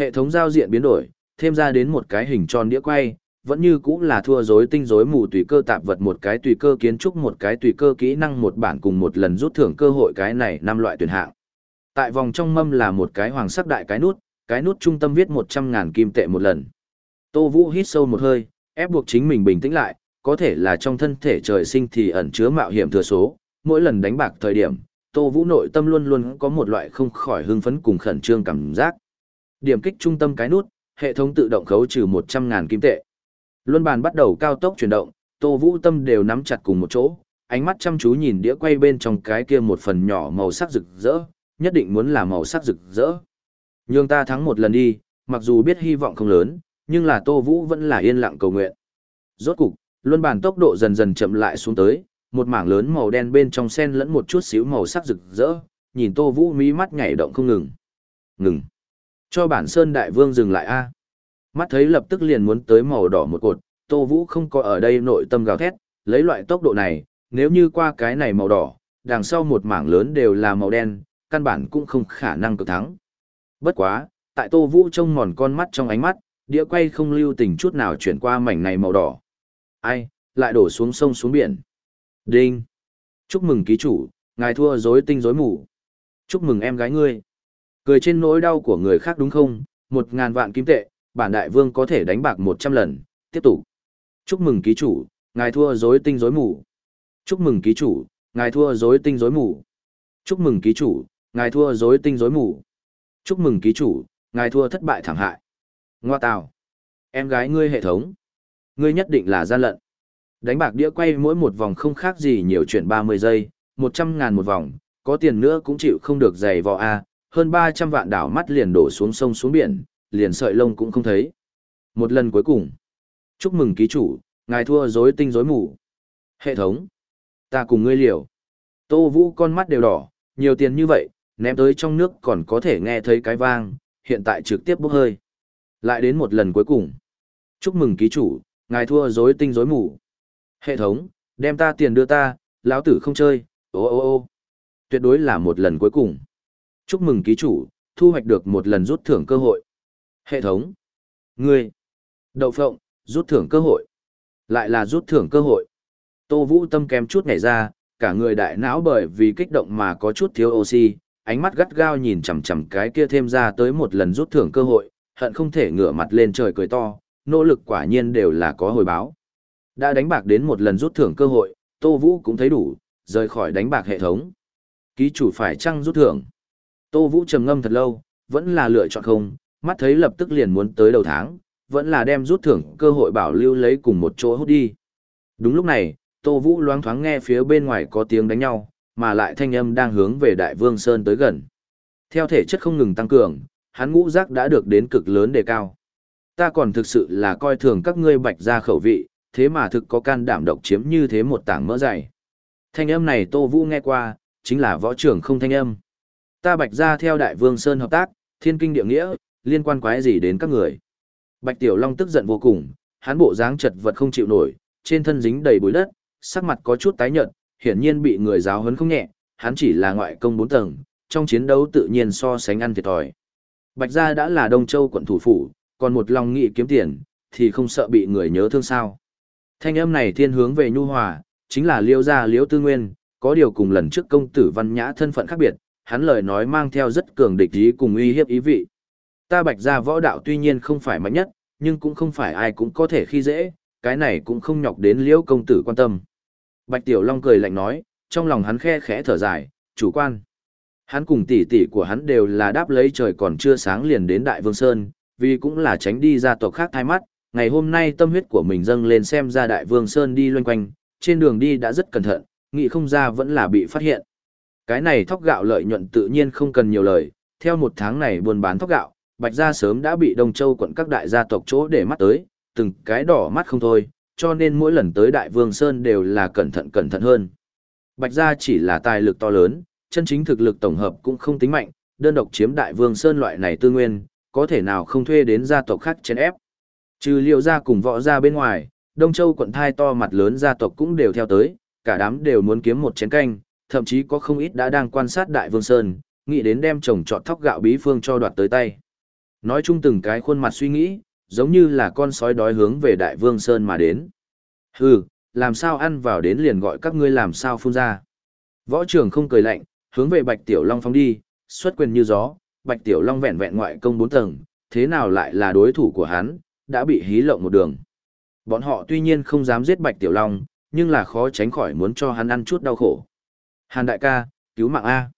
Hệ thống giao diện biến đổi, thêm ra đến một cái hình tròn đĩa quay, vẫn như cũng là thua rối tinh rối mù tùy cơ tạp vật một cái tùy cơ kiến trúc một cái tùy cơ kỹ năng một bản cùng một lần rút thưởng cơ hội cái này năm loại tuyển hạng. Tại vòng trong mâm là một cái hoàng sắc đại cái nút, cái nút trung tâm viết một trăm ngàn kim tệ một lần. Tô Vũ hít sâu một hơi, ép buộc chính mình bình tĩnh lại, có thể là trong thân thể trời sinh thì ẩn chứa mạo hiểm thừa số, mỗi lần đánh bạc thời điểm, Tô Vũ nội tâm luôn luôn có một loại không khỏi hưng phấn cùng khẩn trương cảm giác. Điểm kích trung tâm cái nút, hệ thống tự động khấu trừ 100.000 kim tệ. Luân bàn bắt đầu cao tốc chuyển động, Tô Vũ tâm đều nắm chặt cùng một chỗ, ánh mắt chăm chú nhìn đĩa quay bên trong cái kia một phần nhỏ màu sắc rực rỡ, nhất định muốn là màu sắc rực rỡ. Nhưng ta thắng một lần đi, mặc dù biết hy vọng không lớn, nhưng là Tô Vũ vẫn là yên lặng cầu nguyện. Rốt cục, luân bàn tốc độ dần dần chậm lại xuống tới, một mảng lớn màu đen bên trong sen lẫn một chút xíu màu sắc rực rỡ, nhìn Tô Vũ mí mắt nhảy động không ngừng. Ngừng. Cho bản Sơn Đại Vương dừng lại a. Mắt thấy lập tức liền muốn tới màu đỏ một cột, Tô Vũ không có ở đây nội tâm gào thét, lấy loại tốc độ này, nếu như qua cái này màu đỏ, đằng sau một mảng lớn đều là màu đen, căn bản cũng không khả năng cực thắng. Bất quá, tại Tô Vũ trông mòn con mắt trong ánh mắt, đĩa quay không lưu tình chút nào chuyển qua mảnh này màu đỏ. Ai, lại đổ xuống sông xuống biển. Đinh. Chúc mừng ký chủ, ngài thua rối tinh rối mù. Chúc mừng em gái ngươi. Cười trên nỗi đau của người khác đúng không? Một ngàn vạn kim tệ, bản đại vương có thể đánh bạc một trăm lần. Tiếp tục. Chúc mừng ký chủ, ngài thua rối tinh rối mù. Chúc mừng ký chủ, ngài thua rối tinh rối mù. Chúc mừng ký chủ, ngài thua rối tinh rối mù. Chúc mừng ký chủ, ngài thua thất bại thảm hại. Ngoa tào. Em gái ngươi hệ thống. Ngươi nhất định là gian lận. Đánh bạc đĩa quay mỗi một vòng không khác gì nhiều chuyện 30 giây, 100 ngàn một vòng, có tiền nữa cũng chịu không được giày vò A, hơn 300 vạn đảo mắt liền đổ xuống sông xuống biển, liền sợi lông cũng không thấy. Một lần cuối cùng. Chúc mừng ký chủ, ngài thua rối tinh rối mù. Hệ thống. Ta cùng ngươi liều. Tô Vũ con mắt đều đỏ, nhiều tiền như vậy, ném tới trong nước còn có thể nghe thấy cái vang, hiện tại trực tiếp bốc hơi. Lại đến một lần cuối cùng. Chúc mừng ký chủ, ngài thua rối tinh rối mù. Hệ thống, đem ta tiền đưa ta, lão tử không chơi, ô ô ô. Tuyệt đối là một lần cuối cùng. Chúc mừng ký chủ, thu hoạch được một lần rút thưởng cơ hội. Hệ thống. Ngươi. Đậu phộng, rút thưởng cơ hội. Lại là rút thưởng cơ hội. Tô Vũ tâm kém chút nhảy ra, cả người đại não bởi vì kích động mà có chút thiếu oxy, ánh mắt gắt gao nhìn chằm chằm cái kia thêm ra tới một lần rút thưởng cơ hội, hận không thể ngửa mặt lên trời cười to, nỗ lực quả nhiên đều là có hồi báo. Đã đánh bạc đến một lần rút thưởng cơ hội, Tô Vũ cũng thấy đủ, rời khỏi đánh bạc hệ thống. Ký chủ phải chăng rút thưởng? Tô Vũ trầm ngâm thật lâu, vẫn là lựa chọn không, mắt thấy lập tức liền muốn tới đầu tháng, vẫn là đem rút thưởng cơ hội bảo lưu lấy cùng một chỗ hút đi. Đúng lúc này, Tô Vũ loáng thoáng nghe phía bên ngoài có tiếng đánh nhau, mà lại thanh âm đang hướng về Đại Vương Sơn tới gần. Theo thể chất không ngừng tăng cường, hắn ngũ giác đã được đến cực lớn đề cao. Ta còn thực sự là coi thường các ngươi bạch ra khẩu vị, thế mà thực có can đảm độc chiếm như thế một tảng mỡ dày. Thanh âm này Tô Vũ nghe qua, chính là võ trưởng không thanh âm. Ta bạch ra theo Đại Vương Sơn hợp tác, thiên kinh địa nghĩa, liên quan quái gì đến các người. Bạch Tiểu Long tức giận vô cùng, hắn bộ dáng chật vật không chịu nổi, trên thân dính đầy bụi đất, sắc mặt có chút tái nhợt, hiển nhiên bị người giáo huấn không nhẹ, hắn chỉ là ngoại công bốn tầng, trong chiến đấu tự nhiên so sánh ăn thiệt thòi. Bạch gia đã là Đông Châu quận thủ phủ, còn một lòng nghị kiếm tiền, thì không sợ bị người nhớ thương sao. Thanh âm này thiên hướng về nhu hòa, chính là liêu gia liễu tư nguyên, có điều cùng lần trước công tử văn nhã thân phận khác biệt, hắn lời nói mang theo rất cường địch ý cùng uy hiếp ý vị. Ta bạch gia võ đạo tuy nhiên không phải mạnh nhất, nhưng cũng không phải ai cũng có thể khi dễ, cái này cũng không nhọc đến liễu công tử quan tâm. Bạch Tiểu Long cười lạnh nói, trong lòng hắn khe khẽ thở dài, chủ quan. Hắn cùng tỷ tỷ của hắn đều là đáp lấy trời còn chưa sáng liền đến Đại Vương Sơn, vì cũng là tránh đi gia tộc khác thay mắt, ngày hôm nay tâm huyết của mình dâng lên xem ra Đại Vương Sơn đi loanh quanh, trên đường đi đã rất cẩn thận, nghĩ không ra vẫn là bị phát hiện. Cái này thóc gạo lợi nhuận tự nhiên không cần nhiều lời, theo một tháng này buôn bán thóc gạo, Bạch Gia sớm đã bị Đông Châu quận các đại gia tộc chỗ để mắt tới, từng cái đỏ mắt không thôi, cho nên mỗi lần tới Đại Vương Sơn đều là cẩn thận cẩn thận hơn. Bạch Gia chỉ là tài lực to lớn, chân chính thực lực tổng hợp cũng không tính mạnh, đơn độc chiếm Đại Vương Sơn loại này tư nguyên, có thể nào không thuê đến gia tộc khác chèn ép. Trừ liệu gia cùng võ gia bên ngoài, Đông Châu quận thai to mặt lớn gia tộc cũng đều theo tới, cả đám đều muốn kiếm một chén canh, thậm chí có không ít đã đang quan sát Đại Vương Sơn, nghĩ đến đem trồng trọt thóc gạo bí phương cho đoạt tới tay. Nói chung từng cái khuôn mặt suy nghĩ, giống như là con sói đói hướng về Đại Vương Sơn mà đến. Hừ, làm sao ăn vào đến liền gọi các ngươi làm sao phun ra. Võ trưởng không cười lạnh, hướng về Bạch Tiểu Long phóng đi, xuất quyền như gió, Bạch Tiểu Long vẹn vẹn ngoại công bốn tầng, thế nào lại là đối thủ của hắn, đã bị hí lộng một đường. Bọn họ tuy nhiên không dám giết Bạch Tiểu Long, nhưng là khó tránh khỏi muốn cho hắn ăn chút đau khổ. Hàn đại ca, cứu mạng A.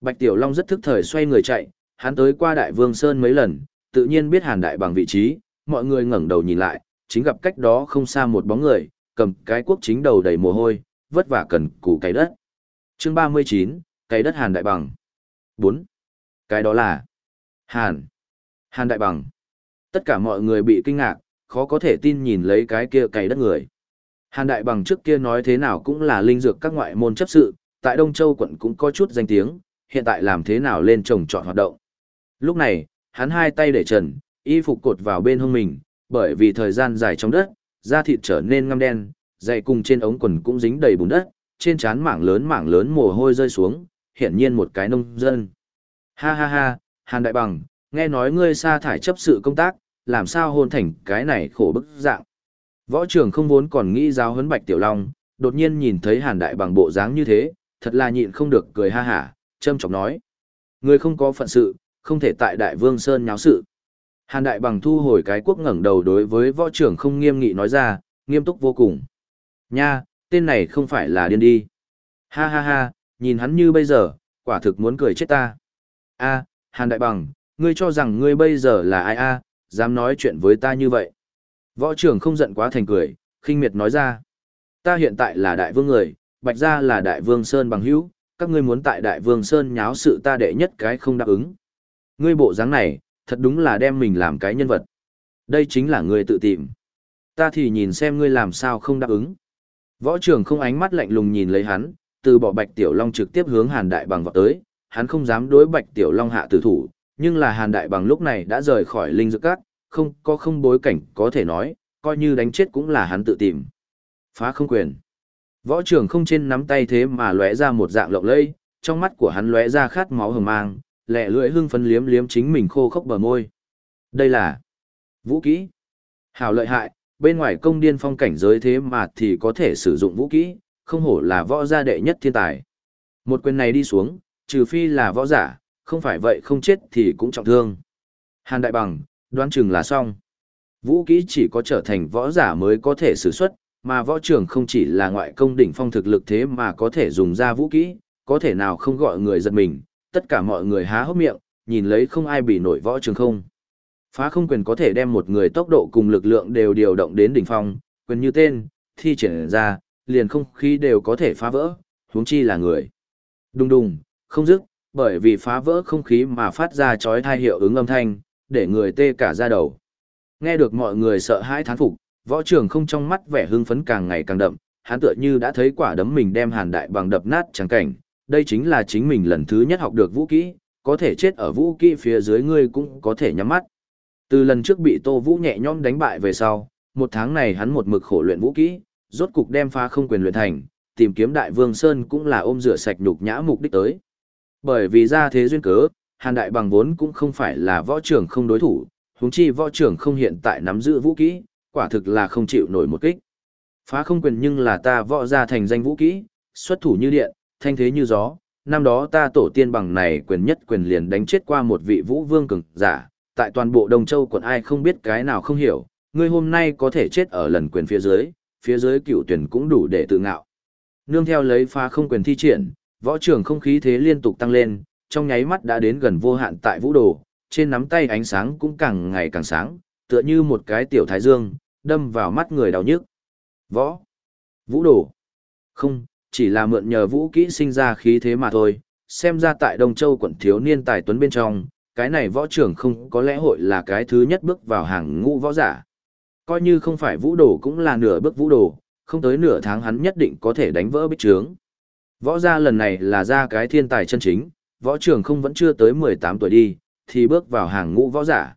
Bạch Tiểu Long rất thức thời xoay người chạy, hắn tới qua Đại Vương Sơn mấy lần, tự nhiên biết Hàn đại bằng vị trí, mọi người ngẩng đầu nhìn lại, chính gặp cách đó không xa một bóng người, cầm cái quốc chính đầu đầy mồ hôi, vất vả cần củ cày đất. Chương 39, cày đất Hàn đại bằng. 4. Cái đó là Hàn. Hàn đại bằng. Tất cả mọi người bị kinh ngạc, khó có thể tin nhìn lấy cái kia cày đất người. Hàn đại bằng trước kia nói thế nào cũng là linh dược các ngoại môn chấp sự, tại Đông Châu quận cũng có chút danh tiếng, hiện tại làm thế nào lên trồng trọt hoạt động. Lúc này, hắn hai tay để trần, y phục cột vào bên hông mình, bởi vì thời gian dài trong đất, da thịt trở nên ngăm đen, dày cùng trên ống quần cũng dính đầy bùn đất, trên trán mảng lớn mảng lớn mồ hôi rơi xuống, hiển nhiên một cái nông dân. Ha ha ha, Hàn Đại Bằng, nghe nói ngươi sa thải chấp sự công tác, làm sao hôn thành cái này khổ bức dạng. Võ trưởng không vốn còn nghĩ giáo huấn Bạch Tiểu Long, đột nhiên nhìn thấy Hàn Đại Bằng bộ dáng như thế, thật là nhịn không được cười ha hả, châm chọc nói. Ngươi không có phận sự, không thể tại Đại Vương Sơn nháo sự. Hàn Đại Bằng thu hồi cái quốc ngẩng đầu đối với võ trưởng không nghiêm nghị nói ra, nghiêm túc vô cùng. Nha, tên này không phải là điên đi. Ha ha ha, nhìn hắn như bây giờ, quả thực muốn cười chết ta. A, Hàn Đại Bằng, ngươi cho rằng ngươi bây giờ là ai a, dám nói chuyện với ta như vậy. Võ trưởng không giận quá thành cười, khinh miệt nói ra. Ta hiện tại là đại vương người, bạch gia là đại vương Sơn bằng hữu, các ngươi muốn tại đại vương Sơn nháo sự ta đệ nhất cái không đáp ứng. Ngươi bộ dáng này, thật đúng là đem mình làm cái nhân vật. Đây chính là ngươi tự tìm. Ta thì nhìn xem ngươi làm sao không đáp ứng. Võ trưởng không ánh mắt lạnh lùng nhìn lấy hắn, từ bỏ bạch tiểu long trực tiếp hướng hàn đại bằng vào tới, hắn không dám đối bạch tiểu long hạ tử thủ, nhưng là hàn đại bằng lúc này đã rời khỏi linh dược cát, không có không bối cảnh có thể nói, coi như đánh chết cũng là hắn tự tìm. Phá không quyền. Võ trưởng không trên nắm tay thế mà lóe ra một dạng lộng lẫy, trong mắt của hắn lóe ra khát máu hừng mang, lẹ lưỡi hưng phấn liếm liếm chính mình khô khốc bờ môi. Đây là vũ kỹ. Hảo lợi hại, bên ngoài công điên phong cảnh giới thế mà thì có thể sử dụng vũ kỹ, không hổ là võ gia đệ nhất thiên tài. Một quyền này đi xuống, trừ phi là võ giả, không phải vậy không chết thì cũng trọng thương. Hàn Đại Bằng, đoán chừng là xong. Vũ kỹ chỉ có trở thành võ giả mới có thể sử xuất, mà võ trưởng không chỉ là ngoại công đỉnh phong thực lực thế mà có thể dùng ra vũ kỹ, có thể nào không gọi người giật mình, tất cả mọi người há hốc miệng, nhìn lấy không ai bị nổi võ trường không. Phá không quyền có thể đem một người tốc độ cùng lực lượng đều điều động đến đỉnh phong, quyền như tên, thi triển ra, liền không khí đều có thể phá vỡ, huống chi là người. Đùng đùng, không dứt, bởi vì phá vỡ không khí mà phát ra chói tai hiệu ứng âm thanh, để người tê cả da đầu. Nghe được mọi người sợ hãi thán phục, võ trưởng không trong mắt vẻ hưng phấn càng ngày càng đậm, hắn tựa như đã thấy quả đấm mình đem hàn đại bằng đập nát chẳng cảnh, đây chính là chính mình lần thứ nhất học được vũ kỹ, có thể chết ở vũ kỹ phía dưới ngươi cũng có thể nhắm mắt. Từ lần trước bị Tô Vũ nhẹ nhõm đánh bại về sau, một tháng này hắn một mực khổ luyện vũ kỹ, rốt cục đem phá không quyền luyện thành, tìm kiếm Đại Vương Sơn cũng là ôm rửa sạch nhục nhã mục đích tới. Bởi vì ra thế duyên cớ, Hàn Đại bằng vốn cũng không phải là võ trưởng không đối thủ, huống chi võ trưởng không hiện tại nắm giữ vũ kỹ, quả thực là không chịu nổi một kích. Phá không quyền nhưng là ta võ ra thành danh vũ kỹ, xuất thủ như điện, thanh thế như gió, năm đó ta tổ tiên bằng này quyền nhất quyền liền đánh chết qua một vị vũ vương cường giả, tại toàn bộ Đông Châu còn ai không biết cái nào không hiểu, ngươi hôm nay có thể chết ở lần quyền phía dưới, phía dưới cựu tuyển cũng đủ để tự ngạo. Nương theo lấy phá không quyền thi triển, võ trưởng không khí thế liên tục tăng lên, trong nháy mắt đã đến gần vô hạn tại vũ đồ, trên nắm tay ánh sáng cũng càng ngày càng sáng, tựa như một cái tiểu thái dương, đâm vào mắt người đau nhức. Võ. Vũ đồ. Không, chỉ là mượn nhờ vũ kỹ sinh ra khí thế mà thôi, xem ra tại Đông Châu quận thiếu niên tài tuấn bên trong, cái này võ trưởng không có lẽ hội là cái thứ nhất bước vào hàng ngũ võ giả. Coi như không phải vũ đồ cũng là nửa bước vũ đồ, không tới nửa tháng hắn nhất định có thể đánh vỡ bích trướng. Võ gia lần này là ra cái thiên tài chân chính, võ trưởng không vẫn chưa tới 18 tuổi đi, thì bước vào hàng ngũ võ giả.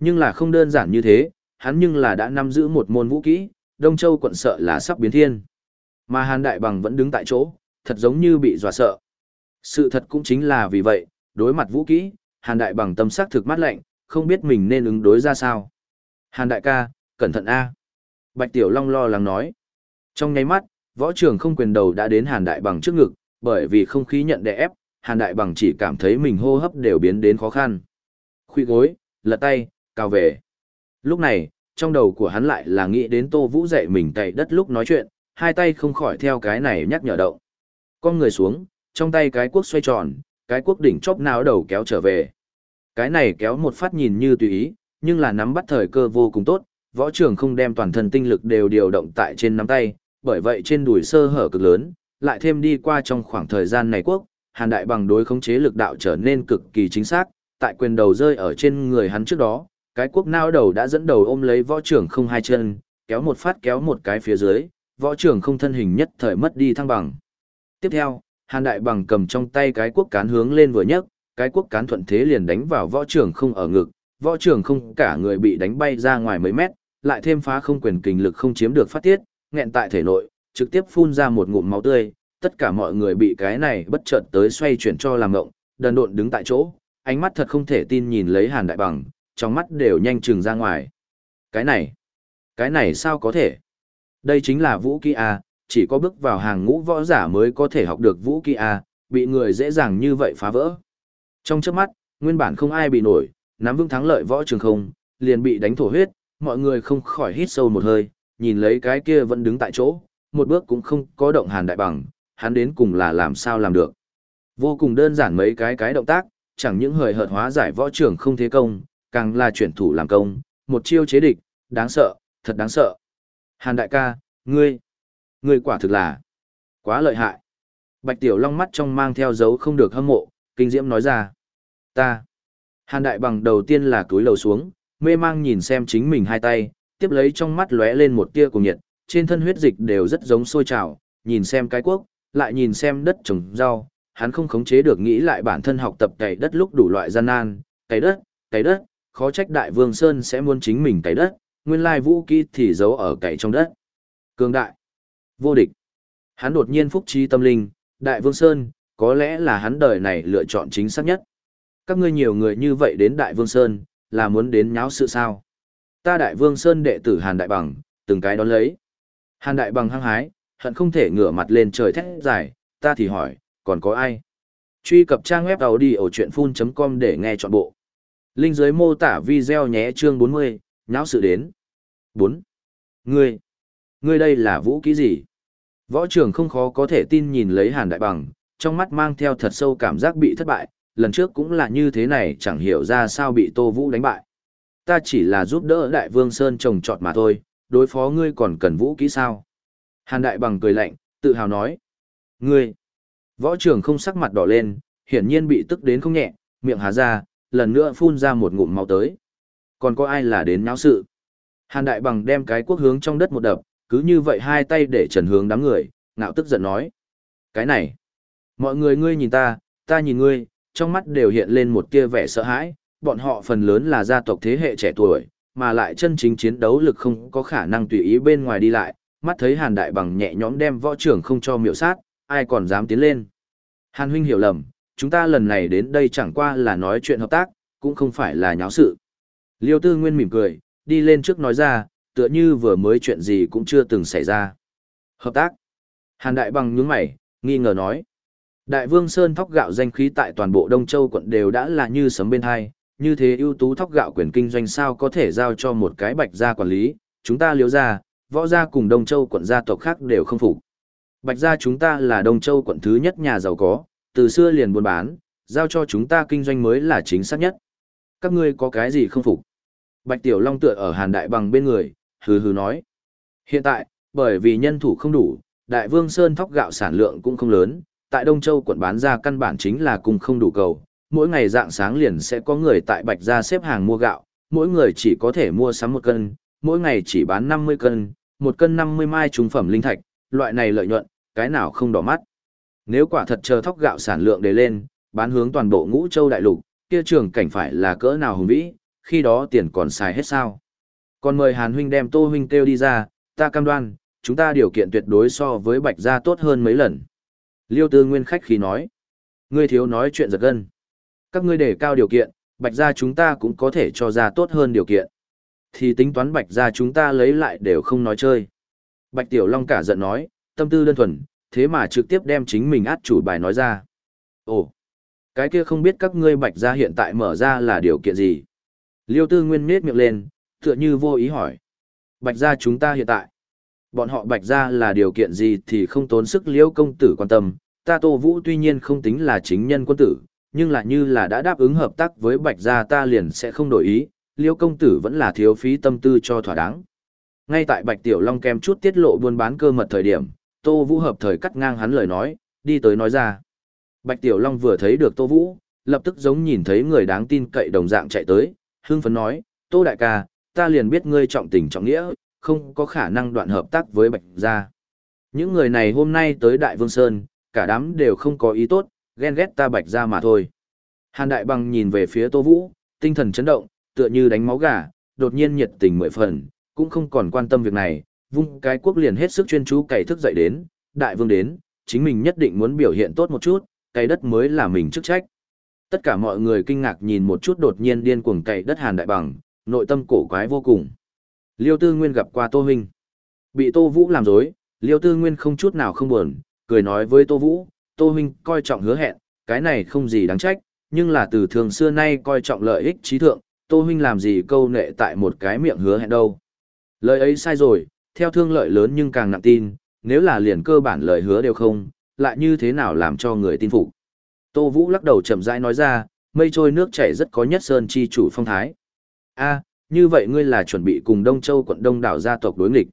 Nhưng là không đơn giản như thế, hắn nhưng là đã nắm giữ một môn vũ kỹ, Đông Châu quận sợ là sắp biến thiên. Mà Hàn Đại Bằng vẫn đứng tại chỗ, thật giống như bị dọa sợ. Sự thật cũng chính là vì vậy, đối mặt vũ kỹ, Hàn Đại Bằng tâm sắc thực mát lạnh, không biết mình nên ứng đối ra sao. Hàn đại ca, cẩn thận A. Bạch Tiểu Long lo lắng nói. Trong nháy mắt, võ trường không quyền đầu đã đến Hàn đại bằng trước ngực, bởi vì không khí nhận đè ép, Hàn đại bằng chỉ cảm thấy mình hô hấp đều biến đến khó khăn. Khuy gối, lật tay, cao về. Lúc này, trong đầu của hắn lại là nghĩ đến Tô Vũ dạy mình cày đất lúc nói chuyện, hai tay không khỏi theo cái này nhắc nhở động. Con người xuống, trong tay cái cuốc xoay tròn, cái cuốc đỉnh chóp nào đầu kéo trở về. Cái này kéo một phát nhìn như tùy ý, nhưng là nắm bắt thời cơ vô cùng tốt, võ trưởng không đem toàn thân tinh lực đều điều động tại trên nắm tay, bởi vậy trên đùi sơ hở cực lớn, lại thêm đi qua trong khoảng thời gian này quốc, Hàn Đại bằng đối khống chế lực đạo trở nên cực kỳ chính xác, tại quyền đầu rơi ở trên người hắn trước đó, cái quốc nao đầu đã dẫn đầu ôm lấy võ trưởng không hai chân, kéo một phát kéo một cái phía dưới, võ trưởng không thân hình nhất thời mất đi thăng bằng. Tiếp theo, Hàn Đại bằng cầm trong tay cái quốc cán hướng lên vừa nhấc, cái quốc cán thuận thế liền đánh vào võ trưởng không ở ngực, võ trưởng không cả người bị đánh bay ra ngoài mấy mét, lại thêm phá không quyền kình lực không chiếm được phát tiết, nghẹn tại thể nội, trực tiếp phun ra một ngụm máu tươi, tất cả mọi người bị cái này bất chợt tới xoay chuyển cho làm ngộng, đần độn đứng tại chỗ, ánh mắt thật không thể tin nhìn lấy Hàn Đại Bằng, trong mắt đều nhanh chừng ra ngoài. Cái này, cái này sao có thể? Đây chính là vũ kỹ A, chỉ có bước vào hàng ngũ võ giả mới có thể học được vũ kỹ A, bị người dễ dàng như vậy phá vỡ. Trong chớp mắt, nguyên bản không ai bị nổi, nắm vững thắng lợi võ trường không, liền bị đánh thổ huyết, mọi người không khỏi hít sâu một hơi, nhìn lấy cái kia vẫn đứng tại chỗ, một bước cũng không có động hàn đại bằng, hắn đến cùng là làm sao làm được. Vô cùng đơn giản mấy cái cái động tác, chẳng những hời hợt hóa giải võ trưởng không thế công, càng là chuyển thủ làm công, một chiêu chế địch, đáng sợ, thật đáng sợ. Hàn đại ca, ngươi, ngươi quả thực là quá lợi hại. Bạch Tiểu Long mắt trong mang theo dấu không được hâm mộ, kinh diễm nói ra. Ta. Hàn đại bằng đầu tiên là túi lầu xuống, mê mang nhìn xem chính mình hai tay, tiếp lấy trong mắt lóe lên một tia cùng nhiệt, trên thân huyết dịch đều rất giống sôi trào, nhìn xem cái quốc, lại nhìn xem đất trồng rau, hắn không khống chế được nghĩ lại bản thân học tập cày đất lúc đủ loại gian nan, cày đất, cày đất, khó trách đại vương Sơn sẽ muốn chính mình cày đất, nguyên lai vũ kỹ thì giấu ở cày trong đất. Cường đại, vô địch. Hắn đột nhiên phúc trí tâm linh, đại vương Sơn, có lẽ là hắn đời này lựa chọn chính xác nhất. Các ngươi nhiều người như vậy đến đại vương Sơn, là muốn đến nháo sự sao. Ta đại vương Sơn đệ tử Hàn Đại Bằng, từng cái đón lấy. Hàn Đại Bằng hăng hái, hận không thể ngửa mặt lên trời thét dài, ta thì hỏi, còn có ai? Truy cập trang web đầu đi ở chuyện full.com để nghe trọn bộ. Linh dưới mô tả video nhé chương 40, nháo sự đến. 4. Ngươi, ngươi đây là vũ kỹ gì? Võ trưởng không khó có thể tin nhìn lấy Hàn Đại Bằng, trong mắt mang theo thật sâu cảm giác bị thất bại, lần trước cũng là như thế này chẳng hiểu ra sao bị Tô Vũ đánh bại. Ta chỉ là giúp đỡ Đại Vương Sơn trồng trọt mà thôi, đối phó ngươi còn cần vũ kỹ sao? Hàn Đại Bằng cười lạnh, tự hào nói. Ngươi! Võ trưởng không sắc mặt đỏ lên, hiển nhiên bị tức đến không nhẹ, miệng há ra, lần nữa phun ra một ngụm máu tới. Còn có ai là đến náo sự? Hàn Đại Bằng đem cái quốc hướng trong đất một đập, cứ như vậy hai tay để trần hướng đám người, ngạo tức giận nói. Cái này! Mọi người ngươi nhìn ta, ta nhìn ngươi, trong mắt đều hiện lên một tia vẻ sợ hãi, bọn họ phần lớn là gia tộc thế hệ trẻ tuổi, mà lại chân chính chiến đấu lực không có khả năng tùy ý bên ngoài đi lại, mắt thấy Hàn Đại Bằng nhẹ nhõm đem võ trưởng không cho miểu sát, ai còn dám tiến lên. Hàn huynh hiểu lầm, chúng ta lần này đến đây chẳng qua là nói chuyện hợp tác, cũng không phải là nháo sự. Liêu Tư Nguyên mỉm cười, đi lên trước nói ra, tựa như vừa mới chuyện gì cũng chưa từng xảy ra. Hợp tác. Hàn Đại Bằng nhướng mày, nghi ngờ nói. Đại Vương Sơn thóc gạo danh khí tại toàn bộ Đông Châu quận đều đã là như sấm bên hai, như thế ưu tú thóc gạo quyền kinh doanh sao có thể giao cho một cái bạch gia quản lý, chúng ta liếu ra, võ gia cùng Đông Châu quận gia tộc khác đều không phục. Bạch gia chúng ta là Đông Châu quận thứ nhất nhà giàu có, từ xưa liền buôn bán, giao cho chúng ta kinh doanh mới là chính xác nhất. Các ngươi có cái gì không phục? Bạch Tiểu Long tựa ở Hàn Đại Bằng bên người, hừ hừ nói. Hiện tại, bởi vì nhân thủ không đủ, Đại Vương Sơn thóc gạo sản lượng cũng không lớn, tại Đông Châu quận bán ra căn bản chính là cùng không đủ cầu. Mỗi ngày dạng sáng liền sẽ có người tại Bạch gia xếp hàng mua gạo, mỗi người chỉ có thể mua sắm một cân, mỗi ngày chỉ bán 50 cân, một cân 50 mai trung phẩm linh thạch, loại này lợi nhuận, cái nào không đỏ mắt. Nếu quả thật chờ thóc gạo sản lượng để lên, bán hướng toàn bộ ngũ châu đại lục, kia trường cảnh phải là cỡ nào hùng vĩ, khi đó tiền còn xài hết sao. Còn mời Hàn huynh đem Tô huynh kêu đi ra, ta cam đoan, chúng ta điều kiện tuyệt đối so với Bạch gia tốt hơn mấy lần. Liêu Tư Nguyên khách khí nói, ngươi thiếu nói chuyện giật gân. Các ngươi đề cao điều kiện, bạch gia chúng ta cũng có thể cho ra tốt hơn điều kiện. Thì tính toán bạch gia chúng ta lấy lại đều không nói chơi. Bạch Tiểu Long cả giận nói, tâm tư đơn thuần, thế mà trực tiếp đem chính mình át chủ bài nói ra. Ồ, cái kia không biết các ngươi bạch gia hiện tại mở ra là điều kiện gì? Liêu tư nguyên nết miệng lên, tựa như vô ý hỏi. Bạch gia chúng ta hiện tại, bọn họ bạch gia là điều kiện gì thì không tốn sức liêu công tử quan tâm, ta tô vũ tuy nhiên không tính là chính nhân quân tử, nhưng lại như là đã đáp ứng hợp tác với bạch gia ta liền sẽ không đổi ý, liêu công tử vẫn là thiếu phí tâm tư cho thỏa đáng. Ngay tại bạch tiểu long kem chút tiết lộ buôn bán cơ mật thời điểm, tô vũ hợp thời cắt ngang hắn lời nói, đi tới nói ra. Bạch tiểu long vừa thấy được tô vũ, lập tức giống nhìn thấy người đáng tin cậy đồng dạng chạy tới, hưng phấn nói, tô đại ca, ta liền biết ngươi trọng tình trọng nghĩa, không có khả năng đoạn hợp tác với bạch gia. Những người này hôm nay tới Đại Vương Sơn, cả đám đều không có ý tốt, ghen ghét ta bạch gia mà thôi. Hàn Đại Bằng nhìn về phía Tô Vũ, tinh thần chấn động, tựa như đánh máu gà, đột nhiên nhiệt tình mười phần, cũng không còn quan tâm việc này, vung cái quốc liền hết sức chuyên chú cày thức dậy đến, Đại Vương đến, chính mình nhất định muốn biểu hiện tốt một chút, cày đất mới là mình chức trách. Tất cả mọi người kinh ngạc nhìn một chút đột nhiên điên cuồng cày đất Hàn Đại Bằng, nội tâm cổ quái vô cùng. Liêu Tư Nguyên gặp qua Tô Huynh. Bị Tô Vũ làm dối, Liêu Tư Nguyên không chút nào không buồn, cười nói với Tô Vũ, Tô Huynh coi trọng hứa hẹn, cái này không gì đáng trách, nhưng là từ thường xưa nay coi trọng lợi ích trí thượng, Tô Huynh làm gì câu nệ tại một cái miệng hứa hẹn đâu. Lời ấy sai rồi, theo thương lợi lớn nhưng càng nặng tin, nếu là liền cơ bản lời hứa đều không, lại như thế nào làm cho người tin phục. Tô Vũ lắc đầu chậm rãi nói ra, mây trôi nước chảy rất có nhất sơn chi chủ phong thái. a như vậy ngươi là chuẩn bị cùng Đông Châu quận Đông đảo gia tộc đối nghịch.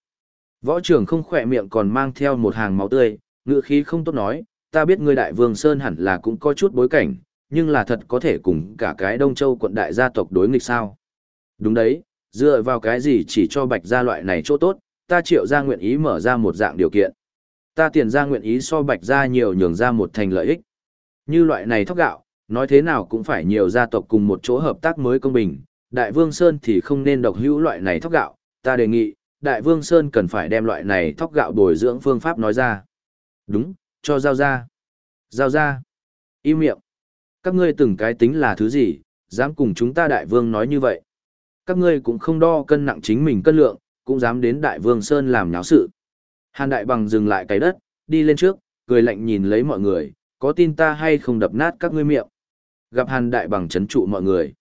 Võ trưởng không khỏe miệng còn mang theo một hàng máu tươi, ngựa khí không tốt nói, ta biết ngươi đại vương Sơn hẳn là cũng có chút bối cảnh, nhưng là thật có thể cùng cả cái Đông Châu quận đại gia tộc đối nghịch sao. Đúng đấy, dựa vào cái gì chỉ cho bạch gia loại này chỗ tốt, ta triệu gia nguyện ý mở ra một dạng điều kiện. Ta tiền gia nguyện ý so bạch ra nhiều nhường ra một thành lợi ích. Như loại này thóc gạo, nói thế nào cũng phải nhiều gia tộc cùng một chỗ hợp tác mới công bình, Đại Vương Sơn thì không nên độc hữu loại này thóc gạo, ta đề nghị, Đại Vương Sơn cần phải đem loại này thóc gạo bồi dưỡng phương pháp nói ra. Đúng, cho giao ra. Giao ra. Im miệng. Các ngươi từng cái tính là thứ gì, dám cùng chúng ta Đại Vương nói như vậy. Các ngươi cũng không đo cân nặng chính mình cân lượng, cũng dám đến Đại Vương Sơn làm nháo sự. Hàn Đại Bằng dừng lại cái đất, đi lên trước, cười lạnh nhìn lấy mọi người, có tin ta hay không đập nát các ngươi miệng. Gặp Hàn Đại Bằng chấn trụ mọi người.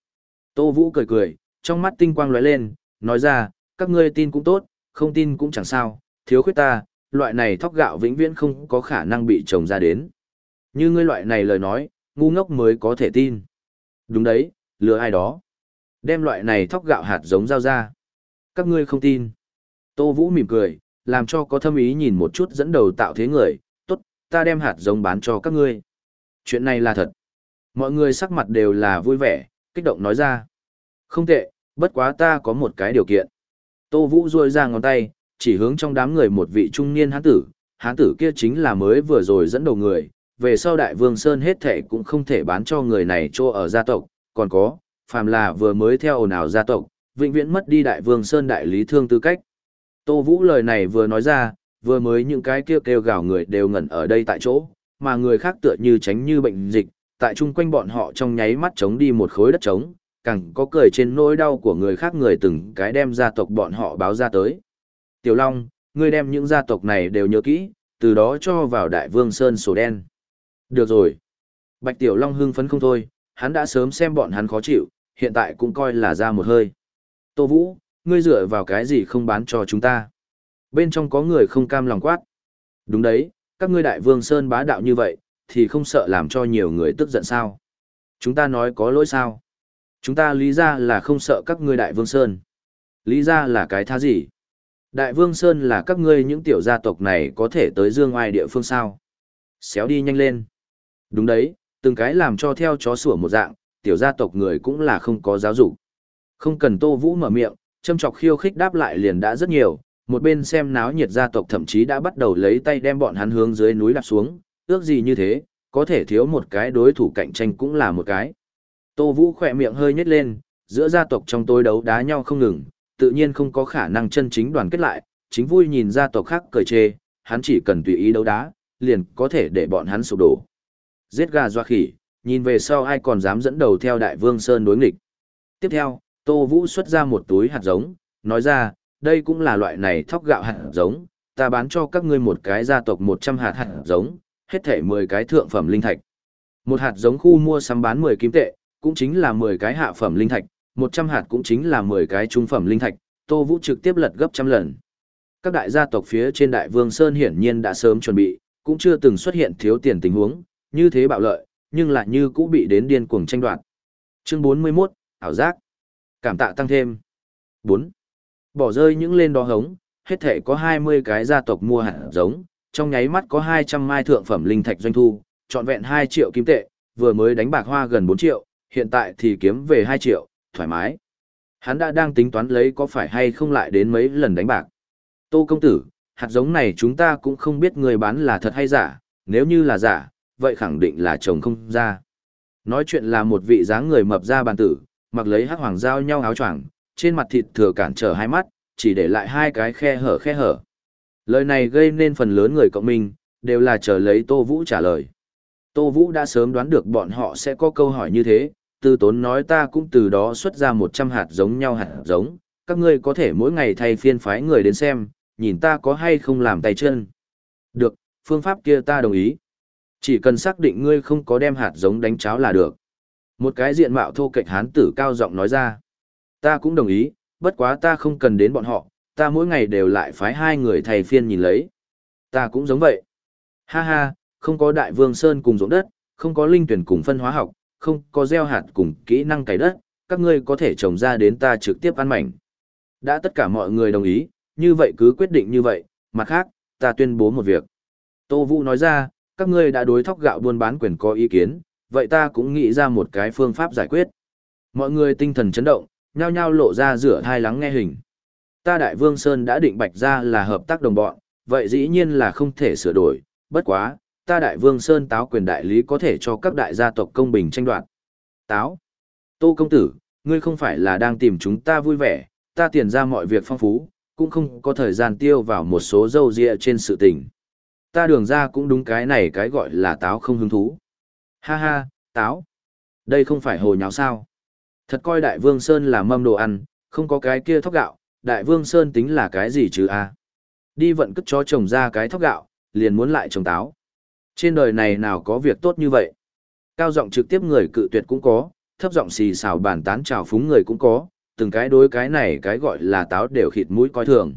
Tô Vũ cười cười, trong mắt tinh quang lóe lên, nói ra, các ngươi tin cũng tốt, không tin cũng chẳng sao, thiếu khuyết ta, loại này thóc gạo vĩnh viễn không có khả năng bị trồng ra đến. Như ngươi loại này lời nói, ngu ngốc mới có thể tin. Đúng đấy, lừa ai đó. Đem loại này thóc gạo hạt giống giao ra. Các ngươi không tin. Tô Vũ mỉm cười, làm cho có thâm ý nhìn một chút dẫn đầu tạo thế người, tốt, ta đem hạt giống bán cho các ngươi. Chuyện này là thật. Mọi người sắc mặt đều là vui vẻ, kích động nói ra. Không tệ, bất quá ta có một cái điều kiện. Tô Vũ ruôi ra ngón tay, chỉ hướng trong đám người một vị trung niên hán tử, hán tử kia chính là mới vừa rồi dẫn đầu người, về sau đại vương Sơn hết thể cũng không thể bán cho người này cho ở gia tộc, còn có, phàm là vừa mới theo ồn ào gia tộc, vĩnh viễn mất đi đại vương Sơn đại lý thương tư cách. Tô Vũ lời này vừa nói ra, vừa mới những cái kêu kêu gào người đều ngẩn ở đây tại chỗ, mà người khác tựa như tránh như bệnh dịch, tại chung quanh bọn họ trong nháy mắt chống đi một khối đất trống, càng có cười trên nỗi đau của người khác người từng cái đem gia tộc bọn họ báo ra tới. Tiểu Long, ngươi đem những gia tộc này đều nhớ kỹ, từ đó cho vào Đại Vương Sơn sổ đen. Được rồi. Bạch Tiểu Long hưng phấn không thôi, hắn đã sớm xem bọn hắn khó chịu, hiện tại cũng coi là ra một hơi. Tô Vũ, ngươi dựa vào cái gì không bán cho chúng ta? Bên trong có người không cam lòng quát. Đúng đấy, các ngươi Đại Vương Sơn bá đạo như vậy, thì không sợ làm cho nhiều người tức giận sao. Chúng ta nói có lỗi sao. Chúng ta lý ra là không sợ các ngươi Đại Vương Sơn. Lý ra là cái thá gì? Đại Vương Sơn là các ngươi những tiểu gia tộc này có thể tới dương ai địa phương sao. Xéo đi nhanh lên. Đúng đấy, từng cái làm cho theo chó sủa một dạng, tiểu gia tộc người cũng là không có giáo dục. Không cần Tô Vũ mở miệng, châm chọc khiêu khích đáp lại liền đã rất nhiều, một bên xem náo nhiệt gia tộc thậm chí đã bắt đầu lấy tay đem bọn hắn hướng dưới núi đạp xuống, ước gì như thế, có thể thiếu một cái đối thủ cạnh tranh cũng là một cái. Tô Vũ khỏe miệng hơi nhếch lên, giữa gia tộc trong tối đấu đá nhau không ngừng, tự nhiên không có khả năng chân chính đoàn kết lại, chính vui nhìn gia tộc khác cười chê, hắn chỉ cần tùy ý đấu đá, liền có thể để bọn hắn sụp đổ. Giết gà doa khỉ, Nhìn về sau ai còn dám dẫn đầu theo Đại Vương Sơn đối nghịch. Tiếp theo, Tô Vũ xuất ra một túi hạt giống, nói ra, đây cũng là loại này thóc gạo hạt giống, ta bán cho các ngươi một cái gia tộc 100 hạt hạt giống, hết thể 10 cái thượng phẩm linh thạch. Một hạt giống khu mua sắm bán 10 kim tệ, cũng chính là 10 cái hạ phẩm linh thạch, 100 hạt cũng chính là 10 cái trung phẩm linh thạch, Tô Vũ trực tiếp lật gấp trăm lần. Các đại gia tộc phía trên Đại Vương Sơn hiển nhiên đã sớm chuẩn bị, cũng chưa từng xuất hiện thiếu tiền tình huống, như thế bạo lợi, nhưng lại như cũ bị đến điên cuồng tranh đoạt. Chương 41, ảo giác. Cảm tạ tăng thêm. 4. Bỏ rơi những lên đó hống, hết thể có 20 cái gia tộc mua hạt giống, trong nháy mắt có 200 mai thượng phẩm linh thạch doanh thu, trọn vẹn 2 triệu kim tệ, vừa mới đánh bạc hoa gần 4 triệu, hiện tại thì kiếm về 2 triệu, thoải mái. Hắn đã đang tính toán lấy có phải hay không lại đến mấy lần đánh bạc. Tô công tử, hạt giống này chúng ta cũng không biết người bán là thật hay giả, nếu như là giả, vậy khẳng định là chồng không ra. Nói chuyện là một vị dáng người mập ra bàn tử, mặc lấy hắc hoàng giao nhau áo choàng, trên mặt thịt thừa cản trở hai mắt, chỉ để lại hai cái khe hở khe hở. Lời này gây nên phần lớn người cộng minh, đều là chờ lấy Tô Vũ trả lời. Tô Vũ đã sớm đoán được bọn họ sẽ có câu hỏi như thế, từ tốn nói ta cũng từ đó xuất ra 100 hạt giống nhau hạt giống, các ngươi có thể mỗi ngày thay phiên phái người đến xem, nhìn ta có hay không làm tay chân. Được, phương pháp kia ta đồng ý. Chỉ cần xác định ngươi không có đem hạt giống đánh cháo là được. Một cái diện mạo thô kệch hán tử cao giọng nói ra. Ta cũng đồng ý, bất quá ta không cần đến bọn họ, ta mỗi ngày đều lại phái hai người thầy phiên nhìn lấy. Ta cũng giống vậy. Ha ha, không có đại vương sơn cùng ruộng đất, không có linh tuyển cùng phân hóa học, không có gieo hạt cùng kỹ năng cày đất, các ngươi có thể trồng ra đến ta trực tiếp ăn mảnh. Đã tất cả mọi người đồng ý, như vậy cứ quyết định như vậy, mặt khác, ta tuyên bố một việc. Tô Vũ nói ra, các ngươi đã đối thóc gạo buôn bán quyền có ý kiến, vậy ta cũng nghĩ ra một cái phương pháp giải quyết. Mọi người tinh thần chấn động, nhao nhao lộ ra rửa thai lắng nghe hình. Ta Đại Vương Sơn đã định bạch ra là hợp tác đồng bọn, vậy dĩ nhiên là không thể sửa đổi, bất quá, ta Đại Vương Sơn táo quyền đại lý có thể cho các đại gia tộc công bình tranh đoạt. Táo. Tô công tử, ngươi không phải là đang tìm chúng ta vui vẻ, ta tiền ra mọi việc phong phú, cũng không có thời gian tiêu vào một số dâu dịa trên sự tình. Ta đường ra cũng đúng cái này cái gọi là táo không hứng thú. Ha ha, táo. Đây không phải hồ nháo sao. Thật coi Đại Vương Sơn là mâm đồ ăn, không có cái kia thóc gạo, Đại Vương Sơn tính là cái gì chứ a? Đi vận cất cho trồng ra cái thóc gạo, liền muốn lại trồng táo. Trên đời này nào có việc tốt như vậy? Cao giọng trực tiếp người cự tuyệt cũng có, thấp giọng xì xào bàn tán trào phúng người cũng có, từng cái đối cái này cái gọi là táo đều khịt mũi coi thường.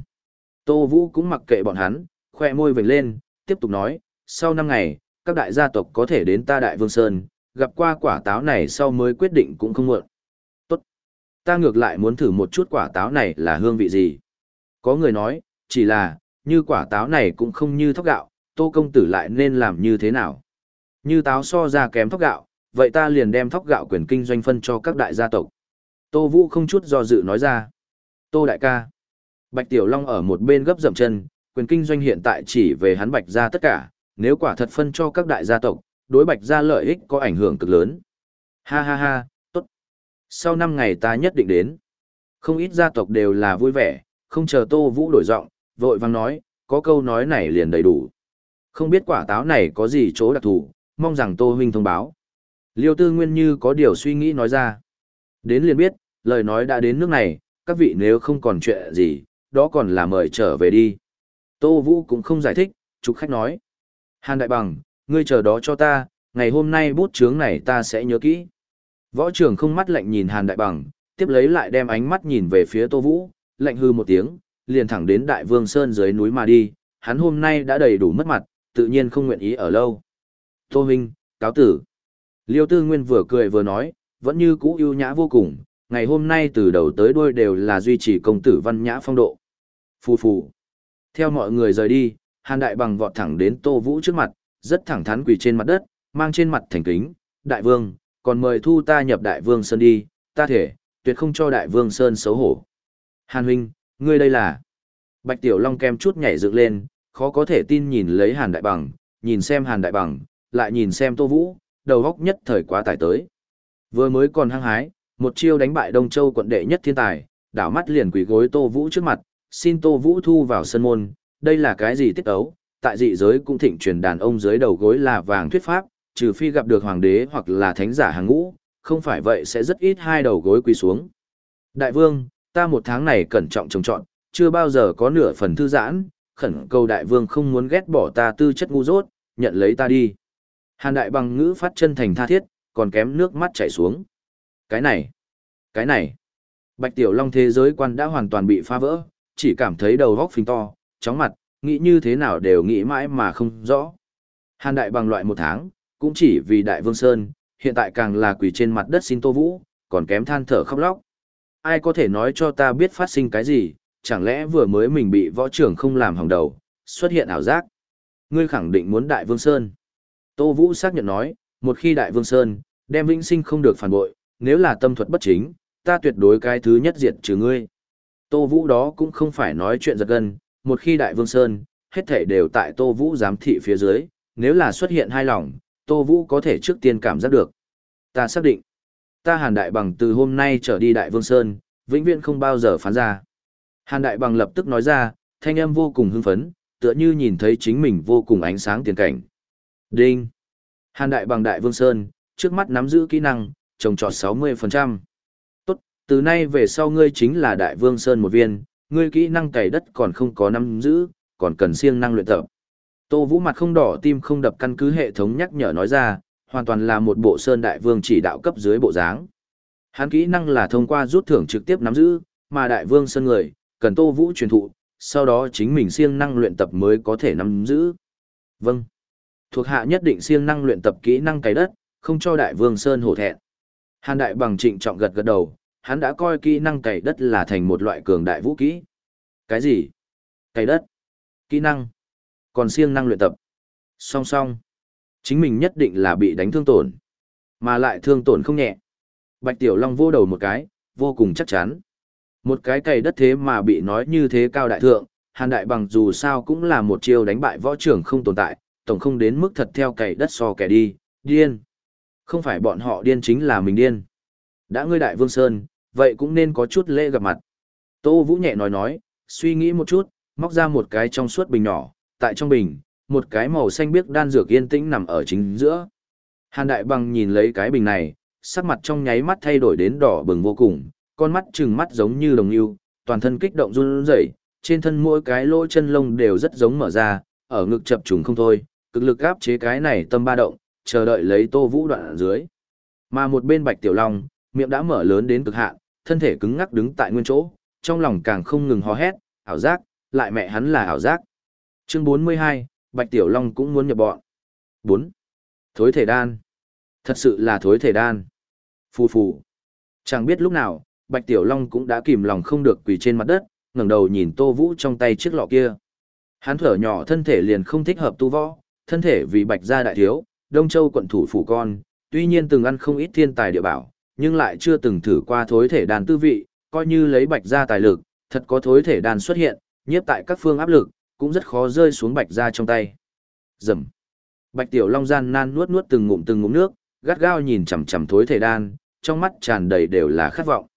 Tô Vũ cũng mặc kệ bọn hắn, khoe môi vểnh lên, tiếp tục nói, sau năm ngày, các đại gia tộc có thể đến ta Đại Vương Sơn, gặp qua quả táo này sau mới quyết định cũng không muộn. Tốt. Ta ngược lại muốn thử một chút quả táo này là hương vị gì. Có người nói, chỉ là, như quả táo này cũng không như thóc gạo, tô công tử lại nên làm như thế nào. Như táo so ra kém thóc gạo, vậy ta liền đem thóc gạo quyền kinh doanh phân cho các đại gia tộc. Tô Vũ không chút do dự nói ra. Tô đại ca. Bạch Tiểu Long ở một bên gấp dậm chân, quyền kinh doanh hiện tại chỉ về hắn Bạch ra tất cả, nếu quả thật phân cho các đại gia tộc, đối Bạch gia lợi ích có ảnh hưởng cực lớn. Ha ha ha, tốt. Sau 5 ngày ta nhất định đến. Không ít gia tộc đều là vui vẻ, không chờ Tô Vũ đổi giọng, vội vang nói, có câu nói này liền đầy đủ. Không biết quả táo này có gì chỗ đặc thù, mong rằng Tô huynh thông báo. Liêu Tư Nguyên như có điều suy nghĩ nói ra. Đến liền biết, lời nói đã đến nước này, các vị nếu không còn chuyện gì, đó còn là mời trở về đi. Tô Vũ cũng không giải thích, trục khách nói. Hàn Đại Bằng, ngươi chờ đó cho ta, ngày hôm nay bút chướng này ta sẽ nhớ kỹ. Võ trưởng không mắt lạnh nhìn Hàn Đại Bằng, tiếp lấy lại đem ánh mắt nhìn về phía Tô Vũ, lạnh hư một tiếng, liền thẳng đến Đại Vương Sơn dưới núi mà đi, hắn hôm nay đã đầy đủ mất mặt, tự nhiên không nguyện ý ở lâu. Tô Minh, cáo tử. Liêu Tư Nguyên vừa cười vừa nói, vẫn như cũ ưu nhã vô cùng, ngày hôm nay từ đầu tới đuôi đều là duy trì công tử văn nhã phong độ. Phù phù. Theo mọi người rời đi, Hàn Đại Bằng vọt thẳng đến Tô Vũ trước mặt, rất thẳng thắn quỳ trên mặt đất, mang trên mặt thành kính, "Đại vương, còn mời thu ta nhập Đại vương sơn đi, ta thể, tuyệt không cho Đại vương sơn xấu hổ." Hàn huynh, ngươi đây là? Bạch Tiểu Long kem chút nhảy dựng lên, khó có thể tin nhìn lấy Hàn Đại Bằng, nhìn xem Hàn Đại Bằng, lại nhìn xem Tô Vũ, đầu góc nhất thời quá tải tới. Vừa mới còn hăng hái, một chiêu đánh bại Đông Châu quận đệ nhất thiên tài, đảo mắt liền quỳ gối Tô Vũ trước mặt, xin Tô Vũ thu vào sân môn, đây là cái gì tiết ấu, tại dị giới cũng thịnh truyền đàn ông dưới đầu gối là vàng thuyết pháp, trừ phi gặp được hoàng đế hoặc là thánh giả hàng ngũ, không phải vậy sẽ rất ít hai đầu gối quỳ xuống. Đại vương, ta một tháng này cẩn trọng trồng trọn, chưa bao giờ có nửa phần thư giãn, khẩn cầu đại vương không muốn ghét bỏ ta tư chất ngu dốt, nhận lấy ta đi. Hàn đại bằng ngữ phát chân thành tha thiết, còn kém nước mắt chảy xuống. Cái này, cái này, bạch tiểu long thế giới quan đã hoàn toàn bị phá vỡ, chỉ cảm thấy đầu góc phình to, chóng mặt, nghĩ như thế nào đều nghĩ mãi mà không rõ. Hàn đại bằng loại một tháng, cũng chỉ vì đại vương Sơn, hiện tại càng là quỷ trên mặt đất xin tô vũ, còn kém than thở khóc lóc. Ai có thể nói cho ta biết phát sinh cái gì, chẳng lẽ vừa mới mình bị võ trưởng không làm hỏng đầu, xuất hiện ảo giác. Ngươi khẳng định muốn đại vương Sơn. Tô Vũ xác nhận nói, một khi đại vương Sơn, đem vĩnh sinh không được phản bội, nếu là tâm thuật bất chính, ta tuyệt đối cái thứ nhất diệt trừ ngươi. Tô Vũ đó cũng không phải nói chuyện giật gân, một khi đại vương Sơn, hết thể đều tại Tô Vũ giám thị phía dưới, nếu là xuất hiện hai lòng, Tô Vũ có thể trước tiên cảm giác được. Ta xác định, ta Hàn Đại Bằng từ hôm nay trở đi Đại Vương Sơn, vĩnh viễn không bao giờ phán ra. Hàn Đại Bằng lập tức nói ra, thanh âm vô cùng hưng phấn, tựa như nhìn thấy chính mình vô cùng ánh sáng tiền cảnh. Đinh! Hàn Đại Bằng Đại Vương Sơn, trước mắt nắm giữ kỹ năng, trồng trọt 60%. Tốt, từ nay về sau ngươi chính là Đại Vương Sơn một viên, ngươi kỹ năng cày đất còn không có nắm giữ, còn cần siêng năng luyện tập. Tô Vũ mặt không đỏ tim không đập căn cứ hệ thống nhắc nhở nói ra, hoàn toàn là một bộ Sơn Đại Vương chỉ đạo cấp dưới bộ dáng. Hắn kỹ năng là thông qua rút thưởng trực tiếp nắm giữ, mà Đại Vương Sơn người, cần Tô Vũ truyền thụ, sau đó chính mình siêng năng luyện tập mới có thể nắm giữ. Vâng. Thuộc hạ nhất định siêng năng luyện tập kỹ năng cày đất, không cho Đại Vương Sơn hổ thẹn. Hàn Đại bằng trịnh trọng gật gật đầu, hắn đã coi kỹ năng cày đất là thành một loại cường đại vũ kỹ. Cái gì? Cày đất? Kỹ năng? Còn siêng năng luyện tập? Song song. Chính mình nhất định là bị đánh thương tổn. Mà lại thương tổn không nhẹ. Bạch Tiểu Long vô đầu một cái, vô cùng chắc chắn. Một cái cày đất thế mà bị nói như thế cao đại thượng, Hàn Đại Bằng dù sao cũng là một chiêu đánh bại võ trưởng không tồn tại, tổng không đến mức thật theo cày đất so kẻ đi, điên. Không phải bọn họ điên chính là mình điên. Đã ngươi Đại Vương Sơn, vậy cũng nên có chút lễ gặp mặt. Tô Vũ nhẹ nói nói, suy nghĩ một chút, móc ra một cái trong suốt bình nhỏ, tại trong bình, một cái màu xanh biếc đan dược yên tĩnh nằm ở chính giữa. Hàn Đại Bằng nhìn lấy cái bình này, sắc mặt trong nháy mắt thay đổi đến đỏ bừng vô cùng, con mắt trừng mắt giống như đồng yêu, toàn thân kích động run rẩy, trên thân mỗi cái lỗ chân lông đều rất giống mở ra, ở ngực chập trùng không thôi, cực lực áp chế cái này tâm ba động, chờ đợi lấy Tô Vũ đoạn ở dưới. Mà một bên Bạch Tiểu Long, miệng đã mở lớn đến cực hạn, thân thể cứng ngắc đứng tại nguyên chỗ, trong lòng càng không ngừng hò hét, ảo giác, lại mẹ hắn là ảo giác. Chương 42, Bạch Tiểu Long cũng muốn nhập bọn. 4. Thối thể đan. Thật sự là thối thể đan. Phù phù. Chẳng biết lúc nào, Bạch Tiểu Long cũng đã kìm lòng không được quỳ trên mặt đất, ngẩng đầu nhìn Tô Vũ trong tay chiếc lọ kia. Hắn thở nhỏ thân thể liền không thích hợp tu võ, thân thể vì Bạch gia đại thiếu, Đông Châu quận thủ phủ con, tuy nhiên từng ăn không ít thiên tài địa bảo, nhưng lại chưa từng thử qua thối thể đan tư vị, coi như lấy Bạch gia tài lực, thật có thối thể đan xuất hiện, nhiếp tại các phương áp lực, cũng rất khó rơi xuống Bạch gia trong tay. Rầm. Bạch Tiểu Long gian nan nuốt nuốt từng ngụm từng ngụm nước, gắt gao nhìn chằm chằm thối thể đan, trong mắt tràn đầy đều là khát vọng.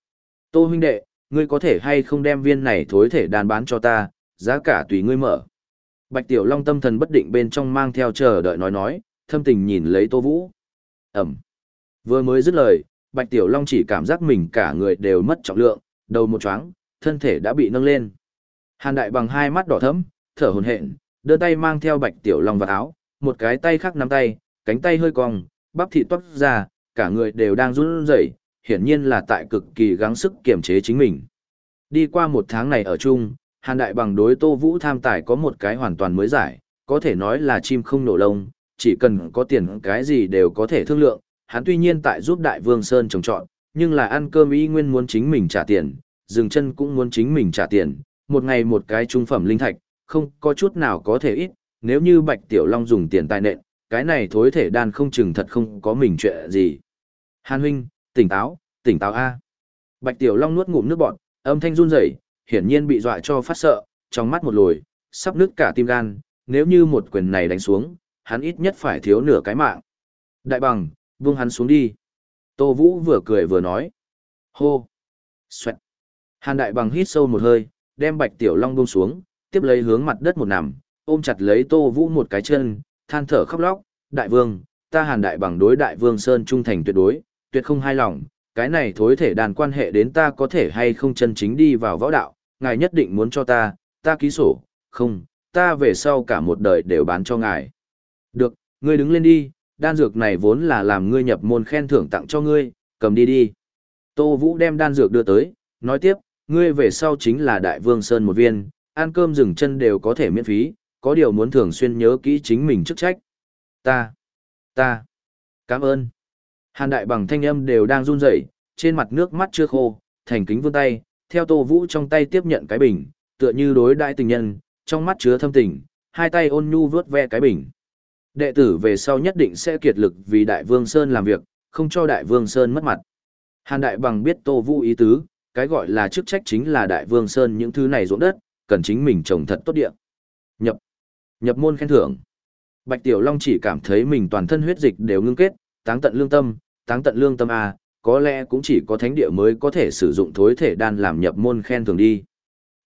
Tô huynh đệ, ngươi có thể hay không đem viên này thối thể đàn bán cho ta, giá cả tùy ngươi mở. Bạch Tiểu Long tâm thần bất định bên trong mang theo chờ đợi nói nói, thâm tình nhìn lấy Tô Vũ. Ẩm. Vừa mới dứt lời, Bạch Tiểu Long chỉ cảm giác mình cả người đều mất trọng lượng, đầu một chóng, thân thể đã bị nâng lên. Hàn Đại bằng hai mắt đỏ thẫm, thở hổn hển, đưa tay mang theo Bạch Tiểu Long vào áo, một cái tay khác nắm tay, cánh tay hơi cong, bắp thịt toát ra, cả người đều đang run rẩy, hiển nhiên là tại cực kỳ gắng sức kiềm chế chính mình. Đi qua một tháng này ở chung, Hàn Đại bằng đối Tô Vũ tham tài có một cái hoàn toàn mới giải, có thể nói là chim không nổ lông, chỉ cần có tiền cái gì đều có thể thương lượng. Hắn tuy nhiên tại giúp Đại Vương Sơn trồng trọt, nhưng là ăn cơm y nguyên muốn chính mình trả tiền, dừng chân cũng muốn chính mình trả tiền, một ngày một cái trung phẩm linh thạch, không có chút nào có thể ít, nếu như Bạch Tiểu Long dùng tiền tài nện, cái này thối thể đan không chừng thật không có mình chuyện gì. Hàn huynh, tỉnh táo, tỉnh táo A. Bạch Tiểu Long nuốt ngụm nước bọt, âm thanh run rẩy, hiển nhiên bị dọa cho phát sợ, trong mắt một lồi, sắp nứt cả tim gan, nếu như một quyền này đánh xuống, hắn ít nhất phải thiếu nửa cái mạng. Đại bằng, buông hắn xuống đi. Tô Vũ vừa cười vừa nói. Hô. Xoẹt. Hàn đại bằng hít sâu một hơi, đem Bạch Tiểu Long buông xuống, tiếp lấy hướng mặt đất một nằm, ôm chặt lấy Tô Vũ một cái chân, than thở khóc lóc. Đại vương, ta Hàn Đại bằng đối Đại Vương Sơn trung thành tuyệt đối, tuyệt không hai lòng, cái này thối thể đàn quan hệ đến ta có thể hay không chân chính đi vào võ đạo, ngài nhất định muốn cho ta, ta ký sổ, không, ta về sau cả một đời đều bán cho ngài. Được, ngươi đứng lên đi, đan dược này vốn là làm ngươi nhập môn khen thưởng tặng cho ngươi, cầm đi đi. Tô Vũ đem đan dược đưa tới, nói tiếp, ngươi về sau chính là Đại Vương Sơn một viên, ăn cơm rừng chân đều có thể miễn phí, có điều muốn thường xuyên nhớ kỹ chính mình chức trách. Ta, ta, cảm ơn. Hàn Đại bằng thanh âm đều đang run rẩy, trên mặt nước mắt chưa khô, thành kính vươn tay, theo Tô Vũ trong tay tiếp nhận cái bình, tựa như đối đại tình nhân, trong mắt chứa thâm tình, hai tay ôn nhu vướt ve cái bình. Đệ tử về sau nhất định sẽ kiệt lực vì Đại Vương Sơn làm việc, không cho Đại Vương Sơn mất mặt. Hàn Đại bằng biết Tô Vũ ý tứ, cái gọi là chức trách chính là Đại Vương Sơn những thứ này ruộng đất, cần chính mình trồng thật tốt địa. Nhập. Nhập môn khen thưởng. Bạch Tiểu Long chỉ cảm thấy mình toàn thân huyết dịch đều ngưng kết, táng tận lương tâm, táng tận lương tâm A, có lẽ cũng chỉ có thánh địa mới có thể sử dụng thối thể đan làm nhập môn khen thưởng đi.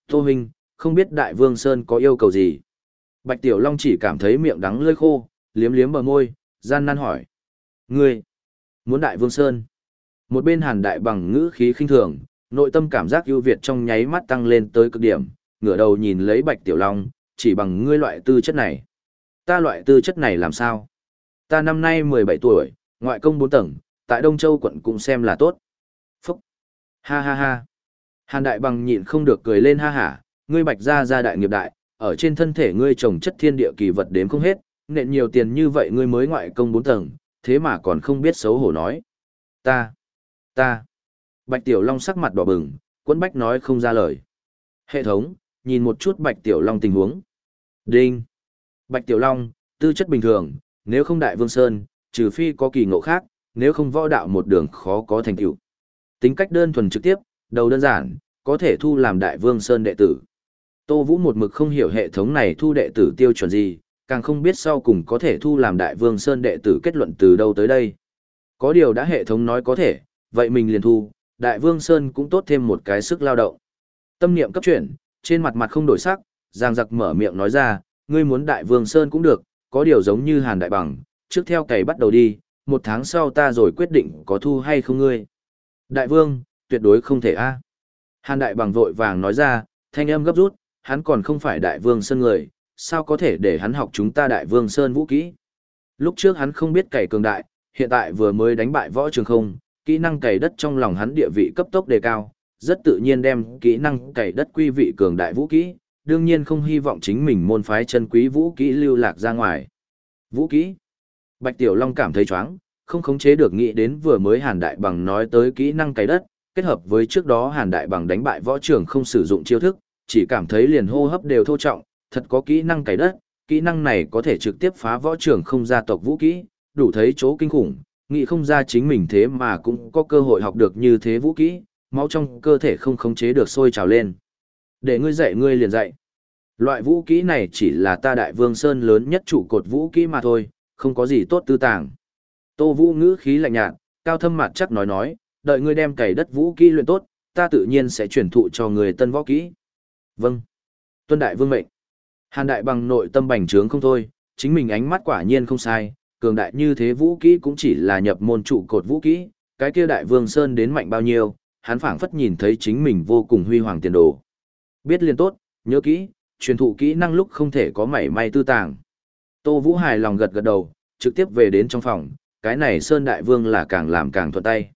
Tô Huynh, không biết Đại Vương Sơn có yêu cầu gì? Bạch Tiểu Long chỉ cảm thấy miệng đắng lơi khô, liếm liếm bờ môi, gian nan hỏi. Ngươi, muốn Đại Vương Sơn? Một bên hàn đại bằng ngữ khí khinh thường, nội tâm cảm giác ưu việt trong nháy mắt tăng lên tới cực điểm, ngửa đầu nhìn lấy Bạch Tiểu Long, chỉ bằng ngươi loại tư chất này. Ta loại tư chất này làm sao? Ta năm nay 17 tuổi, ngoại công 4 tầng, tại Đông Châu quận cũng xem là tốt. Phúc! Ha ha ha! Hàn đại bằng nhịn không được cười lên ha hả, ngươi bạch gia gia đại nghiệp đại, ở trên thân thể ngươi trồng chất thiên địa kỳ vật đếm không hết, nện nhiều tiền như vậy ngươi mới ngoại công bốn tầng, thế mà còn không biết xấu hổ nói. Ta! Ta! Bạch Tiểu Long sắc mặt đỏ bừng, quấn bách nói không ra lời. Hệ thống, nhìn một chút Bạch Tiểu Long tình huống. Đinh! Bạch Tiểu Long, tư chất bình thường, nếu không đại vương sơn, trừ phi có kỳ ngộ khác, nếu không võ đạo một đường khó có thành tựu. Tính cách đơn thuần trực tiếp, đầu đơn giản, có thể thu làm đại vương sơn đệ tử. Tô Vũ một mực không hiểu hệ thống này thu đệ tử tiêu chuẩn gì, càng không biết sau cùng có thể thu làm đại vương sơn đệ tử kết luận từ đâu tới đây. Có điều đã hệ thống nói có thể, vậy mình liền thu, đại vương sơn cũng tốt thêm một cái sức lao động. Tâm niệm cấp chuyển, trên mặt mặt không đổi sắc, giang giặc mở miệng nói ra, ngươi muốn đại vương sơn cũng được, có điều giống như hàn đại bằng, trước theo cày bắt đầu đi, một tháng sau ta rồi quyết định có thu hay không ngươi. Đại vương, tuyệt đối không thể a. Hàn đại bằng vội vàng nói ra, thanh âm gấp rút, hắn còn không phải đại vương sơn người, sao có thể để hắn học chúng ta đại vương sơn vũ kỹ. Lúc trước hắn không biết cày cường đại, hiện tại vừa mới đánh bại võ trường không, kỹ năng cày đất trong lòng hắn địa vị cấp tốc đề cao, rất tự nhiên đem kỹ năng cày đất quy vị cường đại vũ kỹ, đương nhiên không hy vọng chính mình môn phái chân quý vũ kỹ lưu lạc ra ngoài. Vũ kỹ. Bạch Tiểu Long cảm thấy choáng, không khống chế được nghĩ đến vừa mới Hàn Đại Bằng nói tới kỹ năng cày đất, kết hợp với trước đó Hàn Đại Bằng đánh bại võ trường không sử dụng chiêu thức, chỉ cảm thấy liền hô hấp đều thô trọng, thật có kỹ năng cày đất, kỹ năng này có thể trực tiếp phá võ trưởng không gia tộc vũ kỹ, đủ thấy chỗ kinh khủng, nghĩ không ra chính mình thế mà cũng có cơ hội học được như thế vũ kỹ, máu trong cơ thể không khống chế được sôi trào lên. Để ngươi dạy ngươi liền dạy. Loại vũ kỹ này chỉ là ta đại vương sơn lớn nhất trụ cột vũ kỹ mà thôi, không có gì tốt tư tàng. Tô vũ ngữ khí lạnh nhạt, cao thâm mặt chắc nói nói, đợi ngươi đem cày đất vũ kỹ luyện tốt, ta tự nhiên sẽ chuyển thụ cho người tân võ kỹ. Vâng. Tuân đại vương mệnh. Hàn đại bằng nội tâm bành trướng không thôi, chính mình ánh mắt quả nhiên không sai, cường đại như thế vũ kỹ cũng chỉ là nhập môn trụ cột vũ kỹ, cái kia đại vương sơn đến mạnh bao nhiêu, hắn phảng phất nhìn thấy chính mình vô cùng huy hoàng tiền đồ. Biết liền tốt, nhớ kỹ, truyền thụ kỹ năng lúc không thể có mảy may tư tàng. Tô Vũ hài lòng gật gật đầu, trực tiếp về đến trong phòng, cái này Sơn Đại Vương là càng làm càng thuận tay.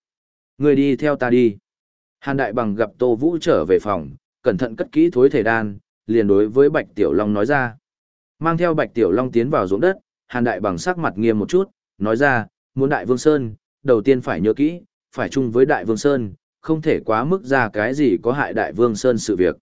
Người đi theo ta đi. Hàn Đại Bằng gặp Tô Vũ trở về phòng, cẩn thận cất kỹ thối thể đan, liền đối với Bạch Tiểu Long nói ra. Mang theo Bạch Tiểu Long tiến vào ruộng đất, Hàn Đại Bằng sắc mặt nghiêm một chút, nói ra, muốn Đại Vương Sơn, đầu tiên phải nhớ kỹ, phải chung với Đại Vương Sơn, không thể quá mức ra cái gì có hại Đại Vương Sơn sự việc.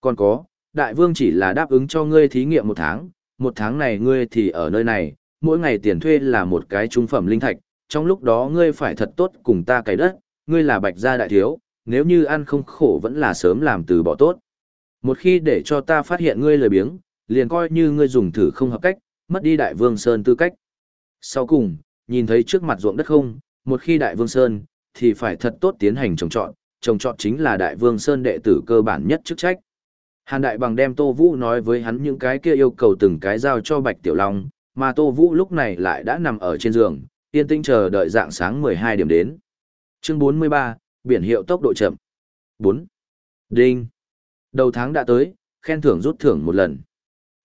Còn có, đại vương chỉ là đáp ứng cho ngươi thí nghiệm một tháng, một tháng này ngươi thì ở nơi này, mỗi ngày tiền thuê là một cái trung phẩm linh thạch, trong lúc đó ngươi phải thật tốt cùng ta cày đất, ngươi là bạch gia đại thiếu, nếu như ăn không khổ vẫn là sớm làm từ bỏ tốt. Một khi để cho ta phát hiện ngươi lười biếng, liền coi như ngươi dùng thử không hợp cách, mất đi đại vương sơn tư cách. Sau cùng, nhìn thấy trước mặt ruộng đất không, một khi đại vương sơn, thì phải thật tốt tiến hành trồng trọt, trồng trọt chính là đại vương sơn đệ tử cơ bản nhất chức trách. Hàn Đại Bằng đem Tô Vũ nói với hắn những cái kia yêu cầu từng cái giao cho Bạch Tiểu Long, mà Tô Vũ lúc này lại đã nằm ở trên giường, yên tĩnh chờ đợi dạng sáng 12 điểm đến. Chương 43, biển hiệu tốc độ chậm. 4. Đinh. Đầu tháng đã tới, khen thưởng rút thưởng một lần.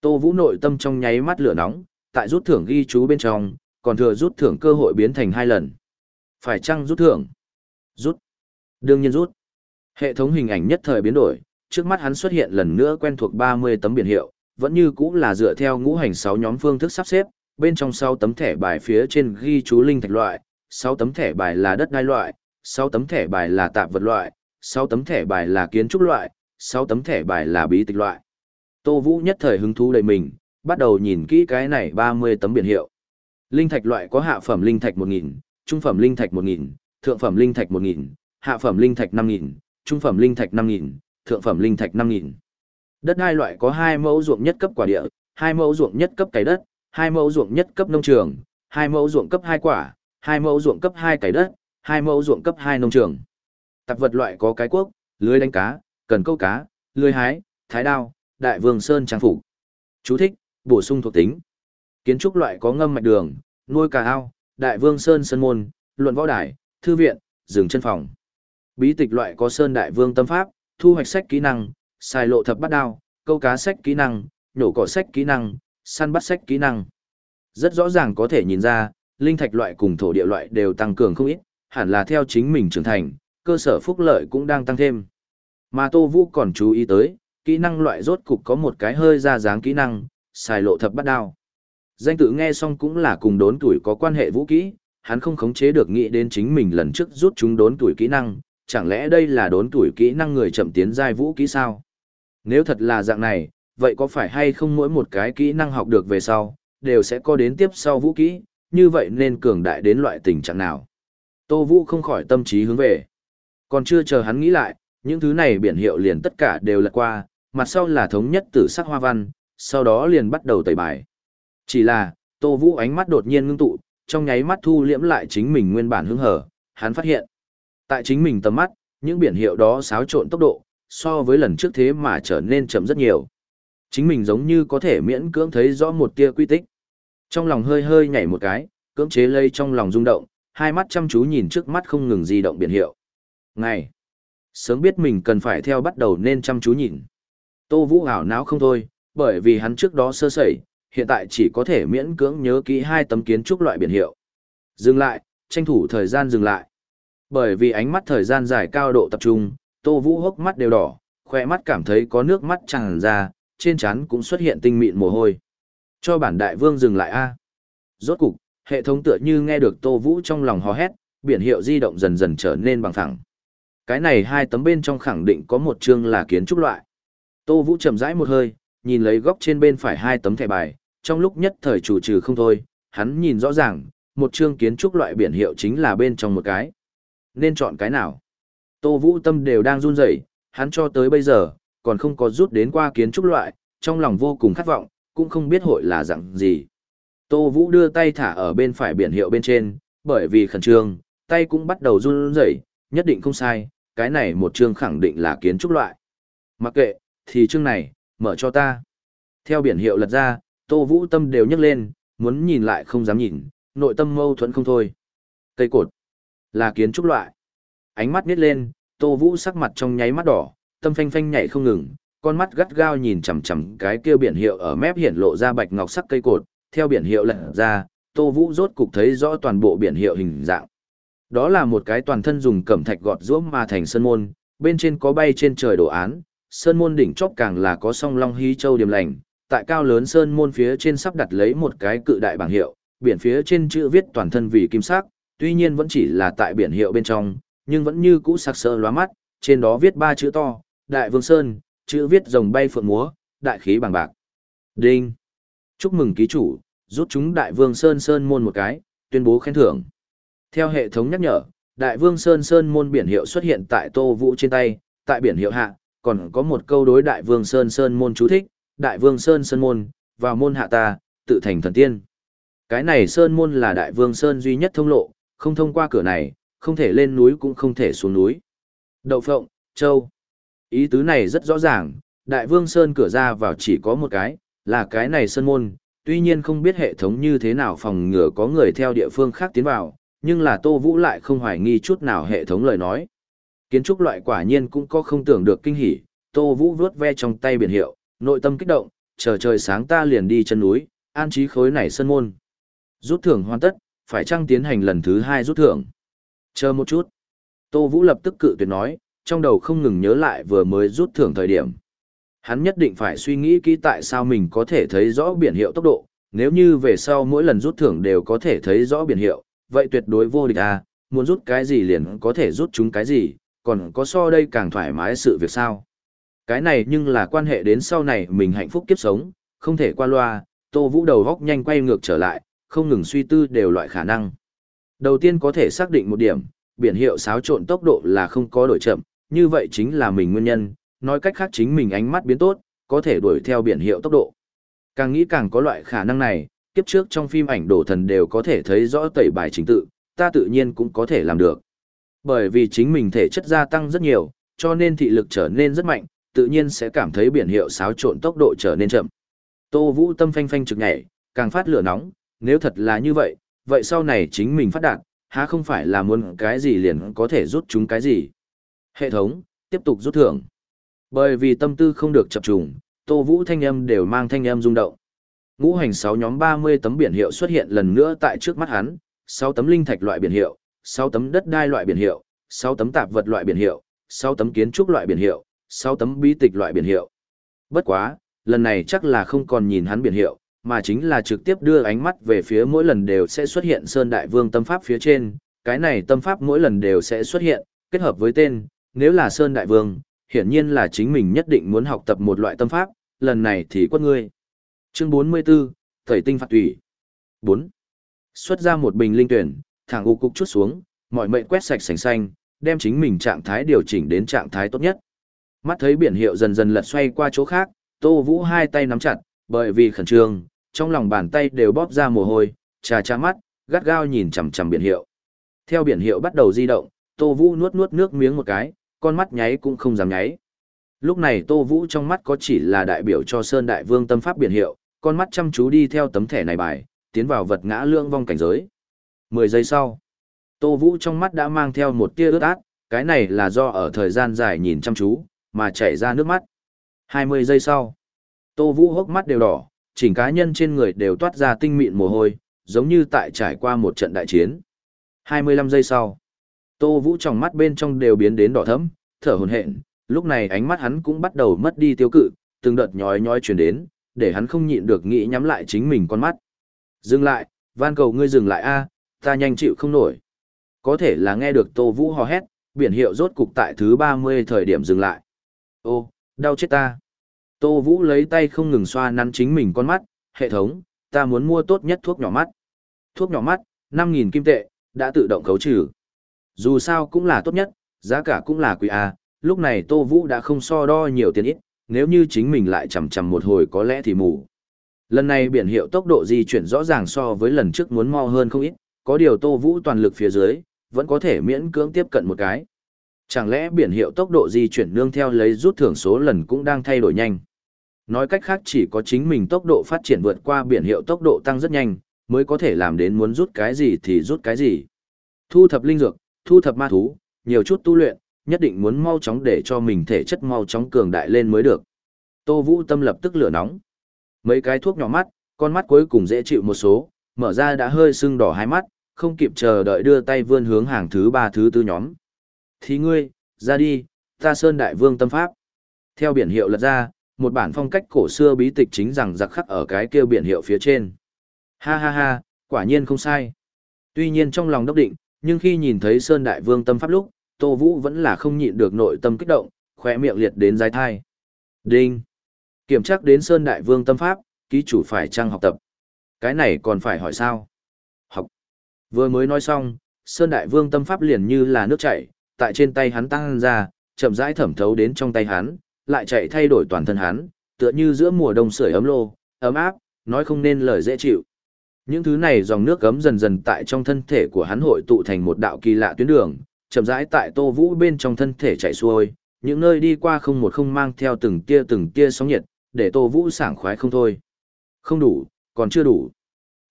Tô Vũ nội tâm trong nháy mắt lửa nóng, tại rút thưởng ghi chú bên trong, còn thừa rút thưởng cơ hội biến thành hai lần. Phải chăng rút thưởng? Rút. Đương nhiên rút. Hệ thống hình ảnh nhất thời biến đổi, trước mắt hắn xuất hiện lần nữa quen thuộc 30 tấm biển hiệu, vẫn như cũ là dựa theo ngũ hành 6 nhóm phương thức sắp xếp, bên trong 6 tấm thẻ bài phía trên ghi chú linh thạch loại, 6 tấm thẻ bài là đất đai loại, 6 tấm thẻ bài là tạp vật loại, 6 tấm thẻ bài là kiến trúc loại, sáu tấm thẻ bài là bí tịch loại. Tô Vũ nhất thời hứng thú đầy mình, bắt đầu nhìn kỹ cái này 30 tấm biển hiệu. Linh thạch loại có hạ phẩm linh thạch 1000, trung phẩm linh thạch 1000, thượng phẩm linh thạch 1000, hạ phẩm linh thạch 5000, trung phẩm linh thạch 5000, thượng phẩm linh thạch 5000. Đất hai loại có hai mẫu ruộng nhất cấp quả địa, hai mẫu ruộng nhất cấp cày đất, hai mẫu ruộng nhất cấp nông trường, hai mẫu ruộng cấp hai quả, hai mẫu ruộng cấp hai cày đất, hai mẫu ruộng cấp hai nông trường. Tạp vật loại có cái cuốc, lưới đánh cá, cần câu cá, lưới hái, thái đao, đại vương sơn trang phục. Chú thích, bổ sung thuộc tính. Kiến trúc loại có ngâm mạch đường, nuôi cà ao, đại vương sơn sơn môn, luận võ đài, thư viện, rừng chân phòng. Bí tịch loại có sơn đại vương tâm pháp, thu hoạch sách kỹ năng, xài lộ thập bắt đao, câu cá sách kỹ năng, nhổ cỏ sách kỹ năng, săn bắt sách kỹ năng. Rất rõ ràng có thể nhìn ra, linh thạch loại cùng thổ địa loại đều tăng cường không ít, hẳn là theo chính mình trưởng thành, cơ sở phúc lợi cũng đang tăng thêm. Mà Tô Vũ còn chú ý tới, kỹ năng loại rốt cục có một cái hơi ra dáng kỹ năng, xài lộ thập bắt đao. Danh tự nghe xong cũng là cùng đốn tuổi có quan hệ vũ kỹ, hắn không khống chế được nghĩ đến chính mình lần trước rút chúng đốn tuổi kỹ năng, chẳng lẽ đây là đốn tuổi kỹ năng người chậm tiến giai vũ kỹ sao? Nếu thật là dạng này, vậy có phải hay không mỗi một cái kỹ năng học được về sau, đều sẽ có đến tiếp sau vũ kỹ, như vậy nên cường đại đến loại tình trạng nào? Tô Vũ không khỏi tâm trí hướng về. Còn chưa chờ hắn nghĩ lại, những thứ này biển hiệu liền tất cả đều lật qua, mặt sau là thống nhất tử sắc hoa văn, sau đó liền bắt đầu tẩy bài. Chỉ là, Tô Vũ ánh mắt đột nhiên ngưng tụ, trong nháy mắt thu liễm lại chính mình nguyên bản hứng hở, hắn phát hiện. Tại chính mình tầm mắt, những biển hiệu đó xáo trộn tốc độ, so với lần trước thế mà trở nên chậm rất nhiều. Chính mình giống như có thể miễn cưỡng thấy rõ một tia quy tích. Trong lòng hơi hơi nhảy một cái, cưỡng chế lây trong lòng rung động, hai mắt chăm chú nhìn trước mắt không ngừng di động biển hiệu. Ngày, sớm biết mình cần phải theo bắt đầu nên chăm chú nhìn. Tô Vũ ảo não không thôi, bởi vì hắn trước đó sơ sẩy, hiện tại chỉ có thể miễn cưỡng nhớ kỹ hai tấm kiến trúc loại biển hiệu. Dừng lại, tranh thủ thời gian dừng lại. Bởi vì ánh mắt thời gian dài cao độ tập trung, Tô Vũ hốc mắt đều đỏ, khỏe mắt cảm thấy có nước mắt tràn ra, trên trán cũng xuất hiện tinh mịn mồ hôi. Cho bản đại vương dừng lại a. Rốt cục, hệ thống tựa như nghe được Tô Vũ trong lòng hò hét, biển hiệu di động dần dần trở nên bằng phẳng. Cái này hai tấm bên trong khẳng định có một chương là kiến trúc loại. Tô Vũ chậm rãi một hơi, nhìn lấy góc trên bên phải hai tấm thẻ bài, trong lúc nhất thời chủ trừ không thôi, hắn nhìn rõ ràng, một chương kiến trúc loại biển hiệu chính là bên trong một cái. Nên chọn cái nào? Tô Vũ tâm đều đang run rẩy, hắn cho tới bây giờ, còn không có rút đến qua kiến trúc loại, trong lòng vô cùng khát vọng, cũng không biết hội là dạng gì. Tô Vũ đưa tay thả ở bên phải biển hiệu bên trên, bởi vì khẩn trương, tay cũng bắt đầu run rẩy, nhất định không sai, cái này một chương khẳng định là kiến trúc loại. Mặc kệ, thì chương này, mở cho ta. Theo biển hiệu lật ra, Tô Vũ tâm đều nhấc lên, muốn nhìn lại không dám nhìn, nội tâm mâu thuẫn không thôi. Cây cột, là kiến trúc loại. Ánh mắt nít lên, Tô Vũ sắc mặt trong nháy mắt đỏ, tâm phanh phanh nhảy không ngừng, con mắt gắt gao nhìn chằm chằm cái kia biển hiệu ở mép hiển lộ ra bạch ngọc sắc cây cột, theo biển hiệu lật ra, Tô Vũ rốt cục thấy rõ toàn bộ biển hiệu hình dạng. Đó là một cái toàn thân dùng cẩm thạch gọt rũa mà thành sơn môn, bên trên có bay trên trời đồ án, sơn môn đỉnh chóp càng là có song long hí châu điểm lành, tại cao lớn sơn môn phía trên sắp đặt lấy một cái cự đại bảng hiệu, biển phía trên chữ viết toàn thân vì kim sắc, tuy nhiên vẫn chỉ là tại biển hiệu bên trong, nhưng vẫn như cũ sặc sỡ lóa mắt, trên đó viết ba chữ to, Đại Vương Sơn, chữ viết rồng bay phượng múa, đại khí bằng bạc. Đinh. Chúc mừng ký chủ, rút chúng Đại Vương Sơn Sơn môn một cái, tuyên bố khen thưởng. Theo hệ thống nhắc nhở, Đại Vương Sơn Sơn môn biển hiệu xuất hiện tại Tô Vũ trên tay, tại biển hiệu hạ, còn có một câu đối Đại Vương Sơn Sơn môn chú thích, Đại Vương Sơn Sơn môn, vào môn hạ ta, tự thành thần tiên. Cái này Sơn môn là Đại Vương Sơn duy nhất thông lộ, không thông qua cửa này, không thể lên núi cũng không thể xuống núi. Đậu Phộng, Châu. Ý tứ này rất rõ ràng, Đại Vương Sơn cửa ra vào chỉ có một cái, là cái này Sơn môn, tuy nhiên không biết hệ thống như thế nào phòng ngừa có người theo địa phương khác tiến vào, nhưng là Tô Vũ lại không hoài nghi chút nào hệ thống lời nói. Kiến trúc loại quả nhiên cũng có không tưởng được kinh hỉ, Tô Vũ vướt ve trong tay biển hiệu, nội tâm kích động, chờ trời sáng ta liền đi chân núi, an trí khối này sân môn. Rút thưởng hoàn tất, phải chăng tiến hành lần thứ hai rút thưởng? Chờ một chút. Tô Vũ lập tức cự tuyệt nói, trong đầu không ngừng nhớ lại vừa mới rút thưởng thời điểm. Hắn nhất định phải suy nghĩ kỹ tại sao mình có thể thấy rõ biển hiệu tốc độ, nếu như về sau mỗi lần rút thưởng đều có thể thấy rõ biển hiệu, vậy tuyệt đối vô địch à, muốn rút cái gì liền có thể rút chúng cái gì, còn có so đây càng thoải mái sự việc sao. Cái này nhưng là quan hệ đến sau này mình hạnh phúc kiếp sống, không thể qua loa, Tô Vũ đầu góc nhanh quay ngược trở lại, không ngừng suy tư đều loại khả năng. Đầu tiên có thể xác định một điểm, biển hiệu xáo trộn tốc độ là không có đổi chậm, như vậy chính là mình nguyên nhân, nói cách khác chính mình ánh mắt biến tốt, có thể đuổi theo biển hiệu tốc độ. Càng nghĩ càng có loại khả năng này, kiếp trước trong phim ảnh đổ thần đều có thể thấy rõ tẩy bài chính tự, ta tự nhiên cũng có thể làm được. Bởi vì chính mình thể chất gia tăng rất nhiều, cho nên thị lực trở nên rất mạnh, tự nhiên sẽ cảm thấy biển hiệu xáo trộn tốc độ trở nên chậm. Tô Vũ tâm phanh phanh trực nhảy, càng phát lửa nóng, nếu thật là như vậy, vậy sau này chính mình phát đạt, há không phải là muốn cái gì liền có thể rút chúng cái gì. Hệ thống, tiếp tục rút thưởng. Bởi vì tâm tư không được chập trùng, Tô Vũ thanh âm đều mang thanh âm rung động. Ngũ hành 6 nhóm 30 tấm biển hiệu xuất hiện lần nữa tại trước mắt hắn, 6 tấm linh thạch loại biển hiệu, 6 tấm đất đai loại biển hiệu, 6 tấm tạp vật loại biển hiệu, 6 tấm kiến trúc loại biển hiệu, 6 tấm bí tịch loại biển hiệu. Bất quá, lần này chắc là không còn nhìn hắn biển hiệu, mà chính là trực tiếp đưa ánh mắt về phía mỗi lần đều sẽ xuất hiện Sơn Đại Vương tâm pháp phía trên, cái này tâm pháp mỗi lần đều sẽ xuất hiện, kết hợp với tên, nếu là Sơn Đại Vương, hiển nhiên là chính mình nhất định muốn học tập một loại tâm pháp, lần này thì quất ngươi. Chương 44, Thầy tinh phạt tủy. 4. Xuất ra một bình linh tuyển, thẳng u cục chút xuống, mọi mệnh quét sạch sành xanh, đem chính mình trạng thái điều chỉnh đến trạng thái tốt nhất. Mắt thấy biển hiệu dần dần lật xoay qua chỗ khác, Tô Vũ hai tay nắm chặt, bởi vì khẩn trương, trong lòng bàn tay đều bóp ra mồ hôi, trà trà mắt, gắt gao nhìn chằm chằm biển hiệu. Theo biển hiệu bắt đầu di động, Tô Vũ nuốt nuốt nước miếng một cái, con mắt nháy cũng không dám nháy. Lúc này Tô Vũ trong mắt có chỉ là đại biểu cho Sơn Đại Vương tâm pháp biển hiệu, con mắt chăm chú đi theo tấm thẻ này bài, tiến vào vật ngã lương vong cảnh giới. 10 giây sau, Tô Vũ trong mắt đã mang theo một tia ướt át, cái này là do ở thời gian dài nhìn chăm chú, mà chảy ra nước mắt. 20 giây sau, Tô Vũ hốc mắt đều đỏ, chỉnh cá nhân trên người đều toát ra tinh mịn mồ hôi, giống như tại trải qua một trận đại chiến. 25 giây sau, Tô Vũ trong mắt bên trong đều biến đến đỏ thẫm, thở hổn hển, lúc này ánh mắt hắn cũng bắt đầu mất đi tiêu cự, từng đợt nhói nhói truyền đến, để hắn không nhịn được nghĩ nhắm lại chính mình con mắt. Dừng lại, van cầu ngươi dừng lại a, ta nhanh chịu không nổi. Có thể là nghe được Tô Vũ hò hét, biển hiệu rốt cục tại thứ 30 thời điểm dừng lại. Ô, đau chết ta. Tô Vũ lấy tay không ngừng xoa nắn chính mình con mắt, hệ thống, ta muốn mua tốt nhất thuốc nhỏ mắt. Thuốc nhỏ mắt, 5.000 kim tệ, đã tự động khấu trừ. Dù sao cũng là tốt nhất, giá cả cũng là quý A, lúc này Tô Vũ đã không so đo nhiều tiền ít, nếu như chính mình lại chầm chầm một hồi có lẽ thì mù. Lần này biển hiệu tốc độ di chuyển rõ ràng so với lần trước muốn mau hơn không ít, có điều Tô Vũ toàn lực phía dưới, vẫn có thể miễn cưỡng tiếp cận một cái. Chẳng lẽ biển hiệu tốc độ di chuyển nương theo lấy rút thưởng số lần cũng đang thay đổi nhanh. Nói cách khác chỉ có chính mình tốc độ phát triển vượt qua biển hiệu tốc độ tăng rất nhanh, mới có thể làm đến muốn rút cái gì thì rút cái gì. Thu thập linh dược, thu thập ma thú, nhiều chút tu luyện, nhất định muốn mau chóng để cho mình thể chất mau chóng cường đại lên mới được. Tô Vũ tâm lập tức lửa nóng. Mấy cái thuốc nhỏ mắt, con mắt cuối cùng dễ chịu một số, mở ra đã hơi sưng đỏ hai mắt, không kịp chờ đợi đưa tay vươn hướng hàng thứ ba thứ tư nhóm. Thì ngươi, ra đi, ta sơn đại vương tâm pháp. Theo biển hiệu lật ra, một bản phong cách cổ xưa bí tịch chính rằng giặc khắc ở cái kêu biển hiệu phía trên. Ha ha ha, quả nhiên không sai. Tuy nhiên trong lòng đốc định, nhưng khi nhìn thấy Sơn Đại Vương tâm pháp lúc, Tô Vũ vẫn là không nhịn được nội tâm kích động, khỏe miệng liệt đến dài thai. Đinh! Kiểm tra đến Sơn Đại Vương tâm pháp, ký chủ phải trang học tập. Cái này còn phải hỏi sao? Học! Vừa mới nói xong, Sơn Đại Vương tâm pháp liền như là nước chảy, tại trên tay hắn tăng ra, chậm rãi thẩm thấu đến trong tay hắn, lại chạy thay đổi toàn thân hắn, tựa như giữa mùa đông sưởi ấm lô, ấm áp, nói không nên lời dễ chịu. Những thứ này dòng nước gấm dần dần tại trong thân thể của hắn hội tụ thành một đạo kỳ lạ tuyến đường, chậm rãi tại Tô Vũ bên trong thân thể chạy xuôi, những nơi đi qua không một không mang theo từng tia từng tia sóng nhiệt, để Tô Vũ sảng khoái không thôi. Không đủ, Còn chưa đủ.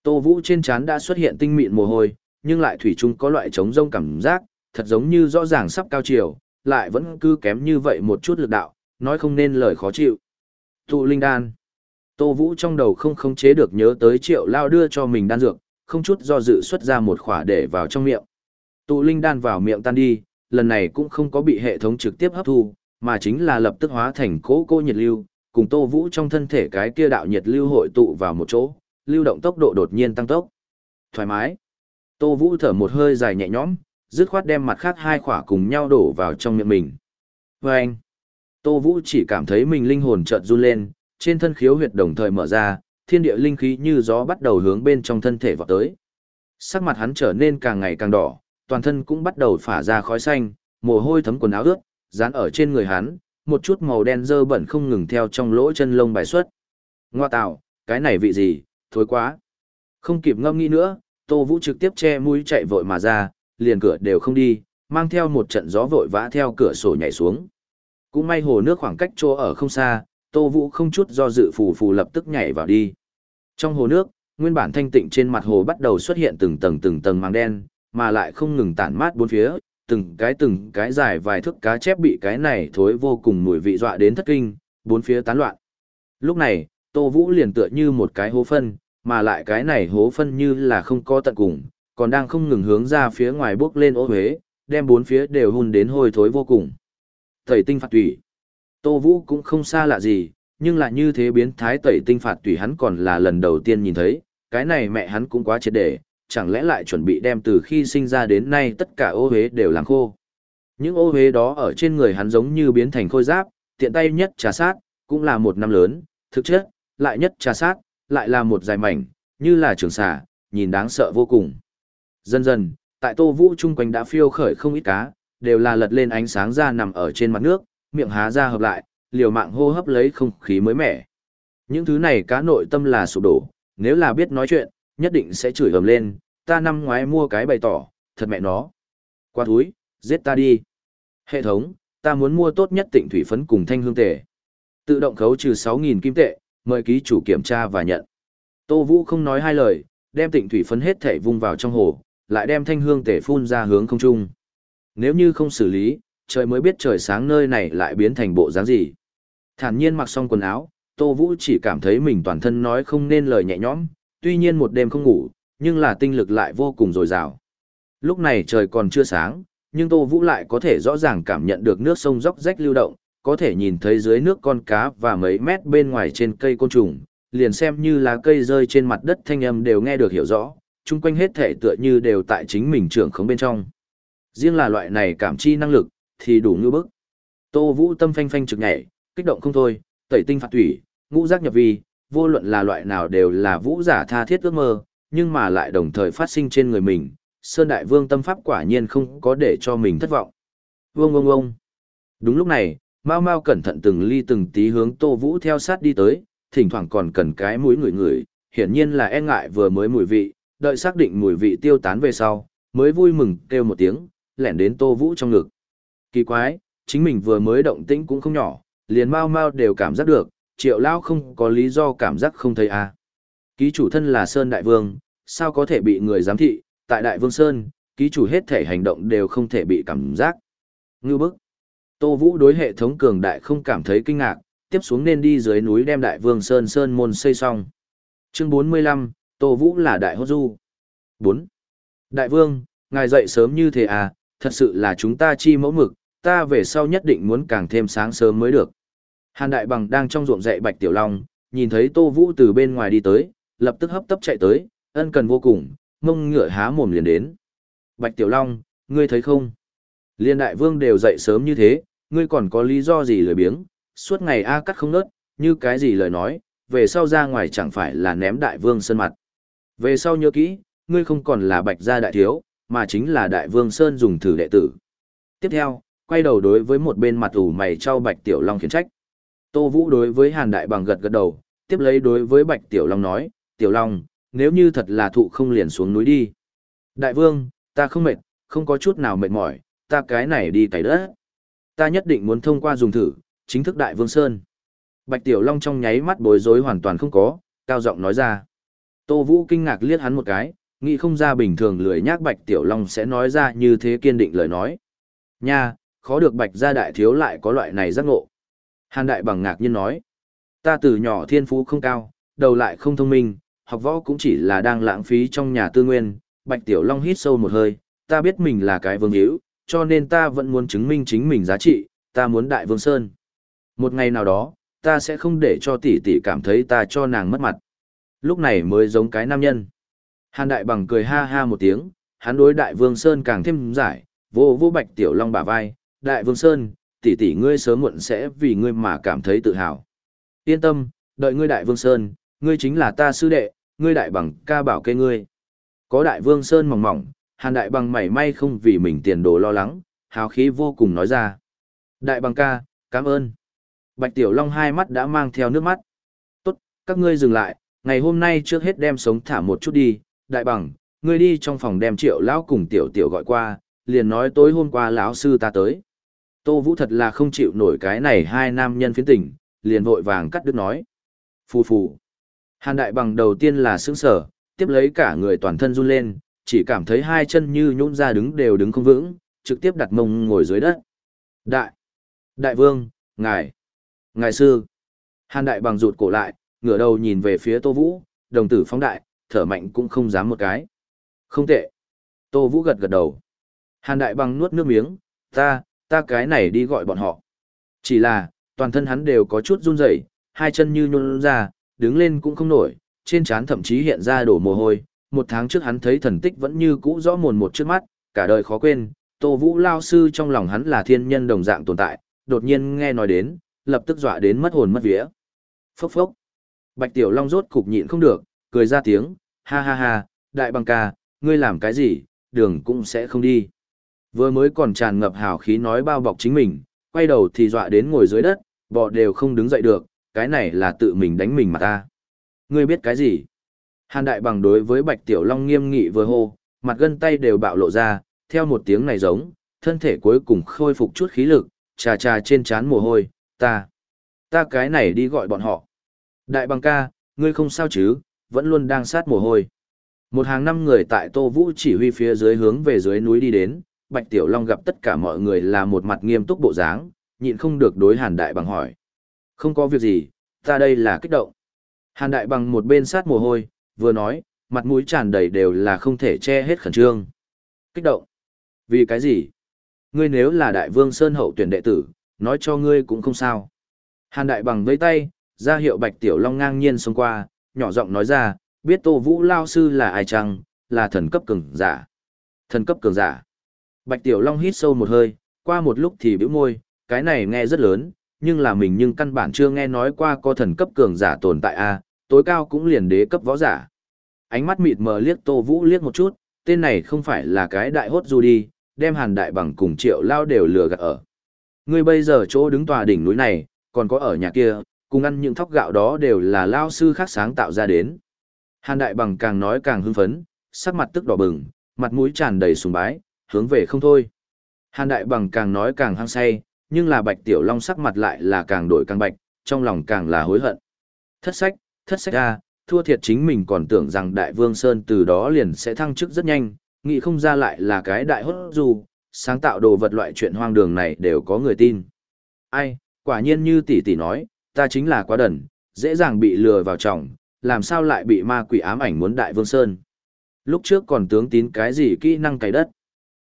Tô Vũ trên trán đã xuất hiện tinh mịn mồ hôi, nhưng lại thủy chung có loại trống rông cảm giác, thật giống như rõ ràng sắp cao chiều, lại vẫn cứ kém như vậy một chút lực đạo, nói không nên lời khó chịu. Tụ linh đan. Tô Vũ trong đầu không khống chế được nhớ tới triệu lao đưa cho mình đan dược, không chút do dự xuất ra một khỏa để vào trong miệng. Tụ linh đan vào miệng tan đi, lần này cũng không có bị hệ thống trực tiếp hấp thu, mà chính là lập tức hóa thành cỗ cô nhiệt lưu, cùng Tô Vũ trong thân thể cái kia đạo nhiệt lưu hội tụ vào một chỗ, lưu động tốc độ đột nhiên tăng tốc. Thoải mái. Tô Vũ thở một hơi dài nhẹ nhõm, dứt khoát đem mặt khác hai khỏa cùng nhau đổ vào trong miệng mình. Và anh, Tô Vũ chỉ cảm thấy mình linh hồn chợt run lên, trên thân khiếu huyệt đồng thời mở ra, thiên địa linh khí như gió bắt đầu hướng bên trong thân thể vọt tới. Sắc mặt hắn trở nên càng ngày càng đỏ, toàn thân cũng bắt đầu phả ra khói xanh, mồ hôi thấm quần áo ướt, dán ở trên người hắn, một chút màu đen dơ bẩn không ngừng theo trong lỗ chân lông bài xuất. Ngoa tạo, cái này vị gì, thối quá. Không kịp ngâm nghĩ nữa, Tô Vũ trực tiếp che mũi chạy vội mà ra, liền cửa đều không đi, mang theo một trận gió vội vã theo cửa sổ nhảy xuống. Cũng may hồ nước khoảng cách chỗ ở không xa, Tô Vũ không chút do dự phù phù lập tức nhảy vào đi. Trong hồ nước, nguyên bản thanh tịnh trên mặt hồ bắt đầu xuất hiện từng tầng từng tầng màng đen, mà lại không ngừng tản mát bốn phía, từng cái từng cái dài vài thước cá chép bị cái này thối vô cùng mùi vị dọa đến thất kinh, bốn phía tán loạn. Lúc này, Tô Vũ liền tựa như một cái hố phân, mà lại cái này hố phân như là không có tận cùng, còn đang không ngừng hướng ra phía ngoài bước lên ô huế, đem bốn phía đều hun đến hôi thối vô cùng. Tẩy tinh phạt tủy. Tô Vũ cũng không xa lạ gì, nhưng lại như thế biến thái tẩy tinh phạt tủy hắn còn là lần đầu tiên nhìn thấy, cái này mẹ hắn cũng quá triệt để, chẳng lẽ lại chuẩn bị đem từ khi sinh ra đến nay tất cả ô huế đều làm khô. Những ô huế đó ở trên người hắn giống như biến thành khôi giáp, tiện tay nhất trà sát, cũng là một năm lớn, thực chất, lại nhất trà sát, lại là một dài mảnh, như là trường xà, nhìn đáng sợ vô cùng. Dần dần, tại tô vũ chung quanh đã phiêu khởi không ít cá, đều là lật lên ánh sáng ra nằm ở trên mặt nước, miệng há ra hợp lại, liều mạng hô hấp lấy không khí mới mẻ. Những thứ này cá nội tâm là sụp đổ, nếu là biết nói chuyện, nhất định sẽ chửi ầm lên, ta năm ngoái mua cái bày tỏ, thật mẹ nó. Qua túi, giết ta đi. Hệ thống, ta muốn mua tốt nhất tịnh thủy phấn cùng thanh hương tệ. Tự động khấu trừ 6.000 kim tệ, mời ký chủ kiểm tra và nhận. Tô Vũ không nói hai lời, đem tịnh thủy phấn hết thể vung vào trong hồ, lại đem thanh hương tể phun ra hướng không trung. Nếu như không xử lý, trời mới biết trời sáng nơi này lại biến thành bộ dáng gì. Thản nhiên mặc xong quần áo, Tô Vũ chỉ cảm thấy mình toàn thân nói không nên lời nhẹ nhõm, tuy nhiên một đêm không ngủ, nhưng là tinh lực lại vô cùng dồi dào. Lúc này trời còn chưa sáng, nhưng Tô Vũ lại có thể rõ ràng cảm nhận được nước sông róc rách lưu động, có thể nhìn thấy dưới nước con cá và mấy mét bên ngoài trên cây côn trùng, liền xem như lá cây rơi trên mặt đất thanh âm đều nghe được hiểu rõ, chung quanh hết thể tựa như đều tại chính mình trưởng khống bên trong. Riêng là loại này cảm chi năng lực, thì đủ như bức. Tô Vũ tâm phanh phanh trực nhảy, kích động không thôi, tẩy tinh phạt thủy, ngũ giác nhập vi, vô luận là loại nào đều là vũ giả tha thiết ước mơ, nhưng mà lại đồng thời phát sinh trên người mình. Sơn Đại Vương tâm pháp quả nhiên không có để cho mình thất vọng. Vương ông ông. Đúng lúc này, Mao Mao cẩn thận từng ly từng tí hướng Tô Vũ theo sát đi tới, thỉnh thoảng còn cần cái mũi người người, hiển nhiên là e ngại vừa mới mùi vị, đợi xác định mùi vị tiêu tán về sau, mới vui mừng kêu một tiếng, lẻn đến Tô Vũ trong ngực. Kỳ quái, chính mình vừa mới động tĩnh cũng không nhỏ, liền Mao Mao đều cảm giác được, Triệu Lao không có lý do cảm giác không thấy à. Ký chủ thân là Sơn Đại Vương, sao có thể bị người giám thị, tại Đại Vương Sơn, ký chủ hết thể hành động đều không thể bị cảm giác. Ngư bức. Tô Vũ đối hệ thống cường đại không cảm thấy kinh ngạc, tiếp xuống nên đi dưới núi đem Đại Vương Sơn Sơn môn xây xong. Chương 45, Tô Vũ là Đại Hốt Du. 4. Đại Vương, ngài dậy sớm như thế à, thật sự là chúng ta chi mẫu mực, ta về sau nhất định muốn càng thêm sáng sớm mới được. Hàn Đại Bằng đang trong ruộng dạy Bạch Tiểu Long, nhìn thấy Tô Vũ từ bên ngoài đi tới, lập tức hấp tấp chạy tới, ân cần vô cùng, mông ngựa há mồm liền đến. Bạch Tiểu Long, ngươi thấy không? Liên đại vương đều dậy sớm như thế, ngươi còn có lý do gì lười biếng, suốt ngày A cắt không nớt, như cái gì lời nói, về sau ra ngoài chẳng phải là ném đại vương sơn mặt. Về sau nhớ kỹ, ngươi không còn là bạch gia đại thiếu, mà chính là đại vương sơn dùng thử đệ tử. Tiếp theo, quay đầu đối với một bên mặt ủ mày trao bạch tiểu long khiển trách. Tô Vũ đối với hàn đại bằng gật gật đầu, tiếp lấy đối với bạch tiểu long nói, tiểu long, nếu như thật là thụ không liền xuống núi đi. Đại vương, ta không mệt, không có chút nào mệt mỏi, ta cái này đi cày đất. Ta nhất định muốn thông qua dùng thử, chính thức đại vương Sơn. Bạch Tiểu Long trong nháy mắt bối rối hoàn toàn không có, cao giọng nói ra. Tô Vũ kinh ngạc liếc hắn một cái, nghĩ không ra bình thường lười nhác Bạch Tiểu Long sẽ nói ra như thế kiên định lời nói. Nha, khó được Bạch gia đại thiếu lại có loại này giác ngộ. Hàn Đại bằng ngạc nhiên nói, ta từ nhỏ thiên phú không cao, đầu lại không thông minh, học võ cũng chỉ là đang lãng phí trong nhà tư nguyên. Bạch Tiểu Long hít sâu một hơi, ta biết mình là cái vương hữu, cho nên ta vẫn muốn chứng minh chính mình giá trị, ta muốn đại vương sơn. Một ngày nào đó, ta sẽ không để cho tỷ tỷ cảm thấy ta cho nàng mất mặt. Lúc này mới giống cái nam nhân. Hàn đại bằng cười ha ha một tiếng, hắn đối đại vương sơn càng thêm giải, vô vô bạch tiểu long bả vai, đại vương sơn, tỷ tỷ ngươi sớm muộn sẽ vì ngươi mà cảm thấy tự hào. Yên tâm, đợi ngươi đại vương sơn, ngươi chính là ta sư đệ, ngươi đại bằng ca bảo kê ngươi. Có đại vương sơn mỏng mỏng, hàn đại bằng mảy may không vì mình tiền đồ lo lắng, hào khí vô cùng nói ra. Đại bằng ca, cảm ơn. Bạch Tiểu Long hai mắt đã mang theo nước mắt. Tốt, các ngươi dừng lại, ngày hôm nay trước hết đem sống thả một chút đi, đại bằng, ngươi đi trong phòng đem triệu lão cùng tiểu tiểu gọi qua, liền nói tối hôm qua lão sư ta tới. Tô Vũ thật là không chịu nổi cái này hai nam nhân phiến tình, liền vội vàng cắt đứt nói. Phù phù. Hàn đại bằng đầu tiên là sững sở, tiếp lấy cả người toàn thân run lên, chỉ cảm thấy hai chân như nhũn ra đứng đều đứng không vững, trực tiếp đặt mông ngồi dưới đất. Đại. Đại vương, ngài. Ngài sư. Hàn đại bằng rụt cổ lại, ngửa đầu nhìn về phía Tô Vũ, đồng tử phóng đại, thở mạnh cũng không dám một cái. Không tệ. Tô Vũ gật gật đầu. Hàn đại bằng nuốt nước miếng, ta, ta cái này đi gọi bọn họ. Chỉ là, toàn thân hắn đều có chút run rẩy, hai chân như nhún ra, đứng lên cũng không nổi, trên trán thậm chí hiện ra đổ mồ hôi. Một tháng trước hắn thấy thần tích vẫn như cũ rõ mồn một trước mắt, cả đời khó quên. Tô Vũ lao sư trong lòng hắn là thiên nhân đồng dạng tồn tại, đột nhiên nghe nói đến, lập tức dọa đến mất hồn mất vía. Phốc phốc. Bạch Tiểu Long rốt cục nhịn không được, cười ra tiếng, ha ha ha, đại bằng ca, ngươi làm cái gì, đường cũng sẽ không đi. Vừa mới còn tràn ngập hào khí nói bao bọc chính mình, quay đầu thì dọa đến ngồi dưới đất, bọ đều không đứng dậy được, cái này là tự mình đánh mình mà ta. Ngươi biết cái gì? Hàn đại bằng đối với Bạch Tiểu Long nghiêm nghị vừa hô, mặt gân tay đều bạo lộ ra, theo một tiếng này giống, thân thể cuối cùng khôi phục chút khí lực, trà trà trên trán mồ hôi, ta, ta cái này đi gọi bọn họ. Đại bằng ca, ngươi không sao chứ, vẫn luôn đang sát mồ hôi. Một hàng năm người tại Tô Vũ chỉ huy phía dưới hướng về dưới núi đi đến, Bạch Tiểu Long gặp tất cả mọi người là một mặt nghiêm túc bộ dáng, nhịn không được đối Hàn Đại bằng hỏi. Không có việc gì, ta đây là kích động. Hàn Đại bằng một bên sát mồ hôi, vừa nói, mặt mũi tràn đầy đều là không thể che hết khẩn trương. Kích động? Vì cái gì? Ngươi nếu là Đại Vương Sơn hậu tuyển đệ tử, nói cho ngươi cũng không sao. Hàn Đại bằng vây tay, ra hiệu Bạch Tiểu Long ngang nhiên xông qua, nhỏ giọng nói ra, biết Tô Vũ Lao Sư là ai chăng, là thần cấp cường giả. Thần cấp cường giả. Bạch Tiểu Long hít sâu một hơi, qua một lúc thì bĩu môi, cái này nghe rất lớn, nhưng là mình nhưng căn bản chưa nghe nói qua có thần cấp cường giả tồn tại a, tối cao cũng liền đế cấp võ giả. Ánh mắt mịt mờ liếc Tô Vũ liếc một chút, tên này không phải là cái đại hốt du đi, đem Hàn Đại bằng cùng Triệu Lao đều lừa gạt ở. Ngươi bây giờ chỗ đứng tòa đỉnh núi này, còn có ở nhà kia, cùng ăn những thóc gạo đó đều là lao sư khác sáng tạo ra đến. Hàn Đại Bằng càng nói càng hưng phấn, sắc mặt tức đỏ bừng, mặt mũi tràn đầy sùng bái, hướng về không thôi. Hàn Đại Bằng càng nói càng hăng say, nhưng là Bạch Tiểu Long sắc mặt lại là càng đổi càng bạch, trong lòng càng là hối hận. Thất sách, thất sách ra, thua thiệt chính mình còn tưởng rằng Đại Vương Sơn từ đó liền sẽ thăng chức rất nhanh, nghĩ không ra lại là cái đại hốt dù, sáng tạo đồ vật loại chuyện hoang đường này đều có người tin. Ai, quả nhiên như tỷ tỷ nói, ta chính là quá đần, dễ dàng bị lừa vào trọng, làm sao lại bị ma quỷ ám ảnh muốn đại vương sơn. Lúc trước còn tướng tín cái gì kỹ năng cày đất,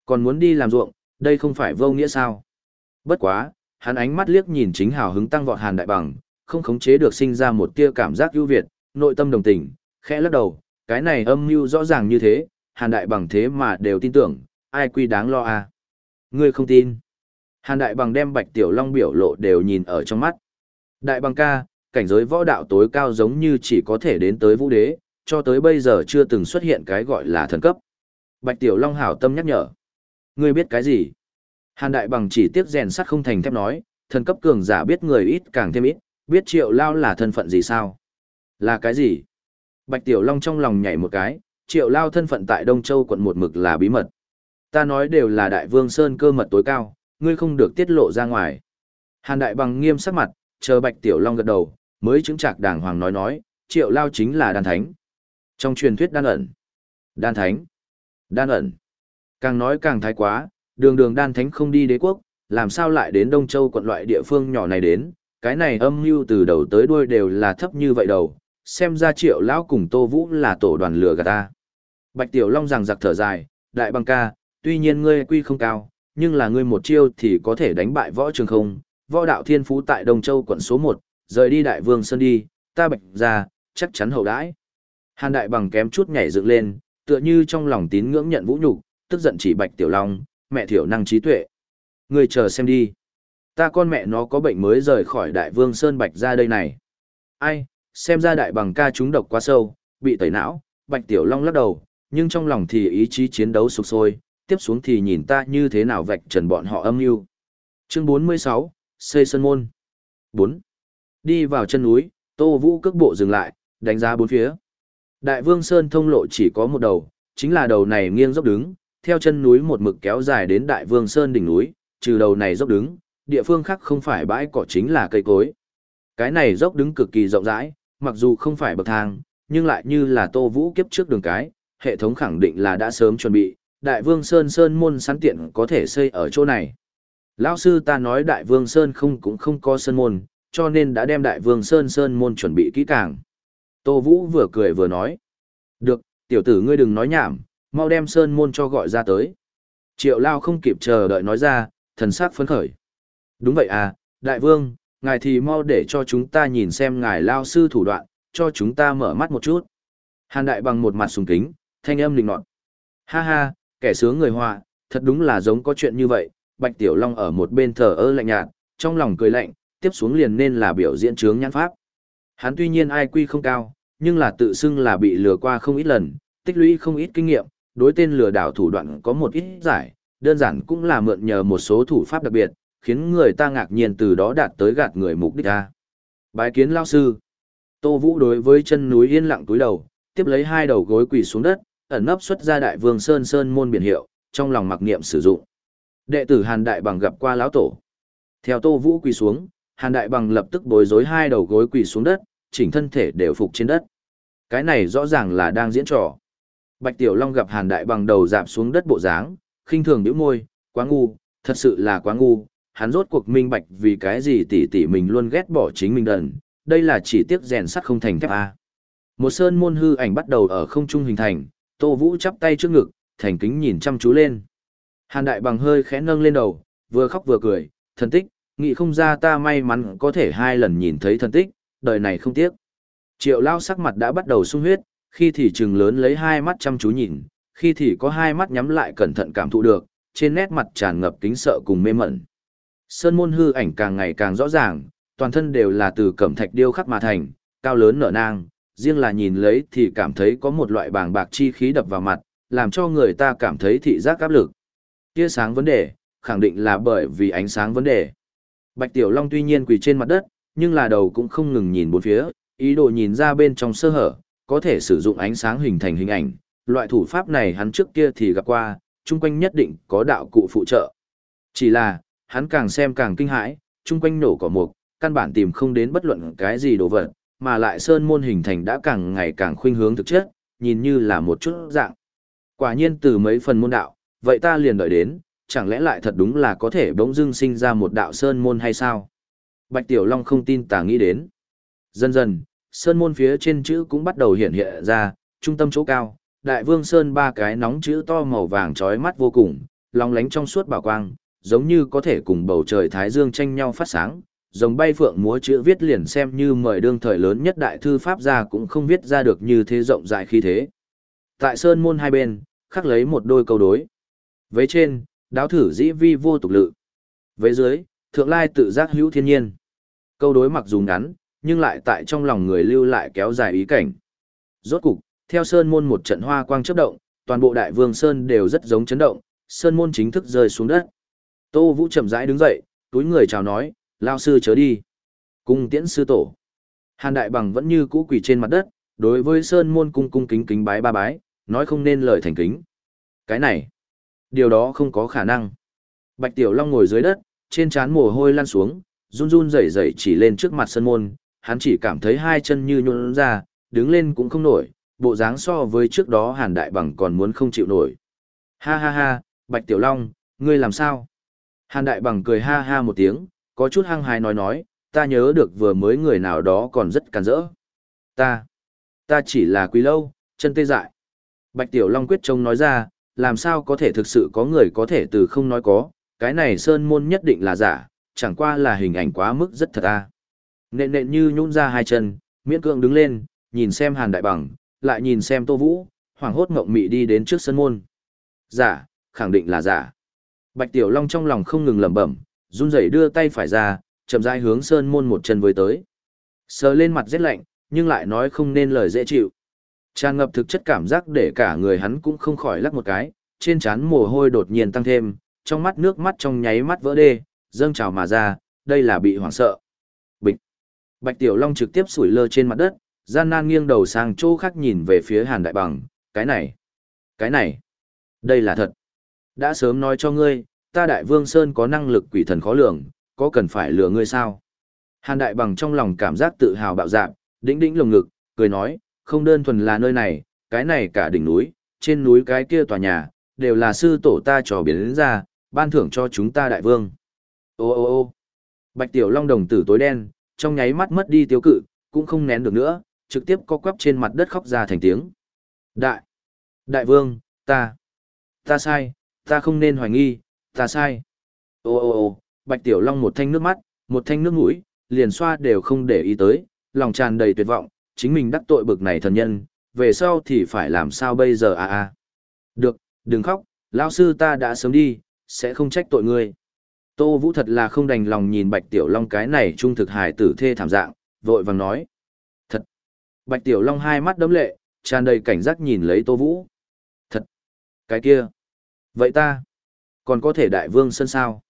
còn muốn đi làm ruộng, đây không phải vô nghĩa sao. Bất quá, hắn ánh mắt liếc nhìn chính hào hứng tăng vọt hàn đại bằng, không khống chế được sinh ra một tia cảm giác ưu việt, nội tâm đồng tình, khẽ lắc đầu, cái này âm mưu rõ ràng như thế, hàn đại bằng thế mà đều tin tưởng, ai quy đáng lo à. Ngươi không tin. Hàn đại bằng đem bạch tiểu long biểu lộ đều nhìn ở trong mắt. Đại bằng ca, cảnh giới võ đạo tối cao giống như chỉ có thể đến tới vũ đế, cho tới bây giờ chưa từng xuất hiện cái gọi là thần cấp. Bạch tiểu long hảo tâm nhắc nhở. Ngươi biết cái gì? Hàn đại bằng chỉ tiếc rèn sắt không thành thép nói, thần cấp cường giả biết người ít càng thêm ít, biết triệu lao là thân phận gì sao? Là cái gì? Bạch tiểu long trong lòng nhảy một cái, triệu lao thân phận tại Đông Châu quận một mực là bí mật. Ta nói đều là đại vương Sơn cơ mật tối cao, ngươi không được tiết lộ ra ngoài. Hàn đại bằng nghiêm sắc mặt, chờ bạch tiểu long gật đầu, mới chứng trạc đàng hoàng nói nói, triệu lao chính là đan thánh. Trong truyền thuyết đan ẩn, đan thánh, đan ẩn. Càng nói càng thái quá, đường đường đan thánh không đi đế quốc, làm sao lại đến Đông Châu quận loại địa phương nhỏ này đến, cái này âm mưu từ đầu tới đuôi đều là thấp như vậy đầu, xem ra triệu lão cùng Tô Vũ là tổ đoàn lừa gạt ta. Bạch Tiểu Long rằng giặc thở dài, đại băng ca, tuy nhiên ngươi quy không cao, nhưng là ngươi một chiêu thì có thể đánh bại võ trường không, võ đạo thiên phú tại Đông Châu quận số 1, rời đi đại vương sơn đi, ta bạch ra, chắc chắn hậu đãi. Hàn đại bằng kém chút nhảy dựng lên, tựa như trong lòng tín ngưỡng nhận vũ nhục, tức giận chỉ bạch tiểu long, mẹ thiểu năng trí tuệ. người chờ xem đi. Ta con mẹ nó có bệnh mới rời khỏi đại vương sơn bạch ra đây này. Ai, xem ra đại bằng ca chúng độc quá sâu, bị tẩy não, bạch tiểu long lắc đầu, nhưng trong lòng thì ý chí chiến đấu sục sôi, tiếp xuống thì nhìn ta như thế nào vạch trần bọn họ âm mưu. Chương 46, xây sơn môn. 4. Đi vào chân núi, Tô Vũ cước bộ dừng lại, đánh giá bốn phía. Đại Vương Sơn thông lộ chỉ có một đầu, chính là đầu này nghiêng dốc đứng, theo chân núi một mực kéo dài đến Đại Vương Sơn đỉnh núi, trừ đầu này dốc đứng, địa phương khác không phải bãi cỏ chính là cây cối. Cái này dốc đứng cực kỳ rộng rãi, mặc dù không phải bậc thang, nhưng lại như là Tô Vũ kiếp trước đường cái, hệ thống khẳng định là đã sớm chuẩn bị, Đại Vương Sơn Sơn môn sẵn tiện có thể xây ở chỗ này. Lão sư ta nói Đại Vương Sơn không cũng không có sơn môn, cho nên đã đem Đại Vương Sơn Sơn môn chuẩn bị kỹ càng. Tô Vũ vừa cười vừa nói. Được, tiểu tử ngươi đừng nói nhảm, mau đem Sơn môn cho gọi ra tới. Triệu Lao không kịp chờ đợi nói ra, thần sắc phấn khởi. Đúng vậy à, Đại Vương, ngài thì mau để cho chúng ta nhìn xem ngài Lao sư thủ đoạn, cho chúng ta mở mắt một chút. Hàn Đại bằng một mặt sùng kính, thanh âm lình nọt. Ha ha, kẻ sướng người họa, thật đúng là giống có chuyện như vậy, Bạch Tiểu Long ở một bên thờ ơ lạnh nhạt, trong lòng cười lạnh, tiếp xuống liền nên là biểu diễn trướng nhãn pháp. Hắn tuy nhiên ai quy không cao, nhưng là tự xưng là bị lừa qua không ít lần, tích lũy không ít kinh nghiệm, đối tên lừa đảo thủ đoạn có một ít giải, đơn giản cũng là mượn nhờ một số thủ pháp đặc biệt, khiến người ta ngạc nhiên từ đó đạt tới gạt người mục đích ra. Bái kiến lao sư. Tô Vũ đối với chân núi yên lặng túi đầu, tiếp lấy hai đầu gối quỳ xuống đất, ẩn nấp xuất ra đại vương sơn sơn môn biển hiệu, trong lòng mặc niệm sử dụng. Đệ tử Hàn Đại Bằng gặp qua lão tổ. Theo Tô Vũ quỳ xuống, Hàn Đại Bằng lập tức bối rối hai đầu gối quỳ xuống đất, chỉnh thân thể đều phục trên đất. Cái này rõ ràng là đang diễn trò. Bạch Tiểu Long gặp Hàn Đại Bằng đầu dạp xuống đất bộ dáng, khinh thường nhíu môi, quá ngu, thật sự là quá ngu, hắn rốt cuộc minh bạch vì cái gì tỷ tỷ mình luôn ghét bỏ chính mình đần, đây là chỉ tiếc rèn sắt không thành thép a. Một sơn môn hư ảnh bắt đầu ở không trung hình thành, Tô Vũ chắp tay trước ngực, thành kính nhìn chăm chú lên. Hàn Đại Bằng hơi khẽ nâng lên đầu, vừa khóc vừa cười, thần tích, nghĩ không ra ta may mắn có thể hai lần nhìn thấy thần tích, đời này không tiếc. Triệu Lao sắc mặt đã bắt đầu sung huyết, khi thì trừng lớn lấy hai mắt chăm chú nhìn, khi thì có hai mắt nhắm lại cẩn thận cảm thụ được, trên nét mặt tràn ngập kính sợ cùng mê mẩn. Sơn môn hư ảnh càng ngày càng rõ ràng, toàn thân đều là từ cẩm thạch điêu khắc mà thành, cao lớn nở nang, riêng là nhìn lấy thì cảm thấy có một loại bàng bạc chi khí đập vào mặt, làm cho người ta cảm thấy thị giác áp lực. Tia sáng vấn đề, khẳng định là bởi vì ánh sáng vấn đề. Bạch Tiểu Long tuy nhiên quỳ trên mặt đất, nhưng là đầu cũng không ngừng nhìn bốn phía, ý đồ nhìn ra bên trong sơ hở, có thể sử dụng ánh sáng hình thành hình ảnh. Loại thủ pháp này hắn trước kia thì gặp qua, chung quanh nhất định có đạo cụ phụ trợ. Chỉ là, hắn càng xem càng kinh hãi, chung quanh nổ cỏ mục, căn bản tìm không đến bất luận cái gì đồ vật, mà lại sơn môn hình thành đã càng ngày càng khuynh hướng thực chất, nhìn như là một chút dạng. Quả nhiên từ mấy phần môn đạo, vậy ta liền đợi đến, chẳng lẽ lại thật đúng là có thể bỗng dưng sinh ra một đạo sơn môn hay sao? Bạch Tiểu Long không tin tà nghĩ đến. Dần dần, sơn môn phía trên chữ cũng bắt đầu hiện hiện ra, trung tâm chỗ cao, đại vương sơn ba cái nóng chữ to màu vàng chói mắt vô cùng, long lánh trong suốt bảo quang, giống như có thể cùng bầu trời thái dương tranh nhau phát sáng, giống bay phượng múa chữ viết liền xem như mời đương thời lớn nhất đại thư pháp gia cũng không viết ra được như thế rộng rãi khi thế. Tại sơn môn hai bên, khắc lấy một đôi câu đối. Vế trên, đáo thử dĩ vi vô tục lự. Vế dưới, thượng lai tự giác hữu thiên nhiên. Câu đối mặc dù ngắn, nhưng lại tại trong lòng người lưu lại kéo dài ý cảnh. Rốt cục, theo sơn môn một trận hoa quang chớp động, toàn bộ đại vương sơn đều rất giống chấn động, sơn môn chính thức rơi xuống đất. Tô Vũ chậm rãi đứng dậy, túi người chào nói, lao sư chớ đi. Cung tiễn sư tổ. Hàn đại bằng vẫn như cũ quỳ trên mặt đất, đối với sơn môn cung cung kính kính bái ba bái, nói không nên lời thành kính. Cái này, điều đó không có khả năng. Bạch Tiểu Long ngồi dưới đất, trên trán mồ hôi lăn xuống, run run rẩy rẩy chỉ lên trước mặt sơn môn, hắn chỉ cảm thấy hai chân như nhuôn ra, đứng lên cũng không nổi, bộ dáng so với trước đó Hàn Đại Bằng còn muốn không chịu nổi. Ha ha ha, Bạch Tiểu Long, ngươi làm sao? Hàn Đại Bằng cười ha ha một tiếng, có chút hăng hái nói nói, ta nhớ được vừa mới người nào đó còn rất càn rỡ. Ta, ta chỉ là quý lâu, chân tê dại. Bạch Tiểu Long quyết trông nói ra, làm sao có thể thực sự có người có thể từ không nói có, cái này sơn môn nhất định là giả, chẳng qua là hình ảnh quá mức rất thật à. Nện nện như nhún ra hai chân, miễn cưỡng đứng lên, nhìn xem Hàn Đại Bằng, lại nhìn xem Tô Vũ, hoảng hốt ngộng mị đi đến trước sân môn. Giả, khẳng định là giả. Bạch Tiểu Long trong lòng không ngừng lẩm bẩm, run rẩy đưa tay phải ra, chậm rãi hướng sơn môn một chân với tới. Sờ lên mặt rét lạnh, nhưng lại nói không nên lời dễ chịu. Tràn ngập thực chất cảm giác để cả người hắn cũng không khỏi lắc một cái, trên trán mồ hôi đột nhiên tăng thêm, trong mắt nước mắt trong nháy mắt vỡ đê, dâng trào mà ra, đây là bị hoảng sợ. Bạch Tiểu Long trực tiếp sủi lơ trên mặt đất, gian nan nghiêng đầu sang chỗ khác nhìn về phía Hàn Đại Bằng, cái này, cái này, đây là thật. Đã sớm nói cho ngươi, ta Đại Vương Sơn có năng lực quỷ thần khó lường, có cần phải lừa ngươi sao? Hàn Đại Bằng trong lòng cảm giác tự hào bạo dạn, đĩnh đĩnh lồng ngực, cười nói, không đơn thuần là nơi này, cái này cả đỉnh núi, trên núi cái kia tòa nhà, đều là sư tổ ta trò biến ra, ban thưởng cho chúng ta đại vương. Ô ô ô Bạch Tiểu Long đồng tử tối đen, trong nháy mắt mất đi tiêu cự, cũng không nén được nữa, trực tiếp co quắp trên mặt đất khóc ra thành tiếng. Đại! Đại vương, ta! Ta sai, ta không nên hoài nghi, ta sai. Ô ô ô Bạch Tiểu Long một thanh nước mắt, một thanh nước mũi, liền xoa đều không để ý tới, lòng tràn đầy tuyệt vọng, chính mình đắc tội bực này thần nhân, về sau thì phải làm sao bây giờ à à. Được, đừng khóc, lão sư ta đã sớm đi, sẽ không trách tội ngươi. Tô Vũ thật là không đành lòng nhìn Bạch Tiểu Long cái này trung thực hài tử thê thảm dạng, vội vàng nói. Thật. Bạch Tiểu Long hai mắt đấm lệ, tràn đầy cảnh giác nhìn lấy Tô Vũ. Thật. Cái kia. Vậy ta. Còn có thể đại vương sân sao?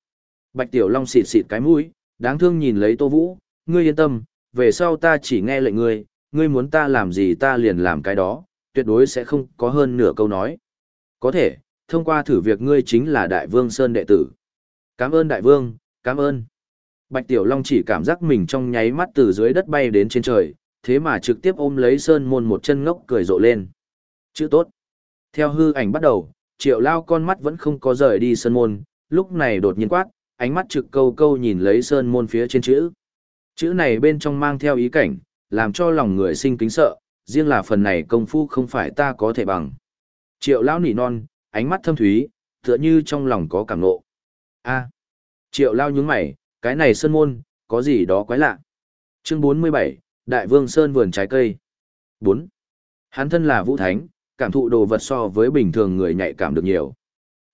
Bạch Tiểu Long xịt xịt cái mũi, đáng thương nhìn lấy Tô Vũ. Ngươi yên tâm, về sau ta chỉ nghe lệnh ngươi, ngươi muốn ta làm gì ta liền làm cái đó, tuyệt đối sẽ không có hơn nửa câu nói. Có thể, thông qua thử việc ngươi chính là Đại Vương Sơn đệ tử. Cảm ơn Đại Vương, cảm ơn. Bạch Tiểu Long chỉ cảm giác mình trong nháy mắt từ dưới đất bay đến trên trời, thế mà trực tiếp ôm lấy Sơn môn một chân ngốc cười rộ lên. Chữ tốt. Theo hư ảnh bắt đầu, Triệu Lao con mắt vẫn không có rời đi Sơn môn, lúc này đột nhiên quát, ánh mắt trực câu câu nhìn lấy Sơn môn phía trên chữ. Chữ này bên trong mang theo ý cảnh, làm cho lòng người sinh kính sợ, riêng là phần này công phu không phải ta có thể bằng. Triệu lão nỉ non, ánh mắt thâm thúy, tựa như trong lòng có cảm nộ. A. triệu lao nhúng mày, cái này sơn môn, có gì đó quái lạ. Chương 47, Đại Vương Sơn vườn trái cây. Bốn, Hắn thân là vũ thánh, cảm thụ đồ vật so với bình thường người nhạy cảm được nhiều.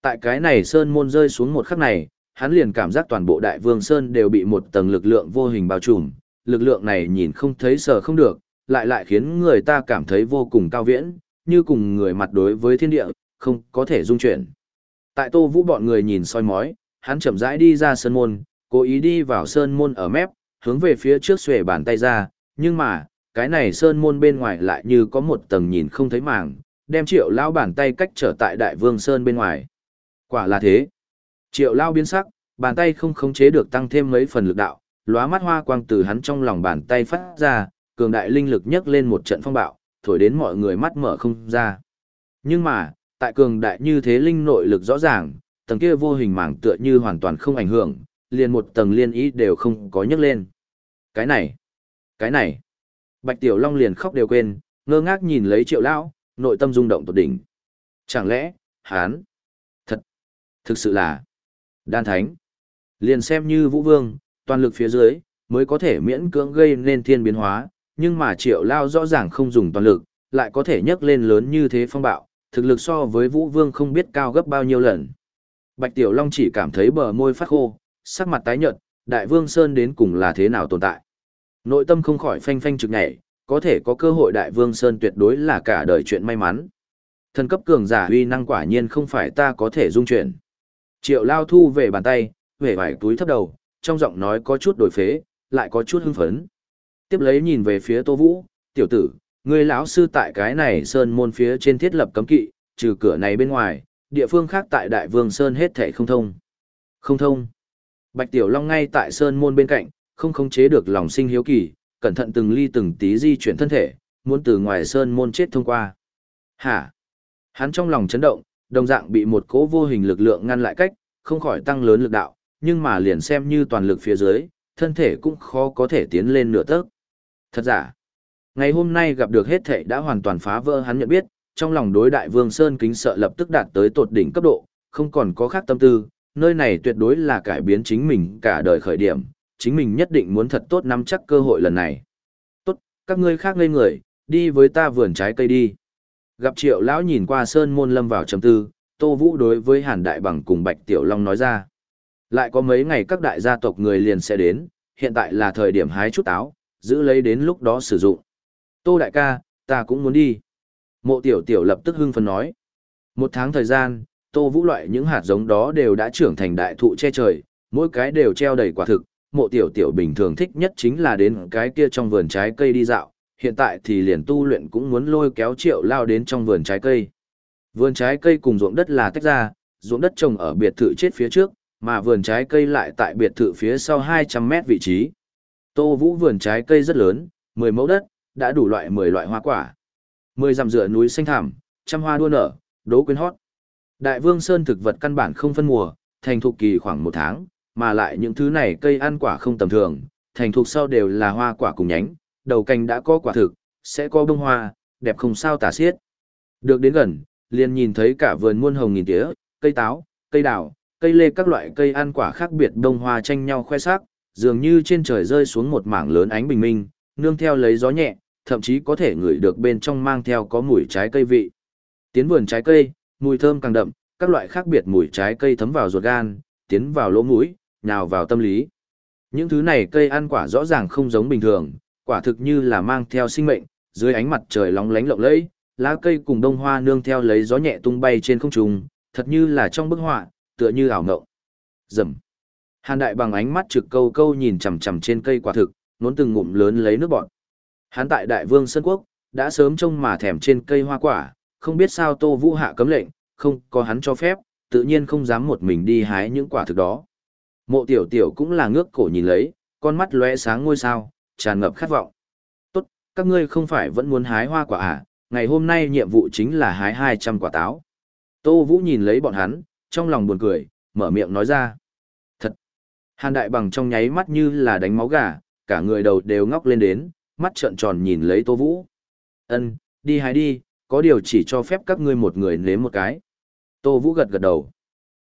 Tại cái này sơn môn rơi xuống một khắc này, hắn liền cảm giác toàn bộ Đại Vương Sơn đều bị một tầng lực lượng vô hình bao trùm, lực lượng này nhìn không thấy sờ không được, lại lại khiến người ta cảm thấy vô cùng cao viễn, như cùng người mặt đối với thiên địa, không có thể dung chuyển. Tại Tô Vũ bọn người nhìn soi mói, hắn chậm rãi đi ra sơn môn, cố ý đi vào sơn môn ở mép, hướng về phía trước xuề bàn tay ra, nhưng mà, cái này sơn môn bên ngoài lại như có một tầng nhìn không thấy màng, đem triệu lao bàn tay cách trở tại đại vương sơn bên ngoài. Quả là thế. Triệu lao biến sắc, bàn tay không khống chế được tăng thêm mấy phần lực đạo, lóa mắt hoa quang từ hắn trong lòng bàn tay phát ra, cường đại linh lực nhấc lên một trận phong bạo, thổi đến mọi người mắt mở không ra. Nhưng mà, tại cường đại như thế linh nội lực rõ ràng, tầng kia vô hình mảng tựa như hoàn toàn không ảnh hưởng, liền một tầng liên ý đều không có nhấc lên. Cái này, cái này. Bạch Tiểu Long liền khóc đều quên, ngơ ngác nhìn lấy Triệu lão, nội tâm rung động tột đỉnh. Chẳng lẽ, hán, thật, thực sự là đan thánh. Liền xem như Vũ Vương, toàn lực phía dưới, mới có thể miễn cưỡng gây nên thiên biến hóa, nhưng mà triệu lao rõ ràng không dùng toàn lực, lại có thể nhấc lên lớn như thế phong bạo, thực lực so với Vũ Vương không biết cao gấp bao nhiêu lần. Bạch Tiểu Long chỉ cảm thấy bờ môi phát khô, sắc mặt tái nhợt, Đại Vương Sơn đến cùng là thế nào tồn tại. Nội tâm không khỏi phanh phanh trực nhảy, có thể có cơ hội Đại Vương Sơn tuyệt đối là cả đời chuyện may mắn. Thần cấp cường giả uy năng quả nhiên không phải ta có thể dung chuyển. Triệu Lao thu về bàn tay, về vải túi thấp đầu, trong giọng nói có chút đổi phế, lại có chút hưng phấn. Tiếp lấy nhìn về phía Tô Vũ, tiểu tử, ngươi lão sư tại cái này sơn môn phía trên thiết lập cấm kỵ, trừ cửa này bên ngoài, địa phương khác tại Đại Vương Sơn hết thể không thông. Không thông. Bạch Tiểu Long ngay tại sơn môn bên cạnh, không khống chế được lòng sinh hiếu kỳ, cẩn thận từng ly từng tí di chuyển thân thể, muốn từ ngoài sơn môn chết thông qua. Hả? Hắn trong lòng chấn động, đồng dạng bị một cỗ vô hình lực lượng ngăn lại cách, không khỏi tăng lớn lực đạo, nhưng mà liền xem như toàn lực phía dưới, thân thể cũng khó có thể tiến lên nửa tấc. Thật giả, ngày hôm nay gặp được hết thảy đã hoàn toàn phá vỡ hắn nhận biết, trong lòng đối đại vương Sơn kính sợ lập tức đạt tới tột đỉnh cấp độ, không còn có khác tâm tư, nơi này tuyệt đối là cải biến chính mình cả đời khởi điểm, chính mình nhất định muốn thật tốt nắm chắc cơ hội lần này. Tốt, các ngươi khác ngây người, đi với ta vườn trái cây đi. Gặp triệu lão nhìn qua sơn môn lâm vào trầm tư, Tô Vũ đối với Hàn Đại Bằng cùng Bạch Tiểu Long nói ra. Lại có mấy ngày các đại gia tộc người liền sẽ đến, hiện tại là thời điểm hái chút táo, giữ lấy đến lúc đó sử dụng. Tô Đại ca, ta cũng muốn đi. Mộ Tiểu Tiểu lập tức hưng phấn nói. Một tháng thời gian, Tô Vũ loại những hạt giống đó đều đã trưởng thành đại thụ che trời, mỗi cái đều treo đầy quả thực. Mộ Tiểu Tiểu bình thường thích nhất chính là đến cái kia trong vườn trái cây đi dạo, hiện tại thì liền tu luyện cũng muốn lôi kéo triệu lao đến trong vườn trái cây. Vườn trái cây cùng ruộng đất là tách ra, ruộng đất trồng ở biệt thự chết phía trước, mà vườn trái cây lại tại biệt thự phía sau 200 mét vị trí. Tô Vũ vườn trái cây rất lớn, 10 mẫu đất, đã đủ loại 10 loại hoa quả. 10 dặm dựa núi xanh thảm, trăm hoa đua nở, đố quyến hót. Đại Vương Sơn thực vật căn bản không phân mùa, thành thục kỳ khoảng một tháng, mà lại những thứ này cây ăn quả không tầm thường, thành thục sau đều là hoa quả cùng nhánh, đầu cành đã có quả thực, sẽ có bông hoa, đẹp không sao tả xiết. Được đến gần, liền nhìn thấy cả vườn muôn hồng nghìn tía, cây táo, cây đào, cây lê các loại cây ăn quả khác biệt đông hoa tranh nhau khoe sắc, dường như trên trời rơi xuống một mảng lớn ánh bình minh, nương theo lấy gió nhẹ, thậm chí có thể ngửi được bên trong mang theo có mùi trái cây vị. Tiến vườn trái cây, mùi thơm càng đậm, các loại khác biệt mùi trái cây thấm vào ruột gan, tiến vào lỗ mũi, nhào vào tâm lý. Những thứ này cây ăn quả rõ ràng không giống bình thường, quả thực như là mang theo sinh mệnh, dưới ánh mặt trời lóng lánh lộng lẫy, lá cây cùng đông hoa nương theo lấy gió nhẹ tung bay trên không trung, thật như là trong bức họa, tựa như ảo ngộng. Rầm. Hàn Đại bằng ánh mắt trực câu câu nhìn chằm chằm trên cây quả thực, nuốt từng ngụm lớn lấy nước bọt. Hắn tại Đại Vương Sơn Quốc, đã sớm trông mà thèm trên cây hoa quả, không biết sao Tô Vũ hạ cấm lệnh, không có hắn cho phép, tự nhiên không dám một mình đi hái những quả thực đó. Mộ Tiểu Tiểu cũng là ngước cổ nhìn lấy, con mắt lóe sáng ngôi sao, tràn ngập khát vọng. Tốt, các ngươi không phải vẫn muốn hái hoa quả à, ngày hôm nay nhiệm vụ chính là hái 200 quả táo. Tô Vũ nhìn lấy bọn hắn, trong lòng buồn cười, mở miệng nói ra. Thật! Hàn đại bằng trong nháy mắt như là đánh máu gà, cả người đầu đều ngóc lên đến, mắt trợn tròn nhìn lấy Tô Vũ. Ân, đi hái đi, có điều chỉ cho phép các ngươi một người nếm một cái. Tô Vũ gật gật đầu.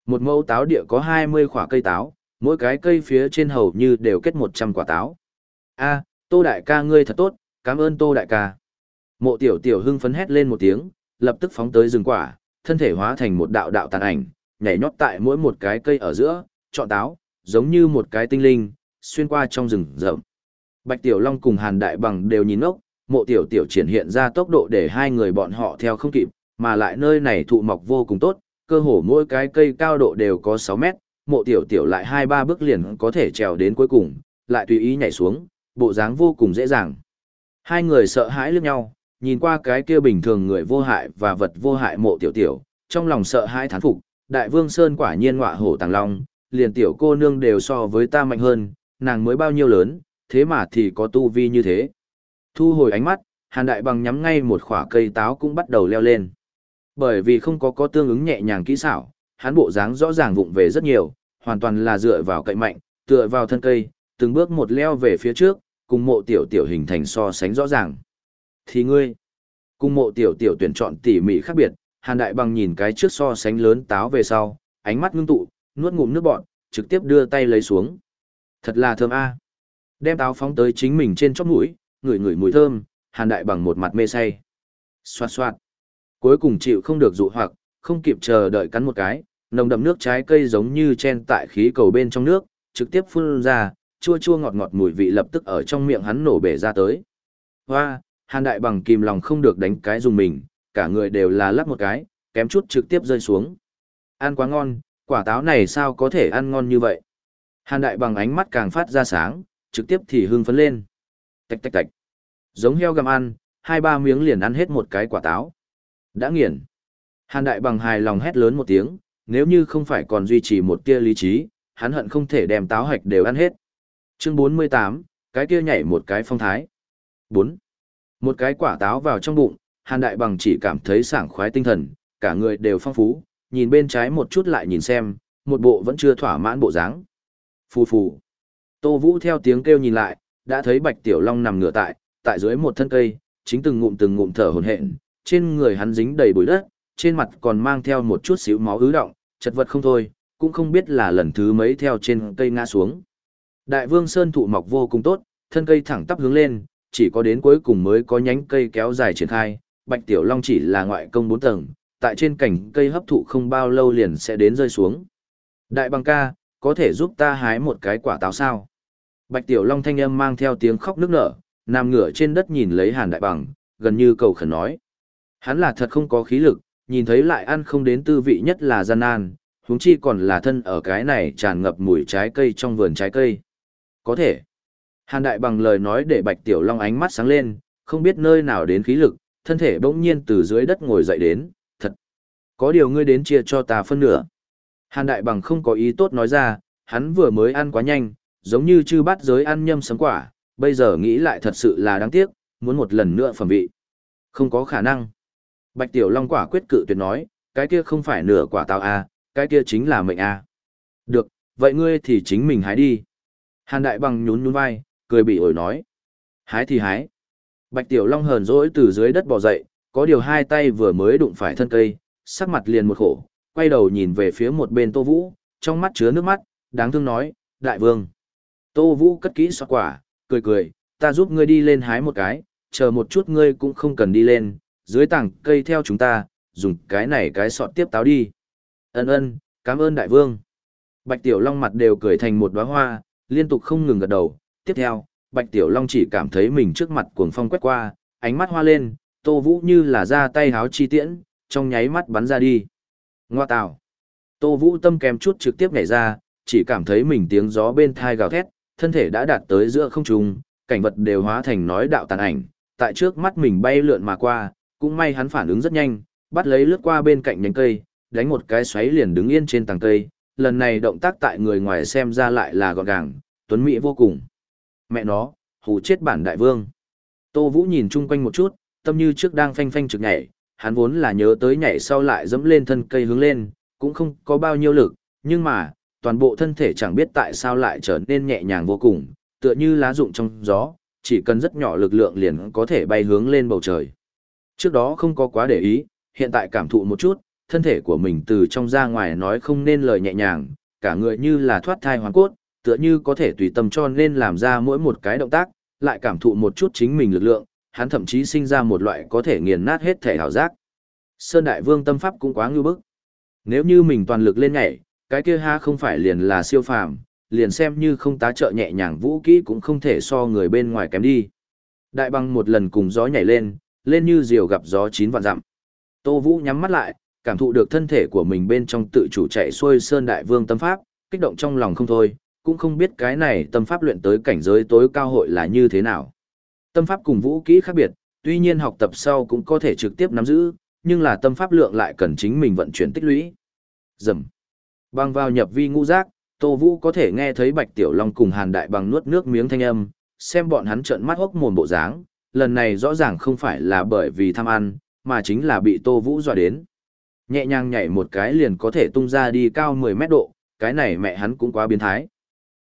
Một mẫu táo địa có 20 quả cây táo, mỗi cái cây phía trên hầu như đều kết 100 quả táo. A, Tô đại ca ngươi thật tốt, cảm ơn Tô đại ca. Mộ tiểu tiểu hưng phấn hét lên một tiếng, lập tức phóng tới rừng quả, thân thể hóa thành một đạo đạo tàn ảnh, nhảy nhót tại mỗi một cái cây ở giữa, chọn táo, giống như một cái tinh linh, xuyên qua trong rừng rậm. Bạch Tiểu Long cùng Hàn Đại Bằng đều nhìn ngốc, mộ tiểu tiểu triển hiện ra tốc độ để hai người bọn họ theo không kịp, mà lại nơi này thụ mọc vô cùng tốt, cơ hồ mỗi cái cây cao độ đều có 6 mét, mộ tiểu tiểu lại 2-3 bước liền có thể trèo đến cuối cùng, lại tùy ý nhảy xuống, bộ dáng vô cùng dễ dàng. Hai người sợ hãi lướt nhau, nhìn qua cái kia bình thường người vô hại và vật vô hại mộ tiểu tiểu, trong lòng sợ hãi thán phục, đại vương Sơn quả nhiên ngọa hổ tàng long, liền tiểu cô nương đều so với ta mạnh hơn, nàng mới bao nhiêu lớn, thế mà thì có tu vi như thế. Thu hồi ánh mắt, hàn đại bằng nhắm ngay một khỏa cây táo cũng bắt đầu leo lên. Bởi vì không có có tương ứng nhẹ nhàng kỹ xảo, hắn bộ dáng rõ ràng vụng về rất nhiều, hoàn toàn là dựa vào cậy mạnh, tựa vào thân cây, từng bước một leo về phía trước, cùng mộ tiểu tiểu hình thành so sánh rõ ràng. Thì ngươi, cùng mộ tiểu tiểu tuyển chọn tỉ mỉ khác biệt, hàn đại bằng nhìn cái trước so sánh lớn táo về sau, ánh mắt ngưng tụ, nuốt ngụm nước bọt, trực tiếp đưa tay lấy xuống. Thật là thơm a. Đem táo phóng tới chính mình trên chóp mũi, ngửi ngửi mùi thơm, hàn đại bằng một mặt mê say. Xoạt xoạt. Cuối cùng chịu không được dụ hoặc, không kịp chờ đợi cắn một cái, nồng đậm nước trái cây giống như chen tại khí cầu bên trong nước, trực tiếp phun ra, chua chua ngọt ngọt mùi vị lập tức ở trong miệng hắn nổ bể ra tới. Hoa, hàn đại bằng kìm lòng không được đánh cái dùng mình, cả người đều là lắp một cái, kém chút trực tiếp rơi xuống. Ăn quá ngon, quả táo này sao có thể ăn ngon như vậy? Hàn đại bằng ánh mắt càng phát ra sáng, trực tiếp thì hưng phấn lên. Tạch tạch tạch. Giống heo gặm ăn, hai ba miếng liền ăn hết một cái quả táo. Đã nghiền. Hàn đại bằng hài lòng hét lớn một tiếng, nếu như không phải còn duy trì một tia lý trí, hắn hận không thể đem táo hạch đều ăn hết. Chương 48, cái kia nhảy một cái phong thái. 4. Một cái quả táo vào trong bụng, Hàn Đại Bằng chỉ cảm thấy sảng khoái tinh thần, cả người đều phong phú, nhìn bên trái một chút lại nhìn xem, một bộ vẫn chưa thỏa mãn bộ dáng. Phù phù. Tô Vũ theo tiếng kêu nhìn lại, đã thấy Bạch Tiểu Long nằm ngửa tại, tại dưới một thân cây, chính từng ngụm từng ngụm thở hổn hển, trên người hắn dính đầy bụi đất, trên mặt còn mang theo một chút xíu máu ứ động, chật vật không thôi, cũng không biết là lần thứ mấy theo trên cây ngã xuống. Đại Vương Sơn thụ mọc vô cùng tốt, thân cây thẳng tắp hướng lên, chỉ có đến cuối cùng mới có nhánh cây kéo dài triển khai, Bạch Tiểu Long chỉ là ngoại công 4 tầng, tại trên cành cây hấp thụ không bao lâu liền sẽ đến rơi xuống. Đại bằng ca, có thể giúp ta hái một cái quả táo sao? Bạch Tiểu Long thanh âm mang theo tiếng khóc nức nở, nằm ngửa trên đất nhìn lấy Hàn Đại Bằng, gần như cầu khẩn nói. Hắn là thật không có khí lực, nhìn thấy lại ăn không đến tư vị nhất là gian nan, huống chi còn là thân ở cái này tràn ngập mùi trái cây trong vườn trái cây. Có thể. Hàn Đại Bằng lời nói để Bạch Tiểu Long ánh mắt sáng lên, không biết nơi nào đến khí lực, thân thể bỗng nhiên từ dưới đất ngồi dậy đến, thật. Có điều ngươi đến chia cho ta phân nửa. Hàn Đại Bằng không có ý tốt nói ra, hắn vừa mới ăn quá nhanh, giống như chư bát giới ăn nhâm sấm quả, bây giờ nghĩ lại thật sự là đáng tiếc, muốn một lần nữa phẩm vị. Không có khả năng. Bạch Tiểu Long quả quyết cự tuyệt nói, cái kia không phải nửa quả tao a, à, cái kia chính là mệnh a. Được, vậy ngươi thì chính mình hái đi. Hàn Đại Bằng nhún nhún vai, cười bị ổi nói. Hái thì hái. Bạch Tiểu Long hờn dỗi từ dưới đất bò dậy, có điều hai tay vừa mới đụng phải thân cây, sắc mặt liền một khổ, quay đầu nhìn về phía một bên Tô Vũ, trong mắt chứa nước mắt, đáng thương nói, Đại Vương. Tô Vũ cất kỹ xoát quả, cười cười, ta giúp ngươi đi lên hái một cái, chờ một chút ngươi cũng không cần đi lên, dưới tảng cây theo chúng ta, dùng cái này cái sọt tiếp táo đi. Ân ân, cảm ơn đại vương. Bạch Tiểu Long mặt đều cười thành một đóa hoa, liên tục không ngừng gật đầu. Tiếp theo, Bạch Tiểu Long chỉ cảm thấy mình trước mặt cuồng phong quét qua, ánh mắt hoa lên, Tô Vũ như là ra tay háo chi tiễn, trong nháy mắt bắn ra đi. Ngoa tào. Tô Vũ tâm kèm chút trực tiếp nhảy ra, chỉ cảm thấy mình tiếng gió bên thai gào thét, thân thể đã đạt tới giữa không trung, cảnh vật đều hóa thành nói đạo tàn ảnh, tại trước mắt mình bay lượn mà qua, cũng may hắn phản ứng rất nhanh, bắt lấy lướt qua bên cạnh nhánh cây, đánh một cái xoáy liền đứng yên trên tầng cây, lần này động tác tại người ngoài xem ra lại là gọn gàng, tuấn mỹ vô cùng. Mẹ nó, hù chết bản đại vương. Tô Vũ nhìn chung quanh một chút, tâm như trước đang phanh phanh trực nhảy, hắn vốn là nhớ tới nhảy sau lại dẫm lên thân cây hướng lên, cũng không có bao nhiêu lực, nhưng mà, toàn bộ thân thể chẳng biết tại sao lại trở nên nhẹ nhàng vô cùng, tựa như lá rụng trong gió, chỉ cần rất nhỏ lực lượng liền có thể bay hướng lên bầu trời. Trước đó không có quá để ý, hiện tại cảm thụ một chút, thân thể của mình từ trong ra ngoài nói không nên lời nhẹ nhàng, cả người như là thoát thai hoàn cốt, tựa như có thể tùy tâm cho nên làm ra mỗi một cái động tác, lại cảm thụ một chút chính mình lực lượng, hắn thậm chí sinh ra một loại có thể nghiền nát hết thể hảo giác. Sơn Đại Vương tâm pháp cũng quá ngưu bức. Nếu như mình toàn lực lên nhảy, cái kia ha không phải liền là siêu phàm, liền xem như không tá trợ nhẹ nhàng vũ kỹ cũng không thể so người bên ngoài kém đi. Đại băng một lần cùng gió nhảy lên, lên như diều gặp gió chín vạn dặm. Tô Vũ nhắm mắt lại, cảm thụ được thân thể của mình bên trong tự chủ chạy xuôi sơn đại vương tâm pháp, kích động trong lòng không thôi, cũng không biết cái này tâm pháp luyện tới cảnh giới tối cao hội là như thế nào. Tâm pháp cùng vũ kỹ khác biệt, tuy nhiên học tập sau cũng có thể trực tiếp nắm giữ, nhưng là tâm pháp lượng lại cần chính mình vận chuyển tích lũy. Dầm. Bằng vào nhập vi ngũ giác, Tô Vũ có thể nghe thấy Bạch Tiểu Long cùng Hàn Đại bằng nuốt nước miếng thanh âm, xem bọn hắn trợn mắt hốc mồm bộ dáng, lần này rõ ràng không phải là bởi vì tham ăn, mà chính là bị Tô Vũ dọa đến. Nhẹ nhàng nhảy một cái liền có thể tung ra đi cao 10 mét độ, cái này mẹ hắn cũng quá biến thái.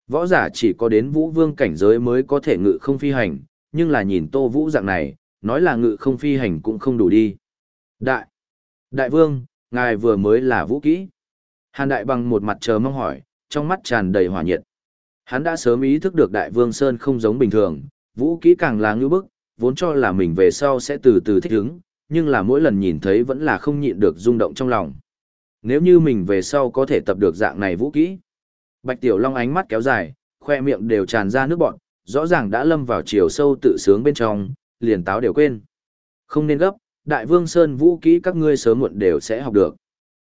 Võ giả chỉ có đến vũ vương cảnh giới mới có thể ngự không phi hành, nhưng là nhìn Tô Vũ dạng này, nói là ngự không phi hành cũng không đủ đi. Đại! Đại vương, ngài vừa mới là vũ kỹ. Hàn đại bằng một mặt chờ mong hỏi, trong mắt tràn đầy hỏa nhiệt. Hắn đã sớm ý thức được đại vương Sơn không giống bình thường, vũ kỹ càng là ngư bức, vốn cho là mình về sau sẽ từ từ thích ứng, nhưng là mỗi lần nhìn thấy vẫn là không nhịn được rung động trong lòng. Nếu như mình về sau có thể tập được dạng này vũ kỹ. Bạch Tiểu Long ánh mắt kéo dài, khoe miệng đều tràn ra nước bọt, rõ ràng đã lâm vào chiều sâu tự sướng bên trong, liền táo đều quên. Không nên gấp, Đại Vương Sơn vũ kỹ các ngươi sớm muộn đều sẽ học được.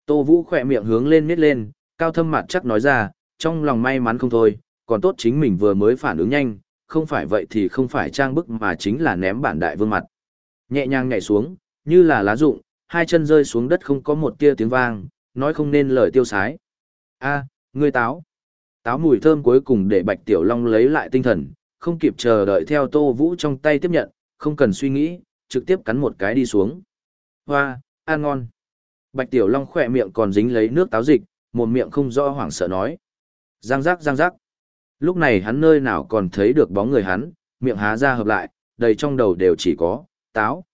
Tô Vũ khỏe miệng hướng lên miết lên, cao thâm mặt chắc nói ra, trong lòng may mắn không thôi, còn tốt chính mình vừa mới phản ứng nhanh, không phải vậy thì không phải trang bức mà chính là ném bản đại vương mặt. Nhẹ nhàng nhảy xuống, như là lá rụng, hai chân rơi xuống đất không có một tia tiếng vang, nói không nên lời tiêu sái. A, ngươi táo. Táo mùi thơm cuối cùng để Bạch Tiểu Long lấy lại tinh thần, không kịp chờ đợi theo Tô Vũ trong tay tiếp nhận, Không cần suy nghĩ, trực tiếp cắn một cái đi xuống. Hoa, ăn ngon. Bạch Tiểu Long khỏe miệng còn dính lấy nước táo dịch, một miệng không rõ hoảng sợ nói. Giang giác giang giác. Lúc này hắn nơi nào còn thấy được bóng người hắn, miệng há ra hợp lại, đầy trong đầu đều chỉ có, táo.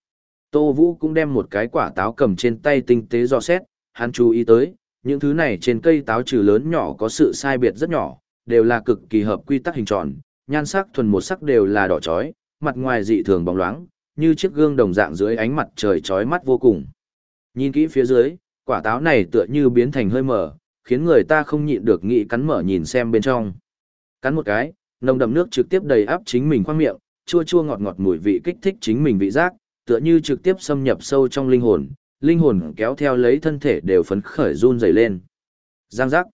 Tô Vũ cũng đem một cái quả táo cầm trên tay tinh tế do xét, hắn chú ý tới, những thứ này trên cây táo trừ lớn nhỏ có sự sai biệt rất nhỏ, đều là cực kỳ hợp quy tắc hình tròn, nhan sắc thuần một sắc đều là đỏ chói, mặt ngoài dị thường bóng loáng, như chiếc gương đồng dạng dưới ánh mặt trời chói mắt vô cùng. Nhìn kỹ phía dưới, quả táo này tựa như biến thành hơi mở, khiến người ta không nhịn được nghĩ cắn mở nhìn xem bên trong. Cắn một cái, nồng đậm nước trực tiếp đầy áp chính mình khoang miệng, chua chua ngọt ngọt mùi vị kích thích chính mình vị giác, tựa như trực tiếp xâm nhập sâu trong linh hồn, linh hồn kéo theo lấy thân thể đều phấn khởi run rẩy lên. Giang giác.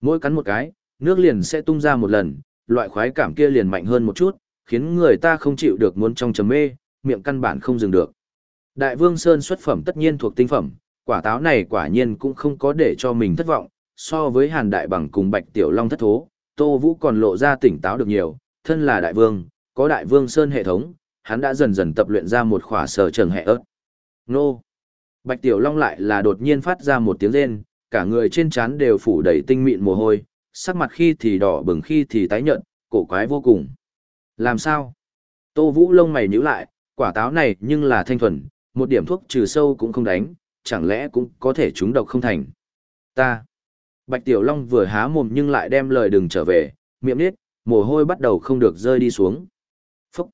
Mỗi cắn một cái, nước liền sẽ tung ra một lần, loại khoái cảm kia liền mạnh hơn một chút, khiến người ta không chịu được muốn trong trầm mê, miệng căn bản không dừng được. Đại Vương Sơn xuất phẩm tất nhiên thuộc tinh phẩm, quả táo này quả nhiên cũng không có để cho mình thất vọng, so với Hàn Đại Bằng cùng Bạch Tiểu Long thất thố, Tô Vũ còn lộ ra tỉnh táo được nhiều, thân là Đại Vương, có Đại Vương Sơn hệ thống, hắn đã dần dần tập luyện ra một khỏa sở trường hệ ớt. Nô! Bạch Tiểu Long lại là đột nhiên phát ra một tiếng rên, cả người trên trán đều phủ đầy tinh mịn mồ hôi, sắc mặt khi thì đỏ bừng khi thì tái nhợt, cổ quái vô cùng. Làm sao? Tô Vũ lông mày nhíu lại, quả táo này nhưng là thanh thuần, một điểm thuốc trừ sâu cũng không đánh, chẳng lẽ cũng có thể trúng độc không thành. Ta. Bạch Tiểu Long vừa há mồm nhưng lại đem lời đừng trở về, miệng nít, mồ hôi bắt đầu không được rơi đi xuống. Phúc.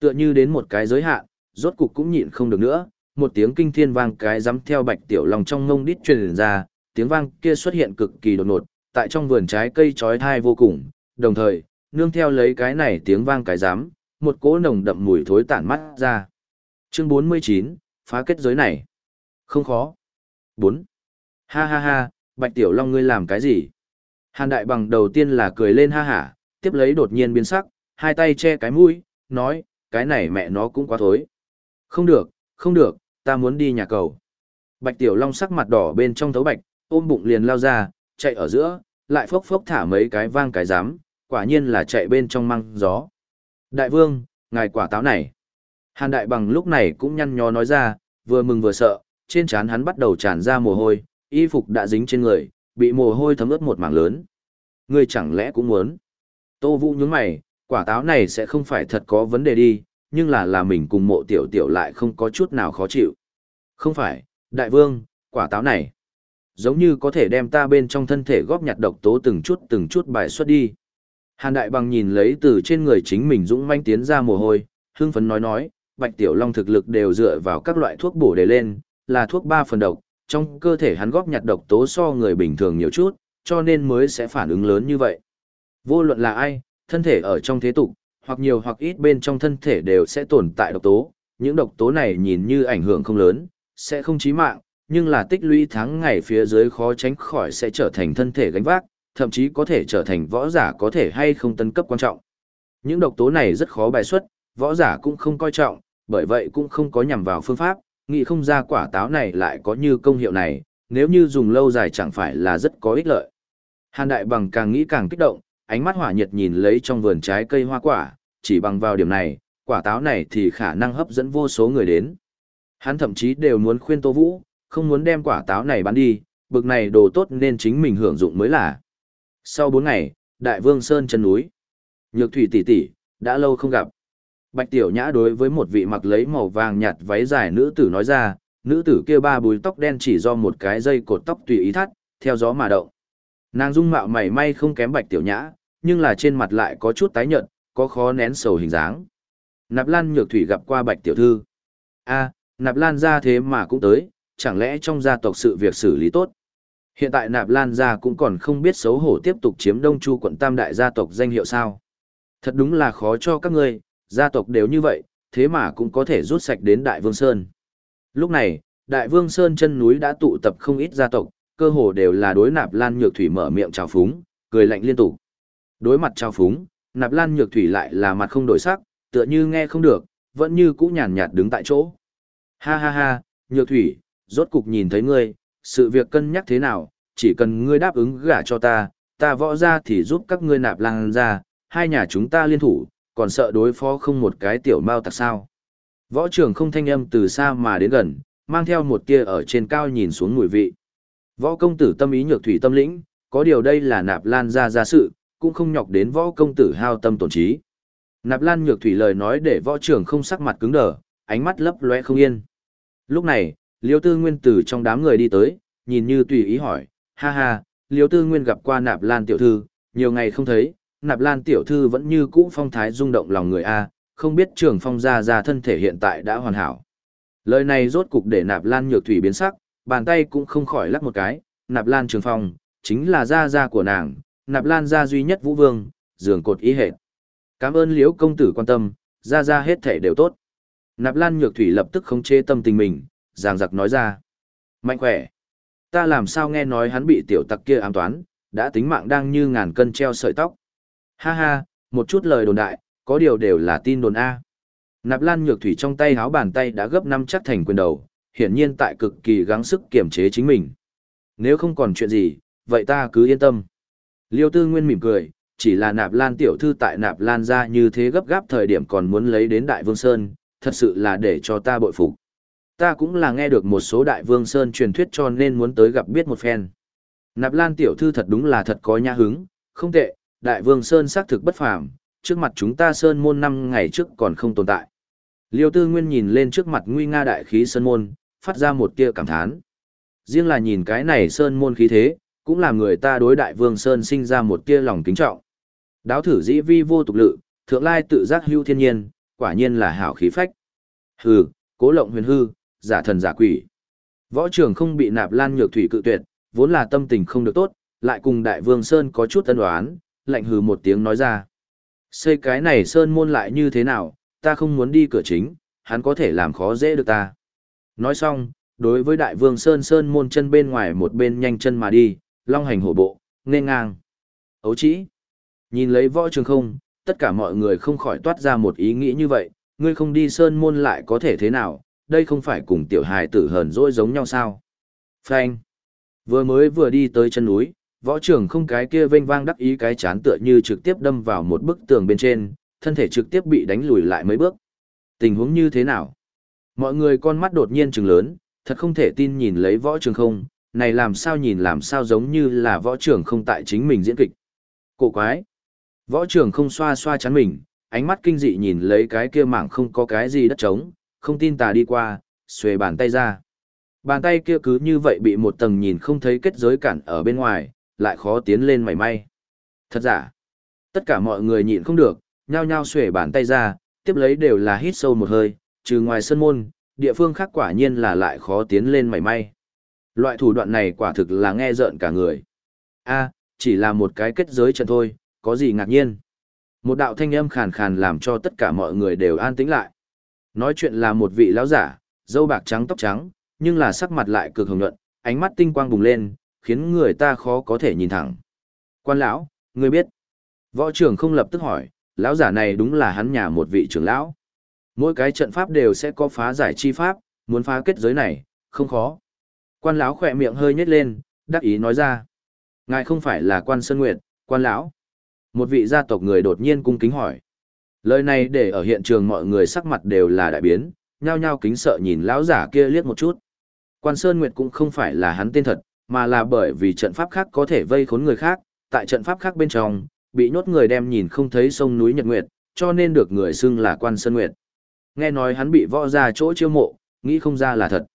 Tựa như đến một cái giới hạn, rốt cục cũng nhịn không được nữa, một tiếng kinh thiên vang cái dám theo Bạch Tiểu Long trong ngông đít truyền ra, tiếng vang kia xuất hiện cực kỳ đột ngột, tại trong vườn trái cây chói thai vô cùng, đồng thời, nương theo lấy cái này tiếng vang cái dám, một cỗ nồng đậm mùi thối tản mắt ra. Chương 49, phá kết giới này. Không khó. 4. Ha ha ha, Bạch Tiểu Long ngươi làm cái gì? Hàn Đại Bằng đầu tiên là cười lên ha hả, tiếp lấy đột nhiên biến sắc, hai tay che cái mũi, nói, cái này mẹ nó cũng quá thối. Không được, không được, ta muốn đi nhà cầu. Bạch Tiểu Long sắc mặt đỏ bên trong thấu bạch, ôm bụng liền lao ra, chạy ở giữa, lại phốc phốc thả mấy cái vang cái giám, quả nhiên là chạy bên trong măng gió. Đại vương, ngài quả táo này. Hàn đại bằng lúc này cũng nhăn nhó nói ra, vừa mừng vừa sợ, trên trán hắn bắt đầu tràn ra mồ hôi, y phục đã dính trên người, bị mồ hôi thấm ướt một mảng lớn. Ngươi chẳng lẽ cũng muốn? Tô Vũ nhướng mày, quả táo này sẽ không phải thật có vấn đề đi, nhưng là là mình cùng mộ tiểu tiểu lại không có chút nào khó chịu. Không phải, đại vương, quả táo này, giống như có thể đem ta bên trong thân thể góp nhặt độc tố từng chút từng chút bài xuất đi. Hàn Đại Bằng nhìn lấy từ trên người chính mình dũng manh tiến ra mồ hôi, hưng phấn nói nói, Bạch Tiểu Long thực lực đều dựa vào các loại thuốc bổ để lên, là thuốc ba phần độc, trong cơ thể hắn góp nhặt độc tố so người bình thường nhiều chút, cho nên mới sẽ phản ứng lớn như vậy. Vô luận là ai, thân thể ở trong thế tục, hoặc nhiều hoặc ít bên trong thân thể đều sẽ tồn tại độc tố, những độc tố này nhìn như ảnh hưởng không lớn, sẽ không chí mạng, nhưng là tích lũy tháng ngày phía dưới khó tránh khỏi sẽ trở thành thân thể gánh vác, thậm chí có thể trở thành võ giả có thể hay không tân cấp quan trọng. Những độc tố này rất khó bài xuất, võ giả cũng không coi trọng, bởi vậy cũng không có nhằm vào phương pháp, nghĩ không ra quả táo này lại có như công hiệu này, nếu như dùng lâu dài chẳng phải là rất có ích lợi. Hàn Đại Bằng càng nghĩ càng kích động, ánh mắt hỏa nhiệt nhìn lấy trong vườn trái cây hoa quả, chỉ bằng vào điểm này, quả táo này thì khả năng hấp dẫn vô số người đến. Hắn thậm chí đều muốn khuyên Tô Vũ, không muốn đem quả táo này bán đi, bực này đồ tốt nên chính mình hưởng dụng mới là. Sau 4 ngày, Đại Vương Sơn chân núi. Nhược thủy tỷ tỷ, đã lâu không gặp. Bạch Tiểu Nhã đối với một vị mặc lấy màu vàng nhạt váy dài nữ tử nói ra, nữ tử kia ba búi tóc đen chỉ do một cái dây cột tóc tùy ý thắt, theo gió mà động. Nàng dung mạo mảy may không kém Bạch Tiểu Nhã, nhưng là trên mặt lại có chút tái nhợt, có khó nén sầu hình dáng. Nạp Lan Nhược Thủy gặp qua Bạch Tiểu Thư. a Nạp Lan ra thế mà cũng tới, chẳng lẽ trong gia tộc sự việc xử lý tốt? Hiện tại Nạp Lan gia cũng còn không biết xấu hổ tiếp tục chiếm Đông Chu quận Tam đại gia tộc danh hiệu sao. Thật đúng là khó cho các ngươi, gia tộc đều như vậy, thế mà cũng có thể rút sạch đến Đại Vương Sơn. Lúc này, Đại Vương Sơn chân núi đã tụ tập không ít gia tộc, cơ hồ đều là đối Nạp Lan Nhược Thủy mở miệng chào phúng, cười lạnh liên tục. Đối mặt chào phúng, Nạp Lan Nhược Thủy lại là mặt không đổi sắc, tựa như nghe không được, vẫn như cũ nhàn nhạt đứng tại chỗ. Ha ha ha, Nhược Thủy, rốt cục nhìn thấy ngươi, sự việc cân nhắc thế nào, chỉ cần ngươi đáp ứng gả cho ta, ta võ ra thì giúp các ngươi nạp Lan ra, hai nhà chúng ta liên thủ, còn sợ đối phó không một cái tiểu mao tặc sao. Võ trưởng không thanh âm từ xa mà đến gần, mang theo một tia ở trên cao nhìn xuống mùi vị. Võ công tử tâm ý nhược thủy tâm lĩnh, có điều đây là nạp lan ra ra sự, cũng không nhọc đến võ công tử hao tâm tổn trí. Nạp lan nhược thủy lời nói để võ trưởng không sắc mặt cứng đờ, ánh mắt lấp lóe không yên. Lúc này, liêu tư nguyên tử trong đám người đi tới, nhìn như tùy ý hỏi, ha ha, liêu tư nguyên gặp qua nạp lan tiểu thư, nhiều ngày không thấy, nạp lan tiểu thư vẫn như cũ phong thái rung động lòng người A, không biết trường phong gia gia thân thể hiện tại đã hoàn hảo. Lời này rốt cục để nạp lan nhược thủy biến sắc, bàn tay cũng không khỏi lắc một cái, nạp lan trường phong, chính là gia gia của nàng, nạp lan gia duy nhất vũ vương, giường cột ý hệ. Cảm ơn liễu công tử quan tâm, gia gia hết thể đều tốt. Nạp lan nhược thủy lập tức khống chế tâm tình mình, giàng giặc nói ra. Mạnh khỏe. Ta làm sao nghe nói hắn bị tiểu tặc kia ám toán, đã tính mạng đang như ngàn cân treo sợi tóc. Ha ha, một chút lời đồn đại, có điều đều là tin đồn A. Nạp lan nhược thủy trong tay háo bàn tay đã gấp năm chắc thành quyền đầu, hiển nhiên tại cực kỳ gắng sức kiềm chế chính mình. Nếu không còn chuyện gì, vậy ta cứ yên tâm. Liêu tư nguyên mỉm cười, chỉ là nạp lan tiểu thư tại nạp lan ra như thế gấp gáp thời điểm còn muốn lấy đến đại vương sơn, thật sự là để cho ta bội phục. Ta cũng là nghe được một số đại vương sơn truyền thuyết cho nên muốn tới gặp biết một phen. Nạp lan tiểu thư thật đúng là thật có nhã hứng, không tệ, đại vương sơn xác thực bất phàm, trước mặt chúng ta sơn môn năm ngày trước còn không tồn tại. Liêu tư nguyên nhìn lên trước mặt nguy nga đại khí sơn môn, phát ra một tia cảm thán. Riêng là nhìn cái này sơn môn khí thế, cũng làm người ta đối đại vương sơn sinh ra một tia lòng kính trọng. Đáo thử dĩ vi vô tục lự, thượng lai tự giác hưu thiên nhiên, quả nhiên là hảo khí phách. Hừ, cố lộng huyền hư, giả thần giả quỷ. Võ trưởng không bị nạp lan nhược thủy cự tuyệt, vốn là tâm tình không được tốt, lại cùng đại vương sơn có chút tân đoán, lạnh hừ một tiếng nói ra. Xây cái này sơn môn lại như thế nào, ta không muốn đi cửa chính, hắn có thể làm khó dễ được ta. Nói xong, đối với đại vương sơn sơn môn chân bên ngoài một bên nhanh chân mà đi, long hành hổ bộ, nên ngang. Ấu chỉ. Nhìn lấy võ trường không, tất cả mọi người không khỏi toát ra một ý nghĩ như vậy, ngươi không đi sơn môn lại có thể thế nào, đây không phải cùng tiểu hài tử hờn dỗi giống nhau sao. Phanh. Vừa mới vừa đi tới chân núi, võ trưởng không cái kia vênh vang đắc ý cái chán tựa như trực tiếp đâm vào một bức tường bên trên, thân thể trực tiếp bị đánh lùi lại mấy bước. Tình huống như thế nào? Mọi người con mắt đột nhiên trừng lớn, thật không thể tin nhìn lấy võ trường không, này làm sao nhìn làm sao giống như là võ trường không tại chính mình diễn kịch. Cổ quái! Võ trường không xoa xoa chán mình, ánh mắt kinh dị nhìn lấy cái kia mảng không có cái gì đất trống, không tin tà đi qua, xuề bàn tay ra. Bàn tay kia cứ như vậy bị một tầng nhìn không thấy kết giới cản ở bên ngoài, lại khó tiến lên mảy may. Thật giả, tất cả mọi người nhịn không được, nhao nhao xuể bàn tay ra, tiếp lấy đều là hít sâu một hơi, trừ ngoài sân môn, địa phương khác quả nhiên là lại khó tiến lên mảy may. Loại thủ đoạn này quả thực là nghe rợn cả người. a chỉ là một cái kết giới trận thôi, có gì ngạc nhiên. Một đạo thanh âm khàn khàn làm cho tất cả mọi người đều an tĩnh lại. Nói chuyện là một vị lão giả, dâu bạc trắng tóc trắng, nhưng là sắc mặt lại cực hồng nhuận, ánh mắt tinh quang bùng lên, khiến người ta khó có thể nhìn thẳng. Quan lão, ngươi biết. Võ trưởng không lập tức hỏi, lão giả này đúng là hắn nhà một vị trưởng lão. Mỗi cái trận pháp đều sẽ có phá giải chi pháp, muốn phá kết giới này, không khó. Quan lão khỏe miệng hơi nhếch lên, đắc ý nói ra. Ngài không phải là quan Sơn Nguyệt, quan lão. Một vị gia tộc người đột nhiên cung kính hỏi. Lời này để ở hiện trường mọi người sắc mặt đều là đại biến, nhao nhao kính sợ nhìn lão giả kia liếc một chút. Quan Sơn Nguyệt cũng không phải là hắn tên thật, mà là bởi vì trận pháp khác có thể vây khốn người khác, tại trận pháp khác bên trong, bị nhốt người đem nhìn không thấy sông núi Nhật Nguyệt, cho nên được người xưng là Quan Sơn Nguyệt. Nghe nói hắn bị võ ra chỗ chiêu mộ, nghĩ không ra là thật.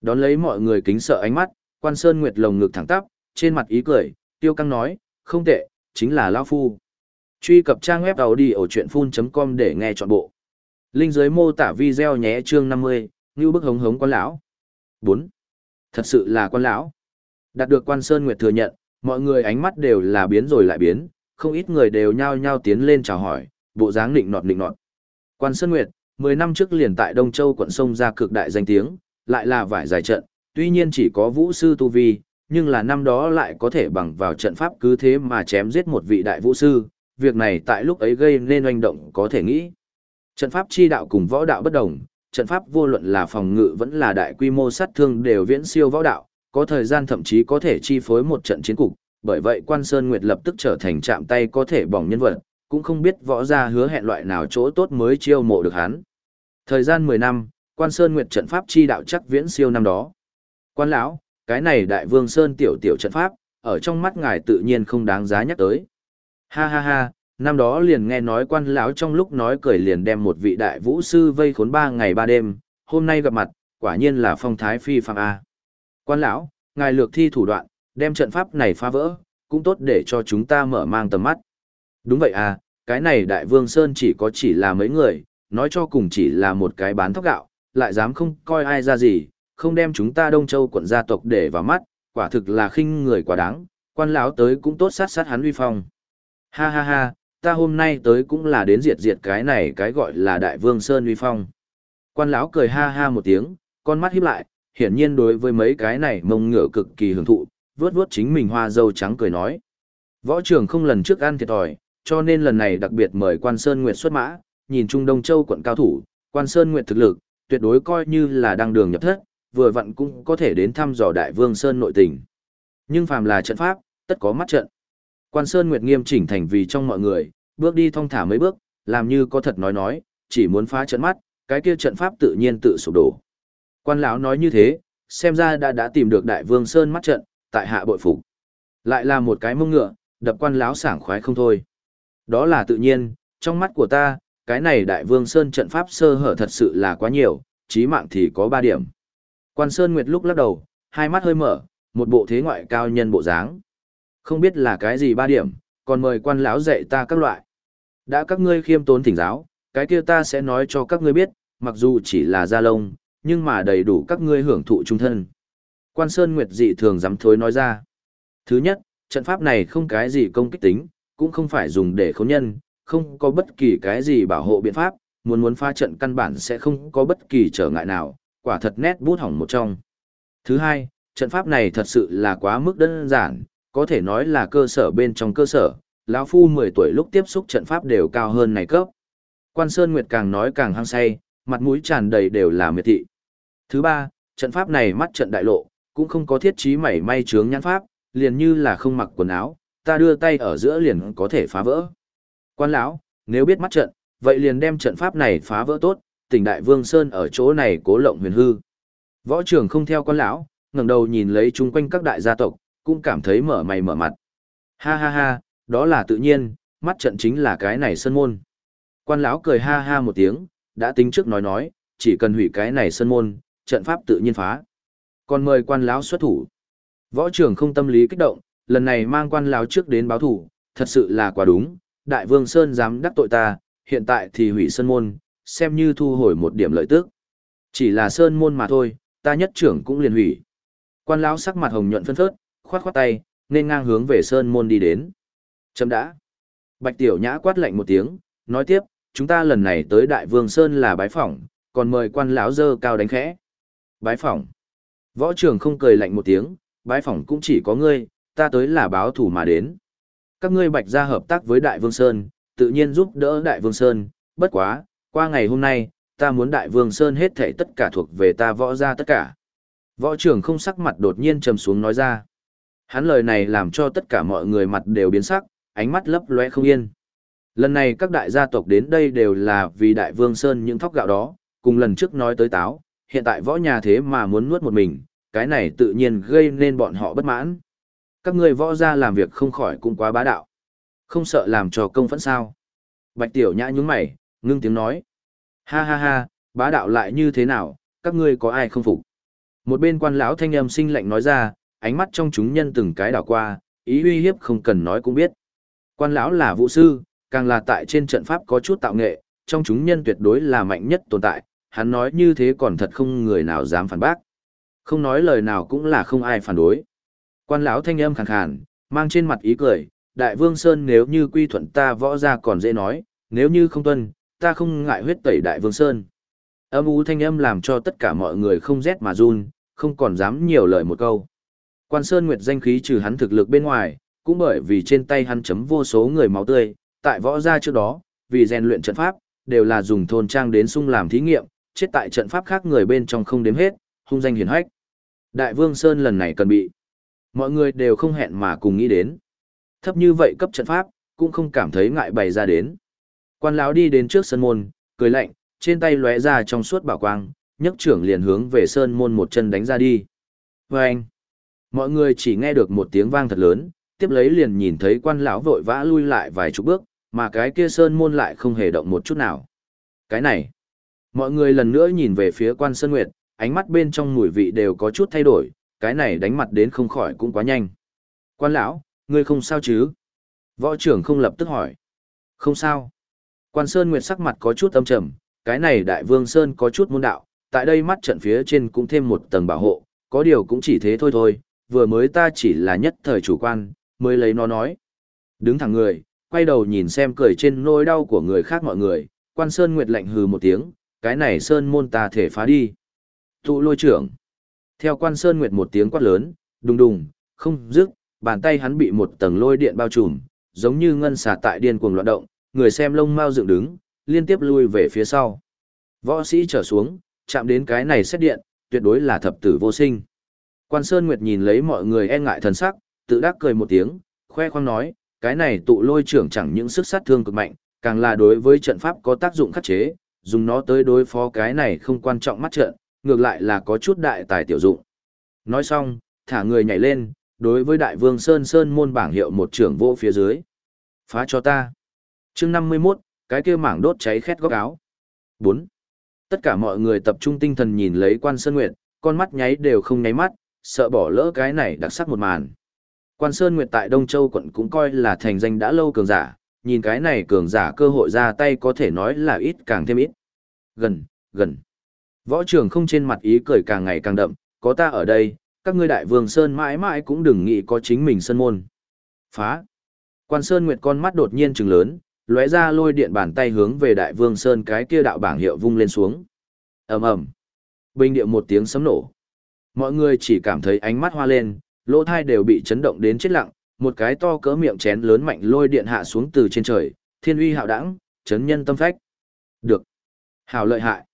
Đón lấy mọi người kính sợ ánh mắt, Quan Sơn Nguyệt lồng ngực thẳng tắp, trên mặt ý cười, tiêu căng nói, không tệ, chính là Lao Phu. Truy cập trang web đầu đi ở chuyện full.com để nghe trọn bộ. Linh dưới mô tả video nhé chương 50, như bức hống hống quan lão. 4. Thật sự là quan lão. Đạt được quan Sơn Nguyệt thừa nhận, mọi người ánh mắt đều là biến rồi lại biến, không ít người đều nhao nhao tiến lên chào hỏi, bộ dáng nịnh nọt nịnh nọt. Quan Sơn Nguyệt, 10 năm trước liền tại Đông Châu quận sông ra cực đại danh tiếng, lại là vải dài trận, tuy nhiên chỉ có vũ sư tu vi, nhưng là năm đó lại có thể bằng vào trận pháp cứ thế mà chém giết một vị đại vũ sư, việc này tại lúc ấy gây nên oanh động có thể nghĩ. Trận pháp chi đạo cùng võ đạo bất đồng, trận pháp vô luận là phòng ngự vẫn là đại quy mô sát thương đều viễn siêu võ đạo, có thời gian thậm chí có thể chi phối một trận chiến cục, bởi vậy quan Sơn Nguyệt lập tức trở thành chạm tay có thể bỏng nhân vật, cũng không biết võ gia hứa hẹn loại nào chỗ tốt mới chiêu mộ được hắn. Thời gian 10 năm, Quan Sơn Nguyệt trận pháp chi đạo chắc viễn siêu năm đó. Quan lão, cái này Đại Vương Sơn tiểu tiểu trận pháp, ở trong mắt ngài tự nhiên không đáng giá nhắc tới. Ha ha ha, năm đó liền nghe nói quan lão trong lúc nói cười liền đem một vị đại vũ sư vây khốn ba ngày ba đêm, hôm nay gặp mặt, quả nhiên là phong thái phi phàm a. Quan lão, ngài lược thi thủ đoạn, đem trận pháp này phá vỡ, cũng tốt để cho chúng ta mở mang tầm mắt. Đúng vậy à, cái này đại vương Sơn chỉ có chỉ là mấy người, nói cho cùng chỉ là một cái bán thóc gạo, lại dám không coi ai ra gì, không đem chúng ta Đông Châu quận gia tộc để vào mắt, quả thực là khinh người quá đáng, quan lão tới cũng tốt sát sát hắn uy phong. Ha ha ha, ta hôm nay tới cũng là đến diệt diệt cái này cái gọi là đại vương Sơn uy phong. Quan lão cười ha ha một tiếng, con mắt híp lại, hiển nhiên đối với mấy cái này mông ngựa cực kỳ hưởng thụ, vướt vướt chính mình hoa dâu trắng cười nói. Võ trưởng không lần trước ăn thiệt thòi, cho nên lần này đặc biệt mời quan Sơn Nguyệt xuất mã, nhìn Trung Đông Châu quận cao thủ, quan Sơn Nguyệt thực lực, tuyệt đối coi như là đang đường nhập thất, vừa vặn cũng có thể đến thăm dò đại vương Sơn nội tình. Nhưng phàm là trận pháp, tất có mắt trận. Quan Sơn Nguyệt nghiêm chỉnh thành vì trong mọi người, bước đi thong thả mấy bước, làm như có thật nói nói, chỉ muốn phá trận mắt, cái kia trận pháp tự nhiên tự sụp đổ. Quan lão nói như thế, xem ra đã đã tìm được Đại Vương Sơn mắt trận, tại hạ bội phục. Lại là một cái mông ngựa, đập quan lão sảng khoái không thôi. Đó là tự nhiên, trong mắt của ta, cái này Đại Vương Sơn trận pháp sơ hở thật sự là quá nhiều, chí mạng thì có ba điểm. Quan Sơn Nguyệt lúc lắc đầu, hai mắt hơi mở, một bộ thế ngoại cao nhân bộ dáng. Không biết là cái gì ba điểm, còn mời quan lão dạy ta các loại. Đã các ngươi khiêm tốn thỉnh giáo, cái kia ta sẽ nói cho các ngươi biết, mặc dù chỉ là da lông, nhưng mà đầy đủ các ngươi hưởng thụ trung thân. Quan Sơn Nguyệt dị thường dám thối nói ra. Thứ nhất, trận pháp này không cái gì công kích tính, cũng không phải dùng để khống nhân, không có bất kỳ cái gì bảo hộ biện pháp, muốn muốn pha trận căn bản sẽ không có bất kỳ trở ngại nào, quả thật nét bút hỏng một trong. Thứ hai, trận pháp này thật sự là quá mức đơn giản, có thể nói là cơ sở bên trong cơ sở, lão phu 10 tuổi lúc tiếp xúc trận pháp đều cao hơn này cấp. Quan Sơn Nguyệt càng nói càng hăng say, mặt mũi tràn đầy đều là miệt thị. Thứ ba, trận pháp này mắt trận đại lộ, cũng không có thiết trí mảy may chướng nhãn pháp, liền như là không mặc quần áo, ta đưa tay ở giữa liền có thể phá vỡ. Quan lão, nếu biết mắt trận, vậy liền đem trận pháp này phá vỡ tốt, tỉnh đại vương sơn ở chỗ này cố lộng huyền hư. Võ trưởng không theo quan lão, ngẩng đầu nhìn lấy chung quanh các đại gia tộc, cũng cảm thấy mở mày mở mặt. Ha ha ha, đó là tự nhiên, mắt trận chính là cái này sơn môn. Quan lão cười ha ha một tiếng, đã tính trước nói nói, chỉ cần hủy cái này sơn môn, trận pháp tự nhiên phá. Còn mời quan lão xuất thủ. Võ trưởng không tâm lý kích động, lần này mang quan lão trước đến báo thủ, thật sự là quá đúng, đại vương sơn dám đắc tội ta, hiện tại thì hủy sơn môn, xem như thu hồi một điểm lợi tức. Chỉ là sơn môn mà thôi, ta nhất trưởng cũng liền hủy. Quan lão sắc mặt hồng nhuận phân phớt, khoát khoát tay, nên ngang hướng về sơn môn đi đến. Chấm đã. Bạch Tiểu Nhã quát lạnh một tiếng, nói tiếp, chúng ta lần này tới Đại Vương Sơn là bái phỏng, còn mời quan lão dơ cao đánh khẽ. Bái phỏng. Võ trưởng không cười lạnh một tiếng, bái phỏng cũng chỉ có ngươi, ta tới là báo thủ mà đến. Các ngươi bạch gia hợp tác với Đại Vương Sơn, tự nhiên giúp đỡ Đại Vương Sơn, bất quá, qua ngày hôm nay, ta muốn Đại Vương Sơn hết thảy tất cả thuộc về ta võ gia tất cả. Võ trưởng không sắc mặt đột nhiên trầm xuống nói ra. Hắn lời này làm cho tất cả mọi người mặt đều biến sắc, ánh mắt lấp lóe không yên. Lần này các đại gia tộc đến đây đều là vì đại vương Sơn những thóc gạo đó, cùng lần trước nói tới táo, hiện tại võ nhà thế mà muốn nuốt một mình, cái này tự nhiên gây nên bọn họ bất mãn. Các người võ gia làm việc không khỏi cũng quá bá đạo. Không sợ làm cho công phẫn sao. Bạch tiểu nhã nhúng mày, ngưng tiếng nói. Ha ha ha, bá đạo lại như thế nào, các ngươi có ai không phục. Một bên quan lão thanh âm sinh lạnh nói ra, ánh mắt trong chúng nhân từng cái đảo qua, ý uy hiếp không cần nói cũng biết. Quan lão là vũ sư, càng là tại trên trận pháp có chút tạo nghệ, trong chúng nhân tuyệt đối là mạnh nhất tồn tại, hắn nói như thế còn thật không người nào dám phản bác. Không nói lời nào cũng là không ai phản đối. Quan lão thanh âm khàn khàn, mang trên mặt ý cười, đại vương Sơn nếu như quy thuận ta võ ra còn dễ nói, nếu như không tuân, ta không ngại huyết tẩy đại vương Sơn. Âm ú thanh âm làm cho tất cả mọi người không rét mà run, không còn dám nhiều lời một câu. Quan Sơn Nguyệt danh khí trừ hắn thực lực bên ngoài, cũng bởi vì trên tay hắn chấm vô số người máu tươi, tại võ gia trước đó, vì rèn luyện trận pháp, đều là dùng thôn trang đến sung làm thí nghiệm, chết tại trận pháp khác người bên trong không đếm hết, hung danh hiển hách. Đại Vương Sơn lần này cần bị. Mọi người đều không hẹn mà cùng nghĩ đến. Thấp như vậy cấp trận pháp, cũng không cảm thấy ngại bày ra đến. Quan lão đi đến trước sân môn, cười lạnh, trên tay lóe ra trong suốt bảo quang, nhấc trưởng liền hướng về sơn môn một chân đánh ra đi. Và anh, mọi người chỉ nghe được một tiếng vang thật lớn, tiếp lấy liền nhìn thấy quan lão vội vã lui lại vài chục bước, mà cái kia sơn môn lại không hề động một chút nào. Cái này, mọi người lần nữa nhìn về phía quan sơn nguyệt, ánh mắt bên trong mùi vị đều có chút thay đổi, cái này đánh mặt đến không khỏi cũng quá nhanh. Quan lão, ngươi không sao chứ? Võ trưởng không lập tức hỏi. Không sao. Quan Sơn Nguyệt sắc mặt có chút âm trầm, cái này Đại Vương Sơn có chút môn đạo, tại đây mắt trận phía trên cũng thêm một tầng bảo hộ, có điều cũng chỉ thế thôi thôi, vừa mới ta chỉ là nhất thời chủ quan, mới lấy nó nói. Đứng thẳng người, quay đầu nhìn xem cười trên nỗi đau của người khác mọi người, Quan Sơn Nguyệt lạnh hừ một tiếng, cái này Sơn môn ta thể phá đi. Tụ lôi trưởng. Theo Quan Sơn Nguyệt một tiếng quát lớn, đùng đùng, không dứt, bàn tay hắn bị một tầng lôi điện bao trùm, giống như ngân xà tại điên cuồng loạn động, người xem lông mau dựng đứng, liên tiếp lui về phía sau. Võ sĩ trở xuống, chạm đến cái này xét điện, tuyệt đối là thập tử vô sinh. Quan Sơn Nguyệt nhìn lấy mọi người e ngại thần sắc, tự đắc cười một tiếng, khoe khoang nói, cái này tụ lôi trưởng chẳng những sức sát thương cực mạnh, càng là đối với trận pháp có tác dụng khắc chế, dùng nó tới đối phó cái này không quan trọng mắt trợn ngược lại là có chút đại tài tiểu dụng. Nói xong, thả người nhảy lên, đối với đại vương Sơn Sơn môn bảng hiệu một trưởng vô phía dưới. Phá cho ta. chương 51, cái kia mảng đốt cháy khét góc áo. 4. Tất cả mọi người tập trung tinh thần nhìn lấy quan Sơn Nguyệt, con mắt nháy đều không nháy mắt, sợ bỏ lỡ cái này đặc sắc một màn. Quan Sơn Nguyệt tại Đông Châu quận cũng coi là thành danh đã lâu cường giả, nhìn cái này cường giả cơ hội ra tay có thể nói là ít càng thêm ít. Gần, gần. Võ trưởng không trên mặt ý cười càng ngày càng đậm, có ta ở đây, các ngươi đại vương Sơn mãi mãi cũng đừng nghĩ có chính mình sân môn. Phá. Quan Sơn Nguyệt con mắt đột nhiên trừng lớn, lóe ra lôi điện bàn tay hướng về đại vương Sơn cái kia đạo bảng hiệu vung lên xuống. ầm ầm Bình điệu một tiếng sấm nổ. Mọi người chỉ cảm thấy ánh mắt hoa lên, lỗ thai đều bị chấn động đến chết lặng, một cái to cỡ miệng chén lớn mạnh lôi điện hạ xuống từ trên trời, thiên uy hạo đẳng, chấn nhân tâm phách. Được. Hào lợi hại.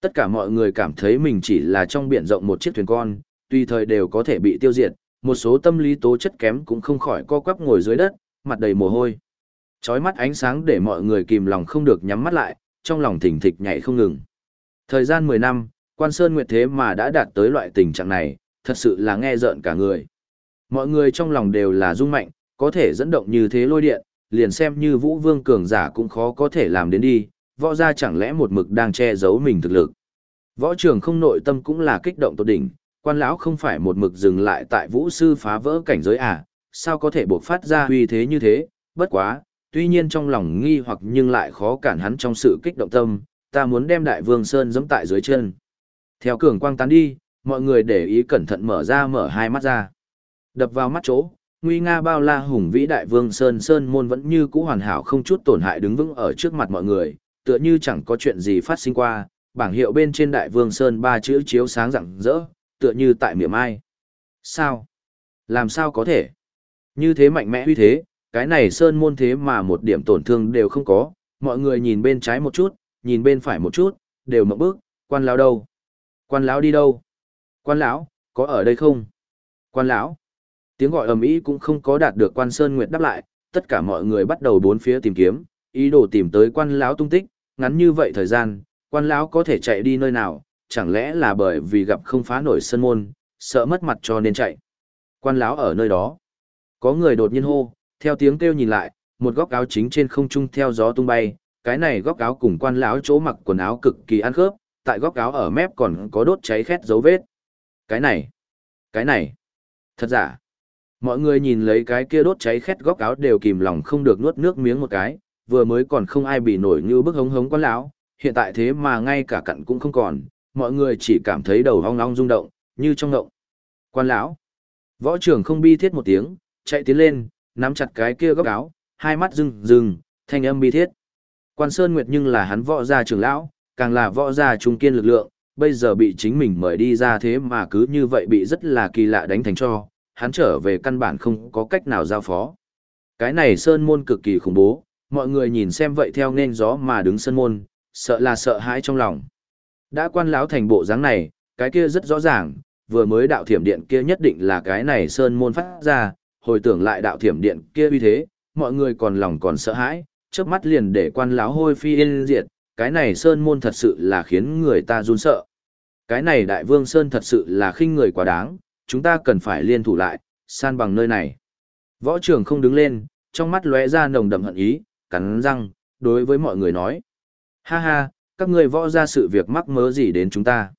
Tất cả mọi người cảm thấy mình chỉ là trong biển rộng một chiếc thuyền con, tùy thời đều có thể bị tiêu diệt, một số tâm lý tố chất kém cũng không khỏi co quắp ngồi dưới đất, mặt đầy mồ hôi. Chói mắt ánh sáng để mọi người kìm lòng không được nhắm mắt lại, trong lòng thỉnh thịch nhảy không ngừng. Thời gian 10 năm, quan sơn nguyệt thế mà đã đạt tới loại tình trạng này, thật sự là nghe rợn cả người. Mọi người trong lòng đều là rung mạnh, có thể dẫn động như thế lôi điện, liền xem như vũ vương cường giả cũng khó có thể làm đến đi, võ gia chẳng lẽ một mực đang che giấu mình thực lực. Võ trường không nội tâm cũng là kích động tột đỉnh, quan lão không phải một mực dừng lại tại vũ sư phá vỡ cảnh giới à, sao có thể buộc phát ra uy thế như thế, bất quá, tuy nhiên trong lòng nghi hoặc nhưng lại khó cản hắn trong sự kích động tâm, ta muốn đem đại vương Sơn giẫm tại dưới chân. Theo cường quang tán đi, mọi người để ý cẩn thận mở ra mở hai mắt ra. Đập vào mắt chỗ, nguy nga bao la hùng vĩ đại vương Sơn Sơn môn vẫn như cũ hoàn hảo không chút tổn hại đứng vững ở trước mặt mọi người, tựa như chẳng có chuyện gì phát sinh qua, bảng hiệu bên trên đại vương Sơn ba chữ chiếu sáng rạng rỡ, tựa như tại miệng ai. Sao? Làm sao có thể? Như thế mạnh mẽ uy thế, cái này Sơn môn thế mà một điểm tổn thương đều không có, mọi người nhìn bên trái một chút, nhìn bên phải một chút, đều mộng bước, quan lão đâu? Quan lão đi đâu? Quan lão, có ở đây không? Quan lão. Tiếng gọi ầm ĩ cũng không có đạt được Quan Sơn Nguyệt đáp lại, tất cả mọi người bắt đầu bốn phía tìm kiếm, ý đồ tìm tới quan lão tung tích, ngắn như vậy thời gian, quan lão có thể chạy đi nơi nào, chẳng lẽ là bởi vì gặp không phá nổi sân môn, sợ mất mặt cho nên chạy. Quan lão ở nơi đó. Có người đột nhiên hô, theo tiếng kêu nhìn lại, một góc áo chính trên không trung theo gió tung bay, cái này góc áo cùng quan lão chỗ mặc quần áo cực kỳ ăn khớp, tại góc áo ở mép còn có đốt cháy khét dấu vết. Cái này, cái này, thật giả. Mọi người nhìn lấy cái kia đốt cháy khét góc áo đều kìm lòng không được nuốt nước miếng một cái, vừa mới còn không ai bị nổi như bức hống hống quan lão, hiện tại thế mà ngay cả cặn cũng không còn, mọi người chỉ cảm thấy đầu ong ong rung động, như trong ngộng. Quan lão, võ trưởng không bi thiết một tiếng, chạy tiến lên, nắm chặt cái kia góc áo, hai mắt rưng rưng, thanh âm bi thiết. Quan Sơn Nguyệt nhưng là hắn võ gia trưởng lão, càng là võ gia trung kiên lực lượng, bây giờ bị chính mình mời đi ra thế mà cứ như vậy bị rất là kỳ lạ đánh thành cho, hắn trở về căn bản không có cách nào giao phó. Cái này Sơn Môn cực kỳ khủng bố, mọi người nhìn xem vậy theo nên gió mà đứng Sơn Môn, sợ là sợ hãi trong lòng. Đã quan lão thành bộ dáng này, cái kia rất rõ ràng, vừa mới đạo thiểm điện kia nhất định là cái này Sơn Môn phát ra, hồi tưởng lại đạo thiểm điện kia uy thế, mọi người còn lòng còn sợ hãi, trước mắt liền để quan lão hôi phi yên diệt, cái này Sơn Môn thật sự là khiến người ta run sợ. Cái này Đại Vương Sơn thật sự là khinh người quá đáng, chúng ta cần phải liên thủ lại, san bằng nơi này. Võ trưởng không đứng lên, trong mắt lóe ra nồng đậm hận ý, cắn răng, đối với mọi người nói. Ha ha, các ngươi võ ra sự việc mắc mớ gì đến chúng ta.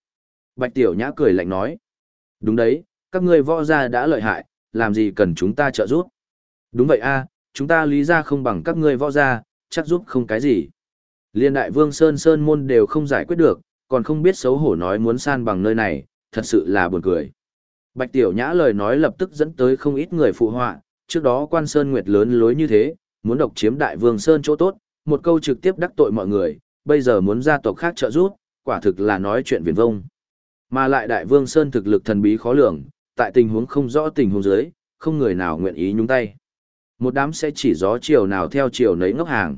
Bạch Tiểu Nhã cười lạnh nói. Đúng đấy, các ngươi võ ra đã lợi hại, làm gì cần chúng ta trợ giúp. Đúng vậy a, chúng ta lý ra không bằng các ngươi võ ra, chắc giúp không cái gì. Liên đại vương Sơn Sơn môn đều không giải quyết được, còn không biết xấu hổ nói muốn san bằng nơi này, thật sự là buồn cười. Bạch Tiểu Nhã lời nói lập tức dẫn tới không ít người phụ họa, trước đó quan Sơn Nguyệt lớn lối như thế, muốn độc chiếm đại vương Sơn chỗ tốt, một câu trực tiếp đắc tội mọi người, bây giờ muốn gia tộc khác trợ giúp, quả thực là nói chuyện viển vông. Mà lại đại vương Sơn thực lực thần bí khó lường, tại tình huống không rõ tình huống dưới, không người nào nguyện ý nhúng tay. Một đám sẽ chỉ gió chiều nào theo chiều nấy ngốc hàng.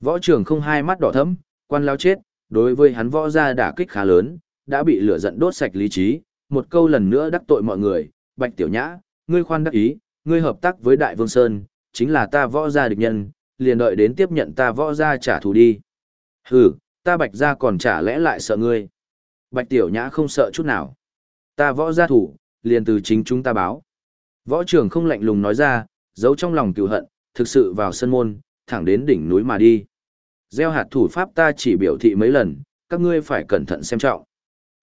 Võ trưởng không hai mắt đỏ thẫm, quan lao chết, đối với hắn võ gia đả kích khá lớn, đã bị lửa giận đốt sạch lý trí, một câu lần nữa đắc tội mọi người, Bạch Tiểu Nhã, ngươi khoan đắc ý, ngươi hợp tác với Đại Vương Sơn, chính là ta võ gia địch nhân, liền đợi đến tiếp nhận ta võ gia trả thù đi. Hừ, ta Bạch gia còn trả lẽ lại sợ ngươi. Bạch Tiểu Nhã không sợ chút nào. Ta võ gia thủ, liền từ chính chúng ta báo. Võ trưởng không lạnh lùng nói ra, giấu trong lòng cựu hận, thực sự vào sân môn, thẳng đến đỉnh núi mà đi. Gieo hạt thủ pháp ta chỉ biểu thị mấy lần, các ngươi phải cẩn thận xem trọng.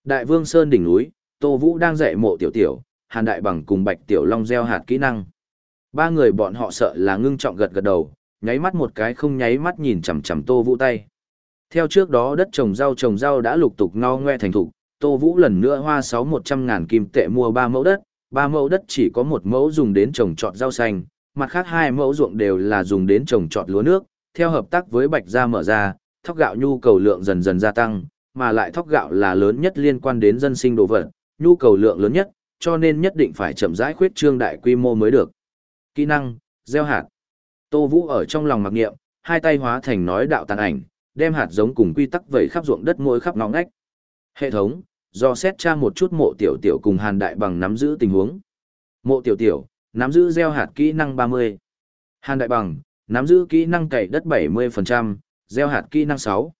Đại Vương Sơn đỉnh núi, Tô Vũ đang dạy mộ tiểu tiểu, Hàn Đại Bằng cùng Bạch Tiểu Long gieo hạt kỹ năng. Ba người bọn họ sợ là ngưng trọng gật gật đầu, nháy mắt một cái không nháy mắt nhìn chằm chằm Tô Vũ tay. Theo trước đó đất trồng rau trồng rau đã lục tục ngo ngoe thành thục, Tô Vũ lần nữa hoa sáu một trăm ngàn kim tệ mua ba mẫu đất, ba mẫu đất chỉ có một mẫu dùng đến trồng trọt rau xanh, mặt khác hai mẫu ruộng đều là dùng đến trồng trọt lúa nước, theo hợp tác với Bạch Gia mở ra, thóc gạo nhu cầu lượng dần dần gia tăng, mà lại thóc gạo là lớn nhất liên quan đến dân sinh đồ vật, nhu cầu lượng lớn nhất, cho nên nhất định phải chậm rãi khuyết trương đại quy mô mới được. Kỹ năng, gieo hạt. Tô Vũ ở trong lòng mặc niệm, hai tay hóa thành nói đạo tàn ảnh, đem hạt giống cùng quy tắc vẩy khắp ruộng đất mỗi khắp ngõ ngách. Hệ thống, do xét tra một chút mộ tiểu tiểu cùng Hàn Đại Bằng nắm giữ tình huống. Mộ tiểu tiểu, nắm giữ gieo hạt kỹ năng 30. Hàn Đại Bằng, nắm giữ kỹ năng cày đất 70%, gieo hạt kỹ năng 6.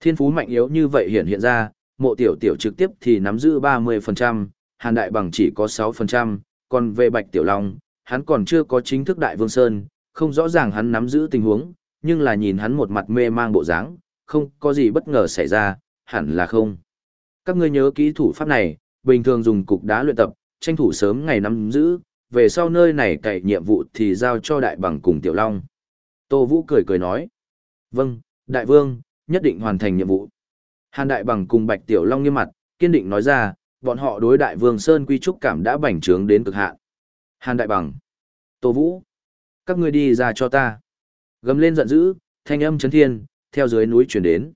Thiên phú mạnh yếu như vậy hiện hiện ra, mộ tiểu tiểu trực tiếp thì nắm giữ 30%, Hàn Đại Bằng chỉ có 6%, còn về Bạch Tiểu Long, hắn còn chưa có chính thức Đại Vương Sơn, không rõ ràng hắn nắm giữ tình huống, nhưng là nhìn hắn một mặt mê mang bộ dáng, không có gì bất ngờ xảy ra, hẳn là không. Các ngươi nhớ kỹ thủ pháp này, bình thường dùng cục đá luyện tập, tranh thủ sớm ngày nắm giữ, về sau nơi này cậy nhiệm vụ thì giao cho Đại Bằng cùng Tiểu Long. Tô Vũ cười cười nói. Vâng, Đại Vương, nhất định hoàn thành nhiệm vụ. Hàn Đại Bằng cùng Bạch Tiểu Long nghiêm mặt, kiên định nói ra, bọn họ đối Đại Vương Sơn quy trúc cảm đã bành trướng đến cực hạn. Hàn Đại Bằng, Tô Vũ, các ngươi đi ra cho ta. Gầm lên giận dữ, thanh âm chấn thiên, theo dưới núi chuyển đến.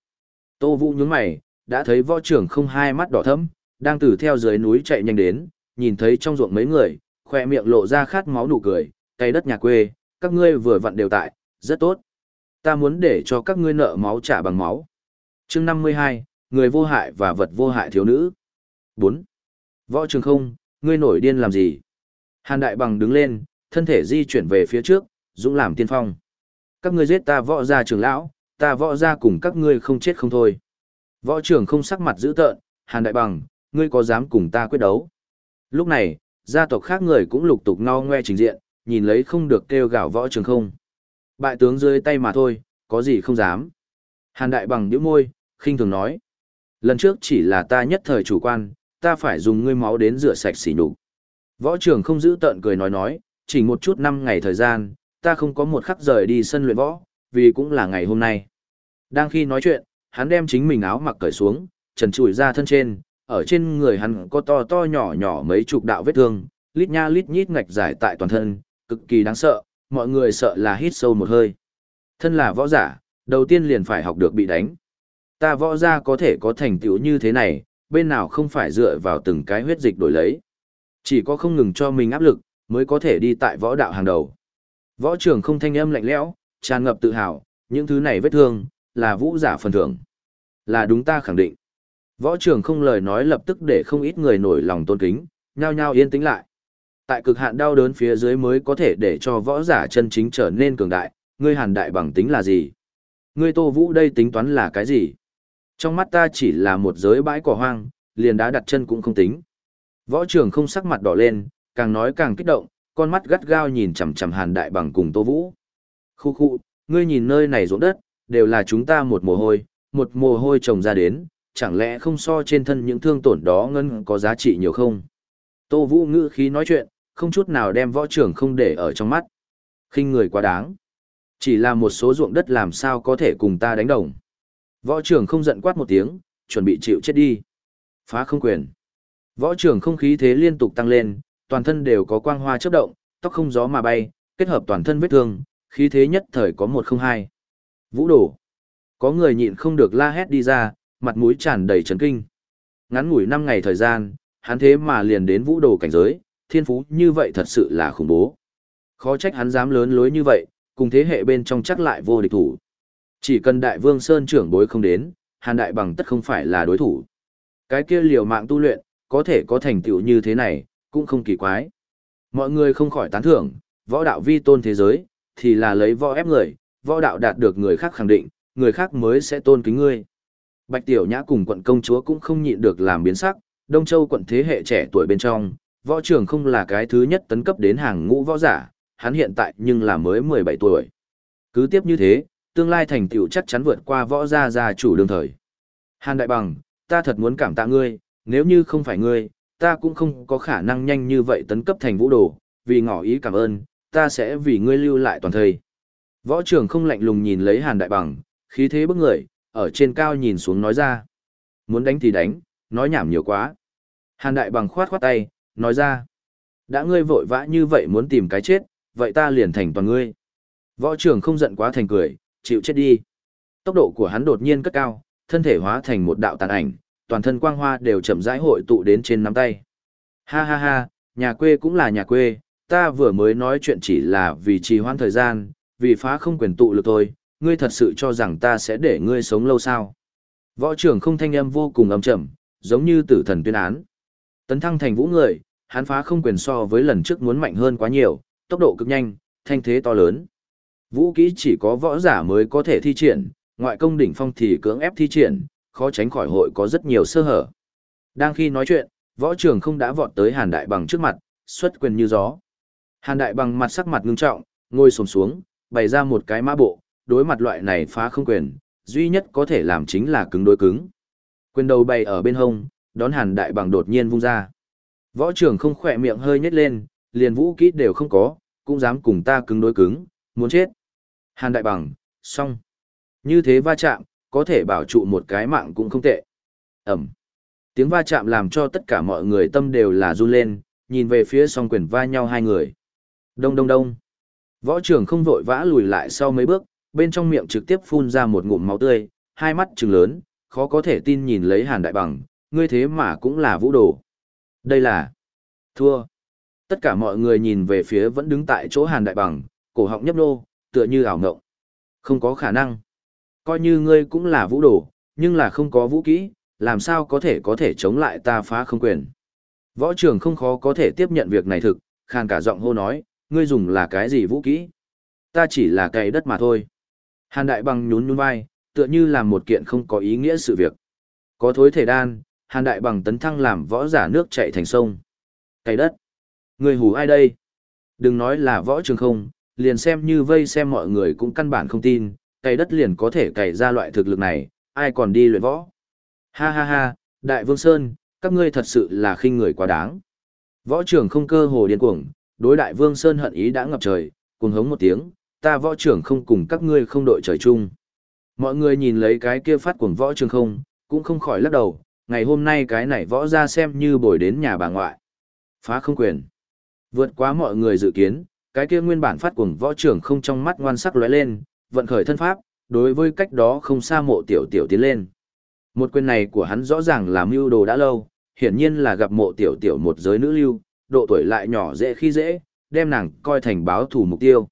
Tô Vũ nhướng mày, đã thấy võ trưởng không hai mắt đỏ thẫm, đang từ theo dưới núi chạy nhanh đến, nhìn thấy trong ruộng mấy người, khoe miệng lộ ra khát máu nụ cười, cây đất nhà quê, các ngươi vừa vặn đều tại, rất tốt. Ta muốn để cho các ngươi nợ máu trả bằng máu. chương 52, người vô hại và vật vô hại thiếu nữ. 4. Võ trường không, ngươi nổi điên làm gì? Hàn đại bằng đứng lên, thân thể di chuyển về phía trước, dũng làm tiên phong. Các ngươi giết ta võ gia trường lão, ta võ gia cùng các ngươi không chết không thôi. Võ trưởng không sắc mặt dữ tợn, Hàn đại bằng, ngươi có dám cùng ta quyết đấu? Lúc này, gia tộc khác người cũng lục tục no ngoe trình diện, nhìn lấy không được kêu gào võ trường không. Bại tướng dưới tay mà thôi, có gì không dám. Hàn đại bằng nhíu môi, khinh thường nói. Lần trước chỉ là ta nhất thời chủ quan, ta phải dùng ngươi máu đến rửa sạch xỉ nhục. Võ trưởng không giữ tợn cười nói nói, chỉ một chút năm ngày thời gian, ta không có một khắc rời đi sân luyện võ, vì cũng là ngày hôm nay. Đang khi nói chuyện, hắn đem chính mình áo mặc cởi xuống, trần trụi ra thân trên, ở trên người hắn có to to nhỏ nhỏ mấy chục đạo vết thương, lít nha lít nhít ngạch giải tại toàn thân, cực kỳ đáng sợ, mọi người sợ là hít sâu một hơi. Thân là võ giả, đầu tiên liền phải học được bị đánh. Ta võ gia có thể có thành tựu như thế này, bên nào không phải dựa vào từng cái huyết dịch đổi lấy. Chỉ có không ngừng cho mình áp lực, mới có thể đi tại võ đạo hàng đầu. Võ trưởng không thanh âm lạnh lẽo, tràn ngập tự hào, những thứ này vết thương, là vũ giả phần thưởng. Là đúng ta khẳng định. Võ trưởng không lời nói lập tức để không ít người nổi lòng tôn kính, nhao nhao yên tĩnh lại. Tại cực hạn đau đớn phía dưới mới có thể để cho võ giả chân chính trở nên cường đại, ngươi hàn đại bằng tính là gì? Ngươi Tô Vũ đây tính toán là cái gì? Trong mắt ta chỉ là một giới bãi cỏ hoang, liền đá đặt chân cũng không tính. Võ trưởng không sắc mặt đỏ lên, càng nói càng kích động, con mắt gắt gao nhìn chằm chằm Hàn Đại Bằng cùng Tô Vũ. Khu khu, ngươi nhìn nơi này ruộng đất, đều là chúng ta một mồ hôi, một mồ hôi trồng ra đến, chẳng lẽ không so trên thân những thương tổn đó ngân có giá trị nhiều không? Tô Vũ ngữ khí nói chuyện, không chút nào đem võ trưởng không để ở trong mắt. khinh người quá đáng. Chỉ là một số ruộng đất làm sao có thể cùng ta đánh đồng. Võ trưởng không giận quát một tiếng, chuẩn bị chịu chết đi. Phá không quyền. Võ trưởng không khí thế liên tục tăng lên, toàn thân đều có quang hoa chớp động, tóc không gió mà bay, kết hợp toàn thân vết thương, khí thế nhất thời có một không hai. Vũ đổ. Có người nhịn không được la hét đi ra, mặt mũi tràn đầy chấn kinh. Ngắn ngủi 5 ngày thời gian, hắn thế mà liền đến vũ đồ cảnh giới, thiên phú như vậy thật sự là khủng bố. Khó trách hắn dám lớn lối như vậy, cùng thế hệ bên trong chắc lại vô địch thủ. Chỉ cần đại vương Sơn trưởng bối không đến, hàn đại bằng tất không phải là đối thủ. Cái kia liều mạng tu luyện, có thể có thành tựu như thế này, cũng không kỳ quái. Mọi người không khỏi tán thưởng, võ đạo vi tôn thế giới, thì là lấy võ ép người, võ đạo đạt được người khác khẳng định, người khác mới sẽ tôn kính ngươi. Bạch Tiểu Nhã cùng quận công chúa cũng không nhịn được làm biến sắc, Đông Châu quận thế hệ trẻ tuổi bên trong, võ trưởng không là cái thứ nhất tấn cấp đến hàng ngũ võ giả, hắn hiện tại nhưng là mới 17 tuổi. Cứ tiếp như thế, tương lai thành tựu chắc chắn vượt qua võ gia gia chủ đương thời. Hàn Đại Bằng, ta thật muốn cảm tạ ngươi, nếu như không phải ngươi, ta cũng không có khả năng nhanh như vậy tấn cấp thành vũ đồ, vì ngỏ ý cảm ơn, ta sẽ vì ngươi lưu lại toàn thời. Võ trưởng không lạnh lùng nhìn lấy Hàn Đại Bằng, khí thế bức người, ở trên cao nhìn xuống nói ra. Muốn đánh thì đánh, nói nhảm nhiều quá. Hàn Đại Bằng khoát khoát tay, nói ra. Đã ngươi vội vã như vậy muốn tìm cái chết, vậy ta liền thành toàn ngươi. Võ trưởng không giận quá thành cười, chịu chết đi. Tốc độ của hắn đột nhiên cất cao, thân thể hóa thành một đạo tàn ảnh, toàn thân quang hoa đều chậm rãi hội tụ đến trên nắm tay. Ha ha ha, nhà quê cũng là nhà quê, ta vừa mới nói chuyện chỉ là vì trì hoãn thời gian, vì phá không quyền tụ lực thôi, ngươi thật sự cho rằng ta sẽ để ngươi sống lâu sao. Võ trưởng không thanh âm vô cùng âm trầm, giống như tử thần tuyên án. Tấn thăng thành vũ người, hắn phá không quyền so với lần trước muốn mạnh hơn quá nhiều, tốc độ cực nhanh, thanh thế to lớn. Vũ kỹ chỉ có võ giả mới có thể thi triển, ngoại công đỉnh phong thì cưỡng ép thi triển, khó tránh khỏi hội có rất nhiều sơ hở. Đang khi nói chuyện, võ trưởng không đã vọt tới Hàn Đại Bằng trước mặt, xuất quyền như gió. Hàn Đại Bằng mặt sắc mặt ngưng trọng, ngồi sồn xuống, bày ra một cái mã bộ, đối mặt loại này phá không quyền, duy nhất có thể làm chính là cứng đối cứng. Quyền đầu bày ở bên hông, đón Hàn Đại Bằng đột nhiên vung ra. Võ trưởng không khỏe miệng hơi nhếch lên, liền vũ kỹ đều không có, cũng dám cùng ta cứng đối cứng, muốn chết. Hàn Đại Bằng, xong. Như thế va chạm, có thể bảo trụ một cái mạng cũng không tệ. Ẩm. Tiếng va chạm làm cho tất cả mọi người tâm đều là run lên, nhìn về phía song quyền va nhau hai người. Đông đông đông. Võ trưởng không vội vã lùi lại sau mấy bước, bên trong miệng trực tiếp phun ra một ngụm máu tươi, hai mắt trừng lớn, khó có thể tin nhìn lấy Hàn Đại Bằng, ngươi thế mà cũng là vũ đồ. Đây là thua. Tất cả mọi người nhìn về phía vẫn đứng tại chỗ Hàn Đại Bằng, cổ họng nhấp nô, tựa như ảo ngộng. Không có khả năng. Coi như ngươi cũng là vũ đồ, nhưng là không có vũ kỹ, làm sao có thể có thể chống lại ta phá không quyền. Võ trưởng không khó có thể tiếp nhận việc này thực, khàn cả giọng hô nói, ngươi dùng là cái gì vũ kỹ? Ta chỉ là cày đất mà thôi. Hàn đại bằng nhún nhún vai, tựa như làm một kiện không có ý nghĩa sự việc. Có thối thể đan, hàn đại bằng tấn thăng làm võ giả nước chạy thành sông. Cày đất. ngươi hù ai đây? Đừng nói là võ trường không, liền xem như vây xem mọi người cũng căn bản không tin, cày đất liền có thể cày ra loại thực lực này, ai còn đi luyện võ. Ha ha ha, Đại Vương Sơn, các ngươi thật sự là khinh người quá đáng. Võ trưởng không cơ hồ điên cuồng, đối Đại Vương Sơn hận ý đã ngập trời, cuồng hống một tiếng, ta võ trưởng không cùng các ngươi không đội trời chung. Mọi người nhìn lấy cái kia phát cuồng võ trường không, cũng không khỏi lắc đầu, ngày hôm nay cái này võ ra xem như bồi đến nhà bà ngoại. Phá không quyền. Vượt quá mọi người dự kiến, cái kia nguyên bản phát cuồng võ trưởng không trong mắt ngoan sắc lóe lên, vận khởi thân pháp, đối với cách đó không xa mộ tiểu tiểu tiến lên. Một quyền này của hắn rõ ràng là mưu đồ đã lâu, hiển nhiên là gặp mộ tiểu tiểu một giới nữ lưu, độ tuổi lại nhỏ dễ khi dễ, đem nàng coi thành báo thủ mục tiêu.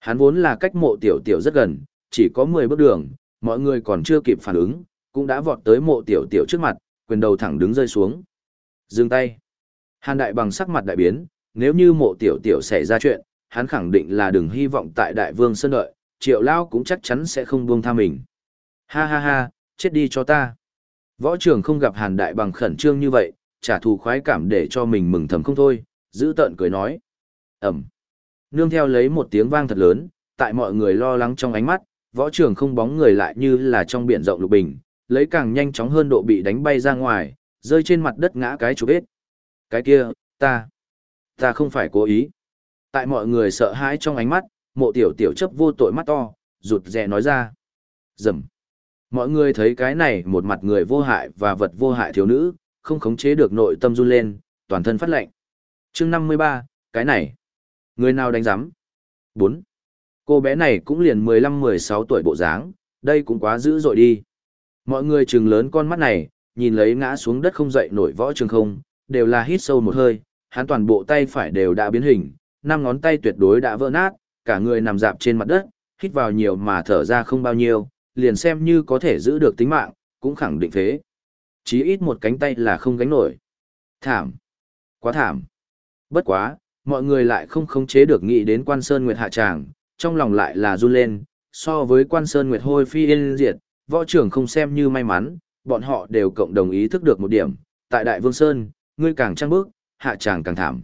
Hắn vốn là cách mộ tiểu tiểu rất gần, chỉ có 10 bước đường, mọi người còn chưa kịp phản ứng, cũng đã vọt tới mộ tiểu tiểu trước mặt, quyền đầu thẳng đứng rơi xuống. Dừng tay. Hàn đại bằng sắc mặt đại biến, nếu như mộ tiểu tiểu xảy ra chuyện, hắn khẳng định là đừng hy vọng tại đại vương sơn đợi, triệu lao cũng chắc chắn sẽ không buông tha mình. Ha ha ha, chết đi cho ta. Võ trưởng không gặp hàn đại bằng khẩn trương như vậy, trả thù khoái cảm để cho mình mừng thầm không thôi, giữ tợn cười nói. Ẩm. Nương theo lấy một tiếng vang thật lớn, tại mọi người lo lắng trong ánh mắt, võ trưởng không bóng người lại như là trong biển rộng lục bình, lấy càng nhanh chóng hơn độ bị đánh bay ra ngoài, rơi trên mặt đất ngã cái chụp hết. Cái kia, ta, ta không phải cố ý. Tại mọi người sợ hãi trong ánh mắt, mộ tiểu tiểu chấp vô tội mắt to, rụt rè nói ra. Dầm. Mọi người thấy cái này một mặt người vô hại và vật vô hại thiếu nữ, không khống chế được nội tâm run lên, toàn thân phát lệnh. chương 53, cái này. Người nào đánh giám? 4. Cô bé này cũng liền 15-16 tuổi bộ dáng, đây cũng quá dữ dội đi. Mọi người trừng lớn con mắt này, nhìn lấy ngã xuống đất không dậy nổi võ trường không, đều là hít sâu một hơi, hắn toàn bộ tay phải đều đã biến hình, năm ngón tay tuyệt đối đã vỡ nát, cả người nằm dạp trên mặt đất, hít vào nhiều mà thở ra không bao nhiêu, liền xem như có thể giữ được tính mạng, cũng khẳng định thế. Chí ít một cánh tay là không gánh nổi. Thảm. Quá thảm. Bất quá, mọi người lại không khống chế được nghĩ đến quan sơn nguyệt hạ tràng, trong lòng lại là run lên, so với quan sơn nguyệt hôi phi yên diệt, võ trưởng không xem như may mắn, bọn họ đều cộng đồng ý thức được một điểm, tại Đại Vương Sơn, ngươi càng trăng bước, hạ tràng càng thảm.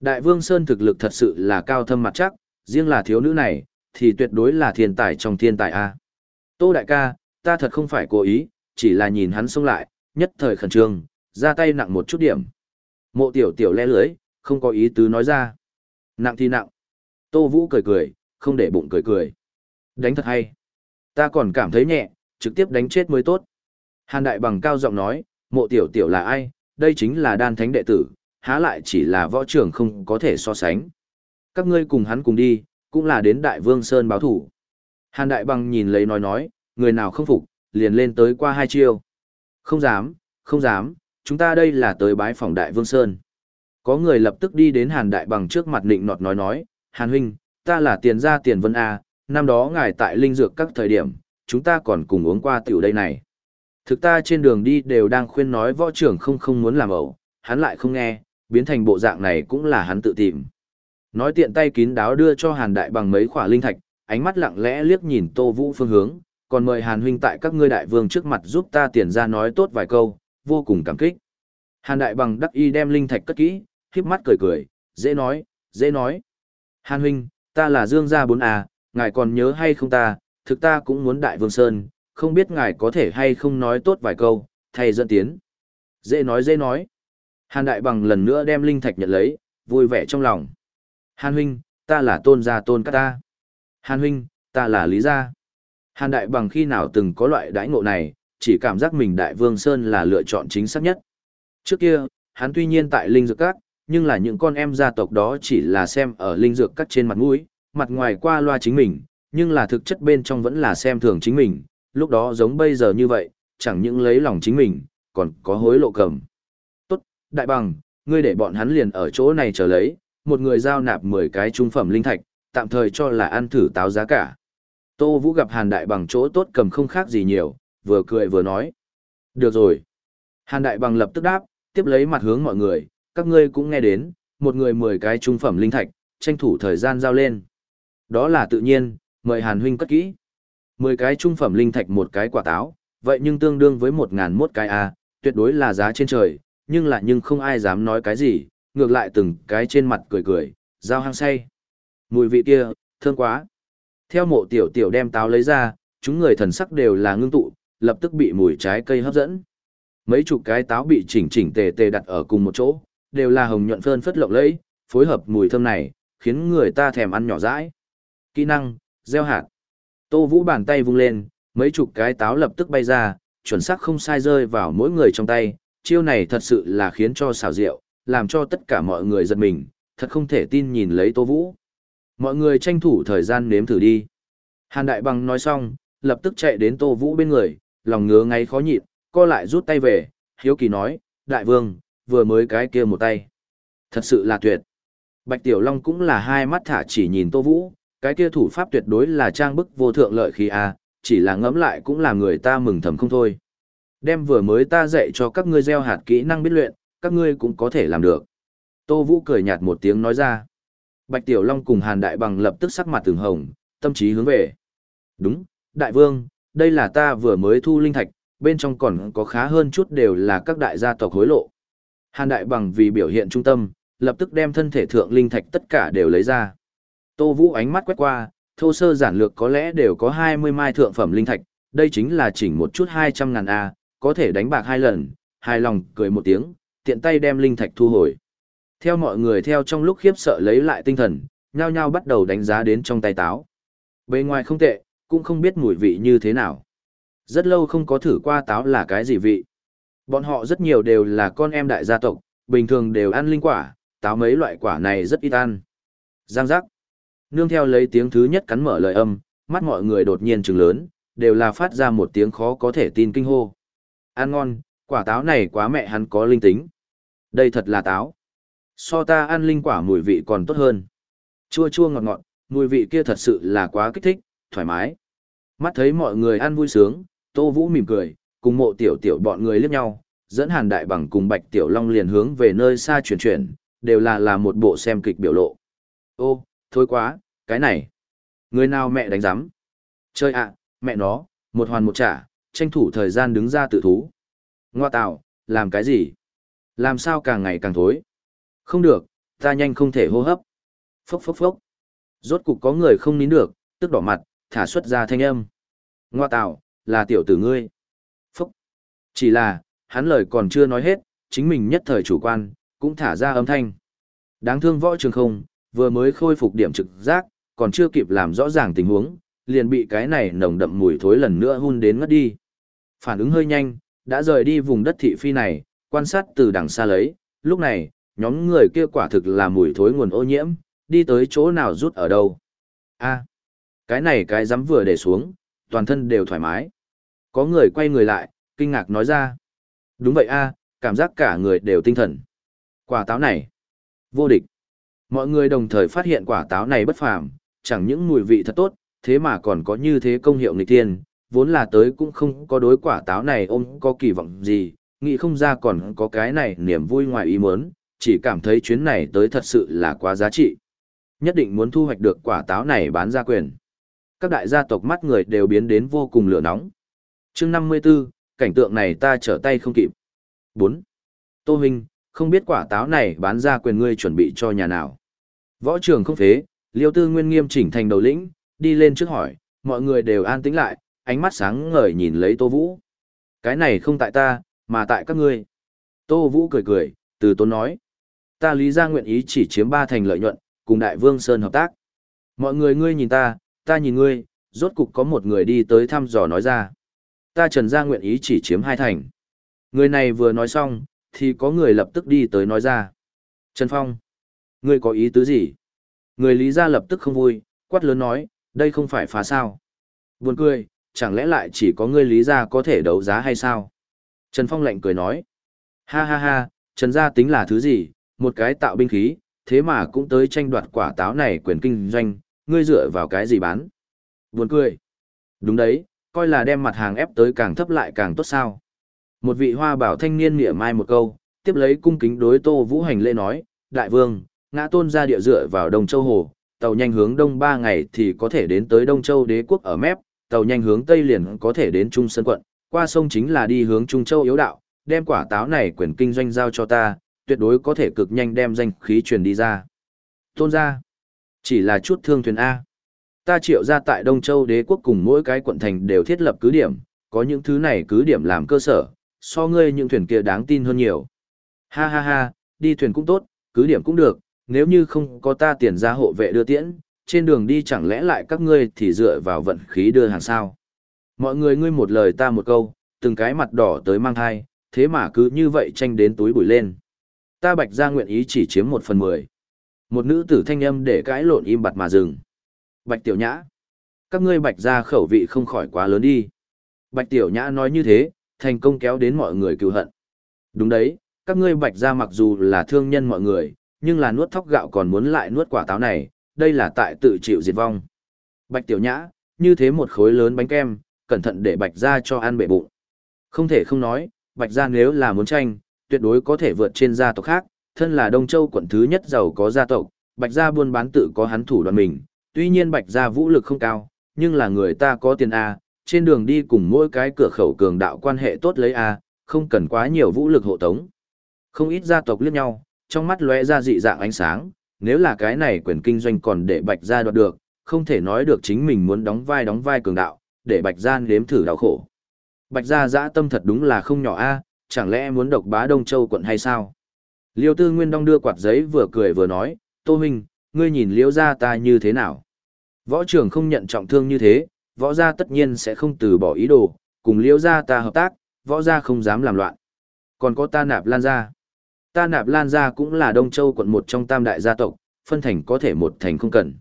Đại Vương Sơn thực lực thật sự là cao thâm mặt chắc, riêng là thiếu nữ này, thì tuyệt đối là thiên tài trong thiên tài A. Tô đại ca, ta thật không phải cố ý, chỉ là nhìn hắn xông lại, nhất thời khẩn trương, ra tay nặng một chút điểm. Mộ tiểu tiểu le lưới, không có ý tứ nói ra. Nặng thì nặng. Tô Vũ cười cười, không để bụng cười cười. Đánh thật hay. Ta còn cảm thấy nhẹ, trực tiếp đánh chết mới tốt. Hàn Đại Bằng cao giọng nói, mộ tiểu tiểu là ai, đây chính là đan thánh đệ tử, há lại chỉ là võ trưởng không có thể so sánh. Các ngươi cùng hắn cùng đi, cũng là đến Đại Vương Sơn báo thủ. Hàn Đại Bằng nhìn lấy nói nói, người nào không phục, liền lên tới qua hai chiêu. Không dám, không dám, chúng ta đây là tới bái phòng Đại Vương Sơn. Có người lập tức đi đến Hàn Đại Bằng trước mặt nịnh nọt nói nói, Hàn Huynh, ta là tiền gia tiền vân A, năm đó ngài tại linh dược các thời điểm, chúng ta còn cùng uống qua tiểu đây này. Thực ta trên đường đi đều đang khuyên nói võ trưởng không không muốn làm ẩu, hắn lại không nghe, biến thành bộ dạng này cũng là hắn tự tìm. Nói tiện tay kín đáo đưa cho Hàn Đại bằng mấy khỏa linh thạch, ánh mắt lặng lẽ liếc nhìn Tô Vũ phương hướng, còn mời Hàn huynh tại các ngươi đại vương trước mặt giúp ta tiền ra nói tốt vài câu, vô cùng cảm kích. Hàn Đại bằng đắc y đem linh thạch cất kỹ, khiếp mắt cười cười, dễ nói, dễ nói. Hàn huynh, ta là Dương gia 4A, ngài còn nhớ hay không ta, thực ta cũng muốn đại vương sơn, không biết ngài có thể hay không nói tốt vài câu, thay dẫn tiến. Dễ nói dễ nói. Hàn Đại bằng lần nữa đem linh thạch nhận lấy, vui vẻ trong lòng. Hàn huynh, ta là tôn gia tôn các ta. Hàn huynh, ta là Lý gia. Hàn Đại bằng khi nào từng có loại đãi ngộ này, chỉ cảm giác mình Đại Vương Sơn là lựa chọn chính xác nhất. Trước kia, hắn tuy nhiên tại Linh Dược Các, nhưng là những con em gia tộc đó chỉ là xem ở Linh Dược Các trên mặt mũi, mặt ngoài qua loa chính mình, nhưng là thực chất bên trong vẫn là xem thường chính mình, lúc đó giống bây giờ như vậy, chẳng những lấy lòng chính mình, còn có hối lộ cầm. Đại bằng, ngươi để bọn hắn liền ở chỗ này chờ lấy, một người giao nạp 10 cái trung phẩm linh thạch, tạm thời cho là ăn thử táo giá cả. Tô Vũ gặp Hàn Đại bằng chỗ tốt cầm không khác gì nhiều, vừa cười vừa nói. Được rồi. Hàn Đại bằng lập tức đáp, tiếp lấy mặt hướng mọi người, các ngươi cũng nghe đến, một người 10 cái trung phẩm linh thạch, tranh thủ thời gian giao lên. Đó là tự nhiên, mời Hàn huynh cất kỹ. 10 cái trung phẩm linh thạch một cái quả táo, vậy nhưng tương đương với 1000 mốt cái a, tuyệt đối là giá trên trời, nhưng lại nhưng không ai dám nói cái gì, ngược lại từng cái trên mặt cười cười, giao hăng say. Mùi vị kia, thơm quá. Theo mộ tiểu tiểu đem táo lấy ra, chúng người thần sắc đều là ngưng tụ, lập tức bị mùi trái cây hấp dẫn. Mấy chục cái táo bị chỉnh chỉnh tề tề đặt ở cùng một chỗ, đều là hồng nhuận phơn phất lộng lẫy, phối hợp mùi thơm này, khiến người ta thèm ăn nhỏ dãi. Kỹ năng, gieo hạt. Tô Vũ bàn tay vung lên, mấy chục cái táo lập tức bay ra, chuẩn xác không sai rơi vào mỗi người trong tay, chiêu này thật sự là khiến cho xào rượu, làm cho tất cả mọi người giật mình, thật không thể tin nhìn lấy Tô Vũ. Mọi người tranh thủ thời gian nếm thử đi. Hàn Đại Bằng nói xong, lập tức chạy đến Tô Vũ bên người, lòng ngứa ngay khó nhịn, co lại rút tay về, hiếu kỳ nói, Đại Vương, vừa mới cái kia một tay. Thật sự là tuyệt. Bạch Tiểu Long cũng là hai mắt thả chỉ nhìn Tô Vũ, cái kia thủ pháp tuyệt đối là trang bức vô thượng lợi khi a à, chỉ là ngẫm lại cũng là người ta mừng thầm không thôi. Đem vừa mới ta dạy cho các ngươi gieo hạt kỹ năng biết luyện, các ngươi cũng có thể làm được. Tô Vũ cười nhạt một tiếng nói ra. Bạch Tiểu Long cùng Hàn Đại Bằng lập tức sắc mặt từng hồng, tâm trí hướng về. Đúng, đại vương, đây là ta vừa mới thu linh thạch, bên trong còn có khá hơn chút đều là các đại gia tộc hối lộ. Hàn đại bằng vì biểu hiện trung tâm, lập tức đem thân thể thượng linh thạch tất cả đều lấy ra. Tô Vũ ánh mắt quét qua, thô sơ giản lược có lẽ đều có 20 mai thượng phẩm linh thạch, đây chính là chỉnh một chút 200 ngàn A, có thể đánh bạc hai lần, hài lòng cười một tiếng, tiện tay đem linh thạch thu hồi. Theo mọi người theo trong lúc khiếp sợ lấy lại tinh thần, nhao nhao bắt đầu đánh giá đến trong tay táo. Bề ngoài không tệ, cũng không biết mùi vị như thế nào. Rất lâu không có thử qua táo là cái gì vị. Bọn họ rất nhiều đều là con em đại gia tộc, bình thường đều ăn linh quả, táo mấy loại quả này rất ít ăn. Giang giác. Nương theo lấy tiếng thứ nhất cắn mở lời âm, mắt mọi người đột nhiên trừng lớn, đều là phát ra một tiếng khó có thể tin kinh hô. Ăn ngon, quả táo này quá mẹ hắn có linh tính. Đây thật là táo. So ta ăn linh quả mùi vị còn tốt hơn. Chua chua ngọt ngọt, mùi vị kia thật sự là quá kích thích, thoải mái. Mắt thấy mọi người ăn vui sướng, Tô Vũ mỉm cười, cùng mộ tiểu tiểu bọn người liếc nhau, dẫn Hàn Đại Bằng cùng Bạch Tiểu Long liền hướng về nơi xa chuyển chuyển, đều là là một bộ xem kịch biểu lộ. Ô, thôi quá, cái này. Người nào mẹ đánh giám? Chơi ạ, mẹ nó, một hoàn một trả, tranh thủ thời gian đứng ra tự thú. Ngoa tạo, làm cái gì? Làm sao càng ngày càng thối? Không được, ta nhanh không thể hô hấp. Phốc phốc phốc. Rốt cục có người không nín được, tức đỏ mặt, thả xuất ra thanh âm. Ngoa tạo, là tiểu tử ngươi. Phốc. Chỉ là, hắn lời còn chưa nói hết, chính mình nhất thời chủ quan, cũng thả ra âm thanh. Đáng thương võ trường không, vừa mới khôi phục điểm trực giác, còn chưa kịp làm rõ ràng tình huống, liền bị cái này nồng đậm mùi thối lần nữa hun đến ngất đi. Phản ứng hơi nhanh, đã rời đi vùng đất thị phi này, quan sát từ đằng xa lấy, lúc này, nhóm người kia quả thực là mùi thối nguồn ô nhiễm, đi tới chỗ nào rút ở đâu. a cái này cái dám vừa để xuống, toàn thân đều thoải mái. Có người quay người lại, kinh ngạc nói ra. Đúng vậy a cảm giác cả người đều tinh thần. Quả táo này, vô địch. Mọi người đồng thời phát hiện quả táo này bất phàm, chẳng những mùi vị thật tốt, thế mà còn có như thế công hiệu nghịch tiên, vốn là tới cũng không có đối quả táo này ôm có kỳ vọng gì, nghĩ không ra còn có cái này niềm vui ngoài ý muốn, chỉ cảm thấy chuyến này tới thật sự là quá giá trị. Nhất định muốn thu hoạch được quả táo này bán ra quyền. Các đại gia tộc mắt người đều biến đến vô cùng lửa nóng. chương 54, cảnh tượng này ta trở tay không kịp. 4. Tô Huynh, không biết quả táo này bán ra quyền ngươi chuẩn bị cho nhà nào. Võ trường không phế, liêu tư nguyên nghiêm chỉnh thành đầu lĩnh, đi lên trước hỏi, mọi người đều an tĩnh lại, ánh mắt sáng ngời nhìn lấy Tô Vũ. Cái này không tại ta, mà tại các ngươi. Tô Vũ cười cười, từ tốn nói. Ta lý ra nguyện ý chỉ chiếm ba thành lợi nhuận, cùng Đại Vương Sơn hợp tác. Mọi người ngươi nhìn ta, ta nhìn ngươi, rốt cục có một người đi tới thăm dò nói ra. Ta trần ra nguyện ý chỉ chiếm hai thành. Người này vừa nói xong, thì có người lập tức đi tới nói ra. Trần Phong, ngươi có ý tứ gì? Người lý ra lập tức không vui, quát lớn nói, đây không phải phá sao. Buồn cười, chẳng lẽ lại chỉ có ngươi lý gia có thể đấu giá hay sao? Trần Phong lạnh cười nói, ha ha ha, Trần gia tính là thứ gì, một cái tạo binh khí, thế mà cũng tới tranh đoạt quả táo này quyền kinh doanh, ngươi dựa vào cái gì bán? Buồn cười. Đúng đấy, coi là đem mặt hàng ép tới càng thấp lại càng tốt sao. Một vị hoa bảo thanh niên nghĩa mai một câu, tiếp lấy cung kính đối Tô Vũ Hành lễ nói, Đại vương, ngã tôn ra địa dựa vào Đông Châu Hồ, tàu nhanh hướng Đông ba ngày thì có thể đến tới Đông Châu đế quốc ở mép, tàu nhanh hướng Tây liền có thể đến Trung Sơn quận, qua sông chính là đi hướng Trung Châu yếu đạo, đem quả táo này quyền kinh doanh giao cho ta, tuyệt đối có thể cực nhanh đem danh khí truyền đi ra. Tôn gia chỉ là chút thương thuyền A. Ta triệu ra tại Đông Châu đế quốc cùng mỗi cái quận thành đều thiết lập cứ điểm, có những thứ này cứ điểm làm cơ sở, so ngươi những thuyền kia đáng tin hơn nhiều. Ha ha ha, đi thuyền cũng tốt, cứ điểm cũng được, nếu như không có ta tiền ra hộ vệ đưa tiễn, trên đường đi chẳng lẽ lại các ngươi thì dựa vào vận khí đưa hàng sao. Mọi người ngươi một lời ta một câu, từng cái mặt đỏ tới mang thai, thế mà cứ như vậy tranh đến túi bụi lên. Ta bạch ra nguyện ý chỉ chiếm một phần mười. Một nữ tử thanh âm để cãi lộn im bặt mà dừng. Bạch tiểu nhã. Các ngươi bạch ra khẩu vị không khỏi quá lớn đi. Bạch tiểu nhã nói như thế, thành công kéo đến mọi người cựu hận. Đúng đấy, các ngươi bạch ra mặc dù là thương nhân mọi người, nhưng là nuốt thóc gạo còn muốn lại nuốt quả táo này, đây là tại tự chịu diệt vong. Bạch tiểu nhã, như thế một khối lớn bánh kem, cẩn thận để bạch ra cho ăn bệ bụng. Không thể không nói, bạch ra nếu là muốn tranh, tuyệt đối có thể vượt trên gia tộc khác, thân là Đông Châu quận thứ nhất giàu có gia tộc, bạch gia buôn bán tự có hắn thủ đoàn mình, tuy nhiên bạch gia vũ lực không cao, nhưng là người ta có tiền A, trên đường đi cùng mỗi cái cửa khẩu cường đạo quan hệ tốt lấy A, không cần quá nhiều vũ lực hộ tống. Không ít gia tộc liếc nhau, trong mắt lóe ra dị dạng ánh sáng, nếu là cái này quyền kinh doanh còn để Bạch Gia đoạt được, không thể nói được chính mình muốn đóng vai đóng vai cường đạo, để Bạch Gia nếm thử đau khổ. Bạch Gia dã tâm thật đúng là không nhỏ a, à, chẳng lẽ muốn độc bá Đông Châu quận hay sao? Liêu Tư Nguyên đong đưa quạt giấy vừa cười vừa nói, Tô Minh, ngươi nhìn Liêu gia ta như thế nào? Võ trưởng không nhận trọng thương như thế, võ gia tất nhiên sẽ không từ bỏ ý đồ, cùng Liêu gia ta hợp tác, võ gia không dám làm loạn. Còn có ta nạp lan gia. Ta nạp lan gia cũng là Đông Châu quận một trong tam đại gia tộc, phân thành có thể một thành không cần.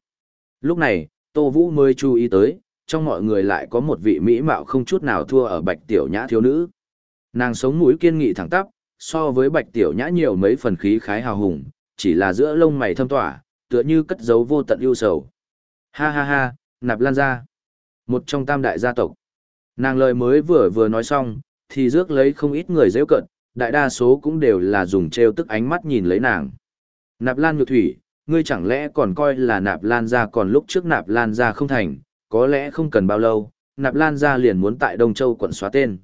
Lúc này, Tô Vũ mới chú ý tới, trong mọi người lại có một vị mỹ mạo không chút nào thua ở bạch tiểu nhã thiếu nữ. Nàng sống mũi kiên nghị thẳng tắp, so với bạch tiểu nhã nhiều mấy phần khí khái hào hùng, chỉ là giữa lông mày thâm tỏa, tựa như cất giấu vô tận ưu sầu. Ha ha ha, nạp lan gia, Một trong tam đại gia tộc. Nàng lời mới vừa vừa nói xong, thì rước lấy không ít người dễ cận, đại đa số cũng đều là dùng treo tức ánh mắt nhìn lấy nàng. Nạp lan nhược thủy, ngươi chẳng lẽ còn coi là nạp lan gia? còn lúc trước nạp lan gia không thành, có lẽ không cần bao lâu, nạp lan gia liền muốn tại Đông Châu quận xóa tên.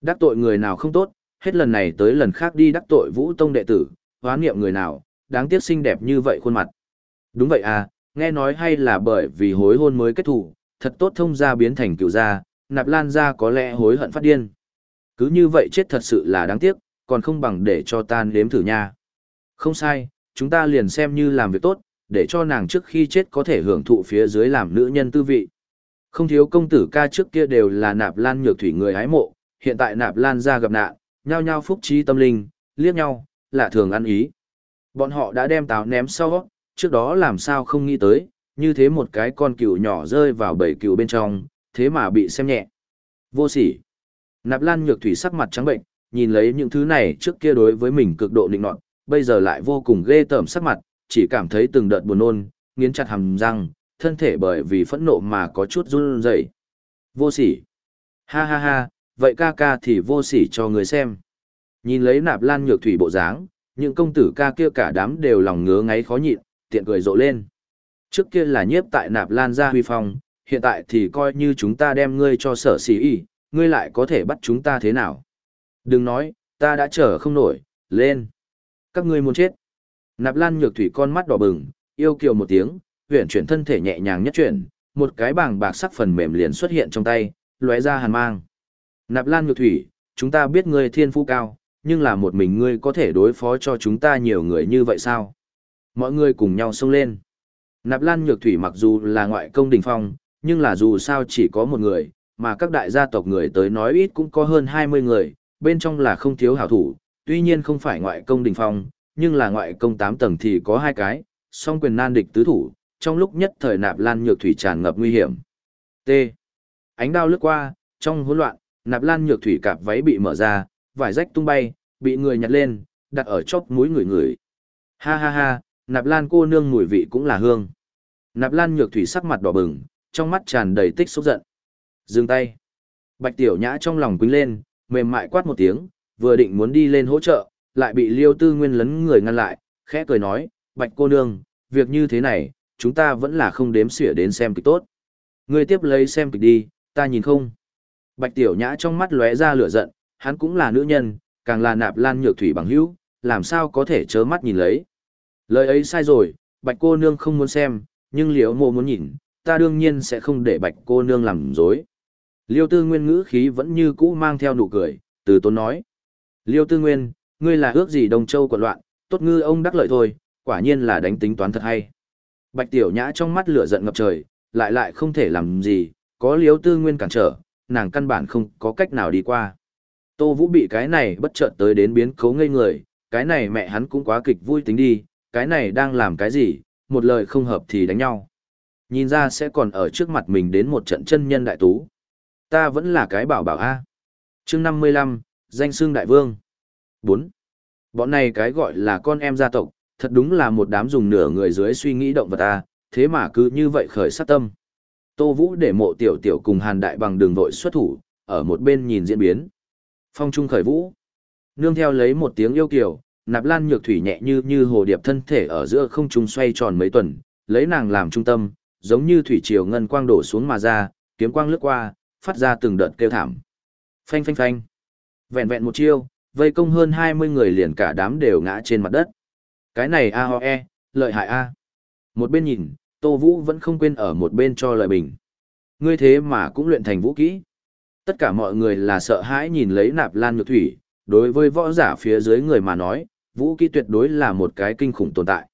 Đắc tội người nào không tốt, hết lần này tới lần khác đi đắc tội vũ tông đệ tử, hóa nghiệm người nào, đáng tiếc xinh đẹp như vậy khuôn mặt. Đúng vậy à, nghe nói hay là bởi vì hối hôn mới kết thủ, thật tốt thông gia biến thành cựu gia, nạp lan gia có lẽ hối hận phát điên. Cứ như vậy chết thật sự là đáng tiếc, còn không bằng để cho tan nếm thử nha. Không sai, chúng ta liền xem như làm việc tốt, để cho nàng trước khi chết có thể hưởng thụ phía dưới làm nữ nhân tư vị. Không thiếu công tử ca trước kia đều là nạp lan nhược thủy người hái mộ, hiện tại nạp lan ra gặp nạn, nhao nhao phúc trí tâm linh, liếc nhau, lạ thường ăn ý. Bọn họ đã đem táo ném sau, trước đó làm sao không nghĩ tới, như thế một cái con cừu nhỏ rơi vào bầy cừu bên trong, thế mà bị xem nhẹ. Vô sỉ. Nạp lan nhược thủy sắc mặt trắng bệnh, nhìn lấy những thứ này trước kia đối với mình cực độ nịnh nọt, bây giờ lại vô cùng ghê tởm sắc mặt, chỉ cảm thấy từng đợt buồn nôn, nghiến chặt hàm răng, thân thể bởi vì phẫn nộ mà có chút run rẩy. Vô sỉ. Ha ha ha, vậy ca ca thì vô sỉ cho người xem. Nhìn lấy nạp lan nhược thủy bộ dáng, những công tử ca kia cả đám đều lòng ngứa ngáy khó nhịn, tiện cười rộ lên. Trước kia là nhiếp tại nạp lan gia huy phong, hiện tại thì coi như chúng ta đem ngươi cho sở sĩ. y, ngươi lại có thể bắt chúng ta thế nào. Đừng nói, ta đã chờ không nổi, lên. Các ngươi muốn chết. Nạp Lan Nhược Thủy con mắt đỏ bừng, yêu kiều một tiếng, huyền chuyển thân thể nhẹ nhàng nhất chuyển, một cái bảng bạc sắc phần mềm liền xuất hiện trong tay, lóe ra hàn mang. Nạp Lan Nhược Thủy, chúng ta biết ngươi thiên phú cao, nhưng là một mình ngươi có thể đối phó cho chúng ta nhiều người như vậy sao? Mọi người cùng nhau xông lên. Nạp Lan Nhược Thủy mặc dù là ngoại công đỉnh phong, nhưng là dù sao chỉ có một người, mà các đại gia tộc người tới nói ít cũng có hơn 20 người, bên trong là không thiếu hảo thủ, tuy nhiên không phải ngoại công đỉnh phong, nhưng là ngoại công 8 tầng thì có hai cái, song quyền nan địch tứ thủ, trong lúc nhất thời nạp lan nhược thủy tràn ngập nguy hiểm. T. Ánh đao lướt qua, trong hỗn loạn, nạp lan nhược thủy cạp váy bị mở ra, vải rách tung bay, bị người nhặt lên, đặt ở chóp mũi người người. Ha ha ha, nạp lan cô nương mùi vị cũng là hương. Nạp lan nhược thủy sắc mặt đỏ bừng, trong mắt tràn đầy tích xúc giận. Dừng tay. Bạch tiểu nhã trong lòng quýnh lên, mềm mại quát một tiếng, vừa định muốn đi lên hỗ trợ, lại bị liêu tư nguyên lấn người ngăn lại, khẽ cười nói, bạch cô nương, việc như thế này, chúng ta vẫn là không đếm xỉa đến xem kịch tốt. Ngươi tiếp lấy xem kịch đi, ta nhìn không. Bạch tiểu nhã trong mắt lóe ra lửa giận, hắn cũng là nữ nhân, càng là nạp lan nhược thủy bằng hữu, làm sao có thể chớ mắt nhìn lấy. Lời ấy sai rồi, bạch cô nương không muốn xem, nhưng liễu mộ muốn nhìn, ta đương nhiên sẽ không để bạch cô nương làm dối. Liêu tư nguyên ngữ khí vẫn như cũ mang theo nụ cười, từ tốn nói. Liêu tư nguyên, ngươi là ước gì Đông Châu quận loạn, tốt ngư ông đắc lợi thôi, quả nhiên là đánh tính toán thật hay. Bạch Tiểu Nhã trong mắt lửa giận ngập trời, lại lại không thể làm gì, có Liêu tư nguyên cản trở, nàng căn bản không có cách nào đi qua. Tô Vũ bị cái này bất chợt tới đến biến cấu ngây người, cái này mẹ hắn cũng quá kịch vui tính đi, cái này đang làm cái gì, một lời không hợp thì đánh nhau. Nhìn ra sẽ còn ở trước mặt mình đến một trận chân nhân đại tú. Ta vẫn là cái bảo bảo A. chương năm mươi lăm danh xương đại vương. bốn Bọn này cái gọi là con em gia tộc, thật đúng là một đám dùng nửa người dưới suy nghĩ động vật ta, thế mà cứ như vậy khởi sát tâm. Tô Vũ để mộ tiểu tiểu cùng hàn đại bằng đường vội xuất thủ, ở một bên nhìn diễn biến. Phong trung khởi vũ. Nương theo lấy một tiếng yêu kiều, nạp lan nhược thủy nhẹ như như hồ điệp thân thể ở giữa không trung xoay tròn mấy tuần, lấy nàng làm trung tâm, giống như thủy triều ngân quang đổ xuống mà ra, kiếm quang lướt qua, phát ra từng đợt kêu thảm. Phanh phanh phanh. Vẹn vẹn một chiêu, vây công hơn 20 người liền cả đám đều ngã trên mặt đất. Cái này a ho e, lợi hại a. Một bên nhìn, Tô Vũ vẫn không quên ở một bên cho lời bình. Ngươi thế mà cũng luyện thành vũ kỹ. Tất cả mọi người là sợ hãi nhìn lấy nạp lan nhược thủy, đối với võ giả phía dưới người mà nói, vũ kỹ tuyệt đối là một cái kinh khủng tồn tại.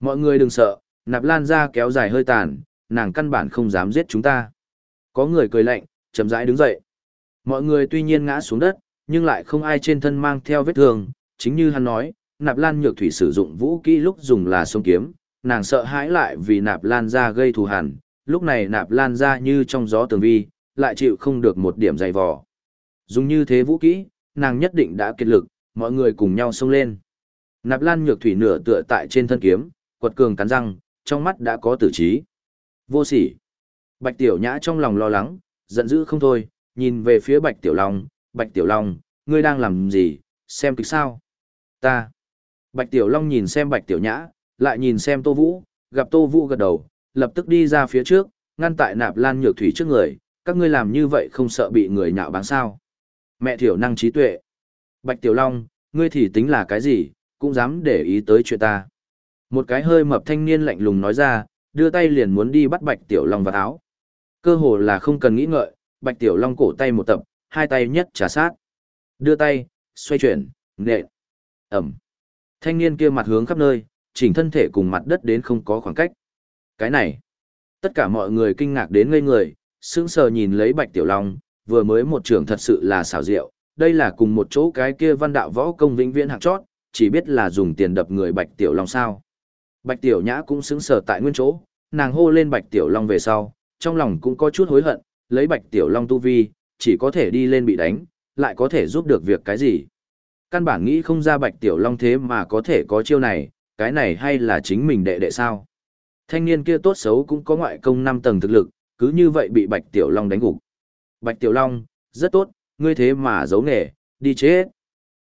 Mọi người đừng sợ, nạp lan ra kéo dài hơi tàn, nàng căn bản không dám giết chúng ta. Có người cười lạnh, chậm rãi đứng dậy. Mọi người tuy nhiên ngã xuống đất, nhưng lại không ai trên thân mang theo vết thương, chính như hắn nói, nạp lan nhược thủy sử dụng vũ kỹ lúc dùng là sông kiếm, nàng sợ hãi lại vì nạp lan gia gây thù hằn, lúc này nạp lan gia như trong gió tường vi, lại chịu không được một điểm dày vò. Dùng như thế vũ kỹ, nàng nhất định đã kiệt lực, mọi người cùng nhau xông lên. Nạp lan nhược thủy nửa tựa tại trên thân kiếm, quật cường cắn răng, trong mắt đã có tử trí. Vô sỉ. Bạch Tiểu Nhã trong lòng lo lắng, giận dữ không thôi, nhìn về phía Bạch Tiểu Long, Bạch Tiểu Long, ngươi đang làm gì, xem kịch sao? Ta. Bạch Tiểu Long nhìn xem Bạch Tiểu Nhã, lại nhìn xem Tô Vũ, gặp Tô Vũ gật đầu, lập tức đi ra phía trước, ngăn tại nạp lan nhược thủy trước người, các ngươi làm như vậy không sợ bị người nhạo báng sao. Mẹ thiểu năng trí tuệ. Bạch Tiểu Long, ngươi thì tính là cái gì, cũng dám để ý tới chuyện ta. Một cái hơi mập thanh niên lạnh lùng nói ra, đưa tay liền muốn đi bắt Bạch Tiểu Long vào áo. Cơ hồ là không cần nghĩ ngợi, Bạch Tiểu Long cổ tay một tập, hai tay nhất trả sát. Đưa tay, xoay chuyển, nện. Ẩm. Thanh niên kia mặt hướng khắp nơi, chỉnh thân thể cùng mặt đất đến không có khoảng cách. Cái này, tất cả mọi người kinh ngạc đến ngây người, sững sờ nhìn lấy Bạch Tiểu Long, vừa mới một trường thật sự là xảo diệu, đây là cùng một chỗ cái kia văn đạo võ công vĩnh viễn hạng chót, chỉ biết là dùng tiền đập người Bạch Tiểu Long sao. Bạch Tiểu Nhã cũng sững sờ tại nguyên chỗ, nàng hô lên Bạch Tiểu Long về sau, trong lòng cũng có chút hối hận, lấy Bạch Tiểu Long tu vi, chỉ có thể đi lên bị đánh, lại có thể giúp được việc cái gì. Căn bản nghĩ không ra Bạch Tiểu Long thế mà có thể có chiêu này, cái này hay là chính mình đệ đệ sao? Thanh niên kia tốt xấu cũng có ngoại công 5 tầng thực lực, cứ như vậy bị Bạch Tiểu Long đánh gục. Bạch Tiểu Long, rất tốt, ngươi thế mà giấu nghề, đi chết.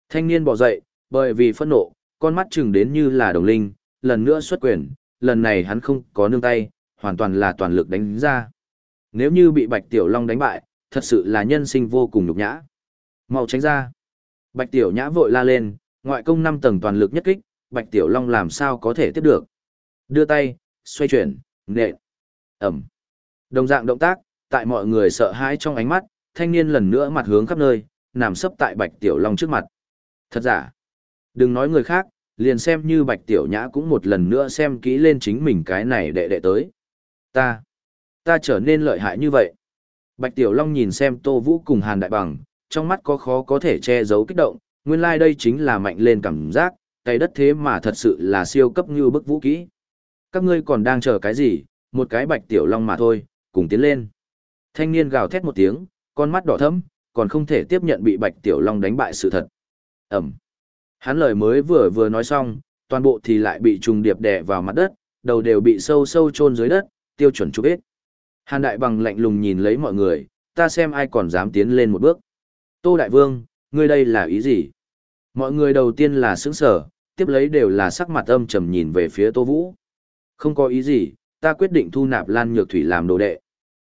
Thanh niên bỏ dậy, bởi vì phẫn nộ, con mắt chừng đến như là đồng linh, lần nữa xuất quyền, lần này hắn không có nương tay, hoàn toàn là toàn lực đánh ra. Nếu như bị Bạch Tiểu Long đánh bại, thật sự là nhân sinh vô cùng nhục nhã. Mau tránh ra. Bạch Tiểu Nhã vội la lên, ngoại công 5 tầng toàn lực nhất kích, Bạch Tiểu Long làm sao có thể tiếp được. Đưa tay, xoay chuyển, nện, ẩm. Đồng dạng động tác, tại mọi người sợ hãi trong ánh mắt, thanh niên lần nữa mặt hướng khắp nơi, nằm sấp tại Bạch Tiểu Long trước mặt. Thật giả. Đừng nói người khác, liền xem như Bạch Tiểu Nhã cũng một lần nữa xem kỹ lên chính mình cái này đệ đệ tới. Ta, ta trở nên lợi hại như vậy. Bạch Tiểu Long nhìn xem Tô Vũ cùng Hàn Đại Bằng, trong mắt có khó có thể che giấu kích động, nguyên lai like đây chính là mạnh lên cảm giác, tay đất thế mà thật sự là siêu cấp như bức vũ kỹ. Các ngươi còn đang chờ cái gì, một cái Bạch Tiểu Long mà thôi, cùng tiến lên. Thanh niên gào thét một tiếng, con mắt đỏ thẫm, còn không thể tiếp nhận bị Bạch Tiểu Long đánh bại sự thật. Ẩm. Hắn lời mới vừa vừa nói xong, toàn bộ thì lại bị trùng điệp đè vào mặt đất, đầu đều bị sâu sâu chôn dưới đất, tiêu chuẩn chụp ít. Hàn Đại Bằng lạnh lùng nhìn lấy mọi người, ta xem ai còn dám tiến lên một bước. Tô Đại Vương, ngươi đây là ý gì? Mọi người đầu tiên là sững sở, tiếp lấy đều là sắc mặt âm trầm nhìn về phía Tô Vũ. Không có ý gì, ta quyết định thu nạp Lan Nhược Thủy làm đồ đệ.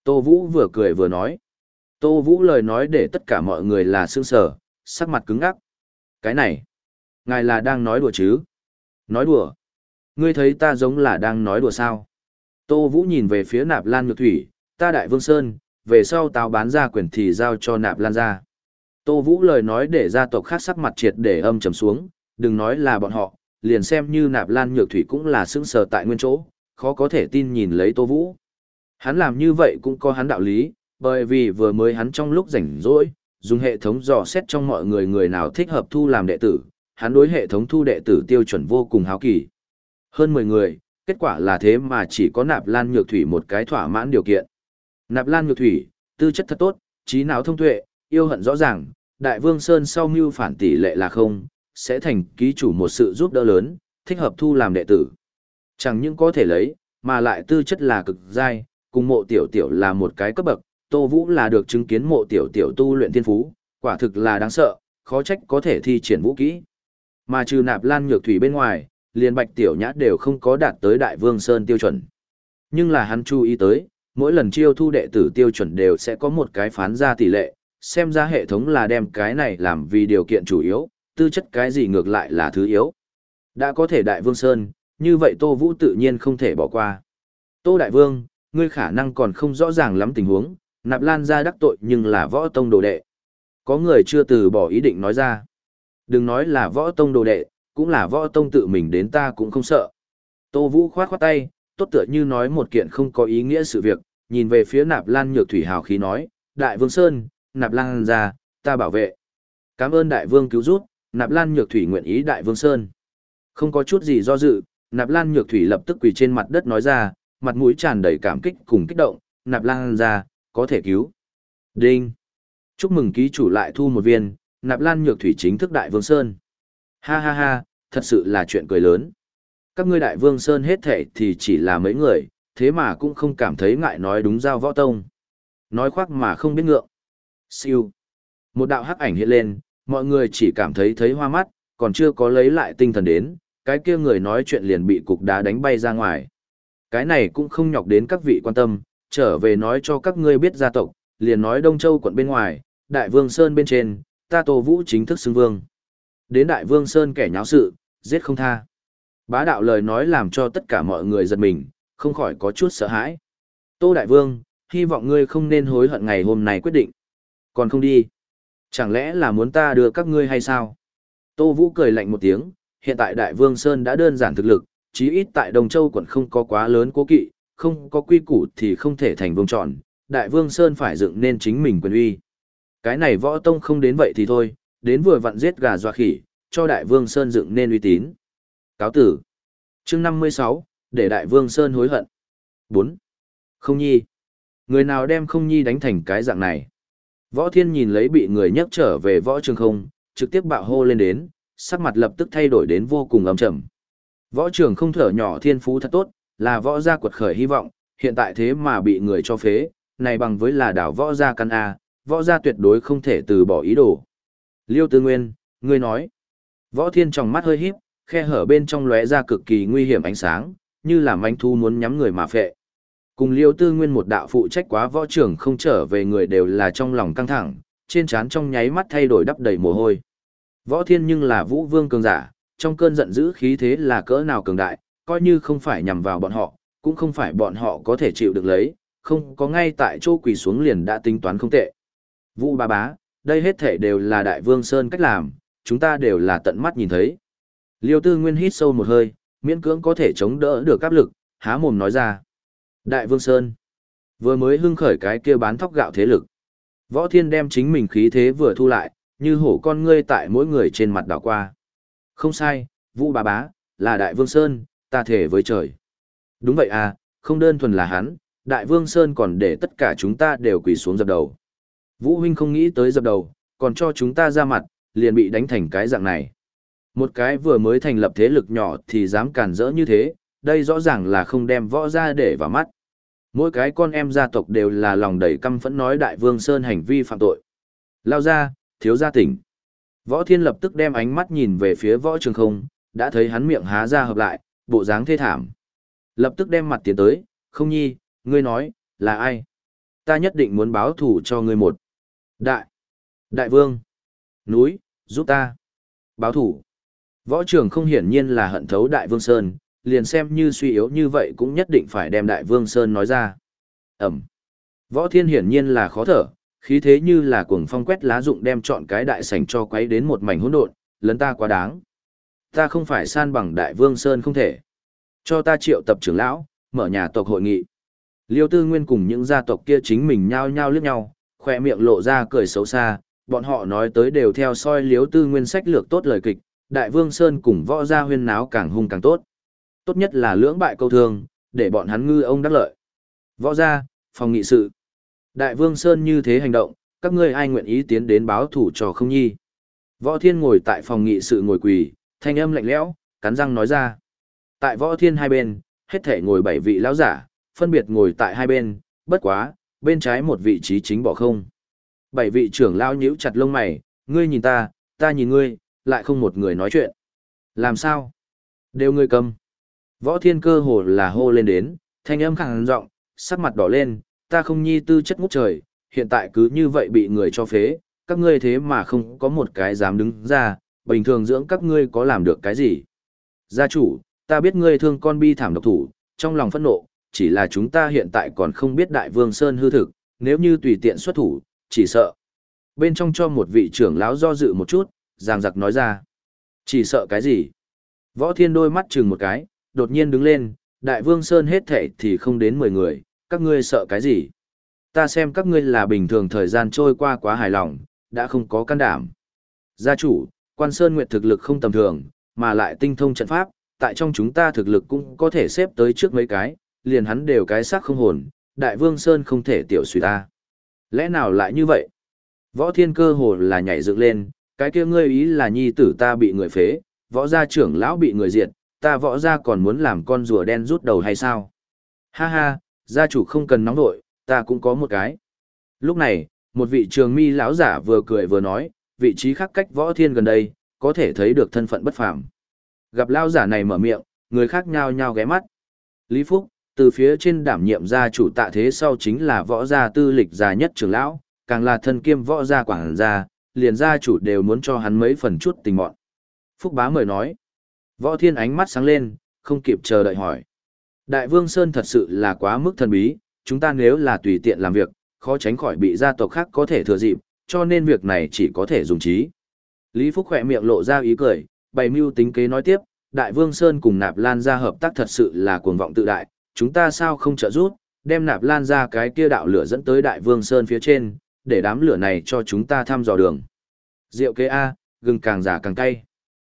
Tô Vũ vừa cười vừa nói. Tô Vũ lời nói để tất cả mọi người là sững sở, sắc mặt cứng ngắc. Cái này, ngài là đang nói đùa chứ? Nói đùa? Ngươi thấy ta giống là đang nói đùa sao? Tô Vũ nhìn về phía nạp Lan Nhược Thủy, ta Đại Vương Sơn, về sau tao bán ra quyền thì giao cho nạp Lan ra. Tô Vũ lời nói để gia tộc khác sắc mặt triệt để âm trầm xuống, đừng nói là bọn họ, liền xem như nạp Lan Nhược Thủy cũng là sững sờ tại nguyên chỗ, khó có thể tin nhìn lấy Tô Vũ. Hắn làm như vậy cũng có hắn đạo lý, bởi vì vừa mới hắn trong lúc rảnh rỗi, dùng hệ thống dò xét trong mọi người người nào thích hợp thu làm đệ tử, hắn đối hệ thống thu đệ tử tiêu chuẩn vô cùng háo kỳ. Hơn 10 người, kết quả là thế mà chỉ có nạp lan nhược thủy một cái thỏa mãn điều kiện. Nạp lan nhược thủy, tư chất thật tốt, trí não thông tuệ, yêu hận rõ ràng, đại vương Sơn sau mưu phản tỷ lệ là không, sẽ thành ký chủ một sự giúp đỡ lớn, thích hợp thu làm đệ tử. Chẳng những có thể lấy, mà lại tư chất là cực dai, cùng mộ tiểu tiểu là một cái cấp bậc, Tô Vũ là được chứng kiến mộ tiểu tiểu tu luyện thiên phú, quả thực là đáng sợ, khó trách có thể thi triển vũ kỹ. Mà trừ nạp lan nhược thủy bên ngoài, liền bạch tiểu nhã đều không có đạt tới đại vương sơn tiêu chuẩn. Nhưng là hắn chú ý tới, mỗi lần chiêu thu đệ tử tiêu chuẩn đều sẽ có một cái phán ra tỷ lệ, xem ra hệ thống là đem cái này làm vì điều kiện chủ yếu, tư chất cái gì ngược lại là thứ yếu. Đã có thể Đại Vương Sơn, như vậy Tô Vũ tự nhiên không thể bỏ qua. Tô Đại Vương, ngươi khả năng còn không rõ ràng lắm tình huống, nạp lan ra đắc tội nhưng là võ tông đồ đệ. Có người chưa từ bỏ ý định nói ra. Đừng nói là võ tông đồ đệ, cũng là võ tông tự mình đến ta cũng không sợ. Tô Vũ khoát khoát tay, tốt tựa như nói một kiện không có ý nghĩa sự việc, nhìn về phía nạp lan nhược thủy hào khí nói, Đại Vương Sơn, nạp lan ra, ta bảo vệ. Cảm ơn Đại Vương cứu giúp, nạp lan nhược thủy nguyện ý Đại Vương Sơn. Không có chút gì do dự, nạp lan nhược thủy lập tức quỳ trên mặt đất nói ra, mặt mũi tràn đầy cảm kích cùng kích động, nạp lan ra, có thể cứu. Đinh! Chúc mừng ký chủ lại thu một viên, nạp lan nhược thủy chính thức Đại Vương Sơn. Ha ha ha, thật sự là chuyện cười lớn. Các ngươi Đại Vương Sơn hết thể thì chỉ là mấy người, thế mà cũng không cảm thấy ngại nói đúng giao võ tông. Nói khoác mà không biết ngượng. Siêu. Một đạo hắc ảnh hiện lên, mọi người chỉ cảm thấy thấy hoa mắt, còn chưa có lấy lại tinh thần đến, cái kia người nói chuyện liền bị cục đá đánh bay ra ngoài. Cái này cũng không nhọc đến các vị quan tâm, trở về nói cho các ngươi biết gia tộc, liền nói Đông Châu quận bên ngoài, Đại Vương Sơn bên trên, ta Tô Vũ chính thức xưng vương. Đến Đại Vương Sơn kẻ nháo sự, giết không tha. Bá đạo lời nói làm cho tất cả mọi người giật mình, không khỏi có chút sợ hãi. Tô Đại Vương, hy vọng ngươi không nên hối hận ngày hôm nay quyết định. Còn không đi. Chẳng lẽ là muốn ta đưa các ngươi hay sao? Tô Vũ cười lạnh một tiếng, hiện tại Đại Vương Sơn đã đơn giản thực lực, chí ít tại Đồng Châu quận không có quá lớn cố kỵ, không có quy củ thì không thể thành vương tròn, Đại Vương Sơn phải dựng nên chính mình quyền uy. Cái này võ tông không đến vậy thì thôi, đến vừa vặn giết gà dọa khỉ, cho Đại Vương Sơn dựng nên uy tín. Cáo tử. chương 56, để Đại Vương Sơn hối hận. 4. Không nhi. Người nào đem không nhi đánh thành cái dạng này? Võ Thiên nhìn lấy bị người nhấc trở về võ trường không, trực tiếp bạo hô lên đến, sắc mặt lập tức thay đổi đến vô cùng ấm trầm. Võ trường không thở nhỏ thiên phú thật tốt, là võ gia quật khởi hy vọng, hiện tại thế mà bị người cho phế, này bằng với là đảo võ gia căn A, võ gia tuyệt đối không thể từ bỏ ý đồ. Liêu Tư Nguyên, ngươi nói. Võ Thiên trong mắt hơi híp, khe hở bên trong lóe ra cực kỳ nguy hiểm ánh sáng, như là manh thu muốn nhắm người mà phệ. Cùng Liêu Tư Nguyên một đạo phụ trách quá võ trưởng không trở về người đều là trong lòng căng thẳng, trên trán trong nháy mắt thay đổi đắp đầy mồ hôi. Võ Thiên nhưng là vũ vương cường giả, trong cơn giận dữ khí thế là cỡ nào cường đại, coi như không phải nhằm vào bọn họ, cũng không phải bọn họ có thể chịu được lấy, không có ngay tại chỗ quỳ xuống liền đã tính toán không tệ. Vũ ba bá, đây hết thể đều là đại vương Sơn cách làm, chúng ta đều là tận mắt nhìn thấy. Liêu tư nguyên hít sâu một hơi, miễn cưỡng có thể chống đỡ được áp lực, há mồm nói ra. Đại vương Sơn, vừa mới hưng khởi cái kia bán thóc gạo thế lực. Võ thiên đem chính mình khí thế vừa thu lại, như hổ con ngươi tại mỗi người trên mặt đảo qua. Không sai, Vũ bà bá, là Đại Vương Sơn, ta thể với trời. Đúng vậy à, không đơn thuần là hắn, Đại Vương Sơn còn để tất cả chúng ta đều quỳ xuống dập đầu. Vũ huynh không nghĩ tới dập đầu, còn cho chúng ta ra mặt, liền bị đánh thành cái dạng này. Một cái vừa mới thành lập thế lực nhỏ thì dám cản rỡ như thế, đây rõ ràng là không đem võ ra để vào mắt. Mỗi cái con em gia tộc đều là lòng đầy căm phẫn nói Đại Vương Sơn hành vi phạm tội. Lao ra, thiếu gia tỉnh. Võ Thiên lập tức đem ánh mắt nhìn về phía võ trường không, đã thấy hắn miệng há ra hợp lại, bộ dáng thê thảm. Lập tức đem mặt tiến tới, không nhi, ngươi nói, là ai? Ta nhất định muốn báo thủ cho ngươi một. Đại! Đại vương! Núi, giúp ta! Báo thủ! Võ trường không hiển nhiên là hận thấu Đại vương Sơn, liền xem như suy yếu như vậy cũng nhất định phải đem Đại vương Sơn nói ra. Ẩm! Võ thiên hiển nhiên là khó thở, khí thế như là cuồng phong quét lá dụng đem chọn cái đại sảnh cho quấy đến một mảnh hỗn độn, lấn ta quá đáng. Ta không phải san bằng đại vương sơn không thể. Cho ta triệu tập trưởng lão, mở nhà tộc hội nghị. Liêu Tư Nguyên cùng những gia tộc kia chính mình nhao nhao liếc nhau, khoe miệng lộ ra cười xấu xa, bọn họ nói tới đều theo soi liếu Tư Nguyên sách lược tốt lời kịch, Đại Vương Sơn cùng võ gia huyên náo càng hung càng tốt. Tốt nhất là lưỡng bại câu thương, để bọn hắn ngư ông đắc lợi. Võ gia, phòng nghị sự. Đại Vương Sơn như thế hành động, các ngươi ai nguyện ý tiến đến báo thủ cho không nhi. Võ Thiên ngồi tại phòng nghị sự ngồi quỳ, thanh âm lạnh lẽo, cắn răng nói ra. Tại Võ Thiên hai bên, hết thể ngồi bảy vị lão giả, phân biệt ngồi tại hai bên, bất quá, bên trái một vị trí chính bỏ không. Bảy vị trưởng lao nhíu chặt lông mày, ngươi nhìn ta, ta nhìn ngươi, lại không một người nói chuyện. Làm sao? Đều ngươi cầm. Võ Thiên cơ hồ là hô lên đến, thanh âm khẳng giọng, sắc mặt đỏ lên, ta không nhi tư chất ngút trời, hiện tại cứ như vậy bị người cho phế, các ngươi thế mà không có một cái dám đứng ra, bình thường dưỡng các ngươi có làm được cái gì. Gia chủ, ta biết ngươi thương con bi thảm độc thủ, trong lòng phẫn nộ, chỉ là chúng ta hiện tại còn không biết đại vương Sơn hư thực, nếu như tùy tiện xuất thủ, chỉ sợ. Bên trong cho một vị trưởng lão do dự một chút, giang giặc nói ra. Chỉ sợ cái gì? Võ thiên đôi mắt chừng một cái, đột nhiên đứng lên, đại vương Sơn hết thệ thì không đến 10 người, các ngươi sợ cái gì? Ta xem các ngươi là bình thường thời gian trôi qua quá hài lòng, đã không có can đảm. Gia chủ, quan Sơn Nguyệt thực lực không tầm thường, mà lại tinh thông trận pháp, tại trong chúng ta thực lực cũng có thể xếp tới trước mấy cái, liền hắn đều cái xác không hồn, đại vương Sơn không thể tiểu suy ta. Lẽ nào lại như vậy? Võ thiên cơ hồ là nhảy dựng lên, cái kia ngươi ý là nhi tử ta bị người phế, võ gia trưởng lão bị người diệt, ta võ gia còn muốn làm con rùa đen rút đầu hay sao? Ha ha, gia chủ không cần nóng nội, ta cũng có một cái. Lúc này, một vị trường mi lão giả vừa cười vừa nói, vị trí khác cách võ thiên gần đây, có thể thấy được thân phận bất phàm. Gặp lão giả này mở miệng, người khác nhao nhao ghé mắt. Lý Phúc, từ phía trên đảm nhiệm gia chủ tạ thế sau chính là võ gia tư lịch già nhất trưởng lão, càng là thân kiêm võ gia quảng gia, liền gia chủ đều muốn cho hắn mấy phần chút tình mọn. Phúc bá mời nói. Võ thiên ánh mắt sáng lên, không kịp chờ đợi hỏi. Đại vương Sơn thật sự là quá mức thần bí, chúng ta nếu là tùy tiện làm việc, khó tránh khỏi bị gia tộc khác có thể thừa dịp, cho nên việc này chỉ có thể dùng trí. Lý Phúc khỏe miệng lộ ra ý cười, bày mưu tính kế nói tiếp, Đại Vương Sơn cùng Nạp Lan gia hợp tác thật sự là cuồng vọng tự đại, chúng ta sao không trợ giúp, đem Nạp Lan ra cái kia đạo lửa dẫn tới Đại Vương Sơn phía trên, để đám lửa này cho chúng ta thăm dò đường. Diệu kế A, gừng càng già càng cay.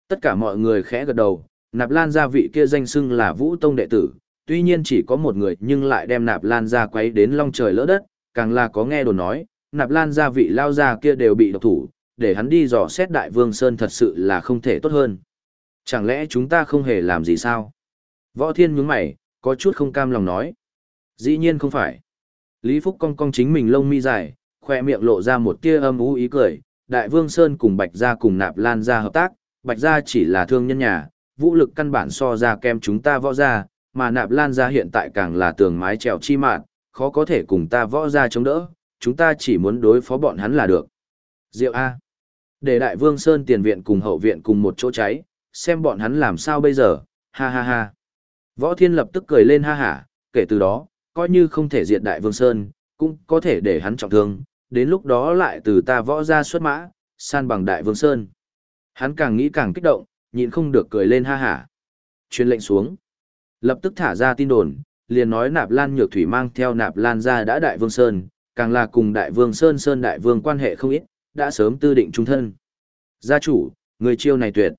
Tất cả mọi người khẽ gật đầu, Nạp Lan gia vị kia danh xưng là Vũ Tông đệ tử, tuy nhiên chỉ có một người nhưng lại đem Nạp Lan gia quấy đến long trời lỡ đất, càng là có nghe đồn nói, Nạp Lan gia vị lao gia kia đều bị độc thủ, để hắn đi dò xét Đại Vương Sơn thật sự là không thể tốt hơn. Chẳng lẽ chúng ta không hề làm gì sao? Võ Thiên nhướng mày, có chút không cam lòng nói. Dĩ nhiên không phải. Lý Phúc cong cong chính mình lông mi dài, khoe miệng lộ ra một tia âm ú ý cười. Đại Vương Sơn cùng Bạch Gia cùng Nạp Lan Gia hợp tác, Bạch Gia chỉ là thương nhân nhà, vũ lực căn bản so ra kem chúng ta võ gia, mà Nạp Lan Gia hiện tại càng là tường mái trèo chi mạn, khó có thể cùng ta võ gia chống đỡ, chúng ta chỉ muốn đối phó bọn hắn là được. Diệu A. Để Đại Vương Sơn tiền viện cùng hậu viện cùng một chỗ cháy, xem bọn hắn làm sao bây giờ, ha ha ha. Võ Thiên lập tức cười lên ha hả, kể từ đó, coi như không thể diệt Đại Vương Sơn, cũng có thể để hắn trọng thương, đến lúc đó lại từ ta võ ra xuất mã, san bằng Đại Vương Sơn. Hắn càng nghĩ càng kích động, nhịn không được cười lên ha hả. Chuyên lệnh xuống. Lập tức thả ra tin đồn, liền nói Nạp Lan Nhược Thủy mang theo Nạp Lan ra đã Đại Vương Sơn, càng là cùng Đại Vương Sơn Sơn Đại Vương quan hệ không ít, đã sớm tư định trung thân. Gia chủ, người chiêu này tuyệt.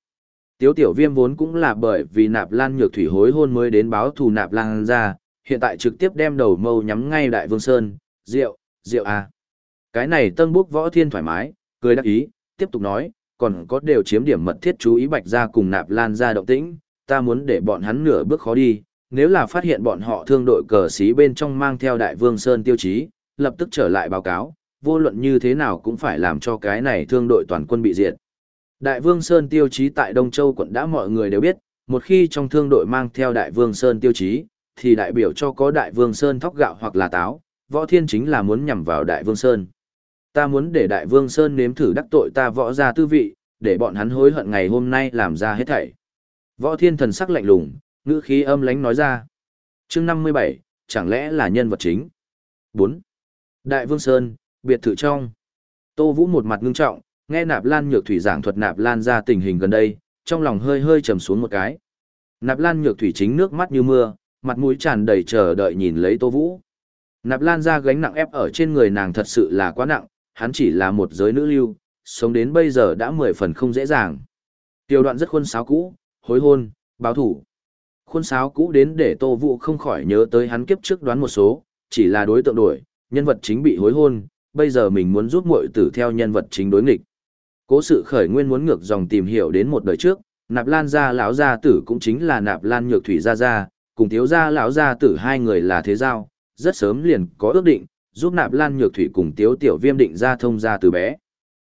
Tiếu tiểu viêm vốn cũng là bởi vì nạp lan nhược thủy hối hôn mới đến báo thù nạp lan ra, hiện tại trực tiếp đem đầu mâu nhắm ngay đại vương sơn, rượu, rượu à. Cái này tân búc võ thiên thoải mái, cười đắc ý, tiếp tục nói, còn có đều chiếm điểm mật thiết chú ý bạch ra cùng nạp lan ra động tĩnh, ta muốn để bọn hắn nửa bước khó đi, nếu là phát hiện bọn họ thương đội cờ xí bên trong mang theo đại vương sơn tiêu chí, lập tức trở lại báo cáo, vô luận như thế nào cũng phải làm cho cái này thương đội toàn quân bị diệt. Đại Vương Sơn tiêu chí tại Đông Châu quận đã mọi người đều biết, một khi trong thương đội mang theo Đại Vương Sơn tiêu chí, thì đại biểu cho có Đại Vương Sơn thóc gạo hoặc là táo, võ thiên chính là muốn nhằm vào Đại Vương Sơn. Ta muốn để Đại Vương Sơn nếm thử đắc tội ta võ ra tư vị, để bọn hắn hối hận ngày hôm nay làm ra hết thảy. Võ thiên thần sắc lạnh lùng, ngữ khí âm lánh nói ra. chương 57, chẳng lẽ là nhân vật chính? 4. Đại Vương Sơn, biệt thự trong. Tô Vũ một mặt ngưng trọng, nghe Nạp Lan Nhược Thủy giảng thuật Nạp Lan ra tình hình gần đây, trong lòng hơi hơi trầm xuống một cái. Nạp Lan Nhược Thủy chính nước mắt như mưa, mặt mũi tràn đầy chờ đợi nhìn lấy Tô Vũ. Nạp Lan ra gánh nặng ép ở trên người nàng thật sự là quá nặng, hắn chỉ là một giới nữ lưu, sống đến bây giờ đã mười phần không dễ dàng. Tiêu đoạn rất khuôn sáo cũ, hối hôn, báo thủ. Khuôn sáo cũ đến để Tô Vũ không khỏi nhớ tới hắn kiếp trước đoán một số, chỉ là đối tượng đổi, nhân vật chính bị hối hôn, bây giờ mình muốn giúp muội tử theo nhân vật chính đối nghịch. Cố sự khởi nguyên muốn ngược dòng tìm hiểu đến một đời trước, Nạp Lan gia lão gia tử cũng chính là Nạp Lan Nhược Thủy gia gia, cùng thiếu gia lão gia tử hai người là thế giao, rất sớm liền có ước định, giúp Nạp Lan Nhược Thủy cùng Tiếu Tiểu Viêm định ra thông gia từ bé.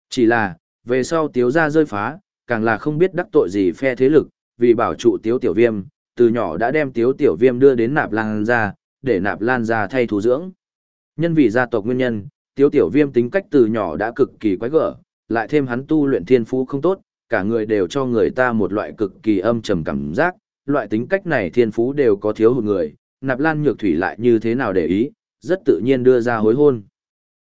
Chỉ là, về sau Tiếu gia rơi phá, càng là không biết đắc tội gì phe thế lực, vì bảo trụ Tiếu Tiểu Viêm, từ nhỏ đã đem Tiếu Tiểu Viêm đưa đến Nạp Lan gia, để nạp lan gia thay thủ dưỡng. Nhân vì gia tộc nguyên nhân, tiếu tiểu viêm tính cách từ nhỏ đã cực kỳ quái gở, lại thêm hắn tu luyện thiên phú không tốt, cả người đều cho người ta một loại cực kỳ âm trầm cảm giác, loại tính cách này thiên phú đều có thiếu hụt người, nạp lan nhược thủy lại như thế nào để ý, rất tự nhiên đưa ra hối hôn.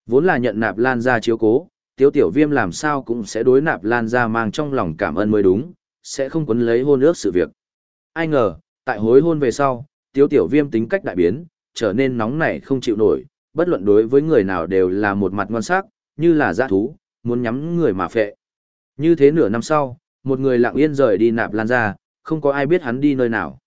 Vốn là nhận nạp lan ra chiếu cố, tiếu tiểu viêm làm sao cũng sẽ đối nạp lan ra mang trong lòng cảm ơn mới đúng, sẽ không quấn lấy hôn ước sự việc. Ai ngờ, tại hối hôn về sau, tiếu tiểu viêm tính cách đại biến, trở nên nóng nảy không chịu nổi, bất luận đối với người nào đều là một mặt ngon sắc, như là giã thú, muốn nhắm người mà phệ. Như thế nửa năm sau, một người lặng yên rời đi nạp lan ra, không có ai biết hắn đi nơi nào.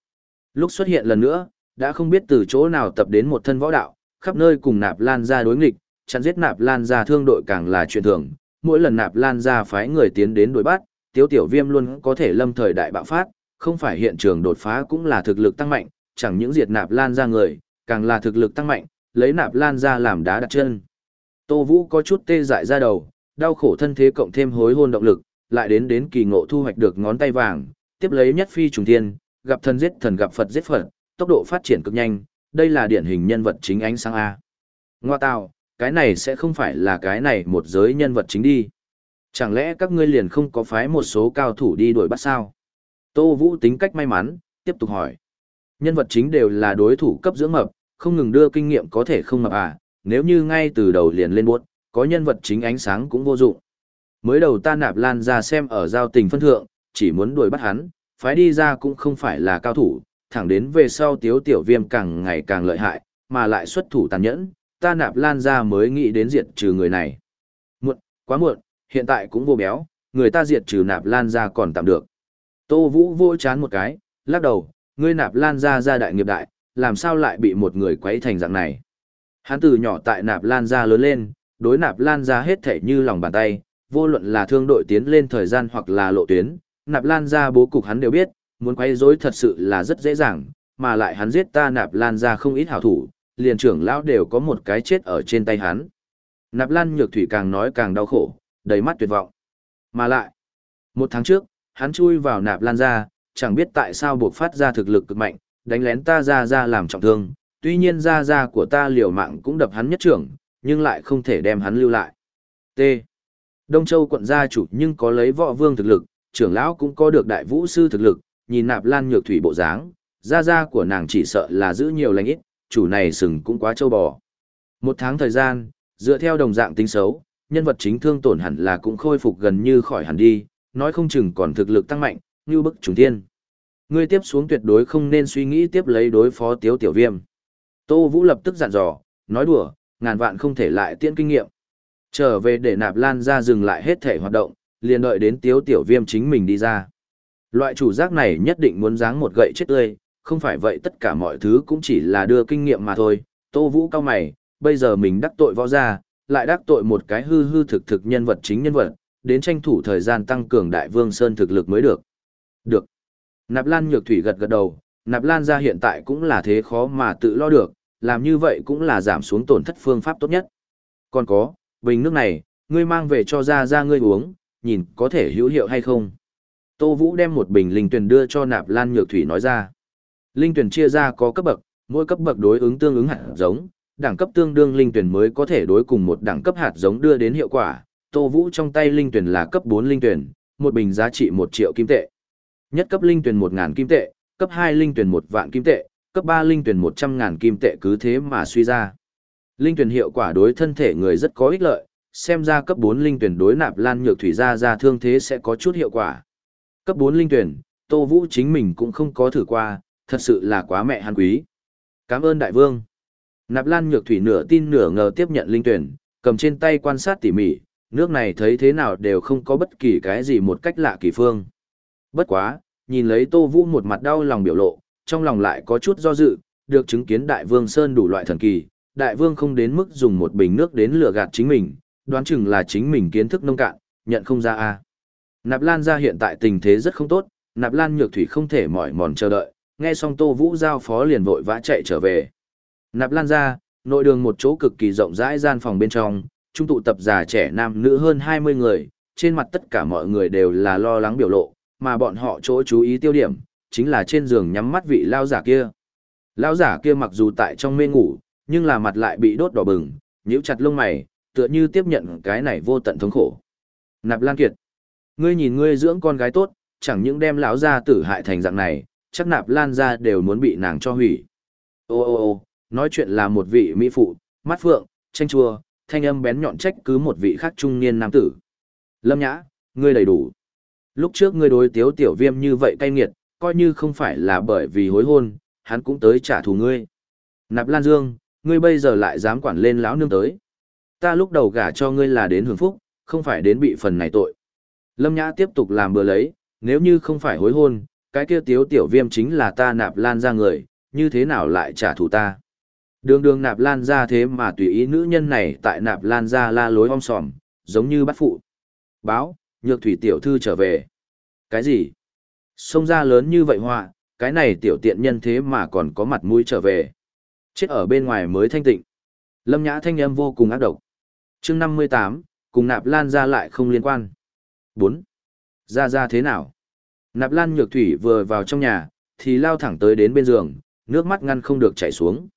Lúc xuất hiện lần nữa, đã không biết từ chỗ nào tập đến một thân võ đạo, khắp nơi cùng nạp lan ra đối nghịch, chặn giết nạp lan ra thương đội càng là chuyện thường. Mỗi lần nạp lan ra phái người tiến đến đối bắt, tiếu tiểu viêm luôn có thể lâm thời đại bạo phát, không phải hiện trường đột phá cũng là thực lực tăng mạnh, chẳng những diệt nạp lan ra người, càng là thực lực tăng mạnh, lấy nạp lan ra làm đá đặt chân. Tô Vũ có chút tê dại ra đầu, đau khổ thân thế cộng thêm hối hôn động lực, lại đến đến kỳ ngộ thu hoạch được ngón tay vàng, tiếp lấy nhất phi trùng thiên, gặp thần giết thần gặp Phật giết Phật, tốc độ phát triển cực nhanh, đây là điển hình nhân vật chính ánh sáng A. Ngoa tạo, cái này sẽ không phải là cái này một giới nhân vật chính đi. Chẳng lẽ các ngươi liền không có phái một số cao thủ đi đuổi bắt sao? Tô Vũ tính cách may mắn, tiếp tục hỏi. Nhân vật chính đều là đối thủ cấp dưỡng mập, không ngừng đưa kinh nghiệm có thể không mập à, nếu như ngay từ đầu liền lên buốt, có nhân vật chính ánh sáng cũng vô dụng. Mới đầu ta nạp lan ra xem ở giao tình phân thượng, chỉ muốn đuổi bắt hắn, phái đi ra cũng không phải là cao thủ, thẳng đến về sau tiếu tiểu viêm càng ngày càng lợi hại, mà lại xuất thủ tàn nhẫn, ta nạp lan ra mới nghĩ đến diệt trừ người này. Muộn, quá muộn, hiện tại cũng vô béo, người ta diệt trừ nạp lan ra còn tạm được. Tô Vũ vô chán một cái, lắc đầu, ngươi nạp lan ra ra đại nghiệp đại, làm sao lại bị một người quấy thành dạng này. Hắn từ nhỏ tại nạp lan ra lớn lên, đối nạp lan ra hết thể như lòng bàn tay, vô luận là thương đội tiến lên thời gian hoặc là lộ tuyến, nạp lan ra bố cục hắn đều biết, muốn quay rối thật sự là rất dễ dàng, mà lại hắn giết ta nạp lan ra không ít hảo thủ, liền trưởng lão đều có một cái chết ở trên tay hắn. Nạp lan nhược thủy càng nói càng đau khổ, đầy mắt tuyệt vọng. Mà lại, một tháng trước, hắn chui vào nạp lan ra, chẳng biết tại sao buộc phát ra thực lực cực mạnh, đánh lén ta ra ra làm trọng thương, tuy nhiên ra ra của ta liều mạng cũng đập hắn nhất trưởng, nhưng lại không thể đem hắn lưu lại. T. Đông Châu quận gia chủ nhưng có lấy võ vương thực lực, trưởng lão cũng có được đại vũ sư thực lực, nhìn nạp lan nhược thủy bộ dáng, gia gia của nàng chỉ sợ là giữ nhiều lành ít, chủ này sừng cũng quá châu bò. Một tháng thời gian, dựa theo đồng dạng tính xấu, nhân vật chính thương tổn hẳn là cũng khôi phục gần như khỏi hẳn đi, nói không chừng còn thực lực tăng mạnh, như bức trùng thiên. Ngươi tiếp xuống tuyệt đối không nên suy nghĩ tiếp lấy đối phó tiếu tiểu viêm. Tô Vũ lập tức dặn dò, nói đùa, ngàn vạn không thể lại tiễn kinh nghiệm. Trở về để nạp lan ra dừng lại hết thể hoạt động, liền đợi đến tiếu tiểu viêm chính mình đi ra. Loại chủ giác này nhất định muốn dáng một gậy chết tươi, không phải vậy tất cả mọi thứ cũng chỉ là đưa kinh nghiệm mà thôi. Tô Vũ cao mày, bây giờ mình đắc tội võ ra, lại đắc tội một cái hư hư thực thực nhân vật chính nhân vật, đến tranh thủ thời gian tăng cường đại vương sơn thực lực mới được. Được. Nạp Lan Nhược Thủy gật gật đầu, Nạp Lan ra hiện tại cũng là thế khó mà tự lo được, làm như vậy cũng là giảm xuống tổn thất phương pháp tốt nhất. Còn có, bình nước này, ngươi mang về cho ra ra ngươi uống, nhìn có thể hữu hiệu hay không. Tô Vũ đem một bình linh tuyển đưa cho Nạp Lan Nhược Thủy nói ra. Linh tuyển chia ra có cấp bậc, mỗi cấp bậc đối ứng tương ứng hạt giống, đẳng cấp tương đương linh tuyển mới có thể đối cùng một đẳng cấp hạt giống đưa đến hiệu quả. Tô Vũ trong tay linh tuyển là cấp 4 linh tuyển, một bình giá trị 1 triệu kim tệ. Nhất cấp linh tuyển 1000 kim tệ, cấp 2 linh tuyển 1 vạn kim tệ, cấp 3 linh tuyển 100 ngàn kim tệ cứ thế mà suy ra. Linh tuyển hiệu quả đối thân thể người rất có ích lợi, xem ra cấp 4 linh tuyển đối nạp lan nhược thủy ra ra thương thế sẽ có chút hiệu quả. Cấp 4 linh tuyển, Tô Vũ chính mình cũng không có thử qua, thật sự là quá mẹ hắn quý. Cảm ơn đại vương. Nạp lan nhược thủy nửa tin nửa ngờ tiếp nhận linh tuyển, cầm trên tay quan sát tỉ mỉ, nước này thấy thế nào đều không có bất kỳ cái gì một cách lạ kỳ phương. Bất quá, nhìn lấy Tô Vũ một mặt đau lòng biểu lộ, trong lòng lại có chút do dự, được chứng kiến Đại Vương Sơn đủ loại thần kỳ, Đại Vương không đến mức dùng một bình nước đến lừa gạt chính mình, đoán chừng là chính mình kiến thức nông cạn, nhận không ra a. Nạp Lan gia hiện tại tình thế rất không tốt, Nạp Lan Nhược Thủy không thể mỏi mòn chờ đợi, nghe xong Tô Vũ giao phó liền vội vã chạy trở về. Nạp Lan gia nội đường một chỗ cực kỳ rộng rãi gian phòng bên trong, trung tụ tập già trẻ nam nữ hơn 20 người, trên mặt tất cả mọi người đều là lo lắng biểu lộ, mà bọn họ chỗ chú ý tiêu điểm, chính là trên giường nhắm mắt vị lao giả kia. Lão giả kia mặc dù tại trong mê ngủ, nhưng là mặt lại bị đốt đỏ bừng, nhíu chặt lông mày, tựa như tiếp nhận cái này vô tận thống khổ. Nạp Lan Kiệt, ngươi nhìn ngươi dưỡng con gái tốt, chẳng những đem lão gia tử hại thành dạng này, chắc Nạp Lan gia đều muốn bị nàng cho hủy. Ô ô ô, nói chuyện là một vị mỹ phụ, mắt phượng, tranh chua, thanh âm bén nhọn trách cứ một vị khác trung niên nam tử. Lâm Nhã, ngươi đầy đủ. Lúc trước ngươi đối tiếu tiểu viêm như vậy cay nghiệt, coi như không phải là bởi vì hối hôn, hắn cũng tới trả thù ngươi. Nạp Lan Dương, ngươi bây giờ lại dám quản lên lão nương tới. Ta lúc đầu gả cho ngươi là đến hưởng phúc, không phải đến bị phần này tội. Lâm Nhã tiếp tục làm bừa lấy, nếu như không phải hối hôn, cái kia tiếu tiểu viêm chính là ta Nạp Lan ra người, như thế nào lại trả thù ta. Đường đường Nạp Lan ra thế mà tùy ý nữ nhân này tại Nạp Lan ra la lối om sòm, giống như bắt phụ. Báo, nhược thủy tiểu thư trở về. Cái gì? Xông ra lớn như vậy họa, cái này tiểu tiện nhân thế mà còn có mặt mũi trở về. Chết ở bên ngoài mới thanh tịnh. Lâm Nhã thanh âm vô cùng ác độc. chương 58, cùng Nạp Lan ra lại không liên quan. Bốn, Ra ra thế nào? Nạp Lan Nhược Thủy vừa vào trong nhà, thì lao thẳng tới đến bên giường, nước mắt ngăn không được chảy xuống.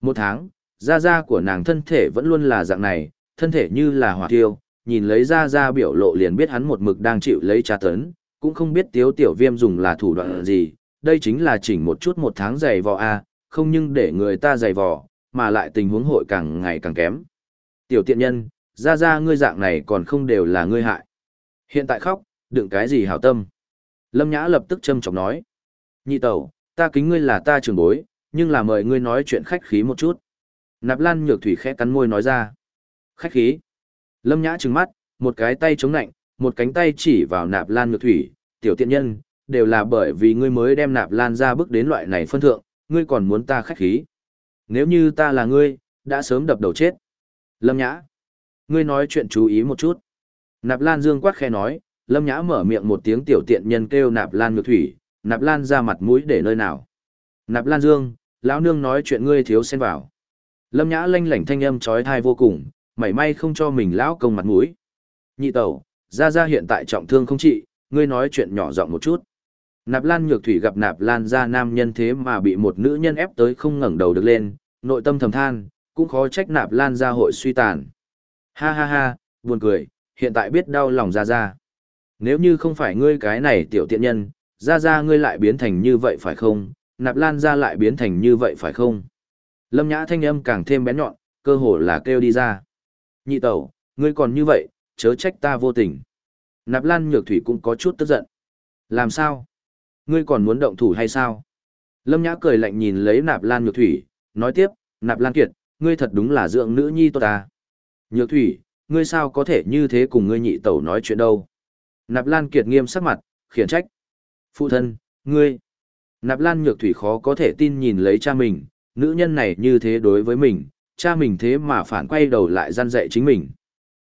Một tháng, da da của nàng thân thể vẫn luôn là dạng này, thân thể như là hỏa tiêu, nhìn lấy da da biểu lộ liền biết hắn một mực đang chịu lấy tra tấn, cũng không biết tiếu tiểu viêm dùng là thủ đoạn gì, đây chính là chỉnh một chút một tháng dày vò a không nhưng để người ta dày vò, mà lại tình huống hội càng ngày càng kém. Tiểu tiện nhân, ra ra ngươi dạng này còn không đều là ngươi hại. Hiện tại khóc, đừng cái gì hảo tâm. Lâm Nhã lập tức châm chọc nói. Nhị tẩu, ta kính ngươi là ta trường bối, nhưng là mời ngươi nói chuyện khách khí một chút. Nạp Lan nhược thủy khẽ cắn môi nói ra. Khách khí. Lâm Nhã trừng mắt, một cái tay chống nạnh, một cánh tay chỉ vào Nạp Lan nhược thủy, tiểu tiện nhân, đều là bởi vì ngươi mới đem Nạp Lan ra bước đến loại này phân thượng, ngươi còn muốn ta khách khí. Nếu như ta là ngươi, đã sớm đập đầu chết. Lâm Nhã. Ngươi nói chuyện chú ý một chút. Nạp Lan Dương quát khe nói, Lâm Nhã mở miệng một tiếng tiểu tiện nhân kêu Nạp Lan Nhược Thủy, Nạp Lan ra mặt mũi để nơi nào. Nạp Lan Dương, lão nương nói chuyện ngươi thiếu xen vào. Lâm Nhã lanh lảnh thanh âm trói thai vô cùng, mảy may không cho mình lão công mặt mũi. Nhị tẩu, ra ra hiện tại trọng thương không trị, ngươi nói chuyện nhỏ giọng một chút. Nạp Lan Nhược Thủy gặp Nạp Lan ra nam nhân thế mà bị một nữ nhân ép tới không ngẩng đầu được lên, nội tâm thầm than, cũng khó trách Nạp Lan ra hội suy tàn. Ha ha ha, buồn cười, hiện tại biết đau lòng ra ra. Nếu như không phải ngươi cái này tiểu tiện nhân, ra ra ngươi lại biến thành như vậy phải không, Nạp Lan ra lại biến thành như vậy phải không? Lâm Nhã thanh âm càng thêm bén nhọn, cơ hồ là kêu đi ra. Nhị tẩu, ngươi còn như vậy, chớ trách ta vô tình. Nạp Lan Nhược Thủy cũng có chút tức giận. Làm sao? Ngươi còn muốn động thủ hay sao? Lâm Nhã cười lạnh nhìn lấy Nạp Lan Nhược Thủy, nói tiếp, Nạp Lan Kiệt, ngươi thật đúng là dưỡng nữ nhi tốt ta. Nhược Thủy, ngươi sao có thể như thế cùng ngươi nhị tẩu nói chuyện đâu? Nạp Lan Kiệt nghiêm sắc mặt, khiển trách. Phụ thân, ngươi. Nạp Lan Nhược Thủy khó có thể tin nhìn lấy cha mình, nữ nhân này như thế đối với mình, cha mình thế mà phản quay đầu lại gian dạy chính mình.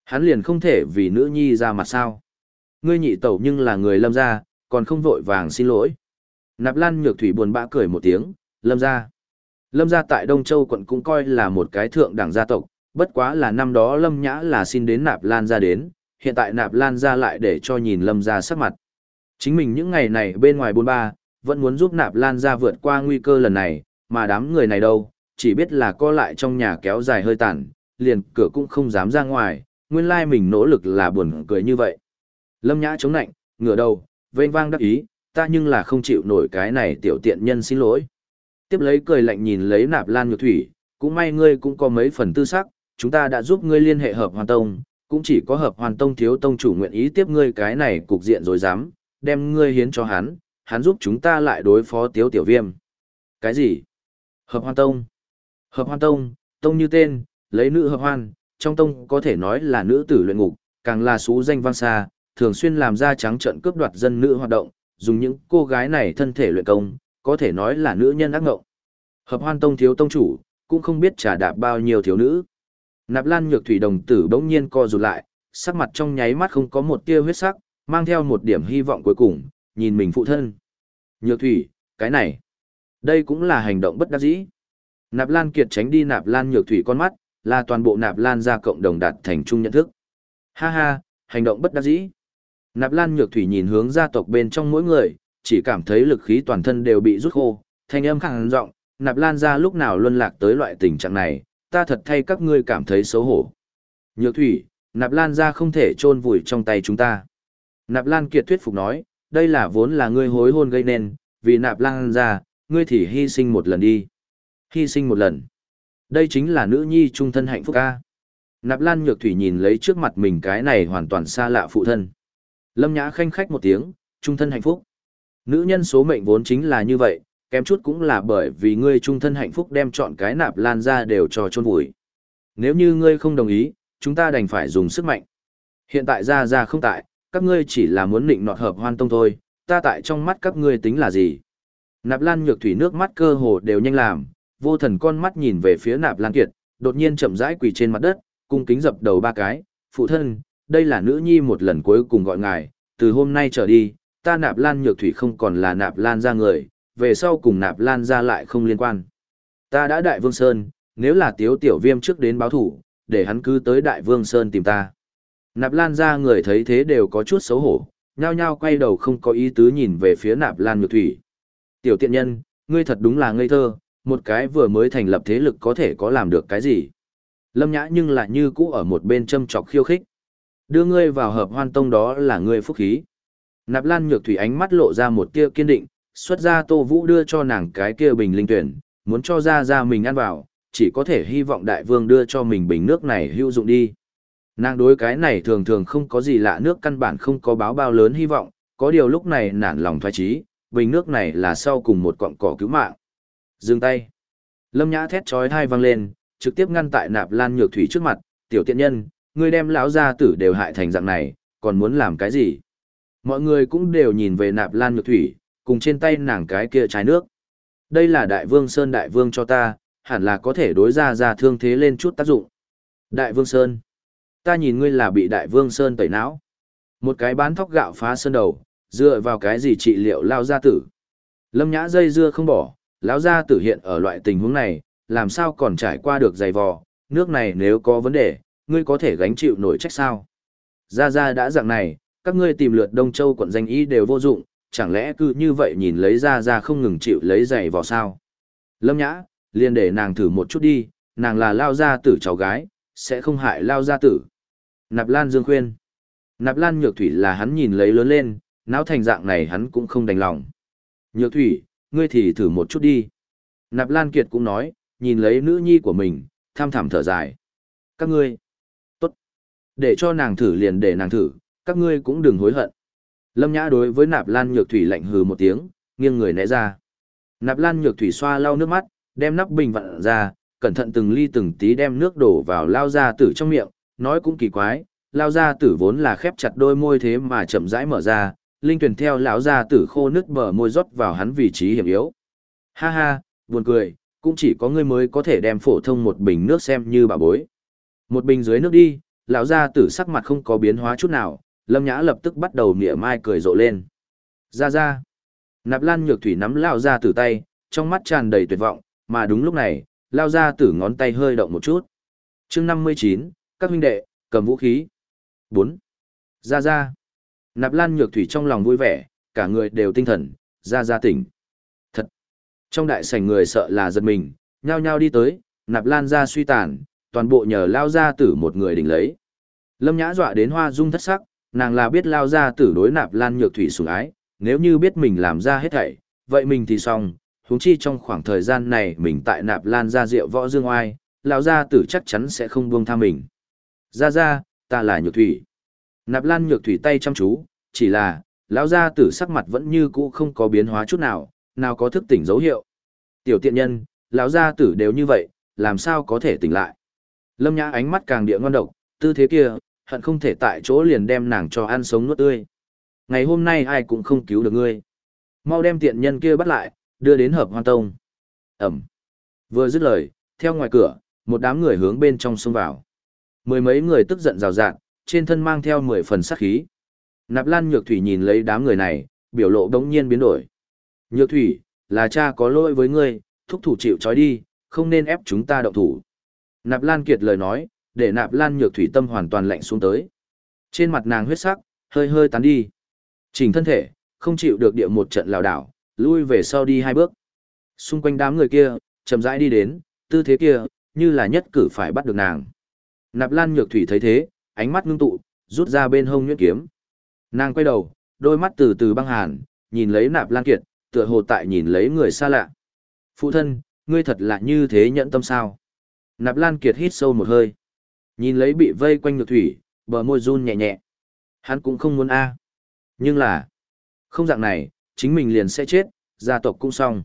Hắn liền không thể vì nữ nhi ra mặt sao. Ngươi nhị tẩu nhưng là người lâm gia, còn không vội vàng xin lỗi. Nạp Lan Nhược Thủy buồn bã cười một tiếng, lâm gia. Lâm gia tại Đông Châu quận cũng coi là một cái thượng đẳng gia tộc, bất quá là năm đó Lâm Nhã là xin đến Nạp Lan gia đến, hiện tại Nạp Lan gia lại để cho nhìn Lâm gia sắc mặt. Chính mình những ngày này bên ngoài buôn ba, vẫn muốn giúp Nạp Lan gia vượt qua nguy cơ lần này, mà đám người này đâu, chỉ biết là co lại trong nhà kéo dài hơi tàn, liền cửa cũng không dám ra ngoài, nguyên lai mình nỗ lực là buồn cười như vậy. Lâm Nhã chống nạnh, ngửa đầu, vênh vang đắc ý, ta nhưng là không chịu nổi cái này tiểu tiện nhân xin lỗi. Tiếp lấy cười lạnh nhìn lấy Nạp Lan Nhược Thủy, cũng may ngươi cũng có mấy phần tư sắc, chúng ta đã giúp ngươi liên hệ hợp hoàn tông, cũng chỉ có hợp hoàn tông thiếu tông chủ nguyện ý tiếp ngươi cái này cục diện rồi dám, đem ngươi hiến cho hắn, hắn giúp chúng ta lại đối phó tiếu tiểu viêm. Cái gì? Hợp hoàn tông. Hợp hoàn tông, tông như tên, lấy nữ hợp hoan, trong tông có thể nói là nữ tử luyện ngục, càng là xú danh vang xa, thường xuyên làm ra trắng trận cướp đoạt dân nữ hoạt động, dùng những cô gái này thân thể luyện công, có thể nói là nữ nhân ác ngộng. Hợp hoan tông thiếu tông chủ, cũng không biết trả đạp bao nhiêu thiếu nữ. Nạp Lan Nhược Thủy đồng tử bỗng nhiên co rụt lại, sắc mặt trong nháy mắt không có một tia huyết sắc, mang theo một điểm hy vọng cuối cùng, nhìn mình phụ thân. Nhược Thủy, cái này, đây cũng là hành động bất đắc dĩ. Nạp Lan Kiệt tránh đi Nạp Lan Nhược Thủy con mắt, là toàn bộ Nạp Lan gia cộng đồng đạt thành chung nhận thức. Ha ha, hành động bất đắc dĩ. Nạp Lan Nhược Thủy nhìn hướng gia tộc bên trong mỗi người, chỉ cảm thấy lực khí toàn thân đều bị rút khô, thanh âm khẳng giọng, nạp lan ra lúc nào luân lạc tới loại tình trạng này, ta thật thay các ngươi cảm thấy xấu hổ. Nhược thủy, nạp lan ra không thể chôn vùi trong tay chúng ta. Nạp lan kiệt thuyết phục nói, đây là vốn là ngươi hối hôn gây nên, vì nạp lan ra, ngươi thì hy sinh một lần đi. Hy sinh một lần. Đây chính là nữ nhi trung thân hạnh phúc ca. Nạp lan nhược thủy nhìn lấy trước mặt mình cái này hoàn toàn xa lạ phụ thân. Lâm nhã khanh khách một tiếng, trung thân hạnh phúc. Nữ nhân số mệnh vốn chính là như vậy, kém chút cũng là bởi vì ngươi trung thân hạnh phúc đem chọn cái nạp lan ra đều cho chôn vùi. Nếu như ngươi không đồng ý, chúng ta đành phải dùng sức mạnh. Hiện tại ra ra không tại, các ngươi chỉ là muốn định nọt hợp hoan tông thôi, ta tại trong mắt các ngươi tính là gì? Nạp Lan Nhược Thủy nước mắt cơ hồ đều nhanh làm, vô thần con mắt nhìn về phía Nạp Lan Kiệt, đột nhiên chậm rãi quỳ trên mặt đất, cung kính dập đầu ba cái, "Phụ thân, đây là nữ nhi một lần cuối cùng gọi ngài, từ hôm nay trở đi, ta Nạp Lan Nhược Thủy không còn là Nạp Lan gia người, về sau cùng Nạp Lan gia lại không liên quan. Ta đã Đại Vương Sơn, nếu là Tiếu Tiểu Viêm trước đến báo thủ, để hắn cứ tới Đại Vương Sơn tìm ta." Nạp Lan gia người thấy thế đều có chút xấu hổ, nhao nhao quay đầu không có ý tứ nhìn về phía Nạp Lan Nhược Thủy. Tiểu tiện nhân, ngươi thật đúng là ngây thơ, một cái vừa mới thành lập thế lực có thể có làm được cái gì. Lâm Nhã nhưng lại như cũ ở một bên châm chọc khiêu khích. Đưa ngươi vào hợp hoan tông đó là ngươi phúc khí. Nạp Lan Nhược Thủy ánh mắt lộ ra một tia kiên định, xuất ra Tô Vũ đưa cho nàng cái kia bình linh tuyển, muốn cho ra ra mình ăn vào, chỉ có thể hy vọng đại vương đưa cho mình bình nước này hữu dụng đi. Nàng đối cái này thường thường không có gì lạ nước căn bản không có báo bao lớn hy vọng, có điều lúc này nản lòng thoái trí, bình nước này là sau cùng một cọng cỏ cứu mạng. Dừng tay. Lâm Nhã thét chói tai vang lên, trực tiếp ngăn tại Nạp Lan Nhược Thủy trước mặt, "Tiểu tiện nhân, ngươi đem lão gia tử đều hại thành dạng này, còn muốn làm cái gì?" Mọi người cũng đều nhìn về Nạp Lan Nhược Thủy, cùng trên tay nàng cái kia trái nước. Đây là Đại Vương Sơn Đại Vương cho ta, hẳn là có thể đối ra ra thương thế lên chút tác dụng. Đại Vương Sơn. Ta nhìn ngươi là bị Đại Vương Sơn tẩy não. Một cái bán thóc gạo phá sơn đầu, dựa vào cái gì trị liệu lao gia tử. Lâm nhã dây dưa không bỏ, lão gia tử hiện ở loại tình huống này, làm sao còn trải qua được dày vò, nước này nếu có vấn đề, ngươi có thể gánh chịu nổi trách sao. Gia Gia đã dạng này, các ngươi tìm lượt Đông Châu quận danh ý đều vô dụng, chẳng lẽ cứ như vậy nhìn lấy Gia Gia không ngừng chịu lấy giày vò sao. Lâm nhã, liền để nàng thử một chút đi, nàng là lao gia tử cháu gái, sẽ không hại lao gia tử. Nạp Lan Dương khuyên. Nạp Lan Nhược Thủy là hắn nhìn lấy lớn lên, náo thành dạng này hắn cũng không đành lòng. Nhược thủy, ngươi thì thử một chút đi. Nạp Lan Kiệt cũng nói, nhìn lấy nữ nhi của mình, tham thảm thở dài. Các ngươi, tốt. Để cho nàng thử liền để nàng thử, các ngươi cũng đừng hối hận. Lâm Nhã đối với Nạp Lan Nhược Thủy lạnh hừ một tiếng, nghiêng người né ra. Nạp Lan Nhược Thủy xoa lau nước mắt, đem nắp bình vặn ra, cẩn thận từng ly từng tí đem nước đổ vào lao ra tử trong miệng, nói cũng kỳ quái, lao ra tử vốn là khép chặt đôi môi thế mà chậm rãi mở ra, linh tuyển theo lão gia tử khô nước bờ môi rót vào hắn vị trí hiểm yếu. Ha ha, buồn cười, cũng chỉ có ngươi mới có thể đem phổ thông một bình nước xem như bà bối. Một bình dưới nước đi, lão gia tử sắc mặt không có biến hóa chút nào, Lâm Nhã lập tức bắt đầu mỉa mai cười rộ lên. Ra ra. Nạp Lan Nhược Thủy nắm lão gia tử tay, trong mắt tràn đầy tuyệt vọng, mà đúng lúc này, lão gia tử ngón tay hơi động một chút. Chương 59, các huynh đệ, cầm vũ khí. bốn. Ra ra. Nạp Lan Nhược Thủy trong lòng vui vẻ, cả người đều tinh thần, ra ra tỉnh. Thật! Trong đại sảnh người sợ là giật mình, nhao nhao đi tới, Nạp Lan ra suy tàn, toàn bộ nhờ lao ra tử một người đỉnh lấy. Lâm Nhã dọa đến hoa dung thất sắc, nàng là biết lao ra tử đối Nạp Lan Nhược Thủy sủng ái, nếu như biết mình làm ra hết thảy, vậy mình thì xong, huống chi trong khoảng thời gian này mình tại Nạp Lan ra rượu võ dương oai, lao ra tử chắc chắn sẽ không buông tha mình. Ra ra, ta là Nhược Thủy. Nạp Lan Nhược Thủy tay chăm chú, chỉ là, lão gia tử sắc mặt vẫn như cũ không có biến hóa chút nào, nào có thức tỉnh dấu hiệu. Tiểu tiện nhân, lão gia tử đều như vậy, làm sao có thể tỉnh lại. Lâm Nhã ánh mắt càng địa ngon độc, tư thế kia, hận không thể tại chỗ liền đem nàng cho ăn sống nuốt tươi. Ngày hôm nay ai cũng không cứu được ngươi. Mau đem tiện nhân kia bắt lại, đưa đến hợp hoan tông. Ẩm. Vừa dứt lời, theo ngoài cửa, một đám người hướng bên trong xông vào. Mười mấy người tức giận rào rạt, trên thân mang theo mười phần sát khí. Nạp Lan Nhược Thủy nhìn lấy đám người này, biểu lộ đống nhiên biến đổi. Nhược Thủy, là cha có lỗi với ngươi, thúc thủ chịu trói đi, không nên ép chúng ta động thủ. Nạp Lan Kiệt lời nói, để Nạp Lan Nhược Thủy tâm hoàn toàn lạnh xuống tới. Trên mặt nàng huyết sắc, hơi hơi tán đi. Chỉnh thân thể, không chịu được địa một trận lào đảo, lui về sau đi hai bước. Xung quanh đám người kia, chậm rãi đi đến, tư thế kia, như là nhất cử phải bắt được nàng. Nạp Lan Nhược Thủy thấy thế, ánh mắt ngưng tụ, rút ra bên hông nhuyễn kiếm. Nàng quay đầu, đôi mắt từ từ băng hàn, nhìn lấy Nạp Lan Kiệt, tựa hồ tại nhìn lấy người xa lạ. Phụ thân, ngươi thật là như thế nhẫn tâm sao? Nạp Lan Kiệt hít sâu một hơi. Nhìn lấy bị vây quanh Nhược Thủy, bờ môi run nhẹ nhẹ. Hắn cũng không muốn a. Nhưng là, không dạng này, chính mình liền sẽ chết, gia tộc cũng xong.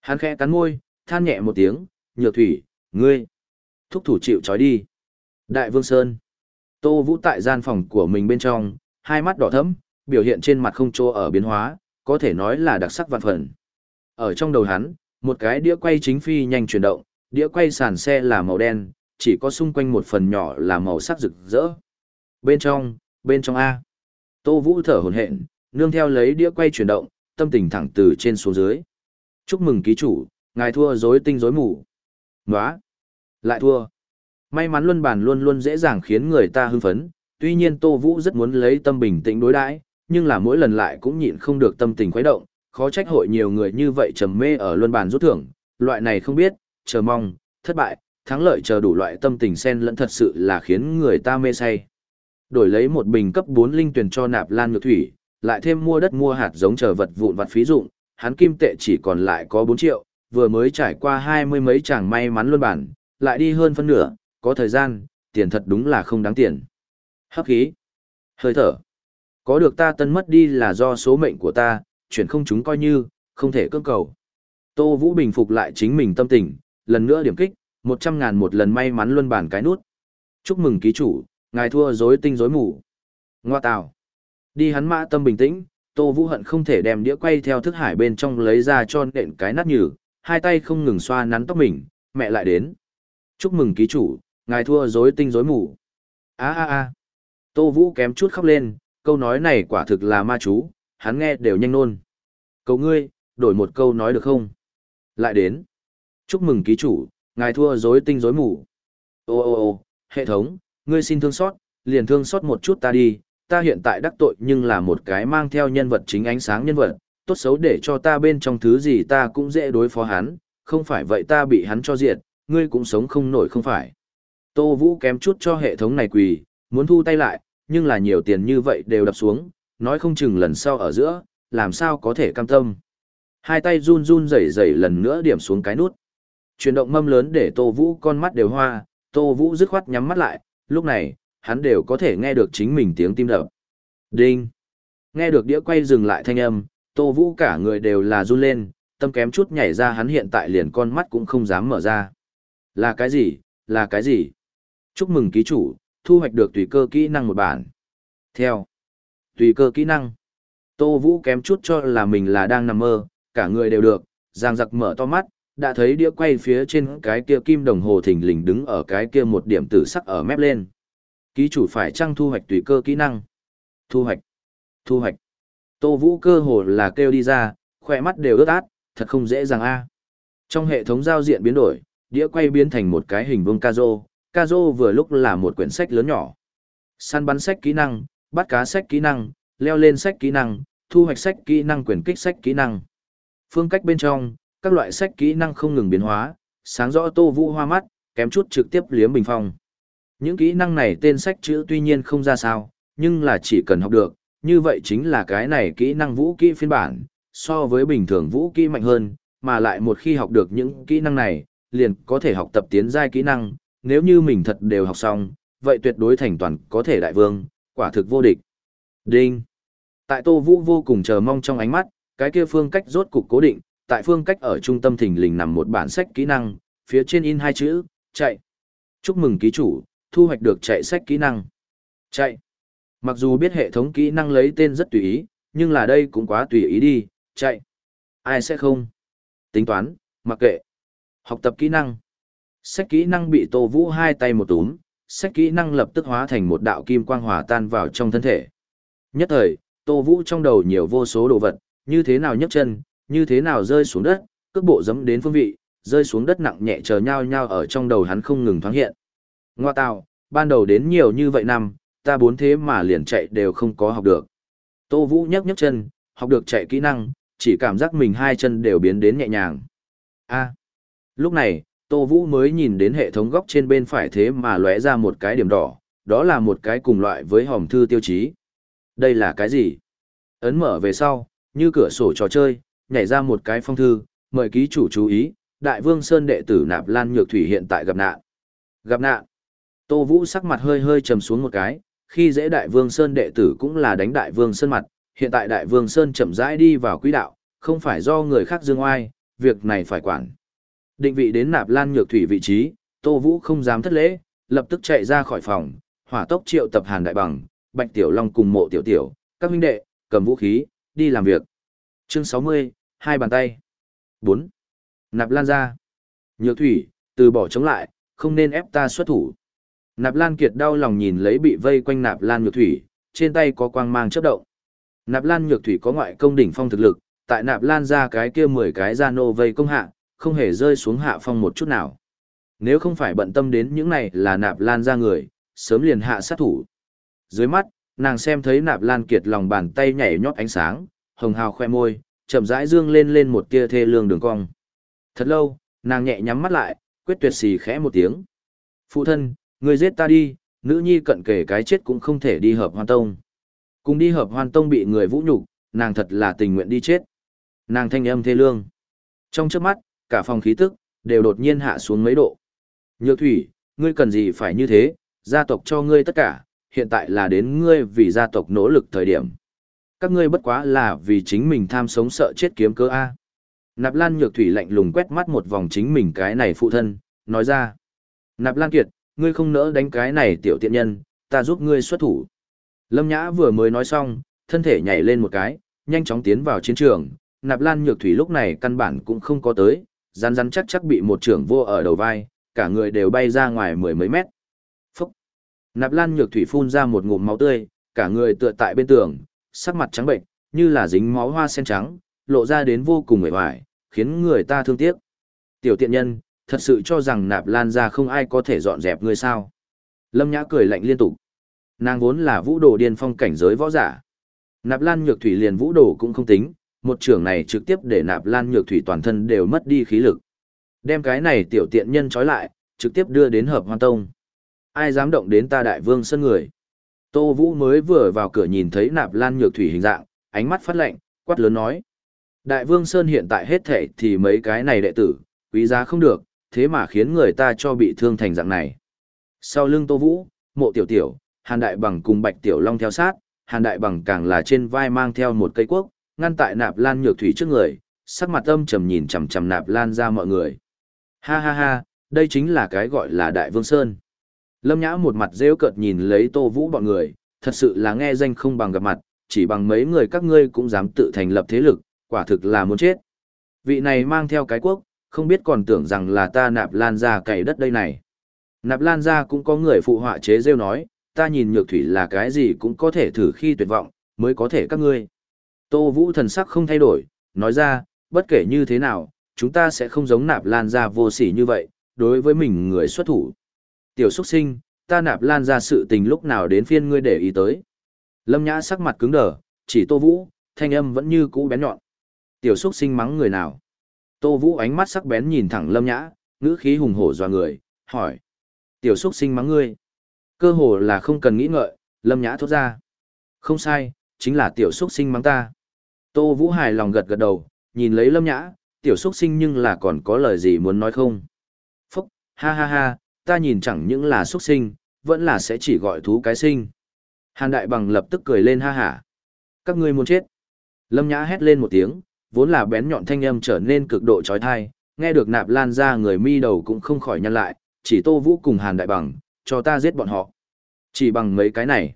Hắn khẽ cắn môi, than nhẹ một tiếng, Nhược Thủy, ngươi, thúc thủ chịu trói đi. Đại Vương Sơn. Tô Vũ tại gian phòng của mình bên trong, hai mắt đỏ thẫm, biểu hiện trên mặt không chỗ ở biến hóa, có thể nói là đặc sắc vạn phần. Ở trong đầu hắn, một cái đĩa quay chính phi nhanh chuyển động, đĩa quay sàn xe là màu đen, chỉ có xung quanh một phần nhỏ là màu sắc rực rỡ. Bên trong, bên trong A. Tô Vũ thở hồn hện, nương theo lấy đĩa quay chuyển động, tâm tình thẳng từ trên xuống dưới. Chúc mừng ký chủ, ngài thua rối tinh rối mù. Nóa! Lại thua. May mắn luân bàn luôn luôn dễ dàng khiến người ta hưng phấn, tuy nhiên Tô Vũ rất muốn lấy tâm bình tĩnh đối đãi, nhưng là mỗi lần lại cũng nhịn không được tâm tình khuấy động, khó trách hội nhiều người như vậy trầm mê ở luân bàn rút thưởng, loại này không biết, chờ mong, thất bại, thắng lợi chờ đủ loại tâm tình xen lẫn thật sự là khiến người ta mê say. Đổi lấy một bình cấp 4 linh tuyển cho nạp lan ngược thủy, lại thêm mua đất mua hạt giống chờ vật vụn vặt phí dụng, hắn kim tệ chỉ còn lại có 4 triệu, vừa mới trải qua hai mươi mấy chàng may mắn luân bản, lại đi hơn phân nửa, có thời gian, tiền thật đúng là không đáng tiền. Hấp khí, hơi thở, có được ta tân mất đi là do số mệnh của ta, chuyển không chúng coi như, không thể cưỡng cầu. Tô Vũ bình phục lại chính mình tâm tình, lần nữa điểm kích, một trăm ngàn một lần may mắn luân bản cái nút. Chúc mừng ký chủ, ngài thua rối tinh rối mù. Ngoa tào. Đi hắn mã tâm bình tĩnh, Tô Vũ hận không thể đem đĩa quay theo thức hải bên trong lấy ra cho nện cái nát nhừ, hai tay không ngừng xoa nắn tóc mình, mẹ lại đến. Chúc mừng ký chủ, ngài thua dối tinh dối mù. Á á á. Tô Vũ kém chút khóc lên, câu nói này quả thực là ma chú, hắn nghe đều nhanh nôn. Cầu ngươi, đổi một câu nói được không? Lại đến. Chúc mừng ký chủ, ngài thua dối tinh dối mù. Ô ô ô, hệ thống, ngươi xin thương xót, liền thương xót một chút ta đi, ta hiện tại đắc tội nhưng là một cái mang theo nhân vật chính ánh sáng nhân vật, tốt xấu để cho ta bên trong thứ gì ta cũng dễ đối phó hắn, không phải vậy ta bị hắn cho diệt, ngươi cũng sống không nổi không phải. Tô Vũ kém chút cho hệ thống này quỳ, muốn thu tay lại, nhưng là nhiều tiền như vậy đều đập xuống, nói không chừng lần sau ở giữa, làm sao có thể cam tâm. Hai tay run run rẩy rẩy lần nữa điểm xuống cái nút. Chuyển động mâm lớn để Tô Vũ con mắt đều hoa, Tô Vũ dứt khoát nhắm mắt lại, lúc này, hắn đều có thể nghe được chính mình tiếng tim đập. Đinh! Nghe được đĩa quay dừng lại thanh âm, Tô Vũ cả người đều là run lên, tâm kém chút nhảy ra hắn hiện tại liền con mắt cũng không dám mở ra. Là cái gì? Là cái gì? Chúc mừng ký chủ, thu hoạch được tùy cơ kỹ năng một bản. Theo. Tùy cơ kỹ năng. Tô Vũ kém chút cho là mình là đang nằm mơ, cả người đều được, giang giặc mở to mắt, đã thấy đĩa quay phía trên cái kia kim đồng hồ thình lình đứng ở cái kia một điểm tử sắc ở mép lên. Ký chủ phải trăng thu hoạch tùy cơ kỹ năng. Thu hoạch. Thu hoạch. Tô Vũ cơ hồ là kêu đi ra, khỏe mắt đều ướt át, thật không dễ dàng a. Trong hệ thống giao diện biến đổi, đĩa quay biến thành một cái hình vuông rô Kazo vừa lúc là một quyển sách lớn nhỏ. Săn bắn sách kỹ năng, bắt cá sách kỹ năng, leo lên sách kỹ năng, thu hoạch sách kỹ năng quyền kích sách kỹ năng. Phương cách bên trong, các loại sách kỹ năng không ngừng biến hóa, sáng rõ Tô Vũ hoa mắt, kém chút trực tiếp liếm bình phong. Những kỹ năng này tên sách chữ tuy nhiên không ra sao, nhưng là chỉ cần học được, như vậy chính là cái này kỹ năng vũ kỹ phiên bản, so với bình thường vũ kỹ mạnh hơn, mà lại một khi học được những kỹ năng này, liền có thể học tập tiến giai kỹ năng, nếu như mình thật đều học xong, vậy tuyệt đối thành toàn có thể đại vương, quả thực vô địch. Đinh. Tại Tô Vũ vô cùng chờ mong trong ánh mắt, cái kia phương cách rốt cục cố định, tại phương cách ở trung tâm thình lình nằm một bản sách kỹ năng, phía trên in hai chữ, chạy. Chúc mừng ký chủ, thu hoạch được chạy sách kỹ năng. Chạy. Mặc dù biết hệ thống kỹ năng lấy tên rất tùy ý, nhưng là đây cũng quá tùy ý đi, chạy. Ai sẽ không? Tính toán, mặc kệ. Học tập kỹ năng. Sách kỹ năng bị Tô Vũ hai tay một túm, sách kỹ năng lập tức hóa thành một đạo kim quang hòa tan vào trong thân thể. Nhất thời, Tô Vũ trong đầu nhiều vô số đồ vật, như thế nào nhấc chân, như thế nào rơi xuống đất, cước bộ dẫm đến phương vị, rơi xuống đất nặng nhẹ chờ nhau nhau ở trong đầu hắn không ngừng thoáng hiện. Ngoa tạo, ban đầu đến nhiều như vậy năm, ta bốn thế mà liền chạy đều không có học được. Tô Vũ nhấc nhấc chân, học được chạy kỹ năng, chỉ cảm giác mình hai chân đều biến đến nhẹ nhàng. A. Lúc này, Tô Vũ mới nhìn đến hệ thống góc trên bên phải thế mà lóe ra một cái điểm đỏ, đó là một cái cùng loại với hòm thư tiêu chí. Đây là cái gì? Ấn mở về sau, như cửa sổ trò chơi, nhảy ra một cái phong thư, mời ký chủ chú ý, Đại Vương Sơn đệ tử Nạp Lan Nhược Thủy hiện tại gặp nạn. Gặp nạn. Tô Vũ sắc mặt hơi hơi trầm xuống một cái, khi dễ Đại Vương Sơn đệ tử cũng là đánh Đại Vương Sơn mặt, hiện tại Đại Vương Sơn chậm rãi đi vào quỹ đạo, không phải do người khác dương oai, việc này phải quản. Định vị đến Nạp Lan Nhược Thủy vị trí, Tô Vũ không dám thất lễ, lập tức chạy ra khỏi phòng, hỏa tốc triệu tập Hàn Đại Bằng, Bạch Tiểu Long cùng Mộ Tiểu Tiểu, các huynh đệ, cầm vũ khí, đi làm việc. Chương 60, hai bàn tay. 4. Nạp Lan ra. Nhược Thủy, từ bỏ chống lại, không nên ép ta xuất thủ. Nạp Lan Kiệt đau lòng nhìn lấy bị vây quanh Nạp Lan Nhược Thủy, trên tay có quang mang chớp động. Nạp Lan Nhược Thủy có ngoại công đỉnh phong thực lực, tại Nạp Lan ra cái kia 10 cái gia nô vây công hạ, không hề rơi xuống hạ phong một chút nào. Nếu không phải bận tâm đến những này là Nạp Lan ra người, sớm liền hạ sát thủ. Dưới mắt, nàng xem thấy Nạp Lan Kiệt lòng bàn tay nhảy nhót ánh sáng, hồng hào khoe môi, chậm rãi dương lên lên một tia thê lương đường cong. Thật lâu, nàng nhẹ nhắm mắt lại, quyết tuyệt xì khẽ một tiếng. Phụ thân, người giết ta đi, nữ nhi cận kề cái chết cũng không thể đi hợp hoan tông. Cùng đi hợp hoan tông bị người vũ nhục, nàng thật là tình nguyện đi chết. Nàng thanh âm thê lương. Trong trước mắt, cả phòng khí tức, đều đột nhiên hạ xuống mấy độ. Nhược thủy, ngươi cần gì phải như thế, gia tộc cho ngươi tất cả, hiện tại là đến ngươi vì gia tộc nỗ lực thời điểm. Các ngươi bất quá là vì chính mình tham sống sợ chết kiếm cơ A. Nạp Lan Nhược Thủy lạnh lùng quét mắt một vòng chính mình cái này phụ thân, nói ra. Nạp Lan Kiệt, ngươi không nỡ đánh cái này tiểu tiện nhân, ta giúp ngươi xuất thủ. Lâm Nhã vừa mới nói xong, thân thể nhảy lên một cái, nhanh chóng tiến vào chiến trường. Nạp Lan Nhược Thủy lúc này căn bản cũng không có tới, rắn rắn chắc chắc bị một trưởng vô ở đầu vai, cả người đều bay ra ngoài mười mấy mét. Phúc! Nạp Lan Nhược Thủy phun ra một ngụm máu tươi, cả người tựa tại bên tường, sắc mặt trắng bệnh, như là dính máu hoa sen trắng, lộ ra đến vô cùng mệt mỏi, khiến người ta thương tiếc. Tiểu tiện nhân, thật sự cho rằng nạp lan ra không ai có thể dọn dẹp ngươi sao. Lâm Nhã cười lạnh liên tục. Nàng vốn là vũ đồ điên phong cảnh giới võ giả. Nạp lan nhược thủy liền vũ đồ cũng không tính, một trưởng này trực tiếp để nạp lan nhược thủy toàn thân đều mất đi khí lực. Đem cái này tiểu tiện nhân trói lại, trực tiếp đưa đến hợp hoan tông. Ai dám động đến ta đại vương sân người. Tô Vũ mới vừa vào cửa nhìn thấy nạp lan nhược thủy hình dạng, ánh mắt phát lạnh, quát lớn nói. Đại vương Sơn hiện tại hết thể thì mấy cái này đệ tử, quý giá không được, thế mà khiến người ta cho bị thương thành dạng này. Sau lưng Tô Vũ, mộ tiểu tiểu, Hàn Đại Bằng cùng Bạch Tiểu Long theo sát, Hàn Đại Bằng càng là trên vai mang theo một cây quốc, ngăn tại nạp lan nhược thủy trước người, sắc mặt âm trầm nhìn chằm chằm nạp lan ra mọi người. Ha ha ha, đây chính là cái gọi là Đại Vương Sơn. Lâm Nhã một mặt rêu cợt nhìn lấy Tô Vũ bọn người, thật sự là nghe danh không bằng gặp mặt, chỉ bằng mấy người các ngươi cũng dám tự thành lập thế lực, quả thực là muốn chết. Vị này mang theo cái quốc, không biết còn tưởng rằng là ta nạp lan ra cày đất đây này. Nạp lan ra cũng có người phụ họa chế rêu nói, ta nhìn nhược thủy là cái gì cũng có thể thử khi tuyệt vọng, mới có thể các ngươi. Tô Vũ thần sắc không thay đổi, nói ra, bất kể như thế nào, chúng ta sẽ không giống nạp lan ra vô sỉ như vậy, đối với mình người xuất thủ. Tiểu xuất sinh, ta nạp lan ra sự tình lúc nào đến phiên ngươi để ý tới. Lâm Nhã sắc mặt cứng đờ, chỉ Tô Vũ, thanh âm vẫn như cũ bén nhọn. Tiểu xuất sinh mắng người nào? Tô Vũ ánh mắt sắc bén nhìn thẳng Lâm Nhã, ngữ khí hùng hổ dọa người, hỏi. Tiểu xuất sinh mắng ngươi. Cơ hồ là không cần nghĩ ngợi, Lâm Nhã thốt ra. Không sai, chính là tiểu xuất sinh mắng ta. Tô Vũ hài lòng gật gật đầu, nhìn lấy Lâm Nhã, tiểu xuất sinh nhưng là còn có lời gì muốn nói không? Phúc, ha ha ha, ta nhìn chẳng những là xuất sinh, vẫn là sẽ chỉ gọi thú cái sinh. Hàn Đại Bằng lập tức cười lên ha hả. Các ngươi muốn chết. Lâm Nhã hét lên một tiếng, vốn là bén nhọn thanh âm trở nên cực độ trói thai, nghe được nạp lan ra người mi đầu cũng không khỏi nhăn lại, chỉ Tô Vũ cùng Hàn Đại Bằng, cho ta giết bọn họ. Chỉ bằng mấy cái này,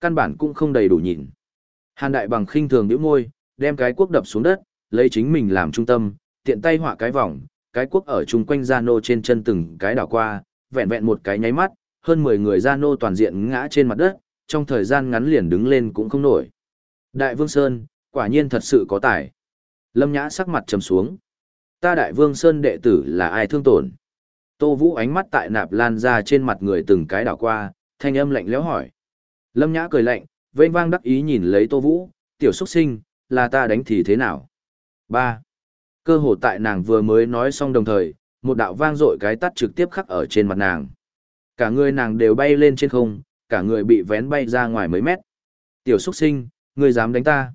căn bản cũng không đầy đủ nhìn. Hàn Đại Bằng khinh thường nhíu môi, đem cái quốc đập xuống đất, lấy chính mình làm trung tâm, tiện tay họa cái vòng, cái quốc ở chung quanh gia nô trên chân từng cái đảo qua, vẹn vẹn một cái nháy mắt, hơn 10 người gia nô toàn diện ngã trên mặt đất, trong thời gian ngắn liền đứng lên cũng không nổi. Đại Vương Sơn, quả nhiên thật sự có tài. Lâm Nhã sắc mặt trầm xuống. Ta Đại Vương Sơn đệ tử là ai thương tổn? Tô Vũ ánh mắt tại nạp lan ra trên mặt người từng cái đảo qua, thanh âm lạnh lẽo hỏi. Lâm Nhã cười lạnh, vênh vang đắc ý nhìn lấy Tô Vũ, tiểu xuất sinh, là ta đánh thì thế nào? 3. Cơ hồ tại nàng vừa mới nói xong đồng thời, một đạo vang dội cái tắt trực tiếp khắc ở trên mặt nàng. Cả người nàng đều bay lên trên không, cả người bị vén bay ra ngoài mấy mét. Tiểu xuất sinh, ngươi dám đánh ta.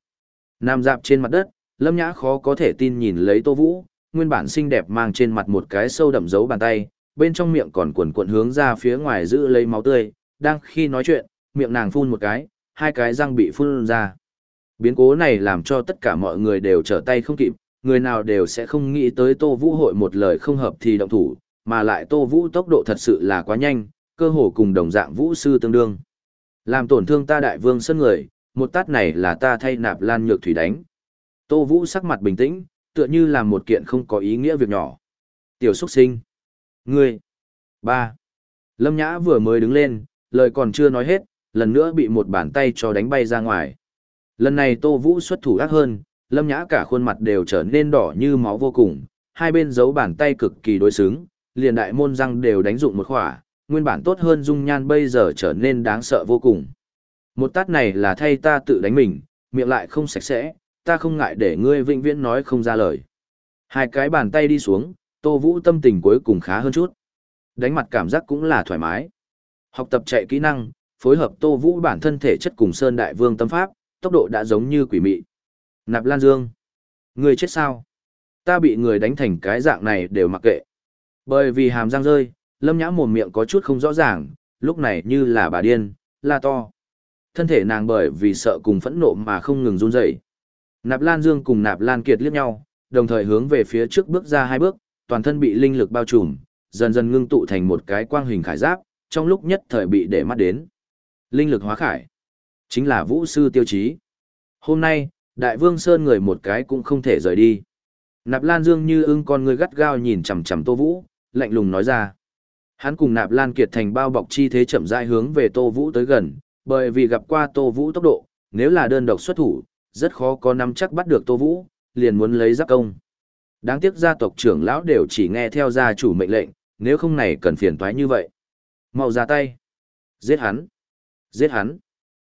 Nam dạp trên mặt đất, lâm nhã khó có thể tin nhìn lấy tô vũ, nguyên bản xinh đẹp mang trên mặt một cái sâu đậm dấu bàn tay, bên trong miệng còn cuộn cuộn hướng ra phía ngoài giữ lấy máu tươi, đang khi nói chuyện, miệng nàng phun một cái, hai cái răng bị phun ra. Biến cố này làm cho tất cả mọi người đều trở tay không kịp, người nào đều sẽ không nghĩ tới Tô Vũ hội một lời không hợp thì động thủ, mà lại Tô Vũ tốc độ thật sự là quá nhanh, cơ hồ cùng đồng dạng Vũ sư tương đương. Làm tổn thương ta đại vương sân người, một tát này là ta thay nạp lan nhược thủy đánh. Tô Vũ sắc mặt bình tĩnh, tựa như là một kiện không có ý nghĩa việc nhỏ. Tiểu xuất sinh. Ngươi. ba Lâm Nhã vừa mới đứng lên, lời còn chưa nói hết, lần nữa bị một bàn tay cho đánh bay ra ngoài. Lần này Tô Vũ xuất thủ ác hơn, Lâm Nhã cả khuôn mặt đều trở nên đỏ như máu vô cùng, hai bên giấu bàn tay cực kỳ đối xứng, liền đại môn răng đều đánh dụng một khỏa, nguyên bản tốt hơn dung nhan bây giờ trở nên đáng sợ vô cùng. Một tát này là thay ta tự đánh mình, miệng lại không sạch sẽ, ta không ngại để ngươi vĩnh viễn nói không ra lời. Hai cái bàn tay đi xuống, Tô Vũ tâm tình cuối cùng khá hơn chút. Đánh mặt cảm giác cũng là thoải mái. Học tập chạy kỹ năng, phối hợp Tô Vũ bản thân thể chất cùng Sơn Đại Vương tâm pháp, tốc độ đã giống như quỷ mị. Nạp Lan Dương. Người chết sao? Ta bị người đánh thành cái dạng này đều mặc kệ. Bởi vì hàm răng rơi, lâm nhã mồm miệng có chút không rõ ràng, lúc này như là bà điên, la to. Thân thể nàng bởi vì sợ cùng phẫn nộ mà không ngừng run rẩy. Nạp Lan Dương cùng Nạp Lan Kiệt liếc nhau, đồng thời hướng về phía trước bước ra hai bước, toàn thân bị linh lực bao trùm, dần dần ngưng tụ thành một cái quang hình khải giáp, trong lúc nhất thời bị để mắt đến. Linh lực hóa khải, chính là vũ sư tiêu chí. Hôm nay, Đại Vương Sơn người một cái cũng không thể rời đi. Nạp Lan Dương như ưng con người gắt gao nhìn chằm chằm Tô Vũ, lạnh lùng nói ra. Hắn cùng Nạp Lan Kiệt thành bao bọc chi thế chậm rãi hướng về Tô Vũ tới gần, bởi vì gặp qua Tô Vũ tốc độ, nếu là đơn độc xuất thủ, rất khó có nắm chắc bắt được Tô Vũ, liền muốn lấy giáp công. Đáng tiếc gia tộc trưởng lão đều chỉ nghe theo gia chủ mệnh lệnh, nếu không này cần phiền toái như vậy. Mau ra tay. Giết hắn. Giết hắn.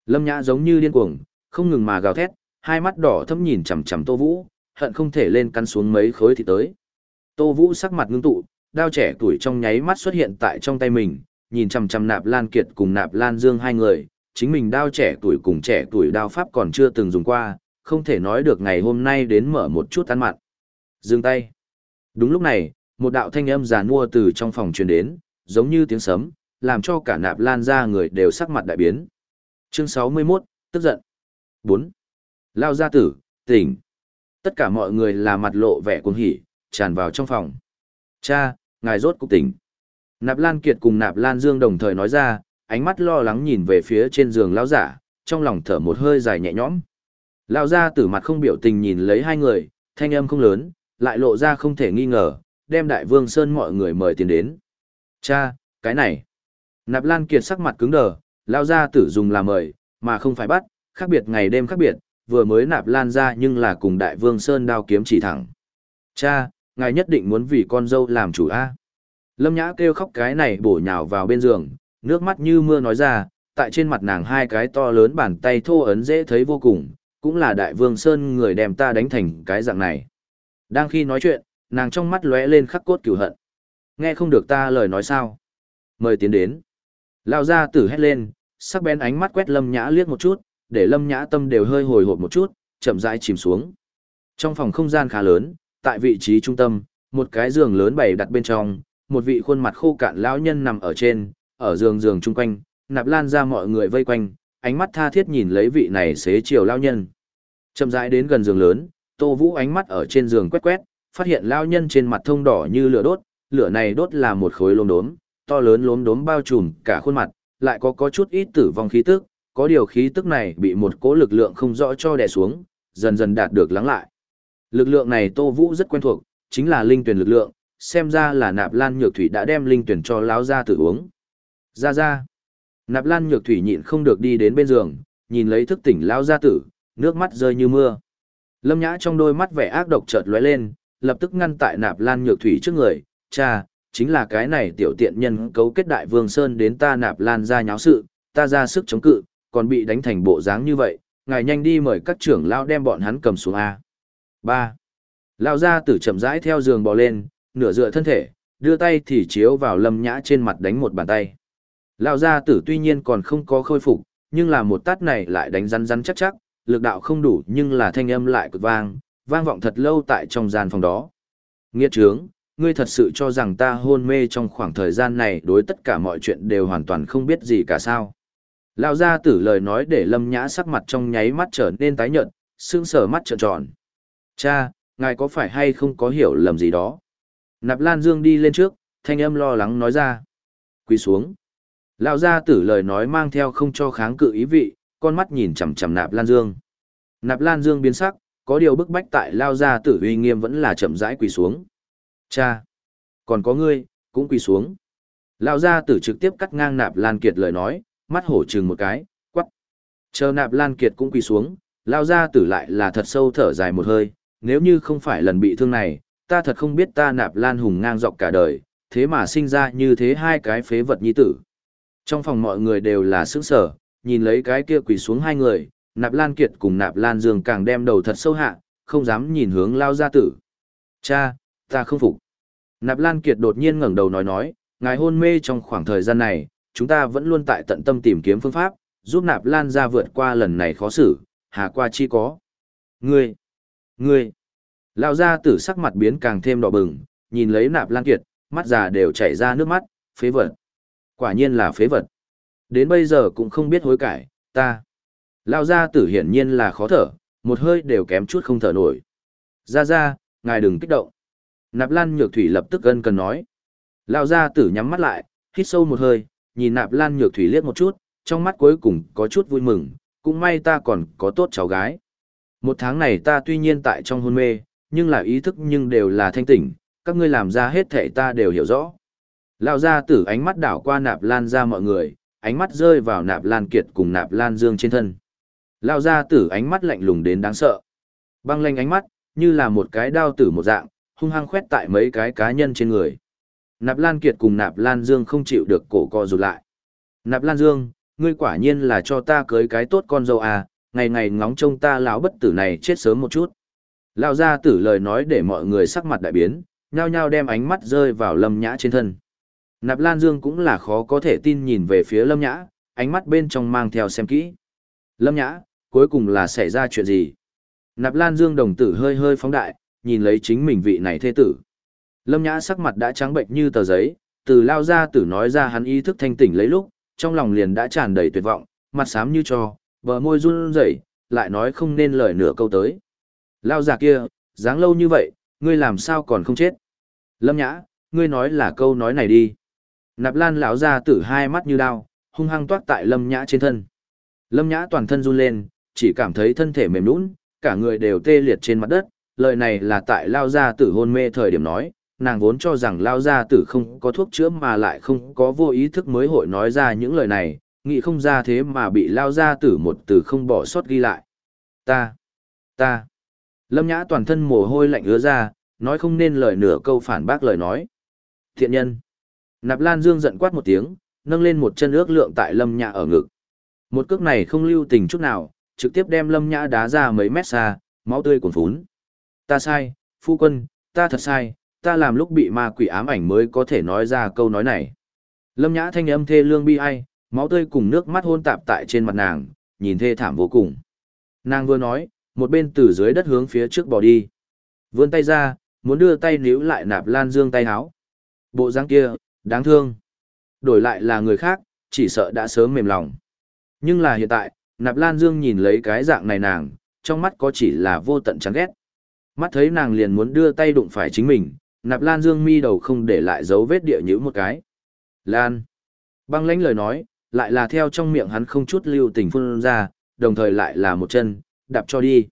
Lâm Nhã giống như điên cuồng, không ngừng mà gào thét, hai mắt đỏ thâm nhìn chằm chằm Tô Vũ, hận không thể lên cắn xuống mấy khối thì tới. Tô Vũ sắc mặt ngưng tụ, đao trẻ tuổi trong nháy mắt xuất hiện tại trong tay mình, nhìn chằm chằm Nạp Lan Kiệt cùng Nạp Lan Dương hai người, chính mình đao trẻ tuổi cùng trẻ tuổi đao pháp còn chưa từng dùng qua, không thể nói được ngày hôm nay đến mở một chút ăn mặn. Dừng tay. Đúng lúc này, một đạo thanh âm giàn mua từ trong phòng truyền đến, giống như tiếng sấm, làm cho cả Nạp Lan ra người đều sắc mặt đại biến. Chương 61, tức giận. 4. Lao gia tử, tỉnh. Tất cả mọi người là mặt lộ vẻ cuồng hỉ, tràn vào trong phòng. Cha, ngài rốt cục tỉnh. Nạp Lan Kiệt cùng Nạp Lan Dương đồng thời nói ra, ánh mắt lo lắng nhìn về phía trên giường lão giả, trong lòng thở một hơi dài nhẹ nhõm. Lão gia tử mặt không biểu tình nhìn lấy hai người, thanh âm không lớn, lại lộ ra không thể nghi ngờ, đem Đại Vương Sơn mọi người mời tiền đến. Cha, cái này. Nạp Lan Kiệt sắc mặt cứng đờ, lão gia tử dùng là mời, mà không phải bắt, khác biệt ngày đêm khác biệt, vừa mới nạp lan ra nhưng là cùng đại vương Sơn đao kiếm chỉ thẳng. Cha, ngài nhất định muốn vì con dâu làm chủ A. Lâm Nhã kêu khóc cái này bổ nhào vào bên giường, nước mắt như mưa nói ra, tại trên mặt nàng hai cái to lớn bàn tay thô ấn dễ thấy vô cùng, cũng là đại vương Sơn người đem ta đánh thành cái dạng này. Đang khi nói chuyện, nàng trong mắt lóe lên khắc cốt cửu hận. Nghe không được ta lời nói sao? Mời tiến đến. Lao ra tử hét lên, sắc bén ánh mắt quét Lâm Nhã liếc một chút, để lâm nhã tâm đều hơi hồi hộp một chút, chậm rãi chìm xuống. Trong phòng không gian khá lớn, tại vị trí trung tâm, một cái giường lớn bày đặt bên trong, một vị khuôn mặt khô cạn lão nhân nằm ở trên, ở giường giường chung quanh, nạp lan ra mọi người vây quanh, ánh mắt tha thiết nhìn lấy vị này xế chiều lão nhân. Chậm rãi đến gần giường lớn, Tô Vũ ánh mắt ở trên giường quét quét, phát hiện lão nhân trên mặt thông đỏ như lửa đốt, lửa này đốt là một khối lốm đốm, to lớn lốm đốm bao trùm cả khuôn mặt, lại có có chút ít tử vong khí tức, có điều khí tức này bị một cỗ lực lượng không rõ cho đè xuống, dần dần đạt được lắng lại. Lực lượng này Tô Vũ rất quen thuộc, chính là linh tuyển lực lượng, xem ra là Nạp Lan Nhược Thủy đã đem linh tuyển cho lão gia tử uống. Ra ra. Nạp Lan Nhược Thủy nhịn không được đi đến bên giường, nhìn lấy thức tỉnh lão gia tử, nước mắt rơi như mưa. Lâm Nhã trong đôi mắt vẻ ác độc chợt lóe lên, lập tức ngăn tại Nạp Lan Nhược Thủy trước người, "Cha, chính là cái này tiểu tiện nhân cấu kết đại vương sơn đến ta Nạp Lan ra nháo sự, ta ra sức chống cự, còn bị đánh thành bộ dáng như vậy, ngài nhanh đi mời các trưởng lão đem bọn hắn cầm xuống A. 3. Lão gia tử chậm rãi theo giường bò lên, nửa dựa thân thể, đưa tay thì chiếu vào lâm nhã trên mặt đánh một bàn tay. Lão gia tử tuy nhiên còn không có khôi phục, nhưng là một tát này lại đánh rắn rắn chắc chắc, lực đạo không đủ nhưng là thanh âm lại cực vang, vang vọng thật lâu tại trong gian phòng đó. Nghiệt trướng, ngươi thật sự cho rằng ta hôn mê trong khoảng thời gian này đối tất cả mọi chuyện đều hoàn toàn không biết gì cả sao. Lão gia tử lời nói để lâm nhã sắc mặt trong nháy mắt trở nên tái nhợt, sương sờ mắt trợn tròn. Cha, ngài có phải hay không có hiểu lầm gì đó? Nạp Lan Dương đi lên trước, thanh âm lo lắng nói ra. Quỳ xuống. Lão gia tử lời nói mang theo không cho kháng cự ý vị, con mắt nhìn chằm chằm Nạp Lan Dương. Nạp Lan Dương biến sắc, có điều bức bách tại Lao gia tử uy nghiêm vẫn là chậm rãi quỳ xuống. Cha, còn có ngươi, cũng quỳ xuống. Lão gia tử trực tiếp cắt ngang Nạp Lan Kiệt lời nói, mắt hổ chừng một cái, quắc. Chờ Nạp Lan Kiệt cũng quỳ xuống, Lão gia tử lại là thật sâu thở dài một hơi, nếu như không phải lần bị thương này, ta thật không biết ta Nạp Lan hùng ngang dọc cả đời, thế mà sinh ra như thế hai cái phế vật nhi tử. Trong phòng mọi người đều là sững sở, nhìn lấy cái kia quỳ xuống hai người, Nạp Lan Kiệt cùng Nạp Lan Dương càng đem đầu thật sâu hạ, không dám nhìn hướng lao gia tử. Cha, ta không phục. Nạp Lan Kiệt đột nhiên ngẩng đầu nói nói, ngài hôn mê trong khoảng thời gian này, chúng ta vẫn luôn tại tận tâm tìm kiếm phương pháp, giúp Nạp Lan ra vượt qua lần này khó xử, hà qua chi có. Ngươi, ngươi, lao gia tử sắc mặt biến càng thêm đỏ bừng, nhìn lấy Nạp Lan Kiệt, mắt già đều chảy ra nước mắt, phế vật. Quả nhiên là phế vật. Đến bây giờ cũng không biết hối cải, ta. Lao gia tử hiển nhiên là khó thở, một hơi đều kém chút không thở nổi. Ra ra, ngài đừng kích động. Nạp Lan Nhược Thủy lập tức gân cần nói. Lão gia tử nhắm mắt lại, hít sâu một hơi, nhìn Nạp Lan Nhược Thủy liếc một chút, trong mắt cuối cùng có chút vui mừng, cũng may ta còn có tốt cháu gái. Một tháng này ta tuy nhiên tại trong hôn mê, nhưng là ý thức nhưng đều là thanh tỉnh, các ngươi làm ra hết thể ta đều hiểu rõ. Lão gia tử ánh mắt đảo qua Nạp Lan ra mọi người, ánh mắt rơi vào Nạp Lan Kiệt cùng Nạp Lan Dương trên thân. Lão gia tử ánh mắt lạnh lùng đến đáng sợ. Băng lanh ánh mắt, như là một cái đao tử một dạng, hung hăng khoét tại mấy cái cá nhân trên người. Nạp Lan Kiệt cùng Nạp Lan Dương không chịu được cổ co rụt lại. Nạp Lan Dương, ngươi quả nhiên là cho ta cưới cái tốt con dâu à, ngày ngày ngóng trông ta lão bất tử này chết sớm một chút. lão gia tử lời nói để mọi người sắc mặt đại biến, nhao nhao đem ánh mắt rơi vào lâm nhã trên thân. Nạp Lan Dương cũng là khó có thể tin nhìn về phía lâm nhã, ánh mắt bên trong mang theo xem kỹ. Lâm nhã, cuối cùng là xảy ra chuyện gì? Nạp Lan Dương đồng tử hơi hơi phóng đại, nhìn lấy chính mình vị này thê tử. Lâm Nhã sắc mặt đã trắng bệnh như tờ giấy, từ lao ra tử nói ra hắn ý thức thanh tỉnh lấy lúc, trong lòng liền đã tràn đầy tuyệt vọng, mặt xám như cho, bờ môi run rẩy, lại nói không nên lời nửa câu tới. Lao già kia, dáng lâu như vậy, ngươi làm sao còn không chết? Lâm Nhã, ngươi nói là câu nói này đi. Nạp Lan lão ra tử hai mắt như đao, hung hăng toát tại Lâm Nhã trên thân. Lâm Nhã toàn thân run lên, chỉ cảm thấy thân thể mềm nhũn, cả người đều tê liệt trên mặt đất, lời này là tại lao gia tử hôn mê thời điểm nói, nàng vốn cho rằng lao gia tử không có thuốc chữa mà lại không có vô ý thức mới hội nói ra những lời này, nghĩ không ra thế mà bị lao gia tử một từ không bỏ sót ghi lại. Ta, ta, lâm nhã toàn thân mồ hôi lạnh ứa ra, nói không nên lời nửa câu phản bác lời nói. Thiện nhân, nạp lan dương giận quát một tiếng, nâng lên một chân ước lượng tại lâm nhã ở ngực. Một cước này không lưu tình chút nào, trực tiếp đem lâm nhã đá ra mấy mét xa, máu tươi cuồn phún. Ta sai, phu quân, ta thật sai, ta làm lúc bị ma quỷ ám ảnh mới có thể nói ra câu nói này. Lâm nhã thanh âm thê lương bi ai, máu tươi cùng nước mắt hôn tạp tại trên mặt nàng, nhìn thê thảm vô cùng. Nàng vừa nói, một bên từ dưới đất hướng phía trước bỏ đi. Vươn tay ra, muốn đưa tay níu lại nạp lan dương tay háo. Bộ dáng kia, đáng thương. Đổi lại là người khác, chỉ sợ đã sớm mềm lòng. Nhưng là hiện tại, Nạp Lan Dương nhìn lấy cái dạng này nàng, trong mắt có chỉ là vô tận chán ghét. Mắt thấy nàng liền muốn đưa tay đụng phải chính mình, Nạp Lan Dương mi đầu không để lại dấu vết địa nhữ một cái. Lan. Băng lãnh lời nói, lại là theo trong miệng hắn không chút lưu tình phun ra, đồng thời lại là một chân, đạp cho đi.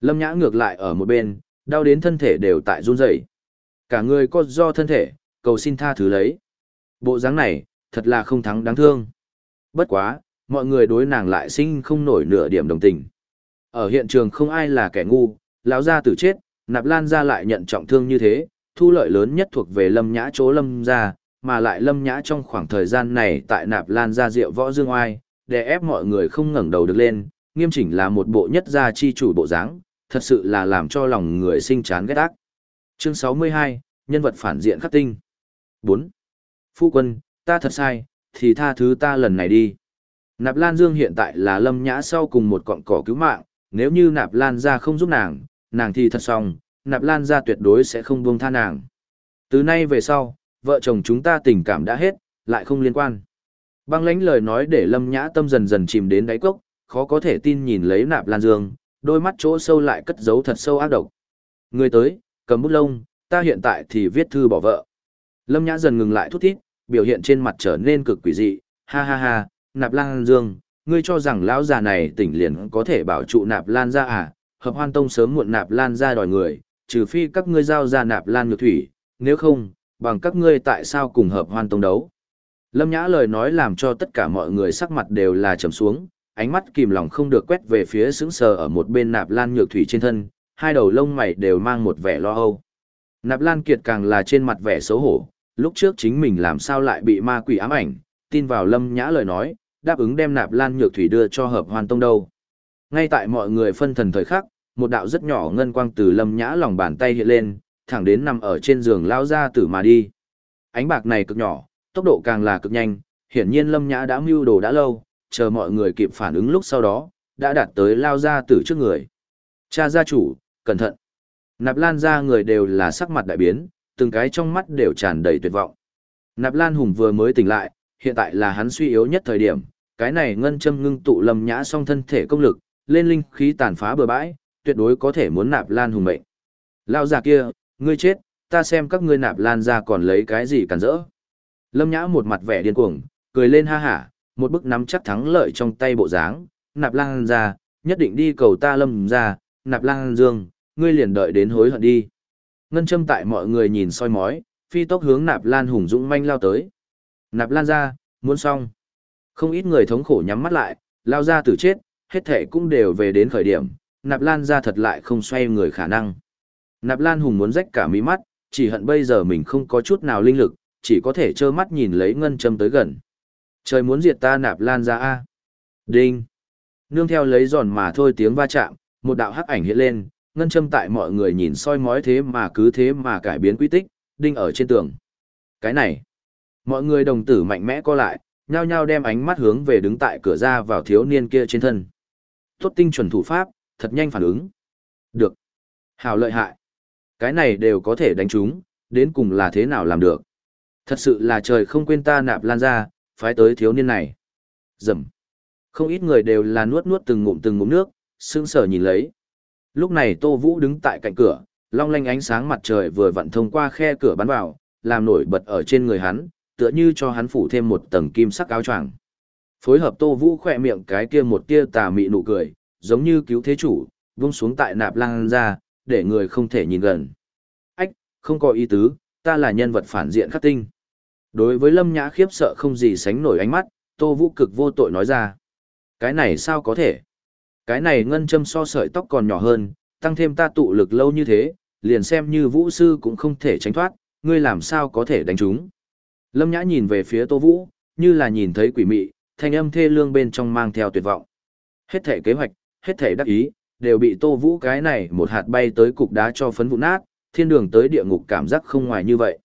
Lâm Nhã ngược lại ở một bên, đau đến thân thể đều tại run rẩy. Cả người có do thân thể, cầu xin tha thứ lấy. Bộ dáng này, thật là không thắng đáng thương. Bất quá, mọi người đối nàng lại sinh không nổi nửa điểm đồng tình. Ở hiện trường không ai là kẻ ngu, lão gia tử chết, nạp lan gia lại nhận trọng thương như thế, thu lợi lớn nhất thuộc về lâm nhã chỗ lâm gia, mà lại lâm nhã trong khoảng thời gian này tại nạp lan gia rượu võ dương oai, để ép mọi người không ngẩng đầu được lên, nghiêm chỉnh là một bộ nhất gia chi chủ bộ dáng, thật sự là làm cho lòng người sinh chán ghét ác. Chương 62, nhân vật phản diện khắc tinh. 4. Phu quân, ta thật sai, thì tha thứ ta lần này đi. Nạp Lan Dương hiện tại là lâm nhã sau cùng một cọng cỏ cứu mạng, nếu như Nạp Lan ra không giúp nàng, nàng thì thật xong, Nạp Lan ra tuyệt đối sẽ không buông tha nàng. Từ nay về sau, vợ chồng chúng ta tình cảm đã hết, lại không liên quan. Băng lãnh lời nói để lâm nhã tâm dần dần chìm đến đáy cốc, khó có thể tin nhìn lấy Nạp Lan Dương, đôi mắt chỗ sâu lại cất giấu thật sâu ác độc. Người tới, cầm bút lông, ta hiện tại thì viết thư bỏ vợ. Lâm Nhã dần ngừng lại thút thít, biểu hiện trên mặt trở nên cực quỷ dị, ha ha ha, Nạp Lan Dương, ngươi cho rằng lão già này tỉnh liền có thể bảo trụ Nạp Lan ra à? Hợp Hoan Tông sớm muộn Nạp Lan ra đòi người, trừ phi các ngươi giao ra Nạp Lan Nhược Thủy, nếu không, bằng các ngươi tại sao cùng Hợp Hoan Tông đấu? Lâm Nhã lời nói làm cho tất cả mọi người sắc mặt đều là trầm xuống, ánh mắt kìm lòng không được quét về phía sững sờ ở một bên Nạp Lan Nhược Thủy trên thân, hai đầu lông mày đều mang một vẻ lo âu. Nạp Lan Kiệt càng là trên mặt vẻ xấu hổ, lúc trước chính mình làm sao lại bị ma quỷ ám ảnh, tin vào Lâm Nhã lời nói, đáp ứng đem Nạp Lan Nhược Thủy đưa cho Hợp Hoan Tông đâu. Ngay tại mọi người phân thần thời khắc, một đạo rất nhỏ ngân quang từ Lâm Nhã lòng bàn tay hiện lên, thẳng đến nằm ở trên giường lao ra tử mà đi. Ánh bạc này cực nhỏ, tốc độ càng là cực nhanh, hiển nhiên Lâm Nhã đã mưu đồ đã lâu, chờ mọi người kịp phản ứng lúc sau đó, đã đạt tới lao ra tử trước người. Cha gia chủ, cẩn thận. Nạp Lan ra người đều là sắc mặt đại biến, từng cái trong mắt đều tràn đầy tuyệt vọng. Nạp Lan Hùng vừa mới tỉnh lại, hiện tại là hắn suy yếu nhất thời điểm, cái này ngân châm ngưng tụ lâm nhã song thân thể công lực, lên linh khí tàn phá bừa bãi, tuyệt đối có thể muốn Nạp Lan Hùng mệnh. Lao già kia, ngươi chết, ta xem các ngươi Nạp Lan ra còn lấy cái gì cản rỡ. Lâm Nhã một mặt vẻ điên cuồng, cười lên ha hả, một bức nắm chắc thắng lợi trong tay bộ dáng, Nạp Lan ra, nhất định đi cầu ta Lâm ra, Nạp Lan Dương, ngươi liền đợi đến hối hận đi. Ngân châm tại mọi người nhìn soi mói, phi tốc hướng nạp lan hùng dũng manh lao tới. Nạp lan ra, muốn xong. Không ít người thống khổ nhắm mắt lại, lao ra tử chết, hết thể cũng đều về đến khởi điểm, nạp lan ra thật lại không xoay người khả năng. Nạp lan hùng muốn rách cả mí mắt, chỉ hận bây giờ mình không có chút nào linh lực, chỉ có thể trơ mắt nhìn lấy ngân châm tới gần. Trời muốn diệt ta nạp lan ra a. Đinh. Nương theo lấy giòn mà thôi tiếng va chạm, một đạo hắc ảnh hiện lên, ngân châm tại mọi người nhìn soi mói thế mà cứ thế mà cải biến quy tích, đinh ở trên tường. Cái này, mọi người đồng tử mạnh mẽ co lại, nhao nhao đem ánh mắt hướng về đứng tại cửa ra vào thiếu niên kia trên thân. Tốt tinh chuẩn thủ pháp, thật nhanh phản ứng. Được. Hào lợi hại. Cái này đều có thể đánh chúng đến cùng là thế nào làm được. Thật sự là trời không quên ta nạp lan ra, phái tới thiếu niên này. Dầm. Không ít người đều là nuốt nuốt từng ngụm từng ngụm nước, sững sờ nhìn lấy. Lúc này Tô Vũ đứng tại cạnh cửa, long lanh ánh sáng mặt trời vừa vặn thông qua khe cửa bắn vào, làm nổi bật ở trên người hắn, tựa như cho hắn phủ thêm một tầng kim sắc áo choàng. Phối hợp Tô Vũ khỏe miệng cái kia một tia tà mị nụ cười, giống như cứu thế chủ, vung xuống tại nạp lang ra, để người không thể nhìn gần. Ách, không có ý tứ, ta là nhân vật phản diện khắc tinh. Đối với Lâm Nhã khiếp sợ không gì sánh nổi ánh mắt, Tô Vũ cực vô tội nói ra. Cái này sao có thể? Cái này ngân châm so sợi tóc còn nhỏ hơn, tăng thêm ta tụ lực lâu như thế, liền xem như vũ sư cũng không thể tránh thoát, ngươi làm sao có thể đánh chúng. Lâm Nhã nhìn về phía Tô Vũ, như là nhìn thấy quỷ mị, thanh âm thê lương bên trong mang theo tuyệt vọng. Hết thể kế hoạch, hết thể đắc ý, đều bị Tô Vũ cái này một hạt bay tới cục đá cho phấn vụn nát, thiên đường tới địa ngục cảm giác không ngoài như vậy.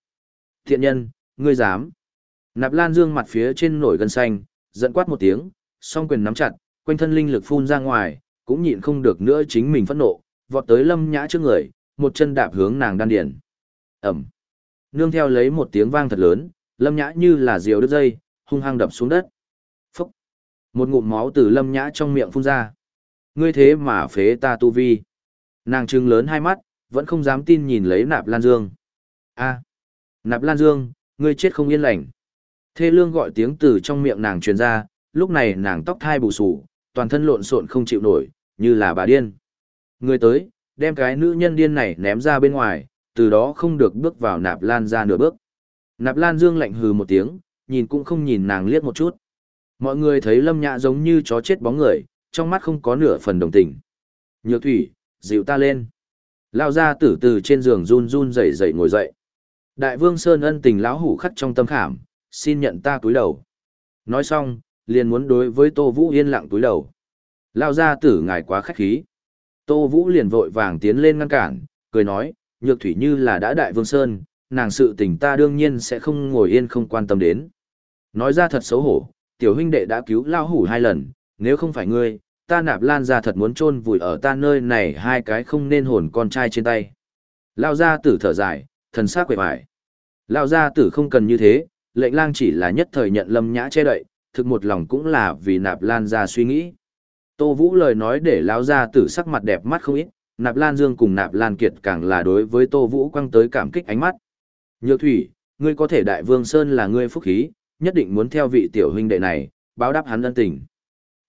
Thiện nhân, ngươi dám. Nạp Lan Dương mặt phía trên nổi gân xanh, giận quát một tiếng, song quyền nắm chặt, quanh thân linh lực phun ra ngoài, cũng nhịn không được nữa chính mình phẫn nộ, vọt tới lâm nhã trước người, một chân đạp hướng nàng đan điền. Ẩm. Nương theo lấy một tiếng vang thật lớn, lâm nhã như là diều đứt dây, hung hăng đập xuống đất. Một ngụm máu từ lâm nhã trong miệng phun ra. Ngươi thế mà phế ta tu vi. Nàng trừng lớn hai mắt, vẫn không dám tin nhìn lấy nạp lan dương. a Nạp lan dương, ngươi chết không yên lành. Thê lương gọi tiếng từ trong miệng nàng truyền ra, lúc này nàng tóc thai bù sù, toàn thân lộn xộn không chịu nổi, như là bà điên. Người tới, đem cái nữ nhân điên này ném ra bên ngoài, từ đó không được bước vào nạp lan ra nửa bước. Nạp lan dương lạnh hừ một tiếng, nhìn cũng không nhìn nàng liếc một chút. Mọi người thấy lâm nhã giống như chó chết bóng người, trong mắt không có nửa phần đồng tình. Nhược thủy, dịu ta lên. Lao ra tử từ trên giường run run rẩy rẩy ngồi dậy. Đại vương Sơn ân tình lão hủ khắc trong tâm khảm, xin nhận ta túi đầu. Nói xong, liền muốn đối với Tô Vũ yên lặng túi đầu. Lao ra tử ngài quá khách khí. Tô Vũ liền vội vàng tiến lên ngăn cản, cười nói, nhược thủy như là đã đại vương sơn, nàng sự tình ta đương nhiên sẽ không ngồi yên không quan tâm đến. Nói ra thật xấu hổ, tiểu huynh đệ đã cứu lao hủ hai lần, nếu không phải ngươi, ta nạp lan ra thật muốn chôn vùi ở ta nơi này hai cái không nên hồn con trai trên tay. Lao ra tử thở dài, thần sắc quệ vải. Lao ra tử không cần như thế, lệnh lang chỉ là nhất thời nhận lâm nhã che đậy, thực một lòng cũng là vì nạp lan ra suy nghĩ. Tô Vũ lời nói để lão ra tử sắc mặt đẹp mắt không ít, nạp lan dương cùng nạp lan kiệt càng là đối với Tô Vũ quăng tới cảm kích ánh mắt. Nhược thủy, ngươi có thể đại vương Sơn là ngươi phúc khí, nhất định muốn theo vị tiểu huynh đệ này, báo đáp hắn ân tình.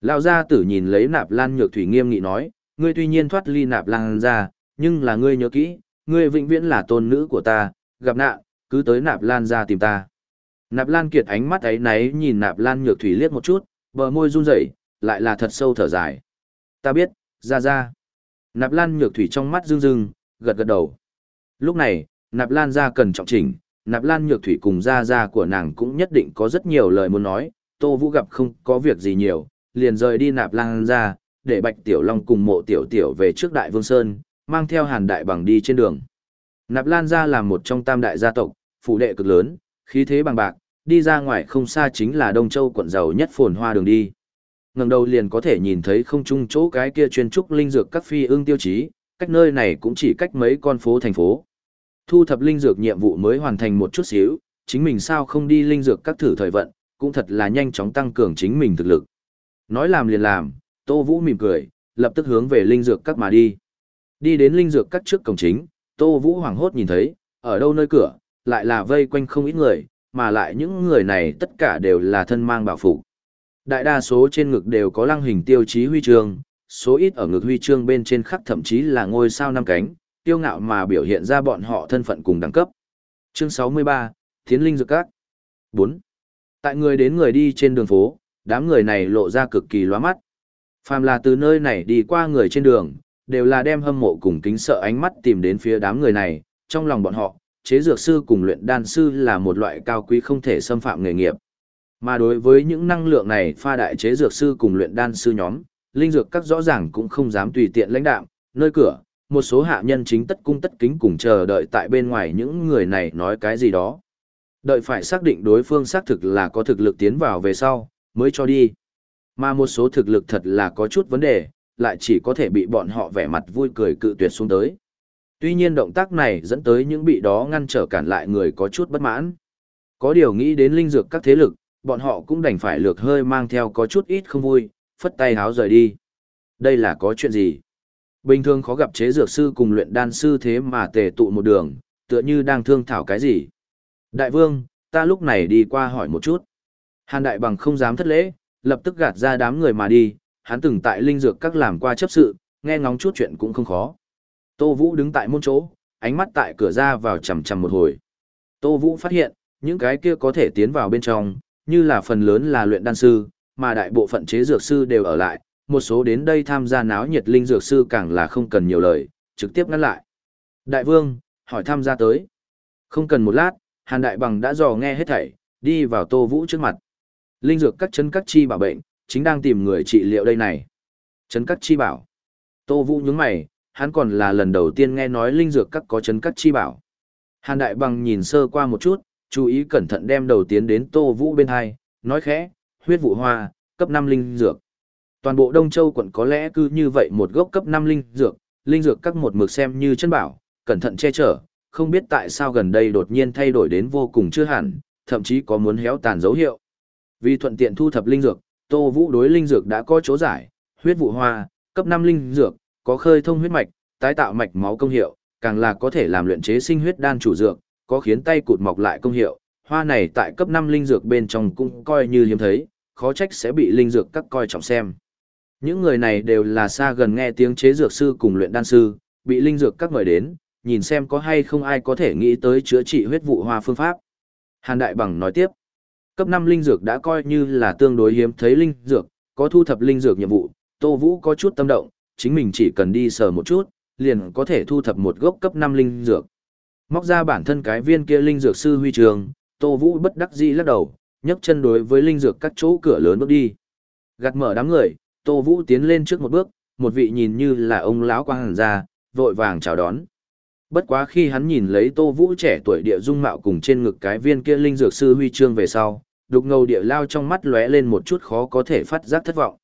Lão gia tử nhìn lấy nạp lan nhược thủy nghiêm nghị nói, ngươi tuy nhiên thoát ly nạp lan ra, nhưng là ngươi nhớ kỹ, ngươi vĩnh viễn là tôn nữ của ta, gặp nạn, cứ tới nạp lan ra tìm ta. Nạp lan kiệt ánh mắt ấy náy nhìn nạp lan nhược thủy liếc một chút, bờ môi run rẩy, lại là thật sâu thở dài. Ta biết, ra ra. Nạp lan nhược thủy trong mắt rưng rưng, gật gật đầu. Lúc này, nạp lan ra cần trọng chỉnh, nạp lan nhược thủy cùng gia gia của nàng cũng nhất định có rất nhiều lời muốn nói, tô vũ gặp không có việc gì nhiều, liền rời đi nạp lan ra, để bạch tiểu long cùng mộ tiểu tiểu về trước đại vương sơn, mang theo hàn đại bằng đi trên đường. Nạp lan ra là một trong tam đại gia tộc, phụ đệ cực lớn, khí thế bằng bạc, đi ra ngoài không xa chính là Đông Châu quận giàu nhất phồn hoa đường đi. Ngẩng đầu liền có thể nhìn thấy không trung chỗ cái kia chuyên trúc linh dược các phi ương tiêu chí, cách nơi này cũng chỉ cách mấy con phố thành phố. Thu thập linh dược nhiệm vụ mới hoàn thành một chút xíu, chính mình sao không đi linh dược các thử thời vận, cũng thật là nhanh chóng tăng cường chính mình thực lực. Nói làm liền làm, Tô Vũ mỉm cười, lập tức hướng về linh dược các mà đi. Đi đến linh dược các trước cổng chính, Tô Vũ hoảng hốt nhìn thấy, ở đâu nơi cửa, lại là vây quanh không ít người, mà lại những người này tất cả đều là thân mang bảo phục. Đại đa số trên ngực đều có lăng hình tiêu chí huy chương, số ít ở ngực huy chương bên trên khắc thậm chí là ngôi sao năm cánh, tiêu ngạo mà biểu hiện ra bọn họ thân phận cùng đẳng cấp. Chương 63, Thiến Linh Dược Các 4. Tại người đến người đi trên đường phố, đám người này lộ ra cực kỳ loa mắt. Phàm là từ nơi này đi qua người trên đường, đều là đem hâm mộ cùng kính sợ ánh mắt tìm đến phía đám người này, trong lòng bọn họ, chế dược sư cùng luyện đan sư là một loại cao quý không thể xâm phạm nghề nghiệp. Mà đối với những năng lượng này pha đại chế dược sư cùng luyện đan sư nhóm, linh dược các rõ ràng cũng không dám tùy tiện lãnh đạo, nơi cửa, một số hạ nhân chính tất cung tất kính cùng chờ đợi tại bên ngoài những người này nói cái gì đó. Đợi phải xác định đối phương xác thực là có thực lực tiến vào về sau, mới cho đi. Mà một số thực lực thật là có chút vấn đề, lại chỉ có thể bị bọn họ vẻ mặt vui cười cự tuyệt xuống tới. Tuy nhiên động tác này dẫn tới những bị đó ngăn trở cản lại người có chút bất mãn. Có điều nghĩ đến linh dược các thế lực, bọn họ cũng đành phải lược hơi mang theo có chút ít không vui, phất tay háo rời đi. Đây là có chuyện gì? Bình thường khó gặp chế dược sư cùng luyện đan sư thế mà tề tụ một đường, tựa như đang thương thảo cái gì. Đại vương, ta lúc này đi qua hỏi một chút. Hàn đại bằng không dám thất lễ, lập tức gạt ra đám người mà đi, hắn từng tại linh dược các làm qua chấp sự, nghe ngóng chút chuyện cũng không khó. Tô Vũ đứng tại môn chỗ, ánh mắt tại cửa ra vào chầm chầm một hồi. Tô Vũ phát hiện, những cái kia có thể tiến vào bên trong, như là phần lớn là luyện đan sư, mà đại bộ phận chế dược sư đều ở lại, một số đến đây tham gia náo nhiệt linh dược sư càng là không cần nhiều lời, trực tiếp ngăn lại. Đại vương, hỏi tham gia tới. Không cần một lát, Hàn Đại Bằng đã dò nghe hết thảy, đi vào Tô Vũ trước mặt. Linh dược các chân các chi bảo bệnh, chính đang tìm người trị liệu đây này. Chấn các chi bảo. Tô Vũ nhướng mày, hắn còn là lần đầu tiên nghe nói linh dược các có chấn các chi bảo. Hàn Đại Bằng nhìn sơ qua một chút, chú ý cẩn thận đem đầu tiến đến Tô Vũ bên hai, nói khẽ, huyết vụ hoa, cấp 5 linh dược. Toàn bộ Đông Châu quận có lẽ cứ như vậy một gốc cấp 5 linh dược, linh dược các một mực xem như chân bảo, cẩn thận che chở, không biết tại sao gần đây đột nhiên thay đổi đến vô cùng chưa hẳn, thậm chí có muốn héo tàn dấu hiệu. Vì thuận tiện thu thập linh dược, Tô Vũ đối linh dược đã có chỗ giải, huyết vụ hoa, cấp 5 linh dược, có khơi thông huyết mạch, tái tạo mạch máu công hiệu, càng là có thể làm luyện chế sinh huyết đan chủ dược, có khiến tay cụt mọc lại công hiệu. Hoa này tại cấp 5 linh dược bên trong cũng coi như hiếm thấy, khó trách sẽ bị linh dược các coi trọng xem. Những người này đều là xa gần nghe tiếng chế dược sư cùng luyện đan sư, bị linh dược các mời đến, nhìn xem có hay không ai có thể nghĩ tới chữa trị huyết vụ hoa phương pháp. Hàn Đại Bằng nói tiếp, cấp 5 linh dược đã coi như là tương đối hiếm thấy linh dược, có thu thập linh dược nhiệm vụ, Tô Vũ có chút tâm động, chính mình chỉ cần đi sờ một chút, liền có thể thu thập một gốc cấp 5 linh dược. Móc ra bản thân cái viên kia linh dược sư huy trường, Tô Vũ bất đắc dĩ lắc đầu, nhấc chân đối với linh dược các chỗ cửa lớn bước đi. Gạt mở đám người, Tô Vũ tiến lên trước một bước, một vị nhìn như là ông lão quang hàn ra, vội vàng chào đón. Bất quá khi hắn nhìn lấy Tô Vũ trẻ tuổi địa dung mạo cùng trên ngực cái viên kia linh dược sư huy chương về sau, đục ngầu địa lao trong mắt lóe lên một chút khó có thể phát giác thất vọng.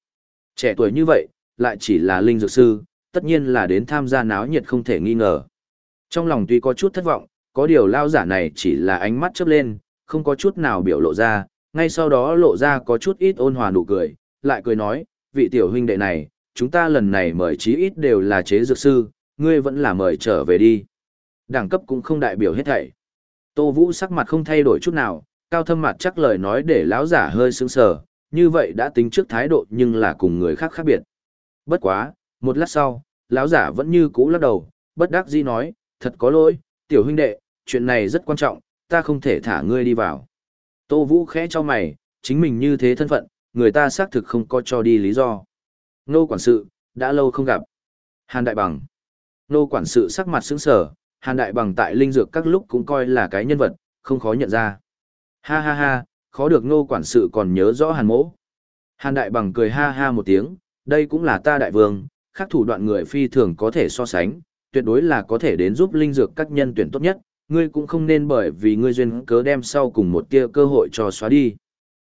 Trẻ tuổi như vậy, lại chỉ là linh dược sư, tất nhiên là đến tham gia náo nhiệt không thể nghi ngờ. Trong lòng tuy có chút thất vọng, có điều lao giả này chỉ là ánh mắt chớp lên, không có chút nào biểu lộ ra, ngay sau đó lộ ra có chút ít ôn hòa nụ cười, lại cười nói, vị tiểu huynh đệ này, chúng ta lần này mời chí ít đều là chế dược sư, ngươi vẫn là mời trở về đi. Đẳng cấp cũng không đại biểu hết thảy. Tô Vũ sắc mặt không thay đổi chút nào, cao thâm mặt chắc lời nói để lão giả hơi sững sờ, như vậy đã tính trước thái độ nhưng là cùng người khác khác biệt. Bất quá, một lát sau, lão giả vẫn như cũ lắc đầu, bất đắc dĩ nói, thật có lỗi, tiểu huynh đệ, chuyện này rất quan trọng, ta không thể thả ngươi đi vào. Tô Vũ khẽ cho mày, chính mình như thế thân phận, người ta xác thực không có cho đi lý do. Nô quản sự, đã lâu không gặp. Hàn Đại Bằng. Nô quản sự sắc mặt sững sờ, Hàn Đại Bằng tại linh dược các lúc cũng coi là cái nhân vật, không khó nhận ra. Ha ha ha, khó được nô quản sự còn nhớ rõ Hàn mỗ. Hàn Đại Bằng cười ha ha một tiếng, đây cũng là ta đại vương, khác thủ đoạn người phi thường có thể so sánh, tuyệt đối là có thể đến giúp linh dược các nhân tuyển tốt nhất, ngươi cũng không nên bởi vì ngươi duyên cớ đem sau cùng một tia cơ hội cho xóa đi.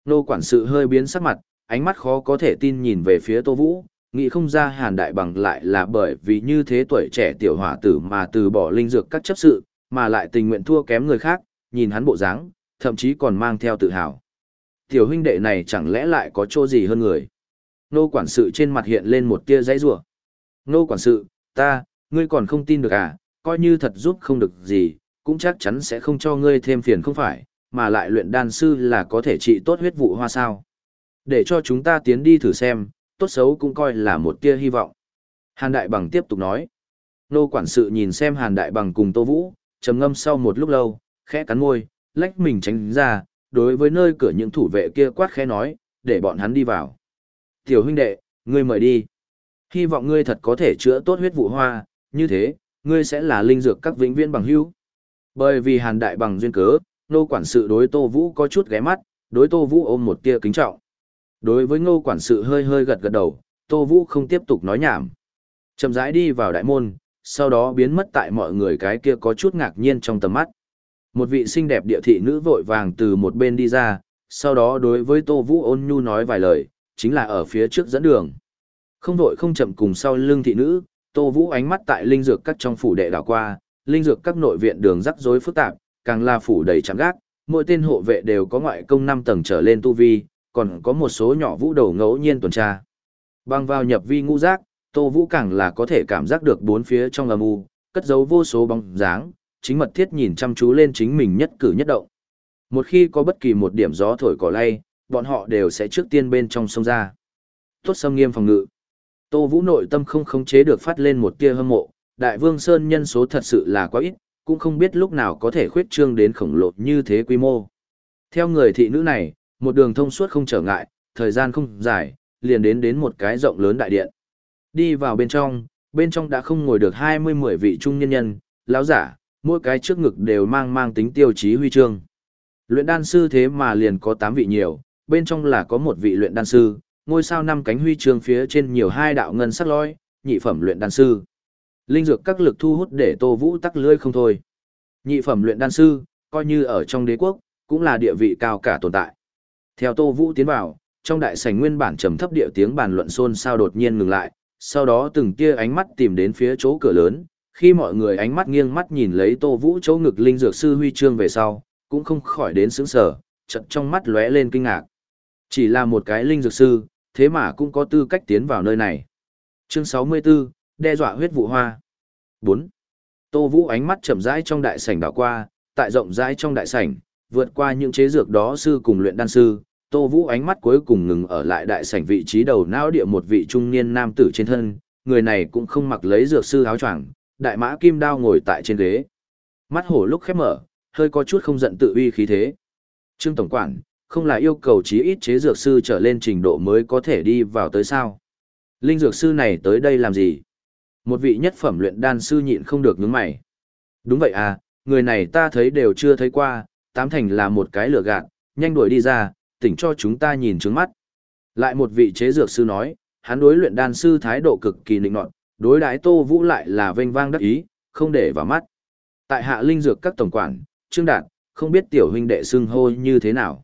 Nô quản sự hơi biến sắc mặt, ánh mắt khó có thể tin nhìn về phía Tô Vũ, nghĩ không ra Hàn Đại Bằng lại là bởi vì như thế tuổi trẻ tiểu hỏa tử mà từ bỏ linh dược các chấp sự, mà lại tình nguyện thua kém người khác, nhìn hắn bộ dáng, thậm chí còn mang theo tự hào. Tiểu huynh đệ này chẳng lẽ lại có chỗ gì hơn người? Nô quản sự trên mặt hiện lên một tia giấy rủa. Nô quản sự, ta, ngươi còn không tin được à, coi như thật giúp không được gì, cũng chắc chắn sẽ không cho ngươi thêm phiền không phải, mà lại luyện đan sư là có thể trị tốt huyết vụ hoa sao. Để cho chúng ta tiến đi thử xem, tốt xấu cũng coi là một tia hy vọng. Hàn Đại Bằng tiếp tục nói. Nô quản sự nhìn xem Hàn Đại Bằng cùng Tô Vũ, trầm ngâm sau một lúc lâu, khẽ cắn môi, lách mình tránh ra, đối với nơi cửa những thủ vệ kia quát khẽ nói, để bọn hắn đi vào. Tiểu huynh đệ, ngươi mời đi. Hy vọng ngươi thật có thể chữa tốt huyết vụ hoa, như thế, ngươi sẽ là linh dược các vĩnh viễn bằng hữu. Bởi vì Hàn Đại Bằng duyên cớ, nô quản sự đối Tô Vũ có chút ghé mắt, đối Tô Vũ ôm một tia kính trọng. Đối với ngô quản sự hơi hơi gật gật đầu, Tô Vũ không tiếp tục nói nhảm. Chậm rãi đi vào đại môn, sau đó biến mất tại mọi người cái kia có chút ngạc nhiên trong tầm mắt. Một vị xinh đẹp địa thị nữ vội vàng từ một bên đi ra, sau đó đối với Tô Vũ ôn nhu nói vài lời, chính là ở phía trước dẫn đường. Không vội không chậm cùng sau lưng thị nữ, Tô Vũ ánh mắt tại linh dược các trong phủ đệ đảo qua, linh dược các nội viện đường rắc rối phức tạp, càng là phủ đầy trắng gác, mỗi tên hộ vệ đều có ngoại công 5 tầng trở lên tu vi, còn có một số nhỏ vũ đầu ngẫu nhiên tuần tra. Băng vào nhập vi ngũ giác, Tô Vũ càng là có thể cảm giác được bốn phía trong âm u, cất giấu vô số bóng dáng, chính mật thiết nhìn chăm chú lên chính mình nhất cử nhất động. Một khi có bất kỳ một điểm gió thổi cỏ lay, bọn họ đều sẽ trước tiên bên trong sông ra. Tốt xâm nghiêm phòng ngự. Tô Vũ nội tâm không khống chế được phát lên một tia hâm mộ, Đại Vương Sơn nhân số thật sự là quá ít, cũng không biết lúc nào có thể khuyết trương đến khổng lồ như thế quy mô. Theo người thị nữ này, một đường thông suốt không trở ngại, thời gian không dài, liền đến đến một cái rộng lớn đại điện. Đi vào bên trong, bên trong đã không ngồi được 20-10 vị trung nhân nhân, lão giả, mỗi cái trước ngực đều mang mang tính tiêu chí huy chương. Luyện đan sư thế mà liền có 8 vị nhiều, bên trong là có một vị luyện đan sư, ngôi sao năm cánh huy chương phía trên nhiều hai đạo ngân sắc lôi, nhị phẩm luyện đan sư. Linh dược các lực thu hút để Tô Vũ tắc lưỡi không thôi. Nhị phẩm luyện đan sư, coi như ở trong đế quốc, cũng là địa vị cao cả tồn tại. Theo Tô Vũ tiến vào, trong đại sảnh nguyên bản trầm thấp địa tiếng bàn luận xôn xao đột nhiên ngừng lại, sau đó từng tia ánh mắt tìm đến phía chỗ cửa lớn, khi mọi người ánh mắt nghiêng mắt nhìn lấy Tô Vũ chỗ ngực linh dược sư huy chương về sau, cũng không khỏi đến sững sờ, chợt trong mắt lóe lên kinh ngạc. Chỉ là một cái linh dược sư, thế mà cũng có tư cách tiến vào nơi này. Chương 64, đe dọa huyết vụ hoa. 4. Tô Vũ ánh mắt chậm rãi trong đại sảnh đảo qua, tại rộng rãi trong đại sảnh, vượt qua những chế dược đó sư cùng luyện đan sư, Tô Vũ ánh mắt cuối cùng ngừng ở lại đại sảnh vị trí đầu não địa một vị trung niên nam tử trên thân, người này cũng không mặc lấy dược sư áo choàng, đại mã kim đao ngồi tại trên ghế. Mắt hổ lúc khép mở, hơi có chút không giận tự uy khí thế. Trương tổng quản, không là yêu cầu chí ít chế dược sư trở lên trình độ mới có thể đi vào tới sao? Linh dược sư này tới đây làm gì? Một vị nhất phẩm luyện đan sư nhịn không được nhướng mày. Đúng vậy à, người này ta thấy đều chưa thấy qua, tám thành là một cái lửa gạt, nhanh đuổi đi ra, tỉnh cho chúng ta nhìn trước mắt. Lại một vị chế dược sư nói, hắn đối luyện đan sư thái độ cực kỳ nịnh nọt, đối đái Tô Vũ lại là vênh vang đắc ý, không để vào mắt. Tại hạ linh dược các tổng quản, Trương Đạt, không biết tiểu huynh đệ xưng hô như thế nào.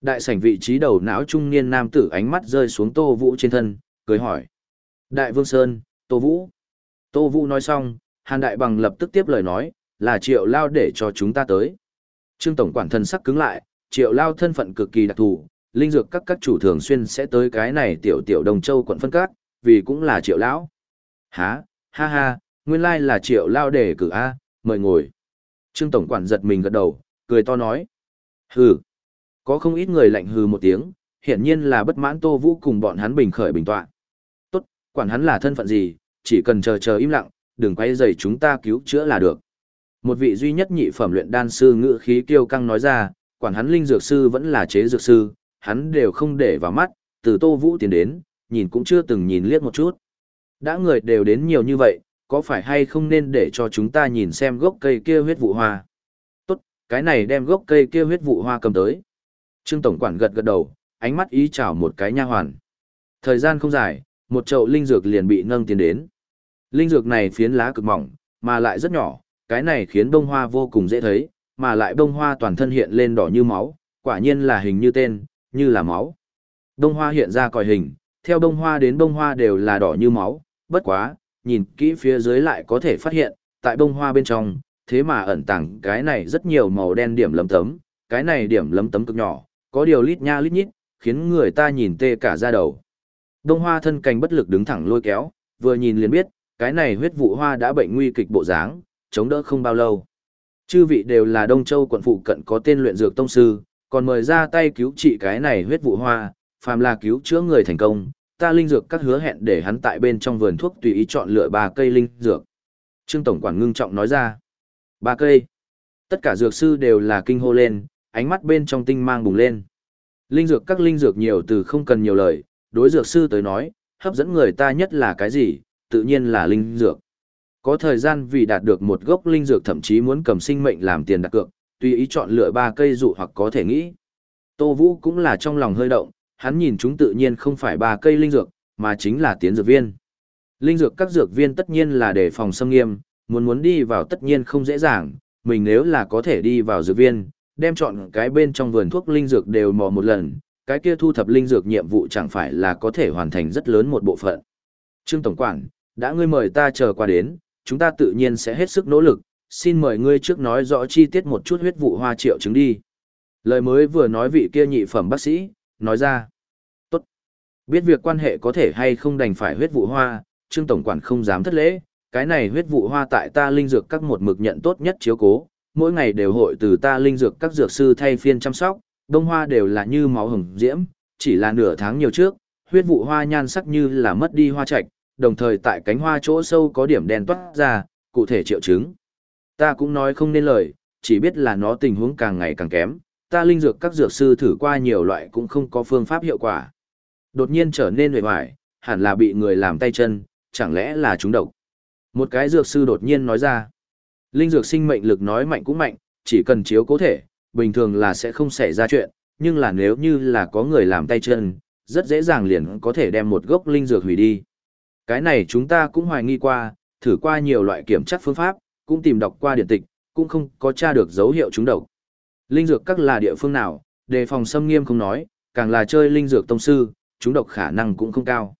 Đại sảnh vị trí đầu não trung niên nam tử ánh mắt rơi xuống Tô Vũ trên thân, cười hỏi. Đại Vương Sơn, Tô Vũ. Tô Vũ nói xong, Hàn Đại Bằng lập tức tiếp lời nói, là triệu lao để cho chúng ta tới. Trương Tổng quản thân sắc cứng lại, triệu lao thân phận cực kỳ đặc thù, linh dược các các chủ thường xuyên sẽ tới cái này tiểu tiểu đồng châu quận phân các, vì cũng là triệu lão. Há, ha ha, nguyên lai là triệu lao để cử A, mời ngồi. Trương Tổng quản giật mình gật đầu, cười to nói. Hừ. Có không ít người lạnh hừ một tiếng, hiển nhiên là bất mãn Tô Vũ cùng bọn hắn bình khởi bình tọa. Tốt, quản hắn là thân phận gì, chỉ cần chờ chờ im lặng, đừng quay dày chúng ta cứu chữa là được. Một vị duy nhất nhị phẩm luyện đan sư ngự khí kiêu căng nói ra, quản hắn linh dược sư vẫn là chế dược sư, hắn đều không để vào mắt, từ Tô Vũ tiến đến, nhìn cũng chưa từng nhìn liếc một chút. Đã người đều đến nhiều như vậy, có phải hay không nên để cho chúng ta nhìn xem gốc cây kia huyết vụ hoa? Tốt, cái này đem gốc cây kia huyết vụ hoa cầm tới. Trương Tổng Quản gật gật đầu, ánh mắt ý chào một cái nha hoàn. Thời gian không dài, một chậu linh dược liền bị nâng tiến đến. Linh dược này phiến lá cực mỏng, mà lại rất nhỏ, cái này khiến bông hoa vô cùng dễ thấy, mà lại bông hoa toàn thân hiện lên đỏ như máu, quả nhiên là hình như tên, như là máu. Bông hoa hiện ra còi hình, theo bông hoa đến bông hoa đều là đỏ như máu, bất quá, nhìn kỹ phía dưới lại có thể phát hiện, tại bông hoa bên trong, thế mà ẩn tàng cái này rất nhiều màu đen điểm lấm tấm, cái này điểm lấm tấm cực nhỏ, có điều lít nha lít nhít, khiến người ta nhìn tê cả da đầu. Đông hoa thân cành bất lực đứng thẳng lôi kéo, vừa nhìn liền biết, cái này huyết vụ hoa đã bệnh nguy kịch bộ dáng, chống đỡ không bao lâu. Chư vị đều là Đông Châu quận phụ cận có tên luyện dược tông sư, còn mời ra tay cứu trị cái này huyết vụ hoa, phàm là cứu chữa người thành công, ta linh dược các hứa hẹn để hắn tại bên trong vườn thuốc tùy ý chọn lựa ba cây linh dược. Trương Tổng quản ngưng trọng nói ra. Ba cây. Tất cả dược sư đều là kinh hô lên, ánh mắt bên trong tinh mang bùng lên. Linh dược các linh dược nhiều từ không cần nhiều lời, đối dược sư tới nói, hấp dẫn người ta nhất là cái gì, tự nhiên là linh dược. Có thời gian vì đạt được một gốc linh dược thậm chí muốn cầm sinh mệnh làm tiền đặt cược, tùy ý chọn lựa ba cây dụ hoặc có thể nghĩ. Tô Vũ cũng là trong lòng hơi động, hắn nhìn chúng tự nhiên không phải ba cây linh dược, mà chính là tiến dược viên. Linh dược các dược viên tất nhiên là để phòng xâm nghiêm, muốn muốn đi vào tất nhiên không dễ dàng, mình nếu là có thể đi vào dược viên, đem chọn cái bên trong vườn thuốc linh dược đều mò một lần, cái kia thu thập linh dược nhiệm vụ chẳng phải là có thể hoàn thành rất lớn một bộ phận. Trương Tổng Quản, đã ngươi mời ta chờ qua đến, chúng ta tự nhiên sẽ hết sức nỗ lực, xin mời ngươi trước nói rõ chi tiết một chút huyết vụ hoa triệu chứng đi. Lời mới vừa nói vị kia nhị phẩm bác sĩ, nói ra. Tốt. Biết việc quan hệ có thể hay không đành phải huyết vụ hoa, Trương Tổng Quản không dám thất lễ, cái này huyết vụ hoa tại ta linh dược các một mực nhận tốt nhất chiếu cố, mỗi ngày đều hội từ ta linh dược các dược sư thay phiên chăm sóc, đông hoa đều là như máu hồng diễm, chỉ là nửa tháng nhiều trước, huyết vụ hoa nhan sắc như là mất đi hoa trạch, đồng thời tại cánh hoa chỗ sâu có điểm đen toát ra, cụ thể triệu chứng. Ta cũng nói không nên lời, chỉ biết là nó tình huống càng ngày càng kém, ta linh dược các dược sư thử qua nhiều loại cũng không có phương pháp hiệu quả. Đột nhiên trở nên huệ hoài, hẳn là bị người làm tay chân, chẳng lẽ là chúng độc. Một cái dược sư đột nhiên nói ra. Linh dược sinh mệnh lực nói mạnh cũng mạnh, chỉ cần chiếu cố thể, bình thường là sẽ không xảy ra chuyện, nhưng là nếu như là có người làm tay chân, rất dễ dàng liền có thể đem một gốc linh dược hủy đi. Cái này chúng ta cũng hoài nghi qua, thử qua nhiều loại kiểm tra phương pháp, cũng tìm đọc qua điện tịch, cũng không có tra được dấu hiệu chúng độc. Linh dược các là địa phương nào, đề phòng xâm nghiêm không nói, càng là chơi linh dược tông sư, chúng độc khả năng cũng không cao.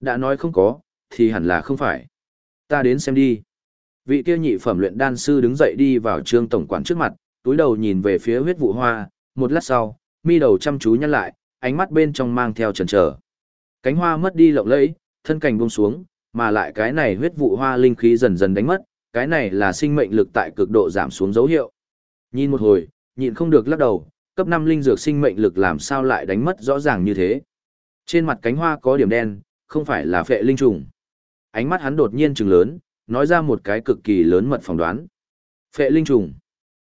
Đã nói không có, thì hẳn là không phải. Ta đến xem đi. Vị kia nhị phẩm luyện đan sư đứng dậy đi vào trương tổng quản trước mặt, túi đầu nhìn về phía huyết vụ hoa, một lát sau, mi đầu chăm chú nhăn lại, ánh mắt bên trong mang theo chần chờ. Cánh hoa mất đi lộng lẫy, thân cành buông xuống, mà lại cái này huyết vụ hoa linh khí dần dần đánh mất, cái này là sinh mệnh lực tại cực độ giảm xuống dấu hiệu. Nhìn một hồi, nhịn không được lắc đầu, cấp 5 linh dược sinh mệnh lực làm sao lại đánh mất rõ ràng như thế. Trên mặt cánh hoa có điểm đen, không phải là phệ linh trùng. Ánh mắt hắn đột nhiên trừng lớn, nói ra một cái cực kỳ lớn mật phỏng đoán. Phệ linh trùng.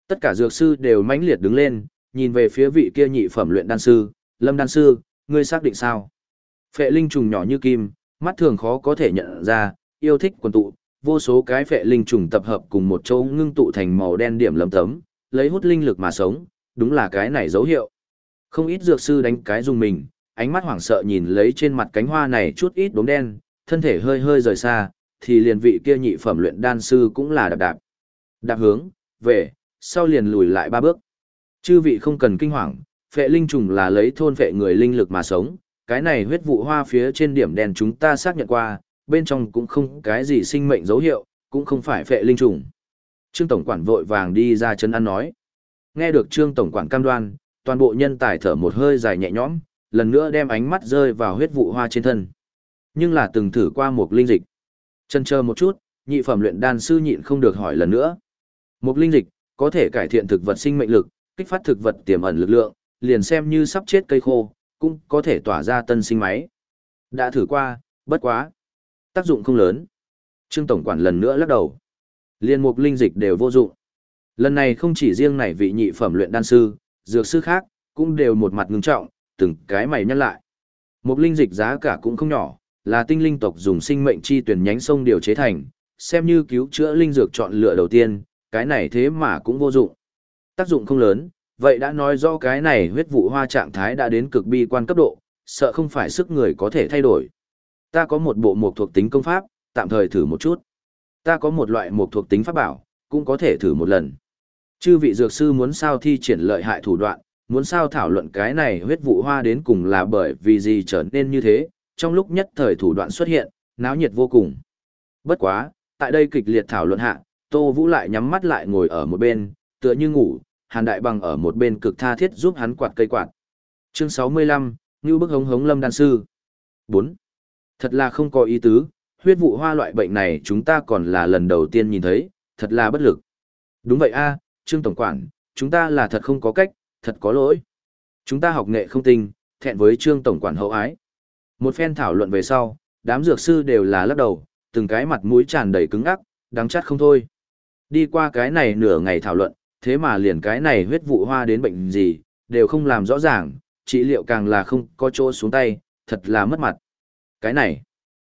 Tất cả dược sư đều mãnh liệt đứng lên, nhìn về phía vị kia nhị phẩm luyện đan sư, Lâm đan sư, ngươi xác định sao? Phệ linh trùng nhỏ như kim, mắt thường khó có thể nhận ra, yêu thích quần tụ, vô số cái phệ linh trùng tập hợp cùng một chỗ ngưng tụ thành màu đen điểm lấm tấm, lấy hút linh lực mà sống, đúng là cái này dấu hiệu. Không ít dược sư đánh cái dùng mình, ánh mắt hoảng sợ nhìn lấy trên mặt cánh hoa này chút ít đốm đen, thân thể hơi hơi rời xa, thì liền vị kia nhị phẩm luyện đan sư cũng là đạp đạp. Đạp hướng, về, sau liền lùi lại ba bước. Chư vị không cần kinh hoàng, phệ linh trùng là lấy thôn phệ người linh lực mà sống, cái này huyết vụ hoa phía trên điểm đèn chúng ta xác nhận qua, bên trong cũng không cái gì sinh mệnh dấu hiệu, cũng không phải phệ linh trùng. Trương Tổng Quản vội vàng đi ra chân ăn nói. Nghe được Trương Tổng Quản cam đoan, toàn bộ nhân tài thở một hơi dài nhẹ nhõm, lần nữa đem ánh mắt rơi vào huyết vụ hoa trên thân. Nhưng là từng thử qua một linh dịch. Chân chờ một chút, nhị phẩm luyện đan sư nhịn không được hỏi lần nữa. Một linh dịch, có thể cải thiện thực vật sinh mệnh lực, kích phát thực vật tiềm ẩn lực lượng, liền xem như sắp chết cây khô, cũng có thể tỏa ra tân sinh máy. Đã thử qua, bất quá. Tác dụng không lớn. Trương Tổng Quản lần nữa lắc đầu. Liên mục linh dịch đều vô dụng. Lần này không chỉ riêng này vị nhị phẩm luyện đan sư, dược sư khác, cũng đều một mặt ngưng trọng, từng cái mày nhăn lại. Mục linh dịch giá cả cũng không nhỏ, là tinh linh tộc dùng sinh mệnh chi tuyển nhánh sông điều chế thành, xem như cứu chữa linh dược chọn lựa đầu tiên, cái này thế mà cũng vô dụng. Tác dụng không lớn, vậy đã nói do cái này huyết vụ hoa trạng thái đã đến cực bi quan cấp độ, sợ không phải sức người có thể thay đổi. Ta có một bộ mục thuộc tính công pháp, tạm thời thử một chút. Ta có một loại mục thuộc tính pháp bảo, cũng có thể thử một lần. Chư vị dược sư muốn sao thi triển lợi hại thủ đoạn, muốn sao thảo luận cái này huyết vụ hoa đến cùng là bởi vì gì trở nên như thế, trong lúc nhất thời thủ đoạn xuất hiện, náo nhiệt vô cùng. Bất quá, tại đây kịch liệt thảo luận hạ, Tô Vũ lại nhắm mắt lại ngồi ở một bên, tựa như ngủ, Hàn Đại Bằng ở một bên cực tha thiết giúp hắn quạt cây quạt. Chương 65, Ngưu bức hống hống lâm đan sư. 4. Thật là không có ý tứ, huyết vụ hoa loại bệnh này chúng ta còn là lần đầu tiên nhìn thấy, thật là bất lực. Đúng vậy a Trương Tổng Quản, chúng ta là thật không có cách, thật có lỗi. Chúng ta học nghệ không tinh, thẹn với Trương Tổng Quản hậu ái. Một phen thảo luận về sau, đám dược sư đều là lắc đầu, từng cái mặt mũi tràn đầy cứng ắc, đáng chát không thôi. Đi qua cái này nửa ngày thảo luận, thế mà liền cái này huyết vụ hoa đến bệnh gì, đều không làm rõ ràng, trị liệu càng là không có chỗ xuống tay, thật là mất mặt. Cái này,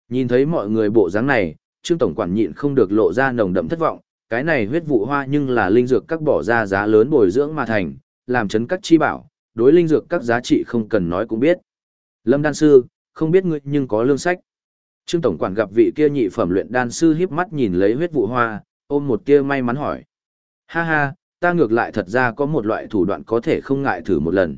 nhìn thấy mọi người bộ dáng này, Trương Tổng Quản nhịn không được lộ ra nồng đậm thất vọng, cái này huyết vụ hoa nhưng là linh dược các bỏ ra giá lớn bồi dưỡng mà thành, làm chấn các chi bảo, đối linh dược các giá trị không cần nói cũng biết. Lâm Đan Sư, không biết ngươi nhưng có lương sách. Trương Tổng Quản gặp vị kia nhị phẩm luyện đan sư hiếp mắt nhìn lấy huyết vụ hoa, ôm một kia may mắn hỏi. Ha ha, ta ngược lại thật ra có một loại thủ đoạn có thể không ngại thử một lần.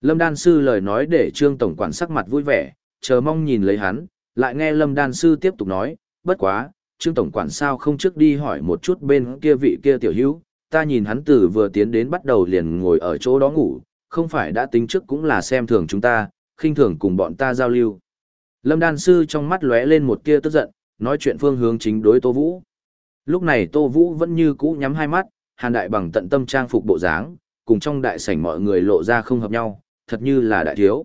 Lâm đan sư lời nói để Trương Tổng Quản sắc mặt vui vẻ, chờ mong nhìn lấy hắn, lại nghe Lâm đan sư tiếp tục nói, bất quá, Trương Tổng Quản sao không trước đi hỏi một chút bên kia vị kia tiểu hữu, ta nhìn hắn từ vừa tiến đến bắt đầu liền ngồi ở chỗ đó ngủ, không phải đã tính trước cũng là xem thường chúng ta, khinh thường cùng bọn ta giao lưu. Lâm đan sư trong mắt lóe lên một tia tức giận, nói chuyện phương hướng chính đối Tô Vũ. Lúc này Tô Vũ vẫn như cũ nhắm hai mắt, Hàn Đại bằng tận tâm trang phục bộ dáng, cùng trong đại sảnh mọi người lộ ra không hợp nhau, thật như là đại thiếu.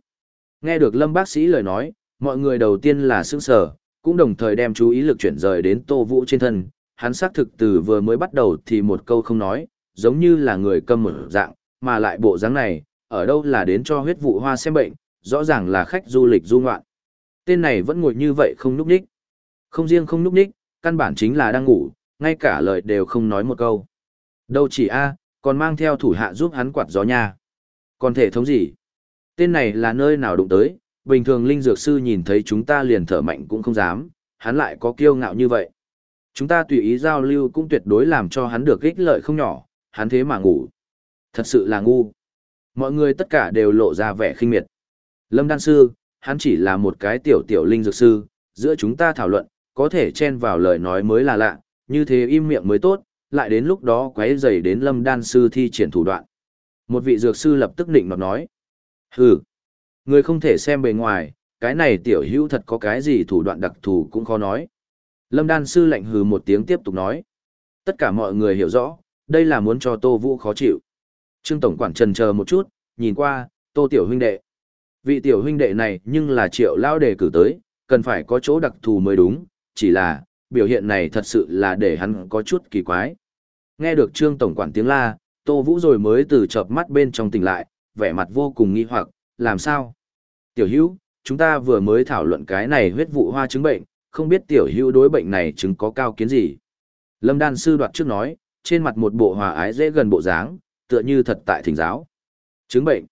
Nghe được Lâm bác sĩ lời nói, mọi người đầu tiên là sững sờ, cũng đồng thời đem chú ý lực chuyển rời đến Tô Vũ trên thân. Hắn xác thực từ vừa mới bắt đầu thì một câu không nói, giống như là người câm một dạng, mà lại bộ dáng này, ở đâu là đến cho huyết vụ hoa xem bệnh, rõ ràng là khách du lịch du ngoạn. Tên này vẫn ngồi như vậy không núp ních. Không riêng không núp ních, căn bản chính là đang ngủ, ngay cả lời đều không nói một câu. Đâu chỉ a, còn mang theo thủ hạ giúp hắn quạt gió nha. Còn thể thống gì? Tên này là nơi nào đụng tới, bình thường linh dược sư nhìn thấy chúng ta liền thở mạnh cũng không dám, hắn lại có kiêu ngạo như vậy. Chúng ta tùy ý giao lưu cũng tuyệt đối làm cho hắn được ích lợi không nhỏ, hắn thế mà ngủ. Thật sự là ngu. Mọi người tất cả đều lộ ra vẻ khinh miệt. Lâm Đan Sư, hắn chỉ là một cái tiểu tiểu linh dược sư, giữa chúng ta thảo luận, có thể chen vào lời nói mới là lạ, như thế im miệng mới tốt, lại đến lúc đó quấy rầy đến Lâm Đan sư thi triển thủ đoạn. Một vị dược sư lập tức định nọt nói: "Hừ, người không thể xem bề ngoài, cái này tiểu hữu thật có cái gì thủ đoạn đặc thù cũng khó nói." Lâm Đan sư lạnh hừ một tiếng tiếp tục nói: "Tất cả mọi người hiểu rõ, đây là muốn cho Tô Vũ khó chịu." Trương tổng quản trần chờ một chút, nhìn qua, Tô tiểu huynh đệ. Vị tiểu huynh đệ này nhưng là Triệu lao đề cử tới, cần phải có chỗ đặc thù mới đúng, chỉ là biểu hiện này thật sự là để hắn có chút kỳ quái. Nghe được Trương Tổng quản tiếng la, Tô Vũ rồi mới từ chợp mắt bên trong tỉnh lại, vẻ mặt vô cùng nghi hoặc, làm sao? Tiểu hữu, chúng ta vừa mới thảo luận cái này huyết vụ hoa chứng bệnh, không biết tiểu hữu đối bệnh này chứng có cao kiến gì? Lâm Đan Sư đoạt trước nói, trên mặt một bộ hòa ái dễ gần bộ dáng, tựa như thật tại thỉnh giáo. Chứng bệnh.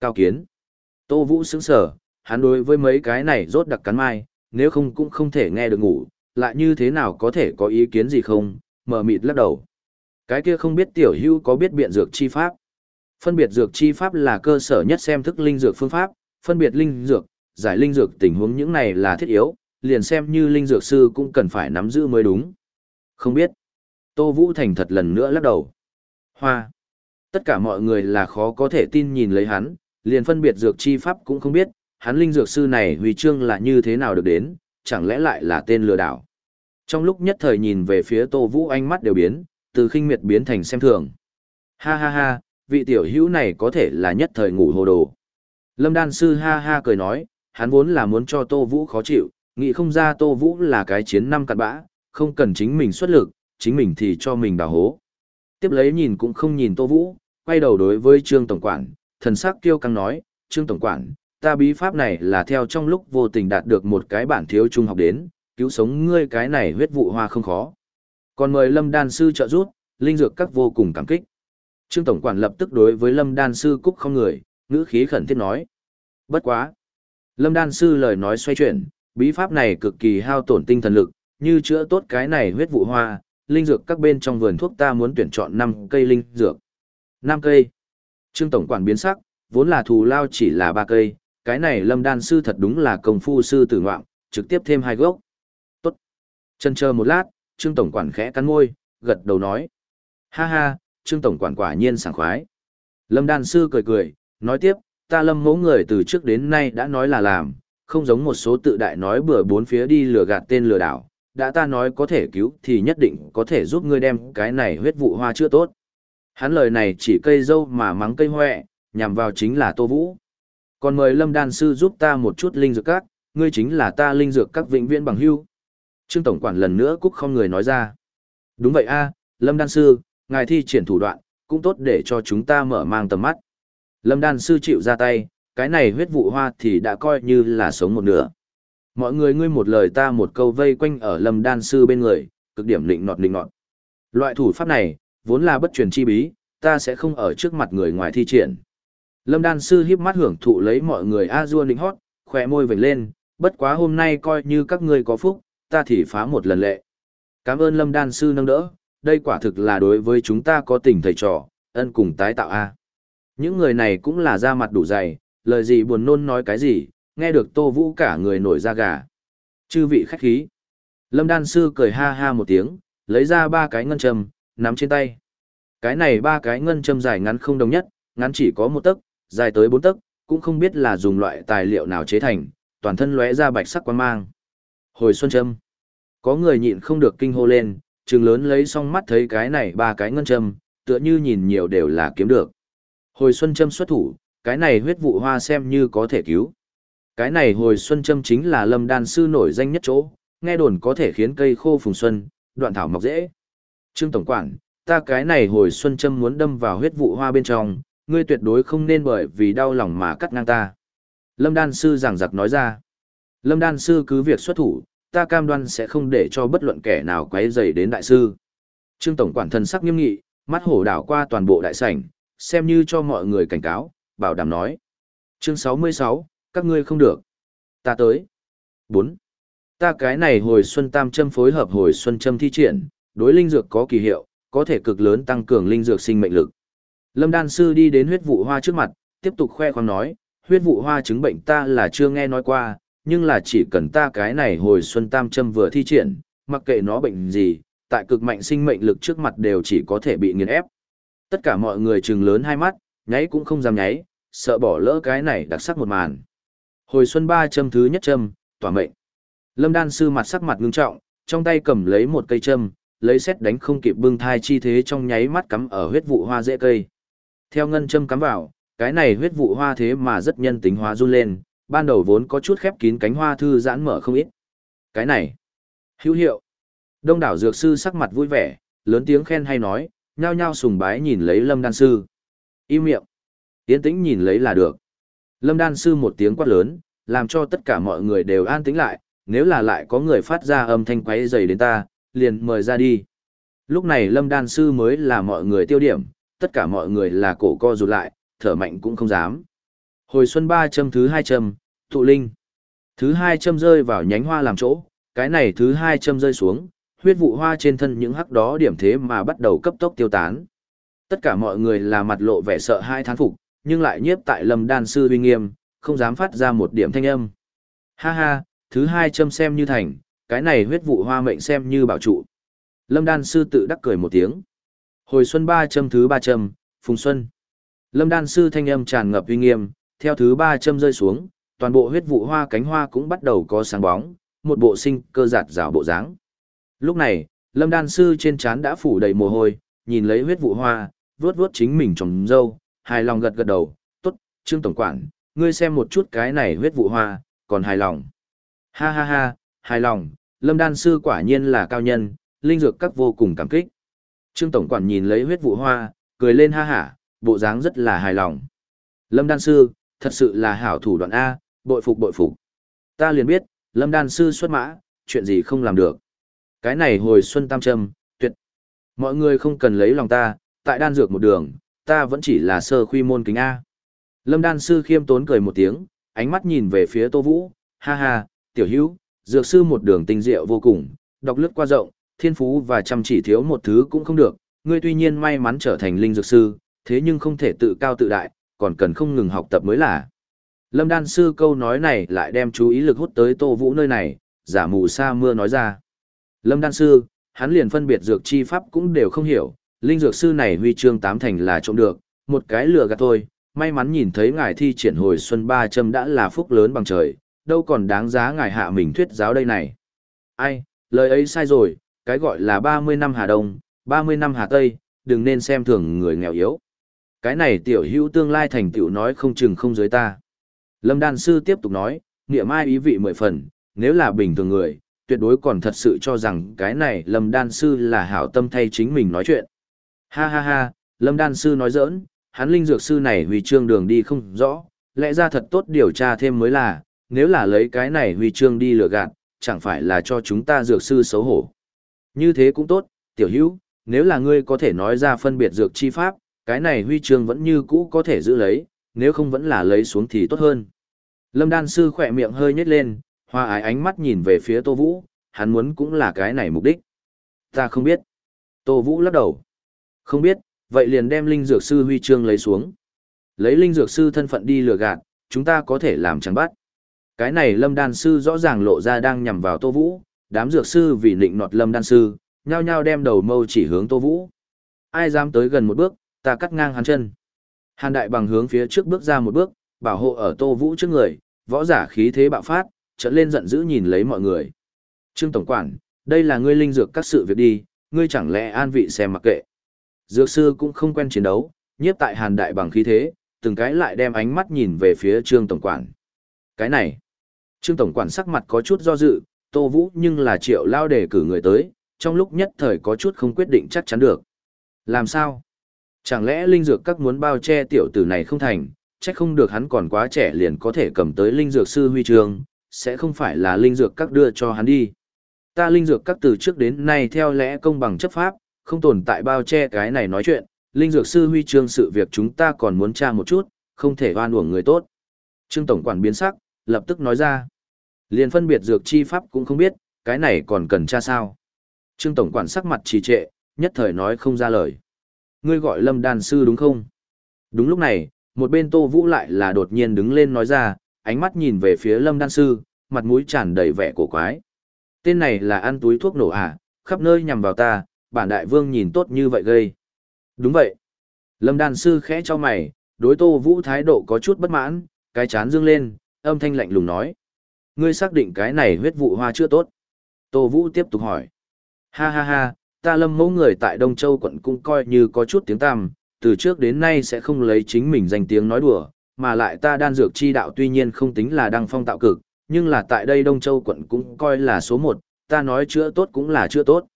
Cao kiến. Tô Vũ sững sở, hắn đối với mấy cái này rốt đặc cắn mai, nếu không cũng không thể nghe được ngủ, lại như thế nào có thể có ý kiến gì không, mở mịt lắc đầu. Cái kia không biết tiểu hưu có biết biện dược chi pháp. Phân biệt dược chi pháp là cơ sở nhất xem thức linh dược phương pháp, phân biệt linh dược, giải linh dược tình huống những này là thiết yếu, liền xem như linh dược sư cũng cần phải nắm giữ mới đúng. Không biết. Tô Vũ Thành thật lần nữa lắc đầu. Hoa. Tất cả mọi người là khó có thể tin nhìn lấy hắn, liền phân biệt dược chi pháp cũng không biết, hắn linh dược sư này huy chương là như thế nào được đến, chẳng lẽ lại là tên lừa đảo. Trong lúc nhất thời nhìn về phía Tô Vũ ánh mắt đều biến, từ khinh miệt biến thành xem thường. Ha ha ha, vị tiểu hữu này có thể là nhất thời ngủ hồ đồ. Lâm đan sư ha ha cười nói, hắn vốn là muốn cho Tô Vũ khó chịu, nghĩ không ra Tô Vũ là cái chiến năm cặn bã, không cần chính mình xuất lực, chính mình thì cho mình đào hố. Tiếp lấy nhìn cũng không nhìn Tô Vũ, quay đầu đối với Trương Tổng Quản, thần sắc kêu căng nói, Trương Tổng Quản, ta bí pháp này là theo trong lúc vô tình đạt được một cái bản thiếu trung học đến, cứu sống ngươi cái này huyết vụ hoa không khó. Còn mời Lâm Đan Sư trợ giúp, linh dược các vô cùng cảm kích. Trương Tổng Quản lập tức đối với Lâm Đan Sư cúc không người, ngữ khí khẩn thiết nói. Bất quá. Lâm Đan Sư lời nói xoay chuyển, bí pháp này cực kỳ hao tổn tinh thần lực, như chữa tốt cái này huyết vụ hoa, linh dược các bên trong vườn thuốc ta muốn tuyển chọn 5 cây linh dược. 5 cây. Trương Tổng Quản biến sắc, vốn là thù lao chỉ là 3 cây, cái này Lâm Đan Sư thật đúng là công phu sư tử ngoạm, trực tiếp thêm hai gốc. Tốt. Chân chờ một lát, Trương Tổng Quản khẽ cắn môi, gật đầu nói. Ha ha, Trương Tổng Quản quả nhiên sảng khoái. Lâm Đan Sư cười cười, nói tiếp, ta lâm mẫu người từ trước đến nay đã nói là làm, không giống một số tự đại nói bừa bốn phía đi lừa gạt tên lừa đảo, đã ta nói có thể cứu thì nhất định có thể giúp ngươi đem cái này huyết vụ hoa chữa tốt. Hắn lời này chỉ cây dâu mà mắng cây hoẹ, nhằm vào chính là Tô Vũ. Còn mời Lâm Đan Sư giúp ta một chút linh dược các, ngươi chính là ta linh dược các vĩnh viễn bằng hưu. Trương Tổng Quản lần nữa cúc không người nói ra. Đúng vậy a Lâm Đan Sư, ngài thi triển thủ đoạn, cũng tốt để cho chúng ta mở mang tầm mắt. Lâm Đan Sư chịu ra tay, cái này huyết vụ hoa thì đã coi như là sống một nửa. Mọi người ngươi một lời ta một câu vây quanh ở Lâm Đan Sư bên người, cực điểm lịnh nọt lịnh nọt. Loại thủ pháp này, vốn là bất truyền chi bí, ta sẽ không ở trước mặt người ngoài thi triển. Lâm Đan Sư hiếp mắt hưởng thụ lấy mọi người a dua lịnh hót, khỏe môi vểnh lên, bất quá hôm nay coi như các ngươi có phúc, ta thì phá một lần lệ. Cảm ơn Lâm Đan Sư nâng đỡ, đây quả thực là đối với chúng ta có tình thầy trò, ân cùng tái tạo a. Những người này cũng là da mặt đủ dày, lời gì buồn nôn nói cái gì, nghe được Tô Vũ cả người nổi da gà. Chư vị khách khí. Lâm Đan Sư cười ha ha một tiếng, lấy ra ba cái ngân châm, nắm trên tay. Cái này ba cái ngân châm dài ngắn không đồng nhất, ngắn chỉ có một tấc, dài tới bốn tấc, cũng không biết là dùng loại tài liệu nào chế thành, toàn thân lóe ra bạch sắc quan mang. Hồi xuân châm. Có người nhịn không được kinh hô lên, trừng lớn lấy xong mắt thấy cái này ba cái ngân châm, tựa như nhìn nhiều đều là kiếm được. Hồi xuân châm xuất thủ, cái này huyết vụ hoa xem như có thể cứu. Cái này hồi xuân châm chính là lâm đan sư nổi danh nhất chỗ, nghe đồn có thể khiến cây khô phùng xuân, đoạn thảo mọc dễ. Trương Tổng Quản, ta cái này hồi xuân châm muốn đâm vào huyết vụ hoa bên trong, ngươi tuyệt đối không nên bởi vì đau lòng mà cắt ngang ta. Lâm đan sư giảng giặc nói ra. Lâm đan sư cứ việc xuất thủ, ta cam đoan sẽ không để cho bất luận kẻ nào quấy rầy đến đại sư. Trương Tổng Quản thần sắc nghiêm nghị, mắt hổ đảo qua toàn bộ đại sảnh, xem như cho mọi người cảnh cáo, bảo đảm nói. Chương 66, các ngươi không được. Ta tới. 4. Ta cái này hồi xuân tam châm phối hợp hồi xuân châm thi triển, đối linh dược có kỳ hiệu, có thể cực lớn tăng cường linh dược sinh mệnh lực. Lâm đan sư đi đến huyết vụ hoa trước mặt, tiếp tục khoe khoang nói, huyết vụ hoa chứng bệnh ta là chưa nghe nói qua, nhưng là chỉ cần ta cái này hồi xuân tam châm vừa thi triển, mặc kệ nó bệnh gì, tại cực mạnh sinh mệnh lực trước mặt đều chỉ có thể bị nghiền ép. Tất cả mọi người trừng lớn hai mắt, nháy cũng không dám nháy, sợ bỏ lỡ cái này đặc sắc một màn. Hồi xuân ba châm thứ nhất châm, tỏa mệnh. Lâm đan sư mặt sắc mặt ngưng trọng, trong tay cầm lấy một cây châm, lấy xét đánh không kịp bưng thai chi thế trong nháy mắt cắm ở huyết vụ hoa dễ cây. Theo ngân châm cắm vào, cái này huyết vụ hoa thế mà rất nhân tính hóa run lên, ban đầu vốn có chút khép kín cánh hoa thư giãn mở không ít. Cái này, hữu hiệu. Đông đảo dược sư sắc mặt vui vẻ, lớn tiếng khen hay nói, nhao nhao sùng bái nhìn lấy lâm đan sư. Im miệng. Tiến tĩnh nhìn lấy là được. Lâm đan sư một tiếng quát lớn, làm cho tất cả mọi người đều an tĩnh lại, nếu là lại có người phát ra âm thanh quấy rầy đến ta, liền mời ra đi. Lúc này lâm đan sư mới là mọi người tiêu điểm, tất cả mọi người là cổ co rụt lại, thở mạnh cũng không dám. Hồi xuân ba châm thứ hai châm, tụ linh. Thứ hai châm rơi vào nhánh hoa làm chỗ, cái này thứ hai châm rơi xuống, huyết vụ hoa trên thân những hắc đó điểm thế mà bắt đầu cấp tốc tiêu tán. Tất cả mọi người là mặt lộ vẻ sợ hai thán phục, nhưng lại nhiếp tại lâm đan sư uy nghiêm, không dám phát ra một điểm thanh âm. Ha ha, thứ hai châm xem như thành, cái này huyết vụ hoa mệnh xem như bảo trụ. Lâm đan sư tự đắc cười một tiếng. Hồi xuân ba châm thứ ba châm, phùng xuân. Lâm đan sư thanh âm tràn ngập uy nghiêm, theo thứ ba châm rơi xuống, toàn bộ huyết vụ hoa cánh hoa cũng bắt đầu có sáng bóng, một bộ sinh cơ giạt rào bộ dáng. Lúc này, Lâm đan sư trên trán đã phủ đầy mồ hôi, nhìn lấy huyết vụ hoa, vuốt vuốt chính mình trồng dâu, hài lòng gật gật đầu, tốt, Trương Tổng Quản, ngươi xem một chút cái này huyết vụ hoa, còn hài lòng. Ha ha ha, hài lòng, Lâm Đan Sư quả nhiên là cao nhân, linh dược các vô cùng cảm kích. Trương Tổng Quản nhìn lấy huyết vụ hoa, cười lên ha hả, bộ dáng rất là hài lòng. Lâm Đan Sư, thật sự là hảo thủ đoạn A, bội phục bội phục. Ta liền biết, Lâm Đan Sư xuất mã, chuyện gì không làm được. Cái này hồi xuân tam trâm, tuyệt. Mọi người không cần lấy lòng ta, tại đan dược một đường, ta vẫn chỉ là sơ khuy môn kính A. Lâm đan sư khiêm tốn cười một tiếng, ánh mắt nhìn về phía Tô Vũ, ha ha, tiểu hữu, dược sư một đường tinh diệu vô cùng, đọc lướt qua rộng, thiên phú và chăm chỉ thiếu một thứ cũng không được, ngươi tuy nhiên may mắn trở thành linh dược sư, thế nhưng không thể tự cao tự đại, còn cần không ngừng học tập mới là. Lâm đan sư câu nói này lại đem chú ý lực hút tới Tô Vũ nơi này, giả mù sa mưa nói ra. Lâm đan sư, hắn liền phân biệt dược chi pháp cũng đều không hiểu, linh dược sư này huy chương tám thành là trộm được, một cái lừa gạt thôi, may mắn nhìn thấy ngài thi triển hồi xuân ba châm đã là phúc lớn bằng trời, đâu còn đáng giá ngài hạ mình thuyết giáo đây này. Ai, lời ấy sai rồi, cái gọi là 30 năm Hà Đông, 30 năm Hà Tây, đừng nên xem thường người nghèo yếu. Cái này tiểu hữu tương lai thành tựu nói không chừng không giới ta. Lâm Đan Sư tiếp tục nói, nghĩa mai ý vị mười phần, nếu là bình thường người, tuyệt đối còn thật sự cho rằng cái này Lâm Đan Sư là hảo tâm thay chính mình nói chuyện. Ha ha ha, Lâm Đan Sư nói giỡn, hắn linh dược sư này huy chương đường đi không rõ, lẽ ra thật tốt điều tra thêm mới là, nếu là lấy cái này huy chương đi lừa gạt, chẳng phải là cho chúng ta dược sư xấu hổ. Như thế cũng tốt, tiểu hữu, nếu là ngươi có thể nói ra phân biệt dược chi pháp, cái này huy chương vẫn như cũ có thể giữ lấy, nếu không vẫn là lấy xuống thì tốt hơn. Lâm đan sư khỏe miệng hơi nhếch lên, hoa ái ánh mắt nhìn về phía Tô Vũ, hắn muốn cũng là cái này mục đích. Ta không biết. Tô Vũ lắc đầu. Không biết, vậy liền đem linh dược sư huy chương lấy xuống. Lấy linh dược sư thân phận đi lừa gạt, chúng ta có thể làm chẳng bắt. Cái này lâm đan sư rõ ràng lộ ra đang nhằm vào Tô Vũ, đám dược sư vì nịnh nọt lâm đan sư, nhao nhao đem đầu mâu chỉ hướng Tô Vũ. Ai dám tới gần một bước, ta cắt ngang hắn chân. Hàn đại bằng hướng phía trước bước ra một bước, bảo hộ ở Tô Vũ trước người, võ giả khí thế bạo phát, trở lên giận dữ nhìn lấy mọi người. Trương Tổng Quản, đây là ngươi linh dược các sự việc đi, ngươi chẳng lẽ an vị xem mặc kệ. Dược sư cũng không quen chiến đấu, nhiếp tại hàn đại bằng khí thế, từng cái lại đem ánh mắt nhìn về phía trương tổng quản. Cái này, trương tổng quản sắc mặt có chút do dự, tô vũ nhưng là triệu lao để cử người tới, trong lúc nhất thời có chút không quyết định chắc chắn được. Làm sao? Chẳng lẽ linh dược các muốn bao che tiểu tử này không thành, chắc không được hắn còn quá trẻ liền có thể cầm tới linh dược sư huy trường, sẽ không phải là linh dược các đưa cho hắn đi. Ta linh dược các từ trước đến nay theo lẽ công bằng chấp pháp, không tồn tại bao che cái này nói chuyện, linh dược sư huy chương sự việc chúng ta còn muốn tra một chút, không thể oan uổng người tốt. Trương Tổng quản biến sắc, lập tức nói ra. Liền phân biệt dược chi pháp cũng không biết, cái này còn cần tra sao. Trương Tổng quản sắc mặt trì trệ, nhất thời nói không ra lời. Ngươi gọi lâm đan sư đúng không? Đúng lúc này, một bên tô vũ lại là đột nhiên đứng lên nói ra, ánh mắt nhìn về phía lâm đan sư, mặt mũi tràn đầy vẻ cổ quái. Tên này là ăn túi thuốc nổ à, khắp nơi nhằm vào ta, bản đại vương nhìn tốt như vậy gây. Đúng vậy. Lâm đan sư khẽ cho mày, đối tô vũ thái độ có chút bất mãn, cái chán dương lên, âm thanh lạnh lùng nói. Ngươi xác định cái này huyết vụ hoa chưa tốt. Tô vũ tiếp tục hỏi. Ha ha ha, ta lâm mẫu người tại Đông Châu quận cũng coi như có chút tiếng tăm, từ trước đến nay sẽ không lấy chính mình danh tiếng nói đùa, mà lại ta đan dược chi đạo tuy nhiên không tính là đăng phong tạo cực, nhưng là tại đây Đông Châu quận cũng coi là số một, ta nói chữa tốt cũng là chữa tốt.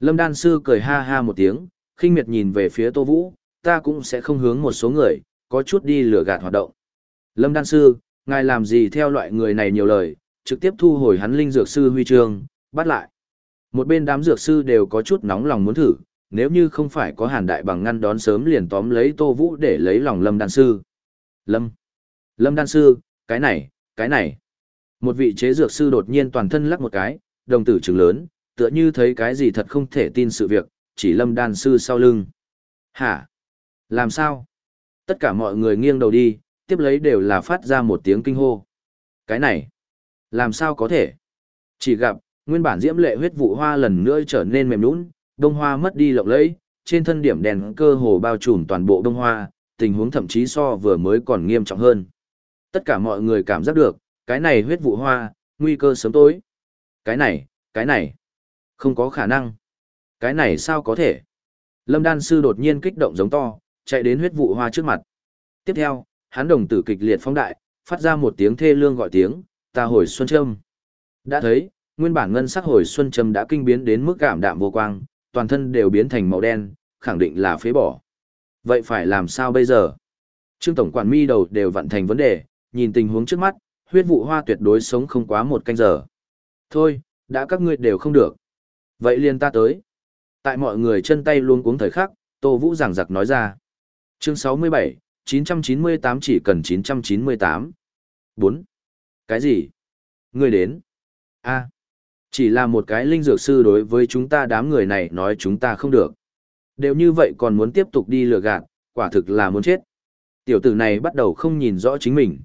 Lâm đan sư cười ha ha một tiếng, khinh miệt nhìn về phía Tô Vũ, ta cũng sẽ không hướng một số người, có chút đi lừa gạt hoạt động. Lâm đan sư, ngài làm gì theo loại người này nhiều lời, trực tiếp thu hồi hắn linh dược sư huy chương, bắt lại. Một bên đám dược sư đều có chút nóng lòng muốn thử, nếu như không phải có hàn đại bằng ngăn đón sớm liền tóm lấy Tô Vũ để lấy lòng Lâm đan sư. Lâm. Lâm đan sư, cái này, cái này. Một vị chế dược sư đột nhiên toàn thân lắc một cái, đồng tử trứng lớn, tựa như thấy cái gì thật không thể tin sự việc, chỉ lâm đan sư sau lưng. Hả? Làm sao? Tất cả mọi người nghiêng đầu đi, tiếp lấy đều là phát ra một tiếng kinh hô. Cái này, làm sao có thể? Chỉ gặp, nguyên bản diễm lệ huyết vụ hoa lần nữa trở nên mềm nhũn, đông hoa mất đi lộng lẫy, trên thân điểm đèn cơ hồ bao trùm toàn bộ đông hoa, tình huống thậm chí so vừa mới còn nghiêm trọng hơn. Tất cả mọi người cảm giác được, cái này huyết vụ hoa, nguy cơ sớm tối. Cái này, cái này, không có khả năng. Cái này sao có thể? Lâm đan sư đột nhiên kích động giống to, chạy đến huyết vụ hoa trước mặt. Tiếp theo, hắn đồng tử kịch liệt phóng đại, phát ra một tiếng thê lương gọi tiếng, ta hồi xuân trâm. Đã thấy, nguyên bản ngân sắc hồi xuân trầm đã kinh biến đến mức cảm đạm vô quang, toàn thân đều biến thành màu đen, khẳng định là phế bỏ. Vậy phải làm sao bây giờ? Trương Tổng quản mi đầu đều vận thành vấn đề, nhìn tình huống trước mắt, huyết vụ hoa tuyệt đối sống không quá một canh giờ. Thôi, đã các ngươi đều không được. Vậy liền ta tới. Tại mọi người chân tay luôn cuống thời khắc, Tô Vũ giảng giặc nói ra. Chương 67, 998 chỉ cần 998. 4. Cái gì? Ngươi đến. a chỉ là một cái linh dược sư đối với chúng ta đám người này nói chúng ta không được. Đều như vậy còn muốn tiếp tục đi lừa gạt, quả thực là muốn chết. Tiểu tử này bắt đầu không nhìn rõ chính mình.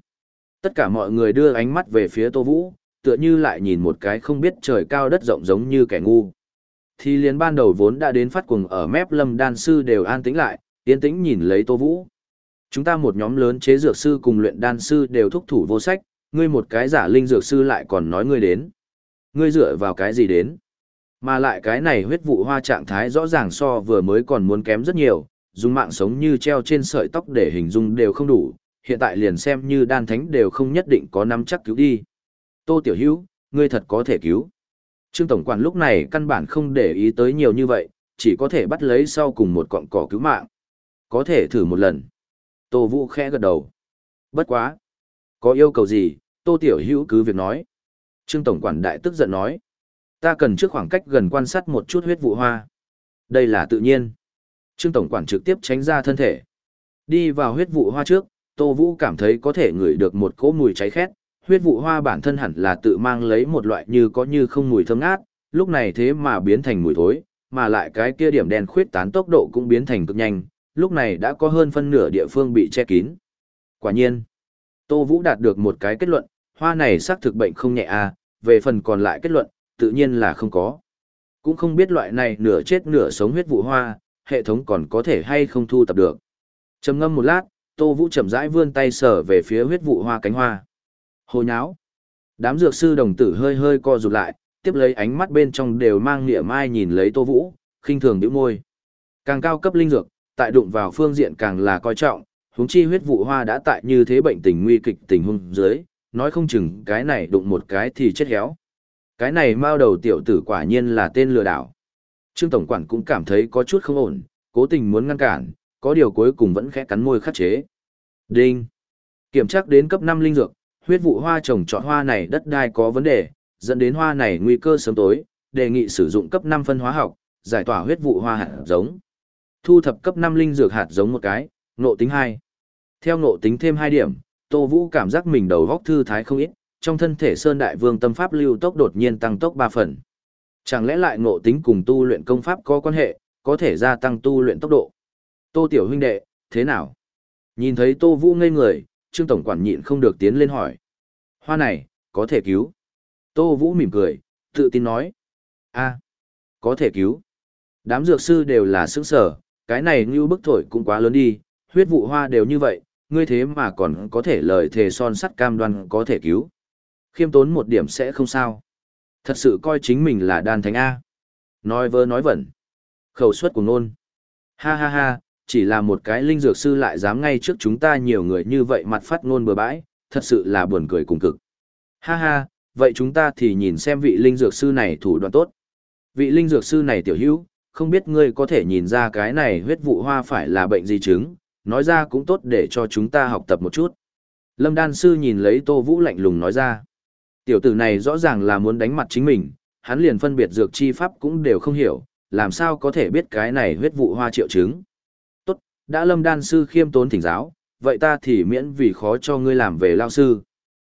Tất cả mọi người đưa ánh mắt về phía Tô Vũ, tựa như lại nhìn một cái không biết trời cao đất rộng giống như kẻ ngu. Thì liền ban đầu vốn đã đến phát cuồng ở mép lâm đan sư đều an tĩnh lại, yên tĩnh nhìn lấy Tô Vũ. Chúng ta một nhóm lớn chế dược sư cùng luyện đan sư đều thúc thủ vô sách, ngươi một cái giả linh dược sư lại còn nói ngươi đến. Ngươi dựa vào cái gì đến? Mà lại cái này huyết vụ hoa trạng thái rõ ràng so vừa mới còn muốn kém rất nhiều, dùng mạng sống như treo trên sợi tóc để hình dung đều không đủ, hiện tại liền xem như đan thánh đều không nhất định có nắm chắc cứu đi. Tô Tiểu Hữu, ngươi thật có thể cứu. Trương Tổng quản lúc này căn bản không để ý tới nhiều như vậy, chỉ có thể bắt lấy sau cùng một cọng cỏ cứu mạng. Có thể thử một lần. Tô Vũ khẽ gật đầu. Bất quá. Có yêu cầu gì, Tô Tiểu Hữu cứ việc nói. Trương Tổng quản đại tức giận nói. Ta cần trước khoảng cách gần quan sát một chút huyết vụ hoa. Đây là tự nhiên. Trương Tổng quản trực tiếp tránh ra thân thể. Đi vào huyết vụ hoa trước, Tô Vũ cảm thấy có thể ngửi được một cỗ mùi cháy khét. Huyết vụ hoa bản thân hẳn là tự mang lấy một loại như có như không mùi thơm ngát, lúc này thế mà biến thành mùi thối, mà lại cái kia điểm đen khuyết tán tốc độ cũng biến thành cực nhanh, lúc này đã có hơn phân nửa địa phương bị che kín. Quả nhiên, Tô Vũ đạt được một cái kết luận, hoa này xác thực bệnh không nhẹ à, về phần còn lại kết luận, tự nhiên là không có. Cũng không biết loại này nửa chết nửa sống huyết vụ hoa, hệ thống còn có thể hay không thu tập được. Trầm ngâm một lát, Tô Vũ chậm rãi vươn tay sở về phía huyết vụ hoa cánh hoa. Hồ nháo. Đám dược sư đồng tử hơi hơi co rụt lại, tiếp lấy ánh mắt bên trong đều mang nghĩa mai nhìn lấy Tô Vũ, khinh thường nhíu môi. Càng cao cấp linh dược, tại đụng vào phương diện càng là coi trọng, huống chi huyết vụ hoa đã tại như thế bệnh tình nguy kịch tình huống dưới, nói không chừng cái này đụng một cái thì chết héo. Cái này mao đầu tiểu tử quả nhiên là tên lừa đảo. Trương Tổng Quản cũng cảm thấy có chút không ổn, cố tình muốn ngăn cản, có điều cuối cùng vẫn khẽ cắn môi khắc chế. Đinh. Kiểm tra đến cấp 5 linh dược, huyết vụ hoa trồng trọt hoa này đất đai có vấn đề, dẫn đến hoa này nguy cơ sớm tối, đề nghị sử dụng cấp 5 phân hóa học, giải tỏa huyết vụ hoa hạt giống. Thu thập cấp 5 linh dược hạt giống một cái, nộ tính 2. Theo nộ tính thêm 2 điểm, Tô Vũ cảm giác mình đầu góc thư thái không ít, trong thân thể Sơn Đại Vương tâm pháp lưu tốc đột nhiên tăng tốc 3 phần. Chẳng lẽ lại ngộ tính cùng tu luyện công pháp có quan hệ, có thể gia tăng tu luyện tốc độ. Tô Tiểu huynh đệ, thế nào? Nhìn thấy Tô Vũ ngây người, Trương Tổng quản nhịn không được tiến lên hỏi. Hoa này, có thể cứu. Tô Vũ mỉm cười, tự tin nói. a có thể cứu. Đám dược sư đều là sướng sở, cái này như bức thổi cũng quá lớn đi, huyết vụ hoa đều như vậy, ngươi thế mà còn có thể lời thề son sắt cam đoan có thể cứu. Khiêm tốn một điểm sẽ không sao. Thật sự coi chính mình là đan thánh A. Nói vơ nói vẩn. Khẩu suất của nôn. Ha ha ha, chỉ là một cái linh dược sư lại dám ngay trước chúng ta nhiều người như vậy mặt phát ngôn bừa bãi, thật sự là buồn cười cùng cực. Ha ha, vậy chúng ta thì nhìn xem vị linh dược sư này thủ đoạn tốt. Vị linh dược sư này tiểu hữu, không biết ngươi có thể nhìn ra cái này huyết vụ hoa phải là bệnh gì chứng, nói ra cũng tốt để cho chúng ta học tập một chút. Lâm đan sư nhìn lấy tô vũ lạnh lùng nói ra. Tiểu tử này rõ ràng là muốn đánh mặt chính mình, hắn liền phân biệt dược chi pháp cũng đều không hiểu, làm sao có thể biết cái này huyết vụ hoa triệu chứng. Tốt, đã lâm đan sư khiêm tốn thỉnh giáo, vậy ta thì miễn vì khó cho ngươi làm về lao sư.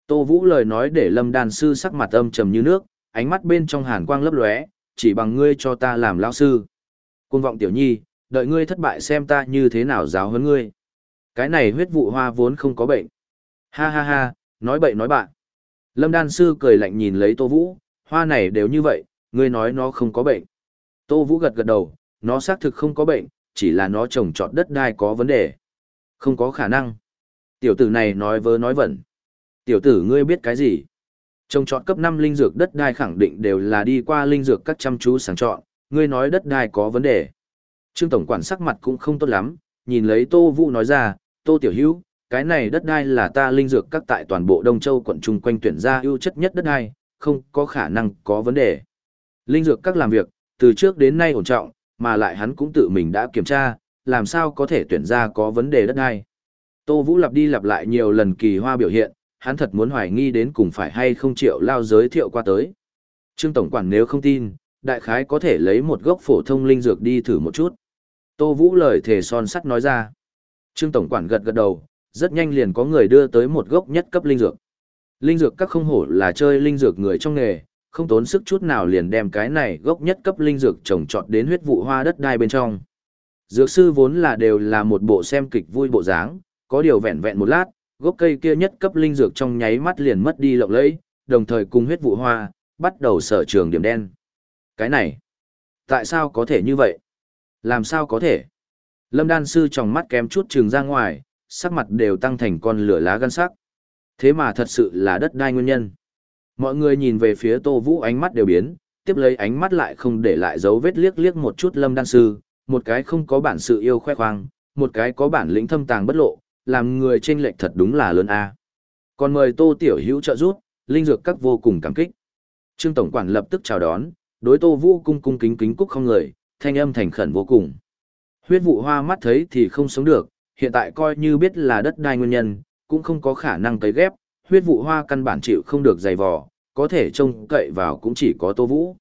Tô Vũ lời nói để Lâm Đan sư sắc mặt âm trầm như nước, ánh mắt bên trong hàn quang lấp lóe, chỉ bằng ngươi cho ta làm lao sư. Cuồng vọng tiểu nhi, đợi ngươi thất bại xem ta như thế nào giáo hơn ngươi. Cái này huyết vụ hoa vốn không có bệnh. Ha ha ha, nói bậy nói bạn. Lâm Đan sư cười lạnh nhìn lấy Tô Vũ, hoa này đều như vậy, ngươi nói nó không có bệnh. Tô Vũ gật gật đầu, nó xác thực không có bệnh, chỉ là nó trồng trọt đất đai có vấn đề. Không có khả năng. Tiểu tử này nói vớ nói vẩn. Tiểu tử ngươi biết cái gì? Trồng trọt cấp 5 linh dược đất đai khẳng định đều là đi qua linh dược các chăm chú sáng chọn, ngươi nói đất đai có vấn đề. Trương Tổng quản sắc mặt cũng không tốt lắm, nhìn lấy Tô Vũ nói ra, Tô Tiểu Hữu cái này đất đai là ta linh dược các tại toàn bộ Đông Châu quận trung quanh tuyển ra ưu chất nhất đất đai, không có khả năng có vấn đề. Linh dược các làm việc, từ trước đến nay ổn trọng, mà lại hắn cũng tự mình đã kiểm tra, làm sao có thể tuyển ra có vấn đề đất đai. Tô Vũ lặp đi lặp lại nhiều lần kỳ hoa biểu hiện, hắn thật muốn hoài nghi đến cùng phải hay không triệu lao giới thiệu qua tới. Trương Tổng quản nếu không tin, đại khái có thể lấy một gốc phổ thông linh dược đi thử một chút. Tô Vũ lời thề son sắt nói ra. Trương Tổng quản gật gật đầu, rất nhanh liền có người đưa tới một gốc nhất cấp linh dược. Linh dược các không hổ là chơi linh dược người trong nghề, không tốn sức chút nào liền đem cái này gốc nhất cấp linh dược trồng trọt đến huyết vụ hoa đất đai bên trong. Dược sư vốn là đều là một bộ xem kịch vui bộ dáng, có điều vẹn vẹn một lát, gốc cây kia nhất cấp linh dược trong nháy mắt liền mất đi lộng lẫy, đồng thời cùng huyết vụ hoa, bắt đầu sở trường điểm đen. Cái này, tại sao có thể như vậy? Làm sao có thể? Lâm đan sư trong mắt kém chút trường ra ngoài, sắc mặt đều tăng thành con lửa lá gan sắc. Thế mà thật sự là đất đai nguyên nhân. Mọi người nhìn về phía Tô Vũ ánh mắt đều biến, tiếp lấy ánh mắt lại không để lại dấu vết liếc liếc một chút lâm đan sư, một cái không có bản sự yêu khoe khoang, một cái có bản lĩnh thâm tàng bất lộ, làm người trên lệch thật đúng là lớn a. Còn mời Tô Tiểu Hữu trợ giúp, linh dược các vô cùng cảm kích. Trương tổng quản lập tức chào đón, đối Tô Vũ cung cung kính kính cúc không người, thanh âm thành khẩn vô cùng. Huyết vụ hoa mắt thấy thì không sống được, hiện tại coi như biết là đất đai nguyên nhân, cũng không có khả năng cấy ghép, huyết vụ hoa căn bản chịu không được dày vò, có thể trông cậy vào cũng chỉ có Tô Vũ.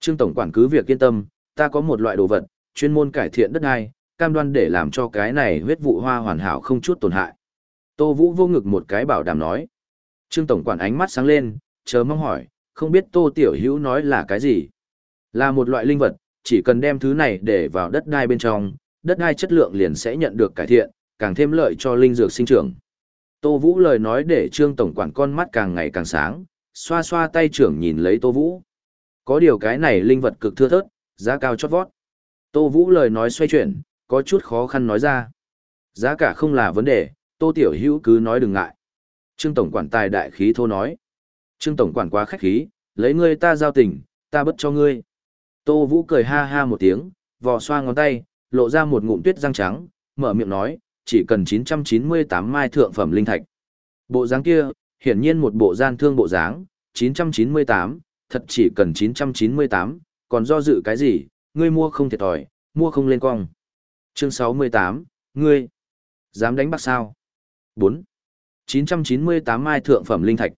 Trương Tổng quản cứ việc yên tâm, ta có một loại đồ vật, chuyên môn cải thiện đất đai, cam đoan để làm cho cái này huyết vụ hoa hoàn hảo không chút tổn hại. Tô Vũ vô ngực một cái bảo đảm nói. Trương Tổng quản ánh mắt sáng lên, chờ mong hỏi, không biết Tô Tiểu Hữu nói là cái gì? Là một loại linh vật, chỉ cần đem thứ này để vào đất đai bên trong, đất đai chất lượng liền sẽ nhận được cải thiện, càng thêm lợi cho linh dược sinh trưởng. Tô Vũ lời nói để Trương Tổng quản con mắt càng ngày càng sáng, xoa xoa tay trưởng nhìn lấy Tô Vũ. Có điều cái này linh vật cực thưa thớt, giá cao chót vót. Tô Vũ lời nói xoay chuyển, có chút khó khăn nói ra. Giá cả không là vấn đề, Tô Tiểu Hữu cứ nói đừng ngại. Trương Tổng quản tài đại khí thô nói. Trương Tổng quản quá khách khí, lấy ngươi ta giao tình, ta bất cho ngươi. Tô Vũ cười ha ha một tiếng, vò xoa ngón tay, lộ ra một ngụm tuyết răng trắng, mở miệng nói, chỉ cần 998 mai thượng phẩm linh thạch. Bộ dáng kia, hiển nhiên một bộ gian thương bộ dáng, 998, thật chỉ cần 998, còn do dự cái gì, ngươi mua không thiệt thòi, mua không lên cong. Chương 68, ngươi, dám đánh bạc sao? 4. 998 mai thượng phẩm linh thạch.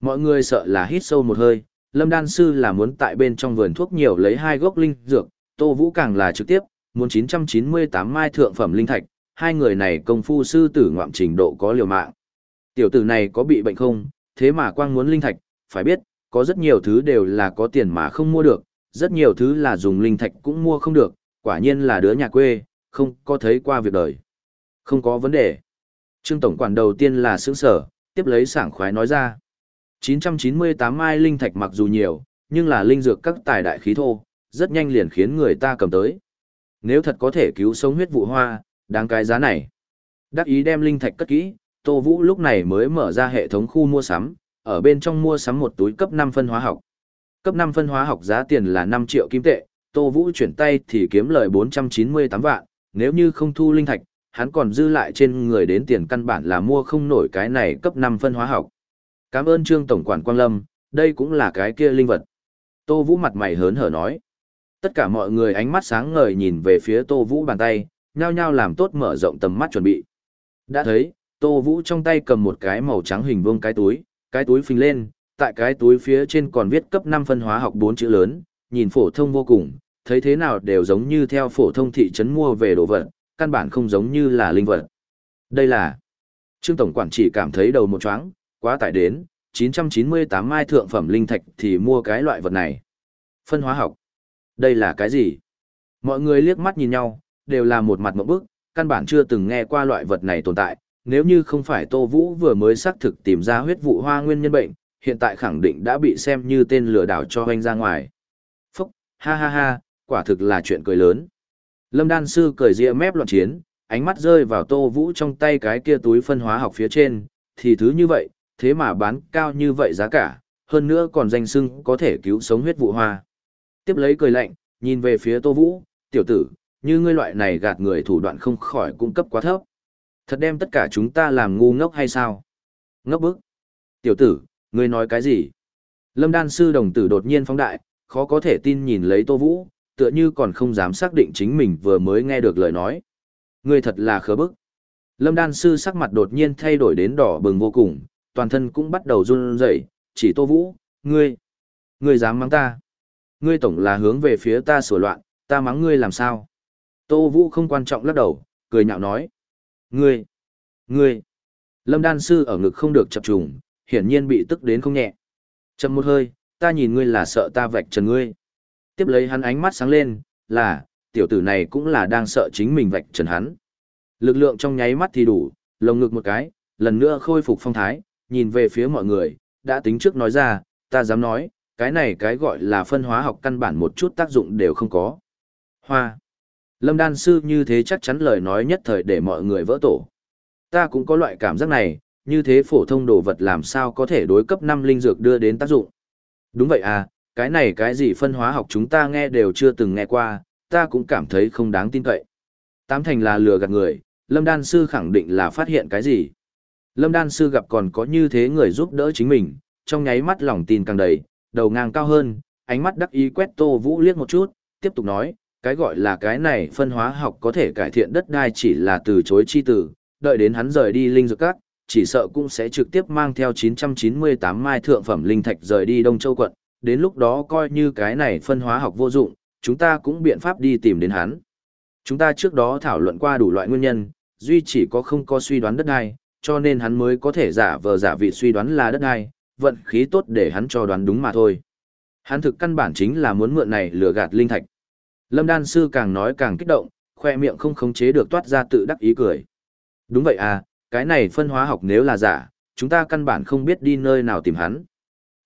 Mọi người sợ là hít sâu một hơi, Lâm Đan Sư là muốn tại bên trong vườn thuốc nhiều lấy hai gốc linh dược, Tô Vũ càng là trực tiếp, muốn 998 mai thượng phẩm linh thạch, hai người này công phu sư tử ngoạm trình độ có liều mạng. Tiểu tử này có bị bệnh không, thế mà quang muốn linh thạch, phải biết, có rất nhiều thứ đều là có tiền mà không mua được, rất nhiều thứ là dùng linh thạch cũng mua không được, quả nhiên là đứa nhà quê, không có thấy qua việc đời. Không có vấn đề. Trương Tổng quản đầu tiên là sướng sở, tiếp lấy sảng khoái nói ra. 998 mai linh thạch mặc dù nhiều, nhưng là linh dược các tài đại khí thô, rất nhanh liền khiến người ta cầm tới. Nếu thật có thể cứu sống huyết vụ hoa, đáng cái giá này. Đắc ý đem linh thạch cất kỹ, Tô Vũ lúc này mới mở ra hệ thống khu mua sắm, ở bên trong mua sắm một túi cấp 5 phân hóa học. Cấp 5 phân hóa học giá tiền là 5 triệu kim tệ, Tô Vũ chuyển tay thì kiếm lời 498 vạn, nếu như không thu linh thạch, hắn còn dư lại trên người đến tiền căn bản là mua không nổi cái này cấp 5 phân hóa học. Cảm ơn Trương Tổng quản Quang Lâm, đây cũng là cái kia linh vật. Tô Vũ mặt mày hớn hở nói. Tất cả mọi người ánh mắt sáng ngời nhìn về phía Tô Vũ bàn tay, nhao nhao làm tốt mở rộng tầm mắt chuẩn bị. Đã thấy, Tô Vũ trong tay cầm một cái màu trắng hình vuông cái túi, cái túi phình lên, tại cái túi phía trên còn viết cấp 5 phân hóa học 4 chữ lớn, nhìn phổ thông vô cùng, thấy thế nào đều giống như theo phổ thông thị trấn mua về đồ vật, căn bản không giống như là linh vật. Đây là... Trương Tổng Quản chỉ cảm thấy đầu một chóng, quá tải đến, 998 mai thượng phẩm linh thạch thì mua cái loại vật này. Phân hóa học. Đây là cái gì? Mọi người liếc mắt nhìn nhau, đều là một mặt một bức, căn bản chưa từng nghe qua loại vật này tồn tại. Nếu như không phải Tô Vũ vừa mới xác thực tìm ra huyết vụ hoa nguyên nhân bệnh, hiện tại khẳng định đã bị xem như tên lừa đảo cho hoanh ra ngoài. Phúc, ha ha ha, quả thực là chuyện cười lớn. Lâm đan sư cười ria mép loạn chiến, ánh mắt rơi vào tô vũ trong tay cái kia túi phân hóa học phía trên, thì thứ như vậy, thế mà bán cao như vậy giá cả, hơn nữa còn danh sưng có thể cứu sống huyết vụ hoa. Tiếp lấy cười lạnh, nhìn về phía tô vũ, tiểu tử, như ngươi loại này gạt người thủ đoạn không khỏi cung cấp quá thấp. Thật đem tất cả chúng ta làm ngu ngốc hay sao? Ngốc bức. Tiểu tử, ngươi nói cái gì? Lâm đan sư đồng tử đột nhiên phóng đại, khó có thể tin nhìn lấy tô vũ, tựa như còn không dám xác định chính mình vừa mới nghe được lời nói. Ngươi thật là khớ bức. Lâm đan sư sắc mặt đột nhiên thay đổi đến đỏ bừng vô cùng, toàn thân cũng bắt đầu run rẩy, chỉ Tô Vũ, ngươi, ngươi dám mắng ta. Ngươi tổng là hướng về phía ta sửa loạn, ta mắng ngươi làm sao? Tô Vũ không quan trọng lắc đầu, cười nhạo nói. Ngươi, ngươi, Lâm đan sư ở ngực không được chập trùng, hiển nhiên bị tức đến không nhẹ. Chầm một hơi, ta nhìn ngươi là sợ ta vạch trần ngươi. Tiếp lấy hắn ánh mắt sáng lên, là, tiểu tử này cũng là đang sợ chính mình vạch trần hắn. Lực lượng trong nháy mắt thì đủ, lồng ngực một cái, lần nữa khôi phục phong thái, nhìn về phía mọi người, đã tính trước nói ra, ta dám nói, cái này cái gọi là phân hóa học căn bản một chút tác dụng đều không có. Hoa. Lâm đan sư như thế chắc chắn lời nói nhất thời để mọi người vỡ tổ. Ta cũng có loại cảm giác này, như thế phổ thông đồ vật làm sao có thể đối cấp 5 linh dược đưa đến tác dụng. Đúng vậy à, cái này cái gì phân hóa học chúng ta nghe đều chưa từng nghe qua, ta cũng cảm thấy không đáng tin cậy. Tám thành là lừa gạt người, Lâm Đan Sư khẳng định là phát hiện cái gì. Lâm Đan Sư gặp còn có như thế người giúp đỡ chính mình, trong nháy mắt lòng tin càng đầy, đầu ngang cao hơn, ánh mắt đắc ý quét Tô Vũ liếc một chút, tiếp tục nói, cái gọi là cái này phân hóa học có thể cải thiện đất đai chỉ là từ chối chi tử, đợi đến hắn rời đi linh dược các, chỉ sợ cũng sẽ trực tiếp mang theo 998 mai thượng phẩm linh thạch rời đi Đông Châu quận, đến lúc đó coi như cái này phân hóa học vô dụng, chúng ta cũng biện pháp đi tìm đến hắn. Chúng ta trước đó thảo luận qua đủ loại nguyên nhân, duy chỉ có không có suy đoán đất đai, cho nên hắn mới có thể giả vờ giả vị suy đoán là đất ai, vận khí tốt để hắn cho đoán đúng mà thôi. Hắn thực căn bản chính là muốn mượn này lừa gạt linh thạch. Lâm đan sư càng nói càng kích động, khoe miệng không khống chế được toát ra tự đắc ý cười. Đúng vậy à, cái này phân hóa học nếu là giả, chúng ta căn bản không biết đi nơi nào tìm hắn.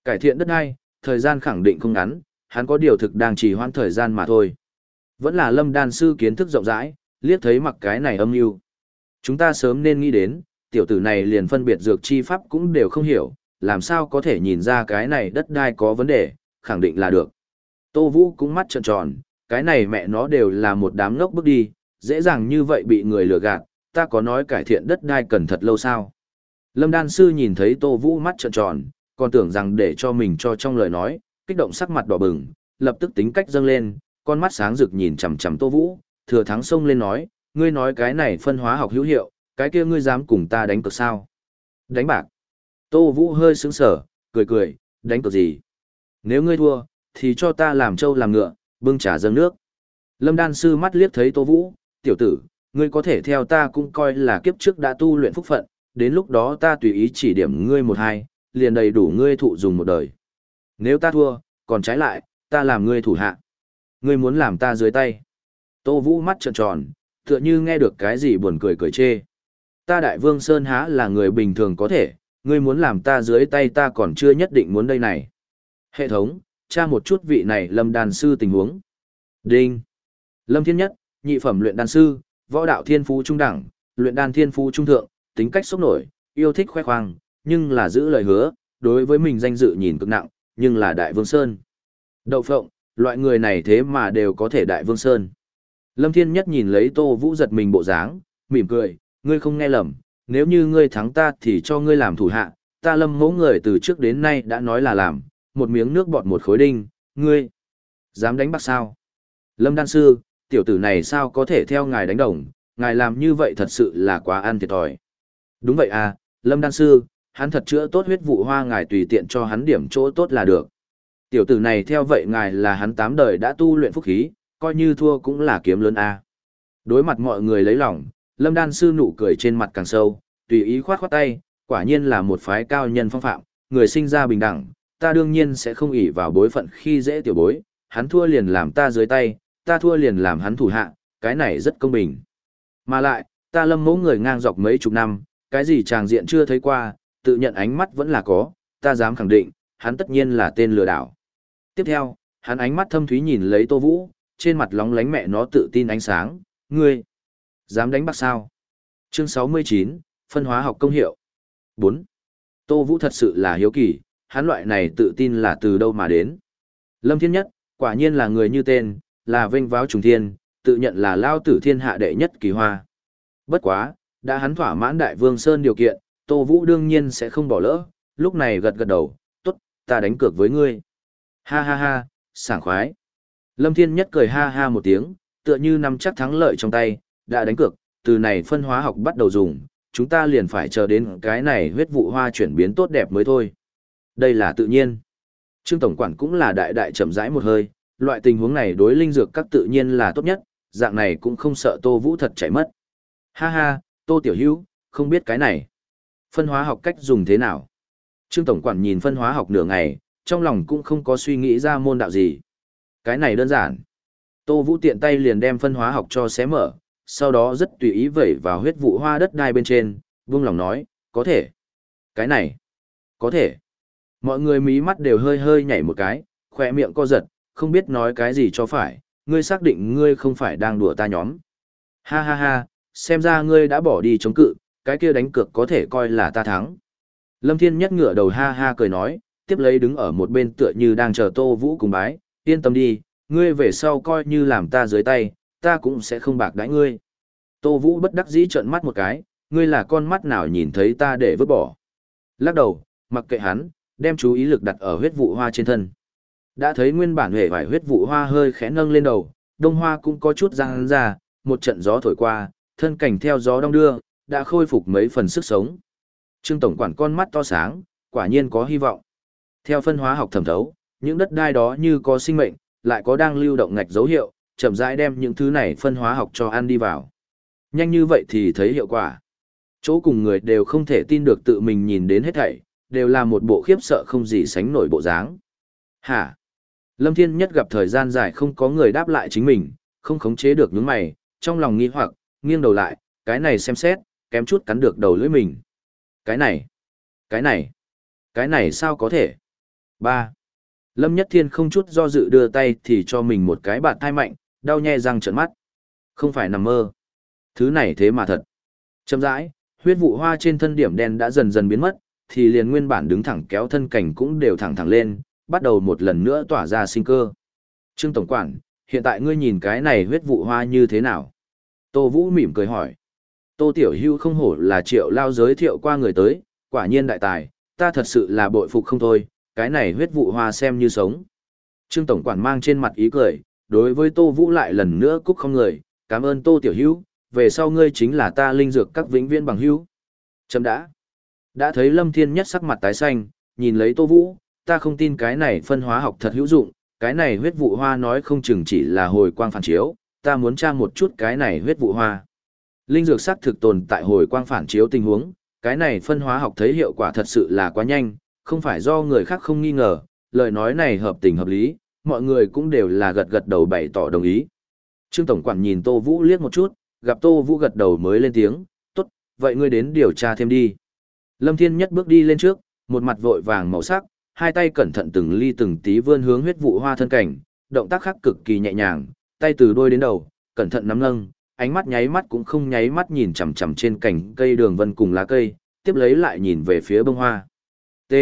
Cải thiện đất ai, thời gian khẳng định không ngắn, hắn có điều thực đang trì hoãn thời gian mà thôi. Vẫn là lâm đan sư kiến thức rộng rãi, liếc thấy mặc cái này âm mưu Chúng ta sớm nên nghĩ đến, tiểu tử này liền phân biệt dược chi pháp cũng đều không hiểu, làm sao có thể nhìn ra cái này đất đai có vấn đề, khẳng định là được. Tô Vũ cũng mắt trợn tròn, cái này mẹ nó đều là một đám ngốc bước đi, dễ dàng như vậy bị người lừa gạt, ta có nói cải thiện đất đai cần thật lâu sao. Lâm Đan Sư nhìn thấy Tô Vũ mắt trợn tròn, còn tưởng rằng để cho mình cho trong lời nói, kích động sắc mặt đỏ bừng, lập tức tính cách dâng lên, con mắt sáng rực nhìn chằm chằm Tô Vũ, thừa thắng sông lên nói, ngươi nói cái này phân hóa học hữu hiệu, cái kia ngươi dám cùng ta đánh cược sao? Đánh bạc. Tô Vũ hơi sững sở, cười cười, đánh cược gì? Nếu ngươi thua, thì cho ta làm trâu làm ngựa, bưng trà dâng nước. Lâm đan sư mắt liếc thấy Tô Vũ, tiểu tử, ngươi có thể theo ta cũng coi là kiếp trước đã tu luyện phúc phận, đến lúc đó ta tùy ý chỉ điểm ngươi một hai, liền đầy đủ ngươi thụ dùng một đời. Nếu ta thua, còn trái lại, ta làm ngươi thủ hạ. Ngươi muốn làm ta dưới tay. Tô Vũ mắt trợn tròn, tựa như nghe được cái gì buồn cười cười chê. Ta đại vương Sơn há là người bình thường có thể, ngươi muốn làm ta dưới tay ta còn chưa nhất định muốn đây này. Hệ thống, tra một chút vị này lâm đàn sư tình huống. Đinh. Lâm thiên nhất, nhị phẩm luyện đan sư, võ đạo thiên phú trung đẳng, luyện đan thiên phú trung thượng, tính cách sốc nổi, yêu thích khoe khoang, nhưng là giữ lời hứa, đối với mình danh dự nhìn cực nặng, nhưng là đại vương Sơn. Đậu phộng, loại người này thế mà đều có thể đại vương Sơn. Lâm Thiên Nhất nhìn lấy Tô Vũ giật mình bộ dáng, mỉm cười, ngươi không nghe lầm, nếu như ngươi thắng ta thì cho ngươi làm thủ hạ, ta lâm mẫu người từ trước đến nay đã nói là làm, một miếng nước bọt một khối đinh, ngươi, dám đánh bạc sao? Lâm Đan Sư, tiểu tử này sao có thể theo ngài đánh đồng, ngài làm như vậy thật sự là quá ăn thiệt thòi. Đúng vậy à, Lâm Đan Sư, hắn thật chữa tốt huyết vụ hoa ngài tùy tiện cho hắn điểm chỗ tốt là được. Tiểu tử này theo vậy ngài là hắn tám đời đã tu luyện phúc khí, coi như thua cũng là kiếm lớn a. Đối mặt mọi người lấy lòng, Lâm Đan sư nụ cười trên mặt càng sâu, tùy ý khoát khoát tay, quả nhiên là một phái cao nhân phong phạm, người sinh ra bình đẳng, ta đương nhiên sẽ không ỷ vào bối phận khi dễ tiểu bối, hắn thua liền làm ta dưới tay, ta thua liền làm hắn thủ hạ, cái này rất công bình. Mà lại, ta lâm mẫu người ngang dọc mấy chục năm, cái gì chàng diện chưa thấy qua, tự nhận ánh mắt vẫn là có, ta dám khẳng định, hắn tất nhiên là tên lừa đảo. Tiếp theo, hắn ánh mắt thâm thúy nhìn lấy Tô Vũ, trên mặt lóng lánh mẹ nó tự tin ánh sáng, ngươi, dám đánh bạc sao? Chương 69, phân hóa học công hiệu. 4. Tô Vũ thật sự là hiếu kỳ, hắn loại này tự tin là từ đâu mà đến. Lâm Thiên Nhất, quả nhiên là người như tên, là vinh váo trùng thiên, tự nhận là lao tử thiên hạ đệ nhất kỳ hoa. Bất quá, đã hắn thỏa mãn đại vương Sơn điều kiện, Tô Vũ đương nhiên sẽ không bỏ lỡ, lúc này gật gật đầu, tốt, ta đánh cược với ngươi. Ha ha ha, sảng khoái. Lâm Thiên Nhất cười ha ha một tiếng, tựa như nắm chắc thắng lợi trong tay, đã đánh cược, từ này phân hóa học bắt đầu dùng, chúng ta liền phải chờ đến cái này huyết vụ hoa chuyển biến tốt đẹp mới thôi. Đây là tự nhiên. Trương Tổng Quản cũng là đại đại chậm rãi một hơi, loại tình huống này đối linh dược các tự nhiên là tốt nhất, dạng này cũng không sợ Tô Vũ thật chạy mất. Ha ha, Tô Tiểu Hữu không biết cái này. Phân hóa học cách dùng thế nào? Trương Tổng Quản nhìn phân hóa học nửa ngày, trong lòng cũng không có suy nghĩ ra môn đạo gì. Cái này đơn giản. Tô Vũ tiện tay liền đem phân hóa học cho xé mở, sau đó rất tùy ý vẩy vào huyết vụ hoa đất đai bên trên, vương lòng nói, có thể. Cái này, có thể. Mọi người mí mắt đều hơi hơi nhảy một cái, khỏe miệng co giật, không biết nói cái gì cho phải, ngươi xác định ngươi không phải đang đùa ta nhóm. Ha ha ha, xem ra ngươi đã bỏ đi chống cự, cái kia đánh cược có thể coi là ta thắng. Lâm Thiên nhất ngửa đầu ha ha cười nói, tiếp lấy đứng ở một bên tựa như đang chờ Tô Vũ cùng bái, yên tâm đi, ngươi về sau coi như làm ta dưới tay, ta cũng sẽ không bạc đãi ngươi. Tô Vũ bất đắc dĩ trợn mắt một cái, ngươi là con mắt nào nhìn thấy ta để vứt bỏ. Lắc đầu, mặc kệ hắn, đem chú ý lực đặt ở huyết vụ hoa trên thân. Đã thấy nguyên bản hề vải huyết vụ hoa hơi khẽ nâng lên đầu, đông hoa cũng có chút răng ra, một trận gió thổi qua, thân cảnh theo gió đông đưa, đã khôi phục mấy phần sức sống. Trương Tổng quản con mắt to sáng, quả nhiên có hy vọng. Theo phân hóa học thẩm thấu, những đất đai đó như có sinh mệnh, lại có đang lưu động ngạch dấu hiệu, chậm rãi đem những thứ này phân hóa học cho ăn đi vào. Nhanh như vậy thì thấy hiệu quả. Chỗ cùng người đều không thể tin được tự mình nhìn đến hết thảy, đều là một bộ khiếp sợ không gì sánh nổi bộ dáng. Hả? Lâm Thiên Nhất gặp thời gian dài không có người đáp lại chính mình, không khống chế được những mày, trong lòng nghi hoặc, nghiêng đầu lại, cái này xem xét, kém chút cắn được đầu lưỡi mình. Cái này, cái này, cái này sao có thể? ba Lâm Nhất Thiên không chút do dự đưa tay thì cho mình một cái bạt thai mạnh, đau nhe răng trợn mắt. Không phải nằm mơ. Thứ này thế mà thật. Chậm rãi, huyết vụ hoa trên thân điểm đen đã dần dần biến mất, thì liền nguyên bản đứng thẳng kéo thân cảnh cũng đều thẳng thẳng lên, bắt đầu một lần nữa tỏa ra sinh cơ. Trương Tổng Quản, hiện tại ngươi nhìn cái này huyết vụ hoa như thế nào? Tô Vũ mỉm cười hỏi. Tô Tiểu Hưu không hổ là triệu lao giới thiệu qua người tới, quả nhiên đại tài, ta thật sự là bội phục không thôi, cái này huyết vụ hoa xem như sống. Trương Tổng Quản mang trên mặt ý cười, đối với Tô Vũ lại lần nữa cúc không người, cảm ơn Tô Tiểu Hữu về sau ngươi chính là ta linh dược các vĩnh viên bằng hữu Chấm đã. Đã thấy Lâm Thiên Nhất sắc mặt tái xanh, nhìn lấy Tô Vũ, ta không tin cái này phân hóa học thật hữu dụng, cái này huyết vụ hoa nói không chừng chỉ là hồi quang phản chiếu, ta muốn tra một chút cái này huyết vụ hoa. Linh dược sắc thực tồn tại hồi quang phản chiếu tình huống, cái này phân hóa học thấy hiệu quả thật sự là quá nhanh, không phải do người khác không nghi ngờ, lời nói này hợp tình hợp lý, mọi người cũng đều là gật gật đầu bày tỏ đồng ý. Trương Tổng Quản nhìn Tô Vũ liếc một chút, gặp Tô Vũ gật đầu mới lên tiếng, tốt, vậy ngươi đến điều tra thêm đi. Lâm Thiên nhất bước đi lên trước, một mặt vội vàng màu sắc, hai tay cẩn thận từng ly từng tí vươn hướng huyết vụ hoa thân cảnh, động tác khác cực kỳ nhẹ nhàng, tay từ đôi đến đầu, cẩn thận nắm nâng, ánh mắt nháy mắt cũng không nháy mắt nhìn chằm chằm trên cành cây đường vân cùng lá cây, tiếp lấy lại nhìn về phía bông hoa. T.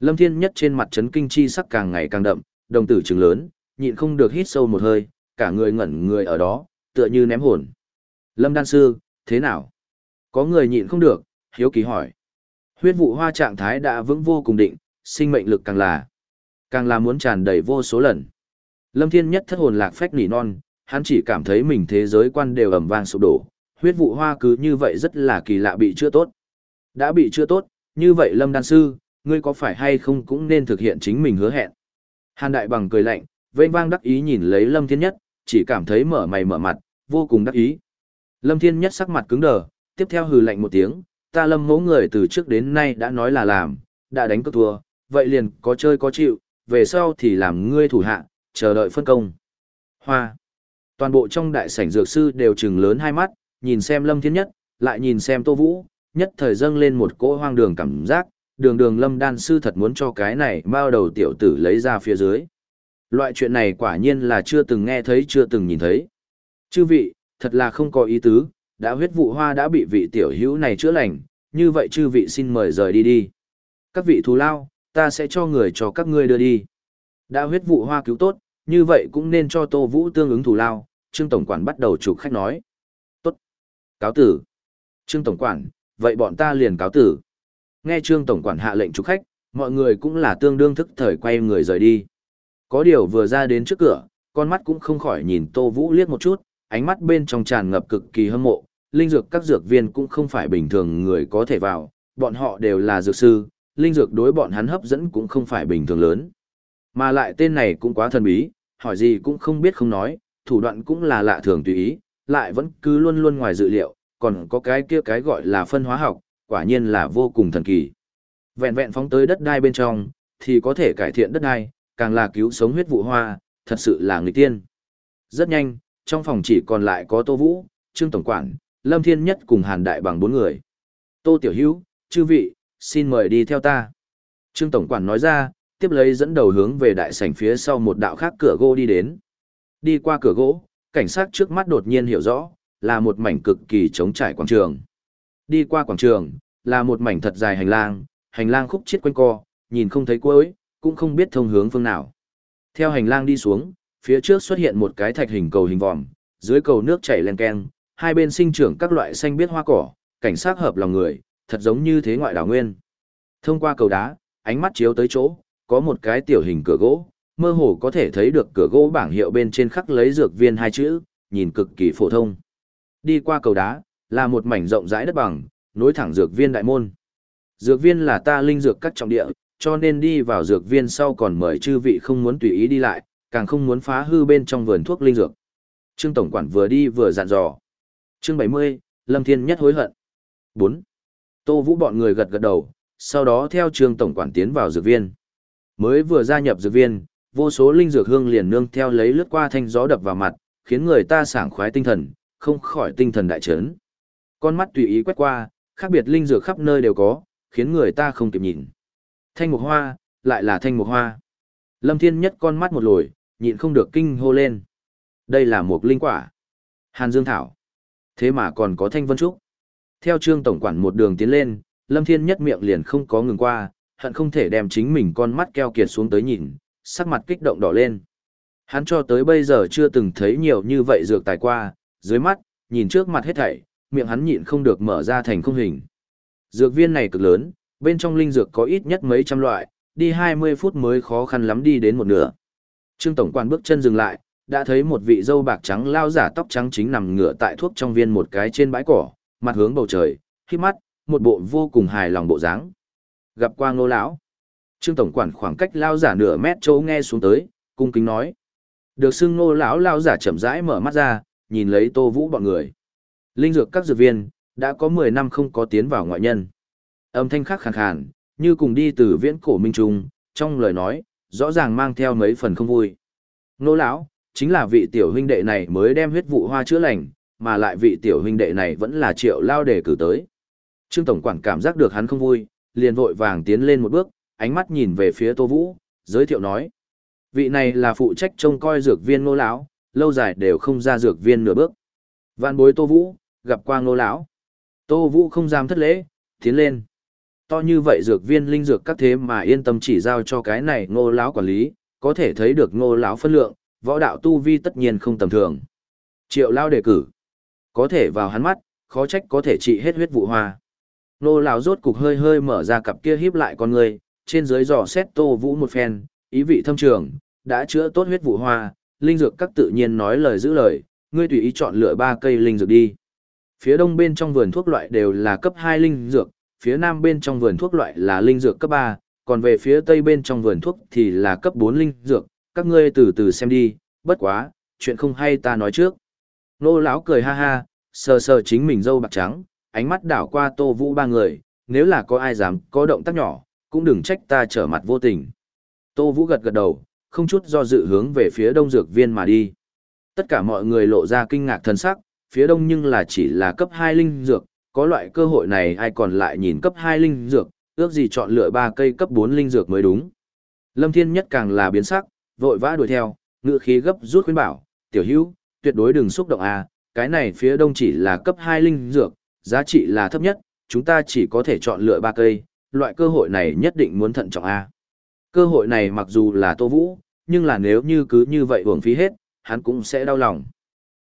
Lâm Thiên Nhất trên mặt chấn kinh chi sắc càng ngày càng đậm, đồng tử trừng lớn, nhịn không được hít sâu một hơi, cả người ngẩn người ở đó, tựa như ném hồn. Lâm Đan Sư, thế nào? Có người nhịn không được, hiếu kỳ hỏi. Huyết vụ hoa trạng thái đã vững vô cùng định, sinh mệnh lực càng là, càng là muốn tràn đầy vô số lần. Lâm Thiên Nhất thất hồn lạc phách nỉ non, hắn chỉ cảm thấy mình thế giới quan đều ầm vang sụp đổ, huyết vụ hoa cứ như vậy rất là kỳ lạ bị chưa tốt. Đã bị chưa tốt, như vậy Lâm Đan Sư, ngươi có phải hay không cũng nên thực hiện chính mình hứa hẹn. Hàn Đại Bằng cười lạnh, vênh vang đắc ý nhìn lấy Lâm Thiên Nhất, chỉ cảm thấy mở mày mở mặt, vô cùng đắc ý. Lâm Thiên Nhất sắc mặt cứng đờ, tiếp theo hừ lạnh một tiếng, ta lâm mẫu người từ trước đến nay đã nói là làm, đã đánh cược thua, vậy liền có chơi có chịu, về sau thì làm ngươi thủ hạ, chờ đợi phân công. Hoa. Toàn bộ trong đại sảnh dược sư đều trừng lớn hai mắt, nhìn xem Lâm Thiên Nhất, lại nhìn xem Tô Vũ, nhất thời dâng lên một cỗ hoang đường cảm giác, đường đường Lâm Đan sư thật muốn cho cái này bao đầu tiểu tử lấy ra phía dưới. Loại chuyện này quả nhiên là chưa từng nghe thấy chưa từng nhìn thấy. Chư vị, thật là không có ý tứ, đã huyết vụ hoa đã bị vị tiểu hữu này chữa lành, như vậy chư vị xin mời rời đi đi. Các vị thù lao, ta sẽ cho người cho các ngươi đưa đi. Đã huyết vụ hoa cứu tốt, như vậy cũng nên cho Tô Vũ tương ứng thù lao, Trương Tổng Quản bắt đầu chụp khách nói. Tốt. Cáo tử. Trương Tổng Quản, vậy bọn ta liền cáo tử. Nghe Trương Tổng Quản hạ lệnh chụp khách, mọi người cũng là tương đương thức thời quay người rời đi. Có điều vừa ra đến trước cửa, con mắt cũng không khỏi nhìn Tô Vũ liếc một chút, ánh mắt bên trong tràn ngập cực kỳ hâm mộ, linh dược các dược viên cũng không phải bình thường người có thể vào, bọn họ đều là dược sư, linh dược đối bọn hắn hấp dẫn cũng không phải bình thường lớn. Mà lại tên này cũng quá thần bí, hỏi gì cũng không biết không nói, thủ đoạn cũng là lạ thường tùy ý, lại vẫn cứ luôn luôn ngoài dự liệu, còn có cái kia cái gọi là phân hóa học, quả nhiên là vô cùng thần kỳ. Vẹn vẹn phóng tới đất đai bên trong, thì có thể cải thiện đất đai, càng là cứu sống huyết vụ hoa, thật sự là người tiên. Rất nhanh, trong phòng chỉ còn lại có Tô Vũ, Trương Tổng Quản, Lâm Thiên Nhất cùng Hàn Đại bằng bốn người. Tô Tiểu Hữu, chư vị, xin mời đi theo ta. Trương Tổng Quản nói ra, tiếp lấy dẫn đầu hướng về đại sảnh phía sau một đạo khác cửa gỗ đi đến. Đi qua cửa gỗ, cảnh sát trước mắt đột nhiên hiểu rõ, là một mảnh cực kỳ trống trải quảng trường. Đi qua quảng trường, là một mảnh thật dài hành lang, hành lang khúc chiết quanh co, nhìn không thấy cuối, cũng không biết thông hướng phương nào. Theo hành lang đi xuống, phía trước xuất hiện một cái thạch hình cầu hình vòm, dưới cầu nước chảy len keng, hai bên sinh trưởng các loại xanh biết hoa cỏ, cảnh sát hợp lòng người, thật giống như thế ngoại đảo nguyên. Thông qua cầu đá, ánh mắt chiếu tới chỗ, có một cái tiểu hình cửa gỗ, mơ hồ có thể thấy được cửa gỗ bảng hiệu bên trên khắc lấy dược viên hai chữ, nhìn cực kỳ phổ thông. Đi qua cầu đá, là một mảnh rộng rãi đất bằng, nối thẳng dược viên đại môn. Dược viên là ta linh dược các trọng địa, cho nên đi vào dược viên sau còn mời chư vị không muốn tùy ý đi lại, càng không muốn phá hư bên trong vườn thuốc linh dược. Trương Tổng Quản vừa đi vừa dặn dò. Chương 70, Lâm Thiên nhất hối hận. 4. Tô Vũ bọn người gật gật đầu, sau đó theo Trương Tổng Quản tiến vào dược viên. Mới vừa gia nhập dược viên, vô số linh dược hương liền nương theo lấy lướt qua thanh gió đập vào mặt, khiến người ta sảng khoái tinh thần, không khỏi tinh thần đại chấn. Con mắt tùy ý quét qua, khác biệt linh dược khắp nơi đều có, khiến người ta không kịp nhìn. Thanh mục hoa, lại là thanh mục hoa. Lâm Thiên nhất con mắt một lồi, nhịn không được kinh hô lên. Đây là một linh quả. Hàn Dương Thảo. Thế mà còn có thanh vân trúc. Theo trương tổng quản một đường tiến lên, Lâm Thiên nhất miệng liền không có ngừng qua, hận không thể đem chính mình con mắt keo kiệt xuống tới nhìn, sắc mặt kích động đỏ lên. Hắn cho tới bây giờ chưa từng thấy nhiều như vậy dược tài qua, dưới mắt, nhìn trước mặt hết thảy, miệng hắn nhịn không được mở ra thành không hình. Dược viên này cực lớn, bên trong linh dược có ít nhất mấy trăm loại, đi 20 phút mới khó khăn lắm đi đến một nửa. Trương Tổng quan bước chân dừng lại, đã thấy một vị dâu bạc trắng lao giả tóc trắng chính nằm ngửa tại thuốc trong viên một cái trên bãi cỏ, mặt hướng bầu trời, khi mắt, một bộ vô cùng hài lòng bộ dáng. Gặp qua ngô lão Trương Tổng quản khoảng cách lao giả nửa mét chỗ nghe xuống tới, cung kính nói. Được xưng ngô lão lao giả chậm rãi mở mắt ra, nhìn lấy tô vũ bọn người. Linh dược các dược viên, đã có 10 năm không có tiến vào ngoại nhân. Âm thanh khắc khàn khàn, như cùng đi từ viễn cổ minh trung, trong lời nói, rõ ràng mang theo mấy phần không vui. Nô lão, chính là vị tiểu huynh đệ này mới đem huyết vụ hoa chữa lành, mà lại vị tiểu huynh đệ này vẫn là triệu lao để cử tới. Trương Tổng Quản cảm giác được hắn không vui, liền vội vàng tiến lên một bước, ánh mắt nhìn về phía Tô Vũ, giới thiệu nói. Vị này là phụ trách trông coi dược viên nô lão, lâu dài đều không ra dược viên nửa bước. Vạn bối Tô Vũ, gặp qua ngô lão. Tô Vũ không dám thất lễ, tiến lên. To như vậy dược viên linh dược các thế mà yên tâm chỉ giao cho cái này ngô lão quản lý, có thể thấy được ngô lão phân lượng, võ đạo tu vi tất nhiên không tầm thường. Triệu lao đề cử, có thể vào hắn mắt, khó trách có thể trị hết huyết vụ hoa. Ngô lão rốt cục hơi hơi mở ra cặp kia híp lại con người, trên dưới dò xét Tô Vũ một phen, ý vị thâm trường, đã chữa tốt huyết vụ hoa, linh dược các tự nhiên nói lời giữ lời, ngươi tùy ý chọn lựa ba cây linh dược đi. Phía đông bên trong vườn thuốc loại đều là cấp 2 linh dược, phía nam bên trong vườn thuốc loại là linh dược cấp 3, còn về phía tây bên trong vườn thuốc thì là cấp 4 linh dược, các ngươi từ từ xem đi, bất quá, chuyện không hay ta nói trước. Nô lão cười ha ha, sờ sờ chính mình dâu bạc trắng, ánh mắt đảo qua Tô Vũ ba người, nếu là có ai dám có động tác nhỏ, cũng đừng trách ta trở mặt vô tình. Tô Vũ gật gật đầu, không chút do dự hướng về phía đông dược viên mà đi. Tất cả mọi người lộ ra kinh ngạc thần sắc, phía đông nhưng là chỉ là cấp 2 linh dược, có loại cơ hội này ai còn lại nhìn cấp 2 linh dược, ước gì chọn lựa 3 cây cấp 4 linh dược mới đúng. Lâm Thiên Nhất càng là biến sắc, vội vã đuổi theo, ngựa khí gấp rút khuyên bảo, tiểu hữu, tuyệt đối đừng xúc động a, cái này phía đông chỉ là cấp 2 linh dược, giá trị là thấp nhất, chúng ta chỉ có thể chọn lựa 3 cây, loại cơ hội này nhất định muốn thận trọng a. Cơ hội này mặc dù là Tô Vũ, nhưng là nếu như cứ như vậy uổng phí hết, hắn cũng sẽ đau lòng.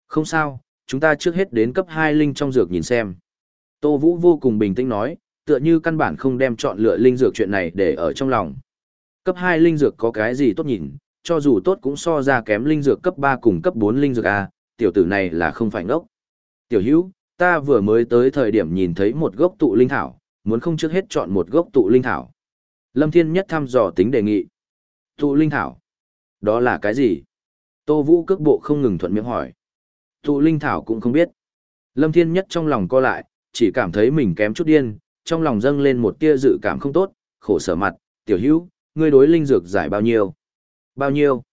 Không sao, chúng ta trước hết đến cấp 2 linh trong dược nhìn xem. Tô Vũ vô cùng bình tĩnh nói, tựa như căn bản không đem chọn lựa linh dược chuyện này để ở trong lòng. Cấp 2 linh dược có cái gì tốt nhìn, cho dù tốt cũng so ra kém linh dược cấp 3 cùng cấp 4 linh dược A, tiểu tử này là không phải ngốc. Tiểu hữu, ta vừa mới tới thời điểm nhìn thấy một gốc tụ linh thảo, muốn không trước hết chọn một gốc tụ linh thảo. Lâm Thiên Nhất thăm dò tính đề nghị. Tụ linh thảo? Đó là cái gì? Tô Vũ cước bộ không ngừng thuận miệng hỏi. Tụ linh thảo cũng không biết. Lâm Thiên Nhất trong lòng co lại, chỉ cảm thấy mình kém chút điên, trong lòng dâng lên một tia dự cảm không tốt, khổ sở mặt, tiểu hữu, ngươi đối linh dược giải bao nhiêu? Bao nhiêu?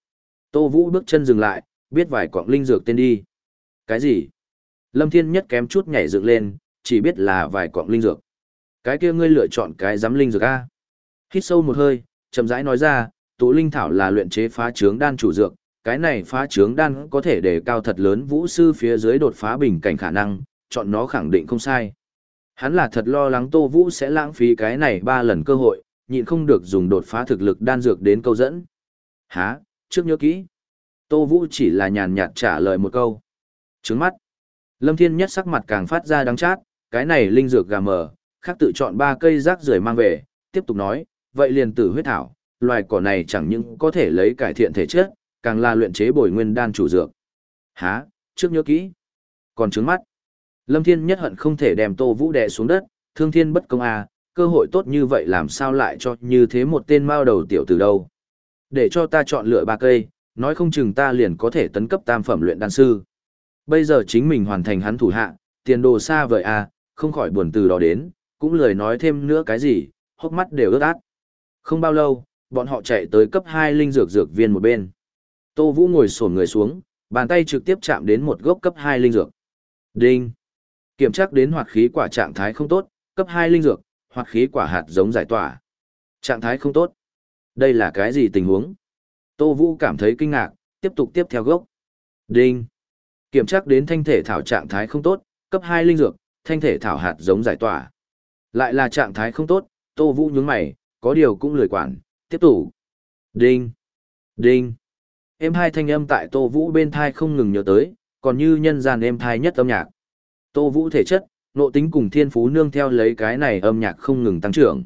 Tô Vũ bước chân dừng lại, biết vài quặng linh dược tên đi. Cái gì? Lâm Thiên Nhất kém chút nhảy dựng lên, chỉ biết là vài quặng linh dược. Cái kia ngươi lựa chọn cái giám linh dược A. Hít sâu một hơi, chậm rãi nói ra, tụ linh thảo là luyện chế phá trướng đan chủ dược, cái này phá trướng đan có thể để cao thật lớn vũ sư phía dưới đột phá bình cảnh khả năng, chọn nó khẳng định không sai. Hắn là thật lo lắng Tô Vũ sẽ lãng phí cái này ba lần cơ hội, nhịn không được dùng đột phá thực lực đan dược đến câu dẫn. Hả, trước nhớ kỹ. Tô Vũ chỉ là nhàn nhạt trả lời một câu. Trứng mắt. Lâm Thiên Nhất sắc mặt càng phát ra đắng chát, cái này linh dược gà mờ, khác tự chọn ba cây rác rưởi mang về, tiếp tục nói, vậy liền tử huyết thảo, loài cỏ này chẳng những có thể lấy cải thiện thể chất, càng là luyện chế bồi nguyên đan chủ dược. Hả, trước nhớ kỹ. Còn trứng mắt. Lâm Thiên nhất hận không thể đem Tô Vũ đè xuống đất, thương thiên bất công à, cơ hội tốt như vậy làm sao lại cho như thế một tên mao đầu tiểu từ đâu. Để cho ta chọn lựa ba cây, nói không chừng ta liền có thể tấn cấp tam phẩm luyện đan sư. Bây giờ chính mình hoàn thành hắn thủ hạ, tiền đồ xa vời à, không khỏi buồn từ đó đến, cũng lời nói thêm nữa cái gì, hốc mắt đều ướt át. Không bao lâu, bọn họ chạy tới cấp 2 linh dược dược viên một bên. Tô Vũ ngồi xổm người xuống, bàn tay trực tiếp chạm đến một gốc cấp 2 linh dược. Đinh. Kiểm tra đến hoạt khí quả trạng thái không tốt, cấp 2 linh dược, hoạt khí quả hạt giống giải tỏa. Trạng thái không tốt. Đây là cái gì tình huống? Tô Vũ cảm thấy kinh ngạc, tiếp tục tiếp theo gốc. Đinh. Kiểm tra đến thanh thể thảo trạng thái không tốt, cấp 2 linh dược, thanh thể thảo hạt giống giải tỏa. Lại là trạng thái không tốt, Tô Vũ nhướng mày, có điều cũng lười quản, tiếp tục. Đinh. Đinh. Em hai thanh âm tại Tô Vũ bên thai không ngừng nhớ tới, còn như nhân gian em thai nhất âm nhạc. Tô Vũ thể chất, nộ tính cùng thiên phú nương theo lấy cái này âm nhạc không ngừng tăng trưởng.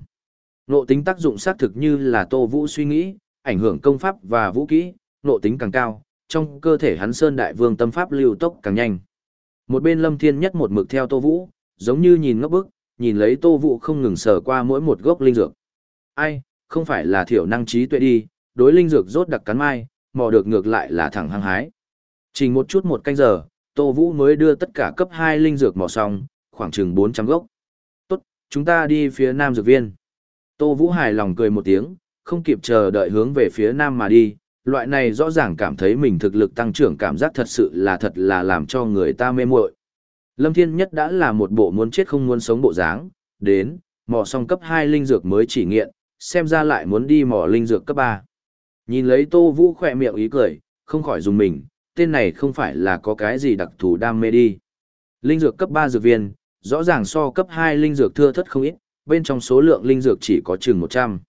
Nộ tính tác dụng xác thực như là Tô Vũ suy nghĩ, ảnh hưởng công pháp và vũ kỹ, nộ tính càng cao, trong cơ thể hắn Sơn Đại Vương tâm pháp lưu tốc càng nhanh. Một bên Lâm Thiên nhất một mực theo Tô Vũ, giống như nhìn ngốc bức, nhìn lấy Tô Vũ không ngừng sờ qua mỗi một gốc linh dược. Ai, không phải là thiểu năng trí tuệ đi, đối linh dược rốt đặc cắn mai, mò được ngược lại là thẳng hăng hái. Chỉ một chút một canh giờ, Tô Vũ mới đưa tất cả cấp 2 linh dược mò xong, khoảng chừng 400 gốc. Tốt, chúng ta đi phía nam dược viên. Tô Vũ hài lòng cười một tiếng, không kịp chờ đợi hướng về phía nam mà đi. Loại này rõ ràng cảm thấy mình thực lực tăng trưởng cảm giác thật sự là thật là làm cho người ta mê muội. Lâm Thiên Nhất đã là một bộ muốn chết không muốn sống bộ dáng, đến, mò xong cấp 2 linh dược mới chỉ nghiện, xem ra lại muốn đi mò linh dược cấp 3. Nhìn lấy Tô Vũ khỏe miệng ý cười, không khỏi dùng mình, tên này không phải là có cái gì đặc thù đam mê đi. Linh dược cấp 3 dược viên, rõ ràng so cấp 2 linh dược thưa thất không ít, bên trong số lượng linh dược chỉ có chừng 100.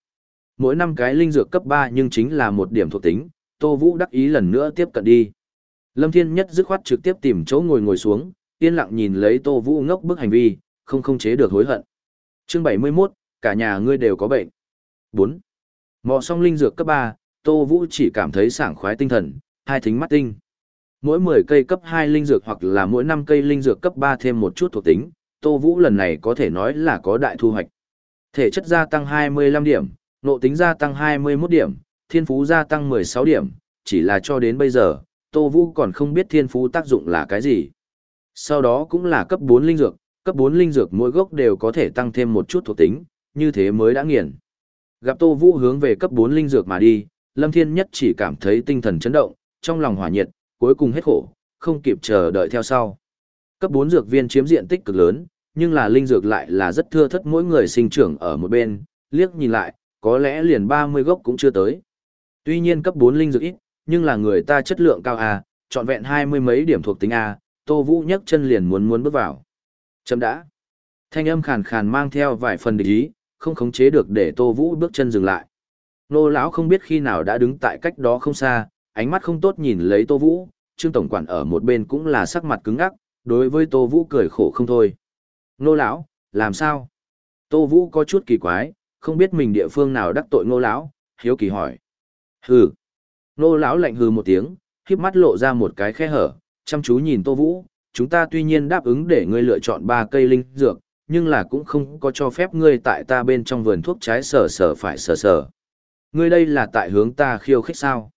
Mỗi năm cái linh dược cấp 3 nhưng chính là một điểm thuộc tính, Tô Vũ đắc ý lần nữa tiếp cận đi. Lâm Thiên Nhất dứt khoát trực tiếp tìm chỗ ngồi ngồi xuống, yên lặng nhìn lấy Tô Vũ ngốc bức hành vi, không không chế được hối hận. Chương 71, cả nhà ngươi đều có bệnh. 4. Mò xong linh dược cấp 3, Tô Vũ chỉ cảm thấy sảng khoái tinh thần, hai thính mắt tinh. Mỗi 10 cây cấp 2 linh dược hoặc là mỗi 5 cây linh dược cấp 3 thêm một chút thuộc tính, Tô Vũ lần này có thể nói là có đại thu hoạch. Thể chất gia tăng 25 điểm, nộ tính gia tăng 21 điểm, thiên phú gia tăng 16 điểm, chỉ là cho đến bây giờ, Tô Vũ còn không biết thiên phú tác dụng là cái gì. Sau đó cũng là cấp 4 linh dược, cấp 4 linh dược mỗi gốc đều có thể tăng thêm một chút thuộc tính, như thế mới đã nghiền. Gặp Tô Vũ hướng về cấp 4 linh dược mà đi, Lâm Thiên Nhất chỉ cảm thấy tinh thần chấn động, trong lòng hỏa nhiệt, cuối cùng hết khổ, không kịp chờ đợi theo sau. Cấp 4 dược viên chiếm diện tích cực lớn, nhưng là linh dược lại là rất thưa thất mỗi người sinh trưởng ở một bên, liếc nhìn lại, có lẽ liền 30 gốc cũng chưa tới. Tuy nhiên cấp 4 linh dược ít, nhưng là người ta chất lượng cao a, trọn vẹn hai mươi mấy điểm thuộc tính A, Tô Vũ nhấc chân liền muốn muốn bước vào. Chấm đã. Thanh âm khàn khàn mang theo vài phần địch ý, không khống chế được để Tô Vũ bước chân dừng lại. Nô lão không biết khi nào đã đứng tại cách đó không xa, ánh mắt không tốt nhìn lấy Tô Vũ, Trương tổng quản ở một bên cũng là sắc mặt cứng ngắc, đối với Tô Vũ cười khổ không thôi. Nô lão, làm sao? Tô Vũ có chút kỳ quái, không biết mình địa phương nào đắc tội Nô lão, hiếu kỳ hỏi. Hừ. Nô lão lạnh hừ một tiếng, khiếp mắt lộ ra một cái khe hở, chăm chú nhìn Tô Vũ, chúng ta tuy nhiên đáp ứng để ngươi lựa chọn ba cây linh dược, nhưng là cũng không có cho phép ngươi tại ta bên trong vườn thuốc trái sở sở phải sở sở. Ngươi đây là tại hướng ta khiêu khích sao?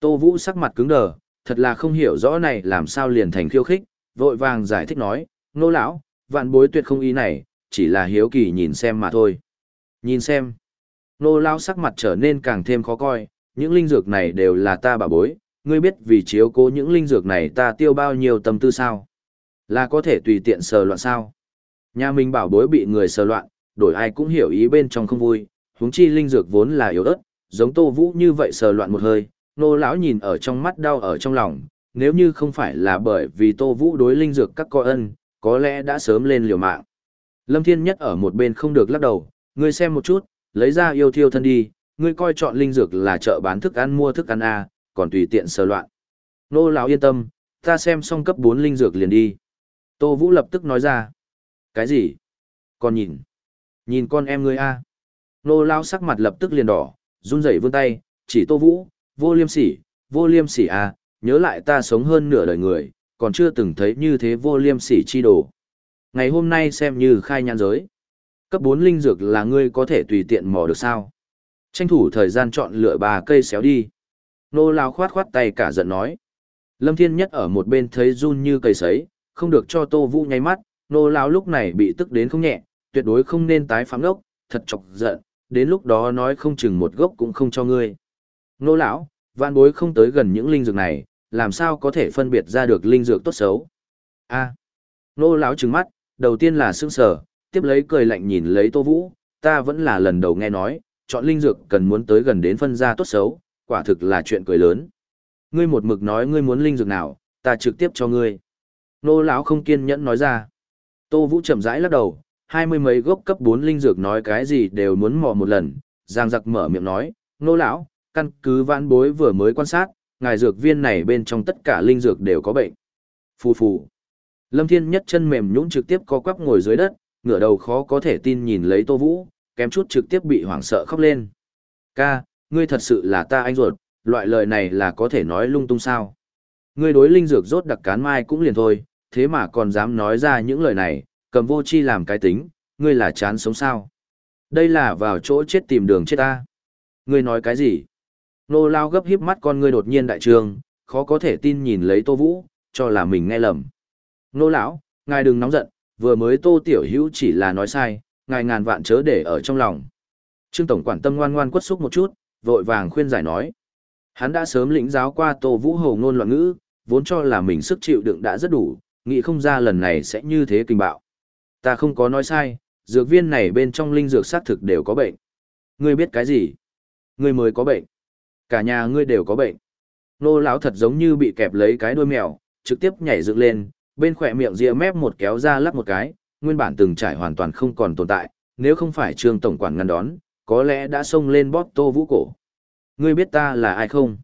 Tô Vũ sắc mặt cứng đờ, thật là không hiểu rõ này làm sao liền thành khiêu khích, vội vàng giải thích nói, nô lão, vạn bối tuyệt không ý này, chỉ là hiếu kỳ nhìn xem mà thôi. Nhìn xem. Nô lão sắc mặt trở nên càng thêm khó coi, những linh dược này đều là ta bảo bối, ngươi biết vì chiếu cố những linh dược này ta tiêu bao nhiêu tâm tư sao? Là có thể tùy tiện sờ loạn sao? Nhà mình bảo bối bị người sờ loạn, đổi ai cũng hiểu ý bên trong không vui, huống chi linh dược vốn là yếu ớt, giống Tô Vũ như vậy sờ loạn một hơi, nô lão nhìn ở trong mắt đau ở trong lòng, nếu như không phải là bởi vì Tô Vũ đối linh dược các coi ân, có lẽ đã sớm lên liều mạng. Lâm Thiên Nhất ở một bên không được lắc đầu, ngươi xem một chút, lấy ra yêu thiêu thân đi, ngươi coi chọn linh dược là chợ bán thức ăn mua thức ăn à, còn tùy tiện sờ loạn. Nô lão yên tâm, ta xem xong cấp 4 linh dược liền đi. Tô Vũ lập tức nói ra. Cái gì? Con nhìn. Nhìn con em ngươi a Nô lão sắc mặt lập tức liền đỏ, run rẩy vươn tay, chỉ Tô Vũ, vô liêm sỉ, vô liêm sỉ à? nhớ lại ta sống hơn nửa đời người, còn chưa từng thấy như thế vô liêm sỉ chi đồ. Ngày hôm nay xem như khai nhãn giới. Cấp 4 linh dược là ngươi có thể tùy tiện mò được sao? Tranh thủ thời gian chọn lựa ba cây xéo đi nô lao khoát khoát tay cả giận nói. Lâm Thiên Nhất ở một bên thấy run như cây sấy, không được cho Tô Vũ nháy mắt, nô lao lúc này bị tức đến không nhẹ, tuyệt đối không nên tái phạm lốc, thật chọc giận, đến lúc đó nói không chừng một gốc cũng không cho ngươi. Nô lão, vạn bối không tới gần những linh dược này, làm sao có thể phân biệt ra được linh dược tốt xấu. A. nô lão trừng mắt, đầu tiên là sững sờ, tiếp lấy cười lạnh nhìn lấy Tô Vũ, ta vẫn là lần đầu nghe nói, chọn linh dược cần muốn tới gần đến phân ra tốt xấu, quả thực là chuyện cười lớn. Ngươi một mực nói ngươi muốn linh dược nào, ta trực tiếp cho ngươi. Nô lão không kiên nhẫn nói ra. Tô Vũ chậm rãi lắc đầu, hai mươi mấy gốc cấp bốn linh dược nói cái gì đều muốn mò một lần, Giang giặc mở miệng nói, nô lão, căn cứ vãn bối vừa mới quan sát, ngài dược viên này bên trong tất cả linh dược đều có bệnh. Phù phù. Lâm Thiên nhất chân mềm nhũn trực tiếp co quắp ngồi dưới đất, ngửa đầu khó có thể tin nhìn lấy Tô Vũ, kém chút trực tiếp bị hoảng sợ khóc lên. Ca, ngươi thật sự là ta anh ruột, loại lời này là có thể nói lung tung sao. Ngươi đối linh dược rốt đặc cán mai cũng liền thôi, thế mà còn dám nói ra những lời này, cầm vô chi làm cái tính, ngươi là chán sống sao. Đây là vào chỗ chết tìm đường chết ta. Ngươi nói cái gì? Nô lao gấp híp mắt con ngươi đột nhiên đại trường, khó có thể tin nhìn lấy tô vũ, cho là mình nghe lầm. Nô lão, ngài đừng nóng giận, vừa mới tô tiểu hữu chỉ là nói sai, ngài ngàn vạn chớ để ở trong lòng. Trương Tổng quản tâm ngoan ngoan quất xúc một chút, vội vàng khuyên giải nói. Hắn đã sớm lĩnh giáo qua Tô Vũ Hầu ngôn loạn ngữ, vốn cho là mình sức chịu đựng đã rất đủ, nghĩ không ra lần này sẽ như thế kinh bạo. Ta không có nói sai, dược viên này bên trong linh dược xác thực đều có bệnh. Ngươi biết cái gì? Ngươi mới có bệnh. Cả nhà ngươi đều có bệnh. Nô lão thật giống như bị kẹp lấy cái đuôi mèo, trực tiếp nhảy dựng lên, bên khỏe miệng ria mép một kéo ra lắc một cái, nguyên bản từng trải hoàn toàn không còn tồn tại, nếu không phải trương tổng quản ngăn đón, có lẽ đã xông lên bóp tô vũ cổ. Ngươi biết ta là ai không?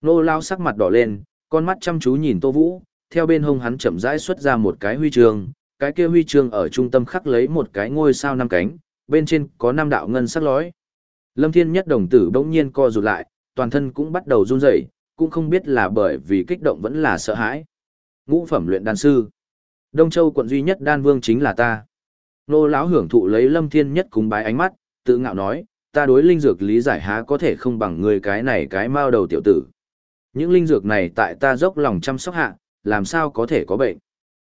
Nô lao sắc mặt đỏ lên, con mắt chăm chú nhìn tô vũ, theo bên hông hắn chậm rãi xuất ra một cái huy chương, cái kia huy chương ở trung tâm khắc lấy một cái ngôi sao năm cánh, bên trên có năm đạo ngân sắc lói. Lâm Thiên Nhất đồng tử bỗng nhiên co rụt lại, toàn thân cũng bắt đầu run rẩy, cũng không biết là bởi vì kích động vẫn là sợ hãi. Ngũ phẩm luyện đan sư. Đông Châu quận duy nhất đan vương chính là ta. Nô lão hưởng thụ lấy Lâm Thiên Nhất cúng bái ánh mắt, tự ngạo nói, ta đối linh dược lý giải há có thể không bằng người cái này cái mao đầu tiểu tử. Những linh dược này tại ta dốc lòng chăm sóc hạ, làm sao có thể có bệnh.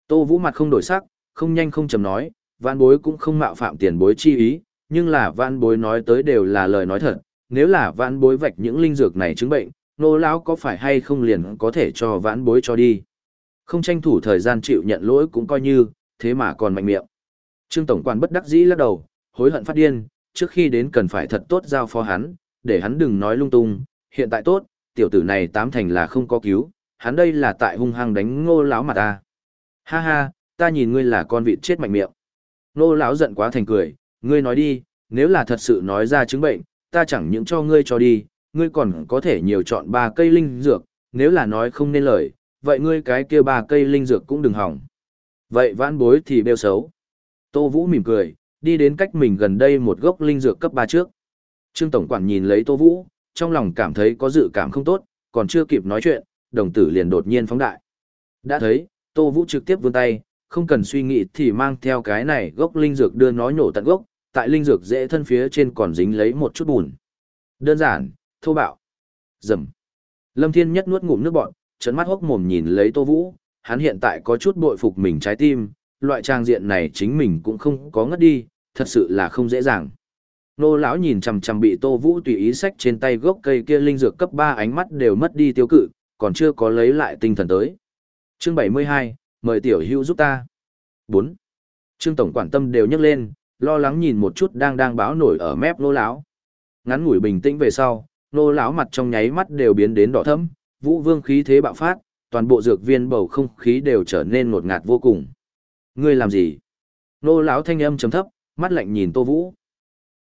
Tô Vũ mặt không đổi sắc, không nhanh không chầm nói, vạn bối cũng không mạo phạm tiền bối chi ý, nhưng là vạn bối nói tới đều là lời nói thật, nếu là vạn bối vạch những linh dược này chứng bệnh, nô lão có phải hay không liền có thể cho vạn bối cho đi. Không tranh thủ thời gian chịu nhận lỗi cũng coi như, thế mà còn mạnh miệng. Trương Tổng quản bất đắc dĩ lắc đầu, hối hận phát điên, trước khi đến cần phải thật tốt giao phó hắn, để hắn đừng nói lung tung, hiện tại tốt, tiểu tử này tám thành là không có cứu, hắn đây là tại hung hăng đánh ngô lão mà ta. Ha ha, ta nhìn ngươi là con vịt chết mạnh miệng. nô lão giận quá thành cười, ngươi nói đi, nếu là thật sự nói ra chứng bệnh, ta chẳng những cho ngươi cho đi, ngươi còn có thể nhiều chọn ba cây linh dược, nếu là nói không nên lời, vậy ngươi cái kia ba cây linh dược cũng đừng hỏng. Vậy vãn bối thì bêu xấu. Tô Vũ mỉm cười, đi đến cách mình gần đây một gốc linh dược cấp 3 trước. Trương Tổng Quản nhìn lấy Tô Vũ, trong lòng cảm thấy có dự cảm không tốt, còn chưa kịp nói chuyện, đồng tử liền đột nhiên phóng đại. Đã thấy, Tô Vũ trực tiếp vươn tay, không cần suy nghĩ thì mang theo cái này gốc linh dược đưa nó nhổ tận gốc, tại linh dược dễ thân phía trên còn dính lấy một chút bùn. Đơn giản, thô bạo. Dầm. Lâm Thiên Nhất nuốt ngụm nước bọt, trấn mắt hốc mồm nhìn lấy Tô Vũ, hắn hiện tại có chút bội phục mình trái tim, loại trang diện này chính mình cũng không có ngất đi, thật sự là không dễ dàng. Nô lão nhìn chằm chằm bị Tô Vũ tùy ý sách trên tay gốc cây kia linh dược cấp 3 ánh mắt đều mất đi tiêu cự, còn chưa có lấy lại tinh thần tới. Chương 72, mời tiểu hữu giúp ta. 4. Trương tổng quản tâm đều nhấc lên, lo lắng nhìn một chút đang đang báo nổi ở mép nô lão. Ngắn ngủi bình tĩnh về sau, nô lão mặt trong nháy mắt đều biến đến đỏ thẫm, vũ vương khí thế bạo phát, toàn bộ dược viên bầu không khí đều trở nên ngột ngạt vô cùng. Ngươi làm gì? Nô lão thanh âm trầm thấp, mắt lạnh nhìn Tô Vũ.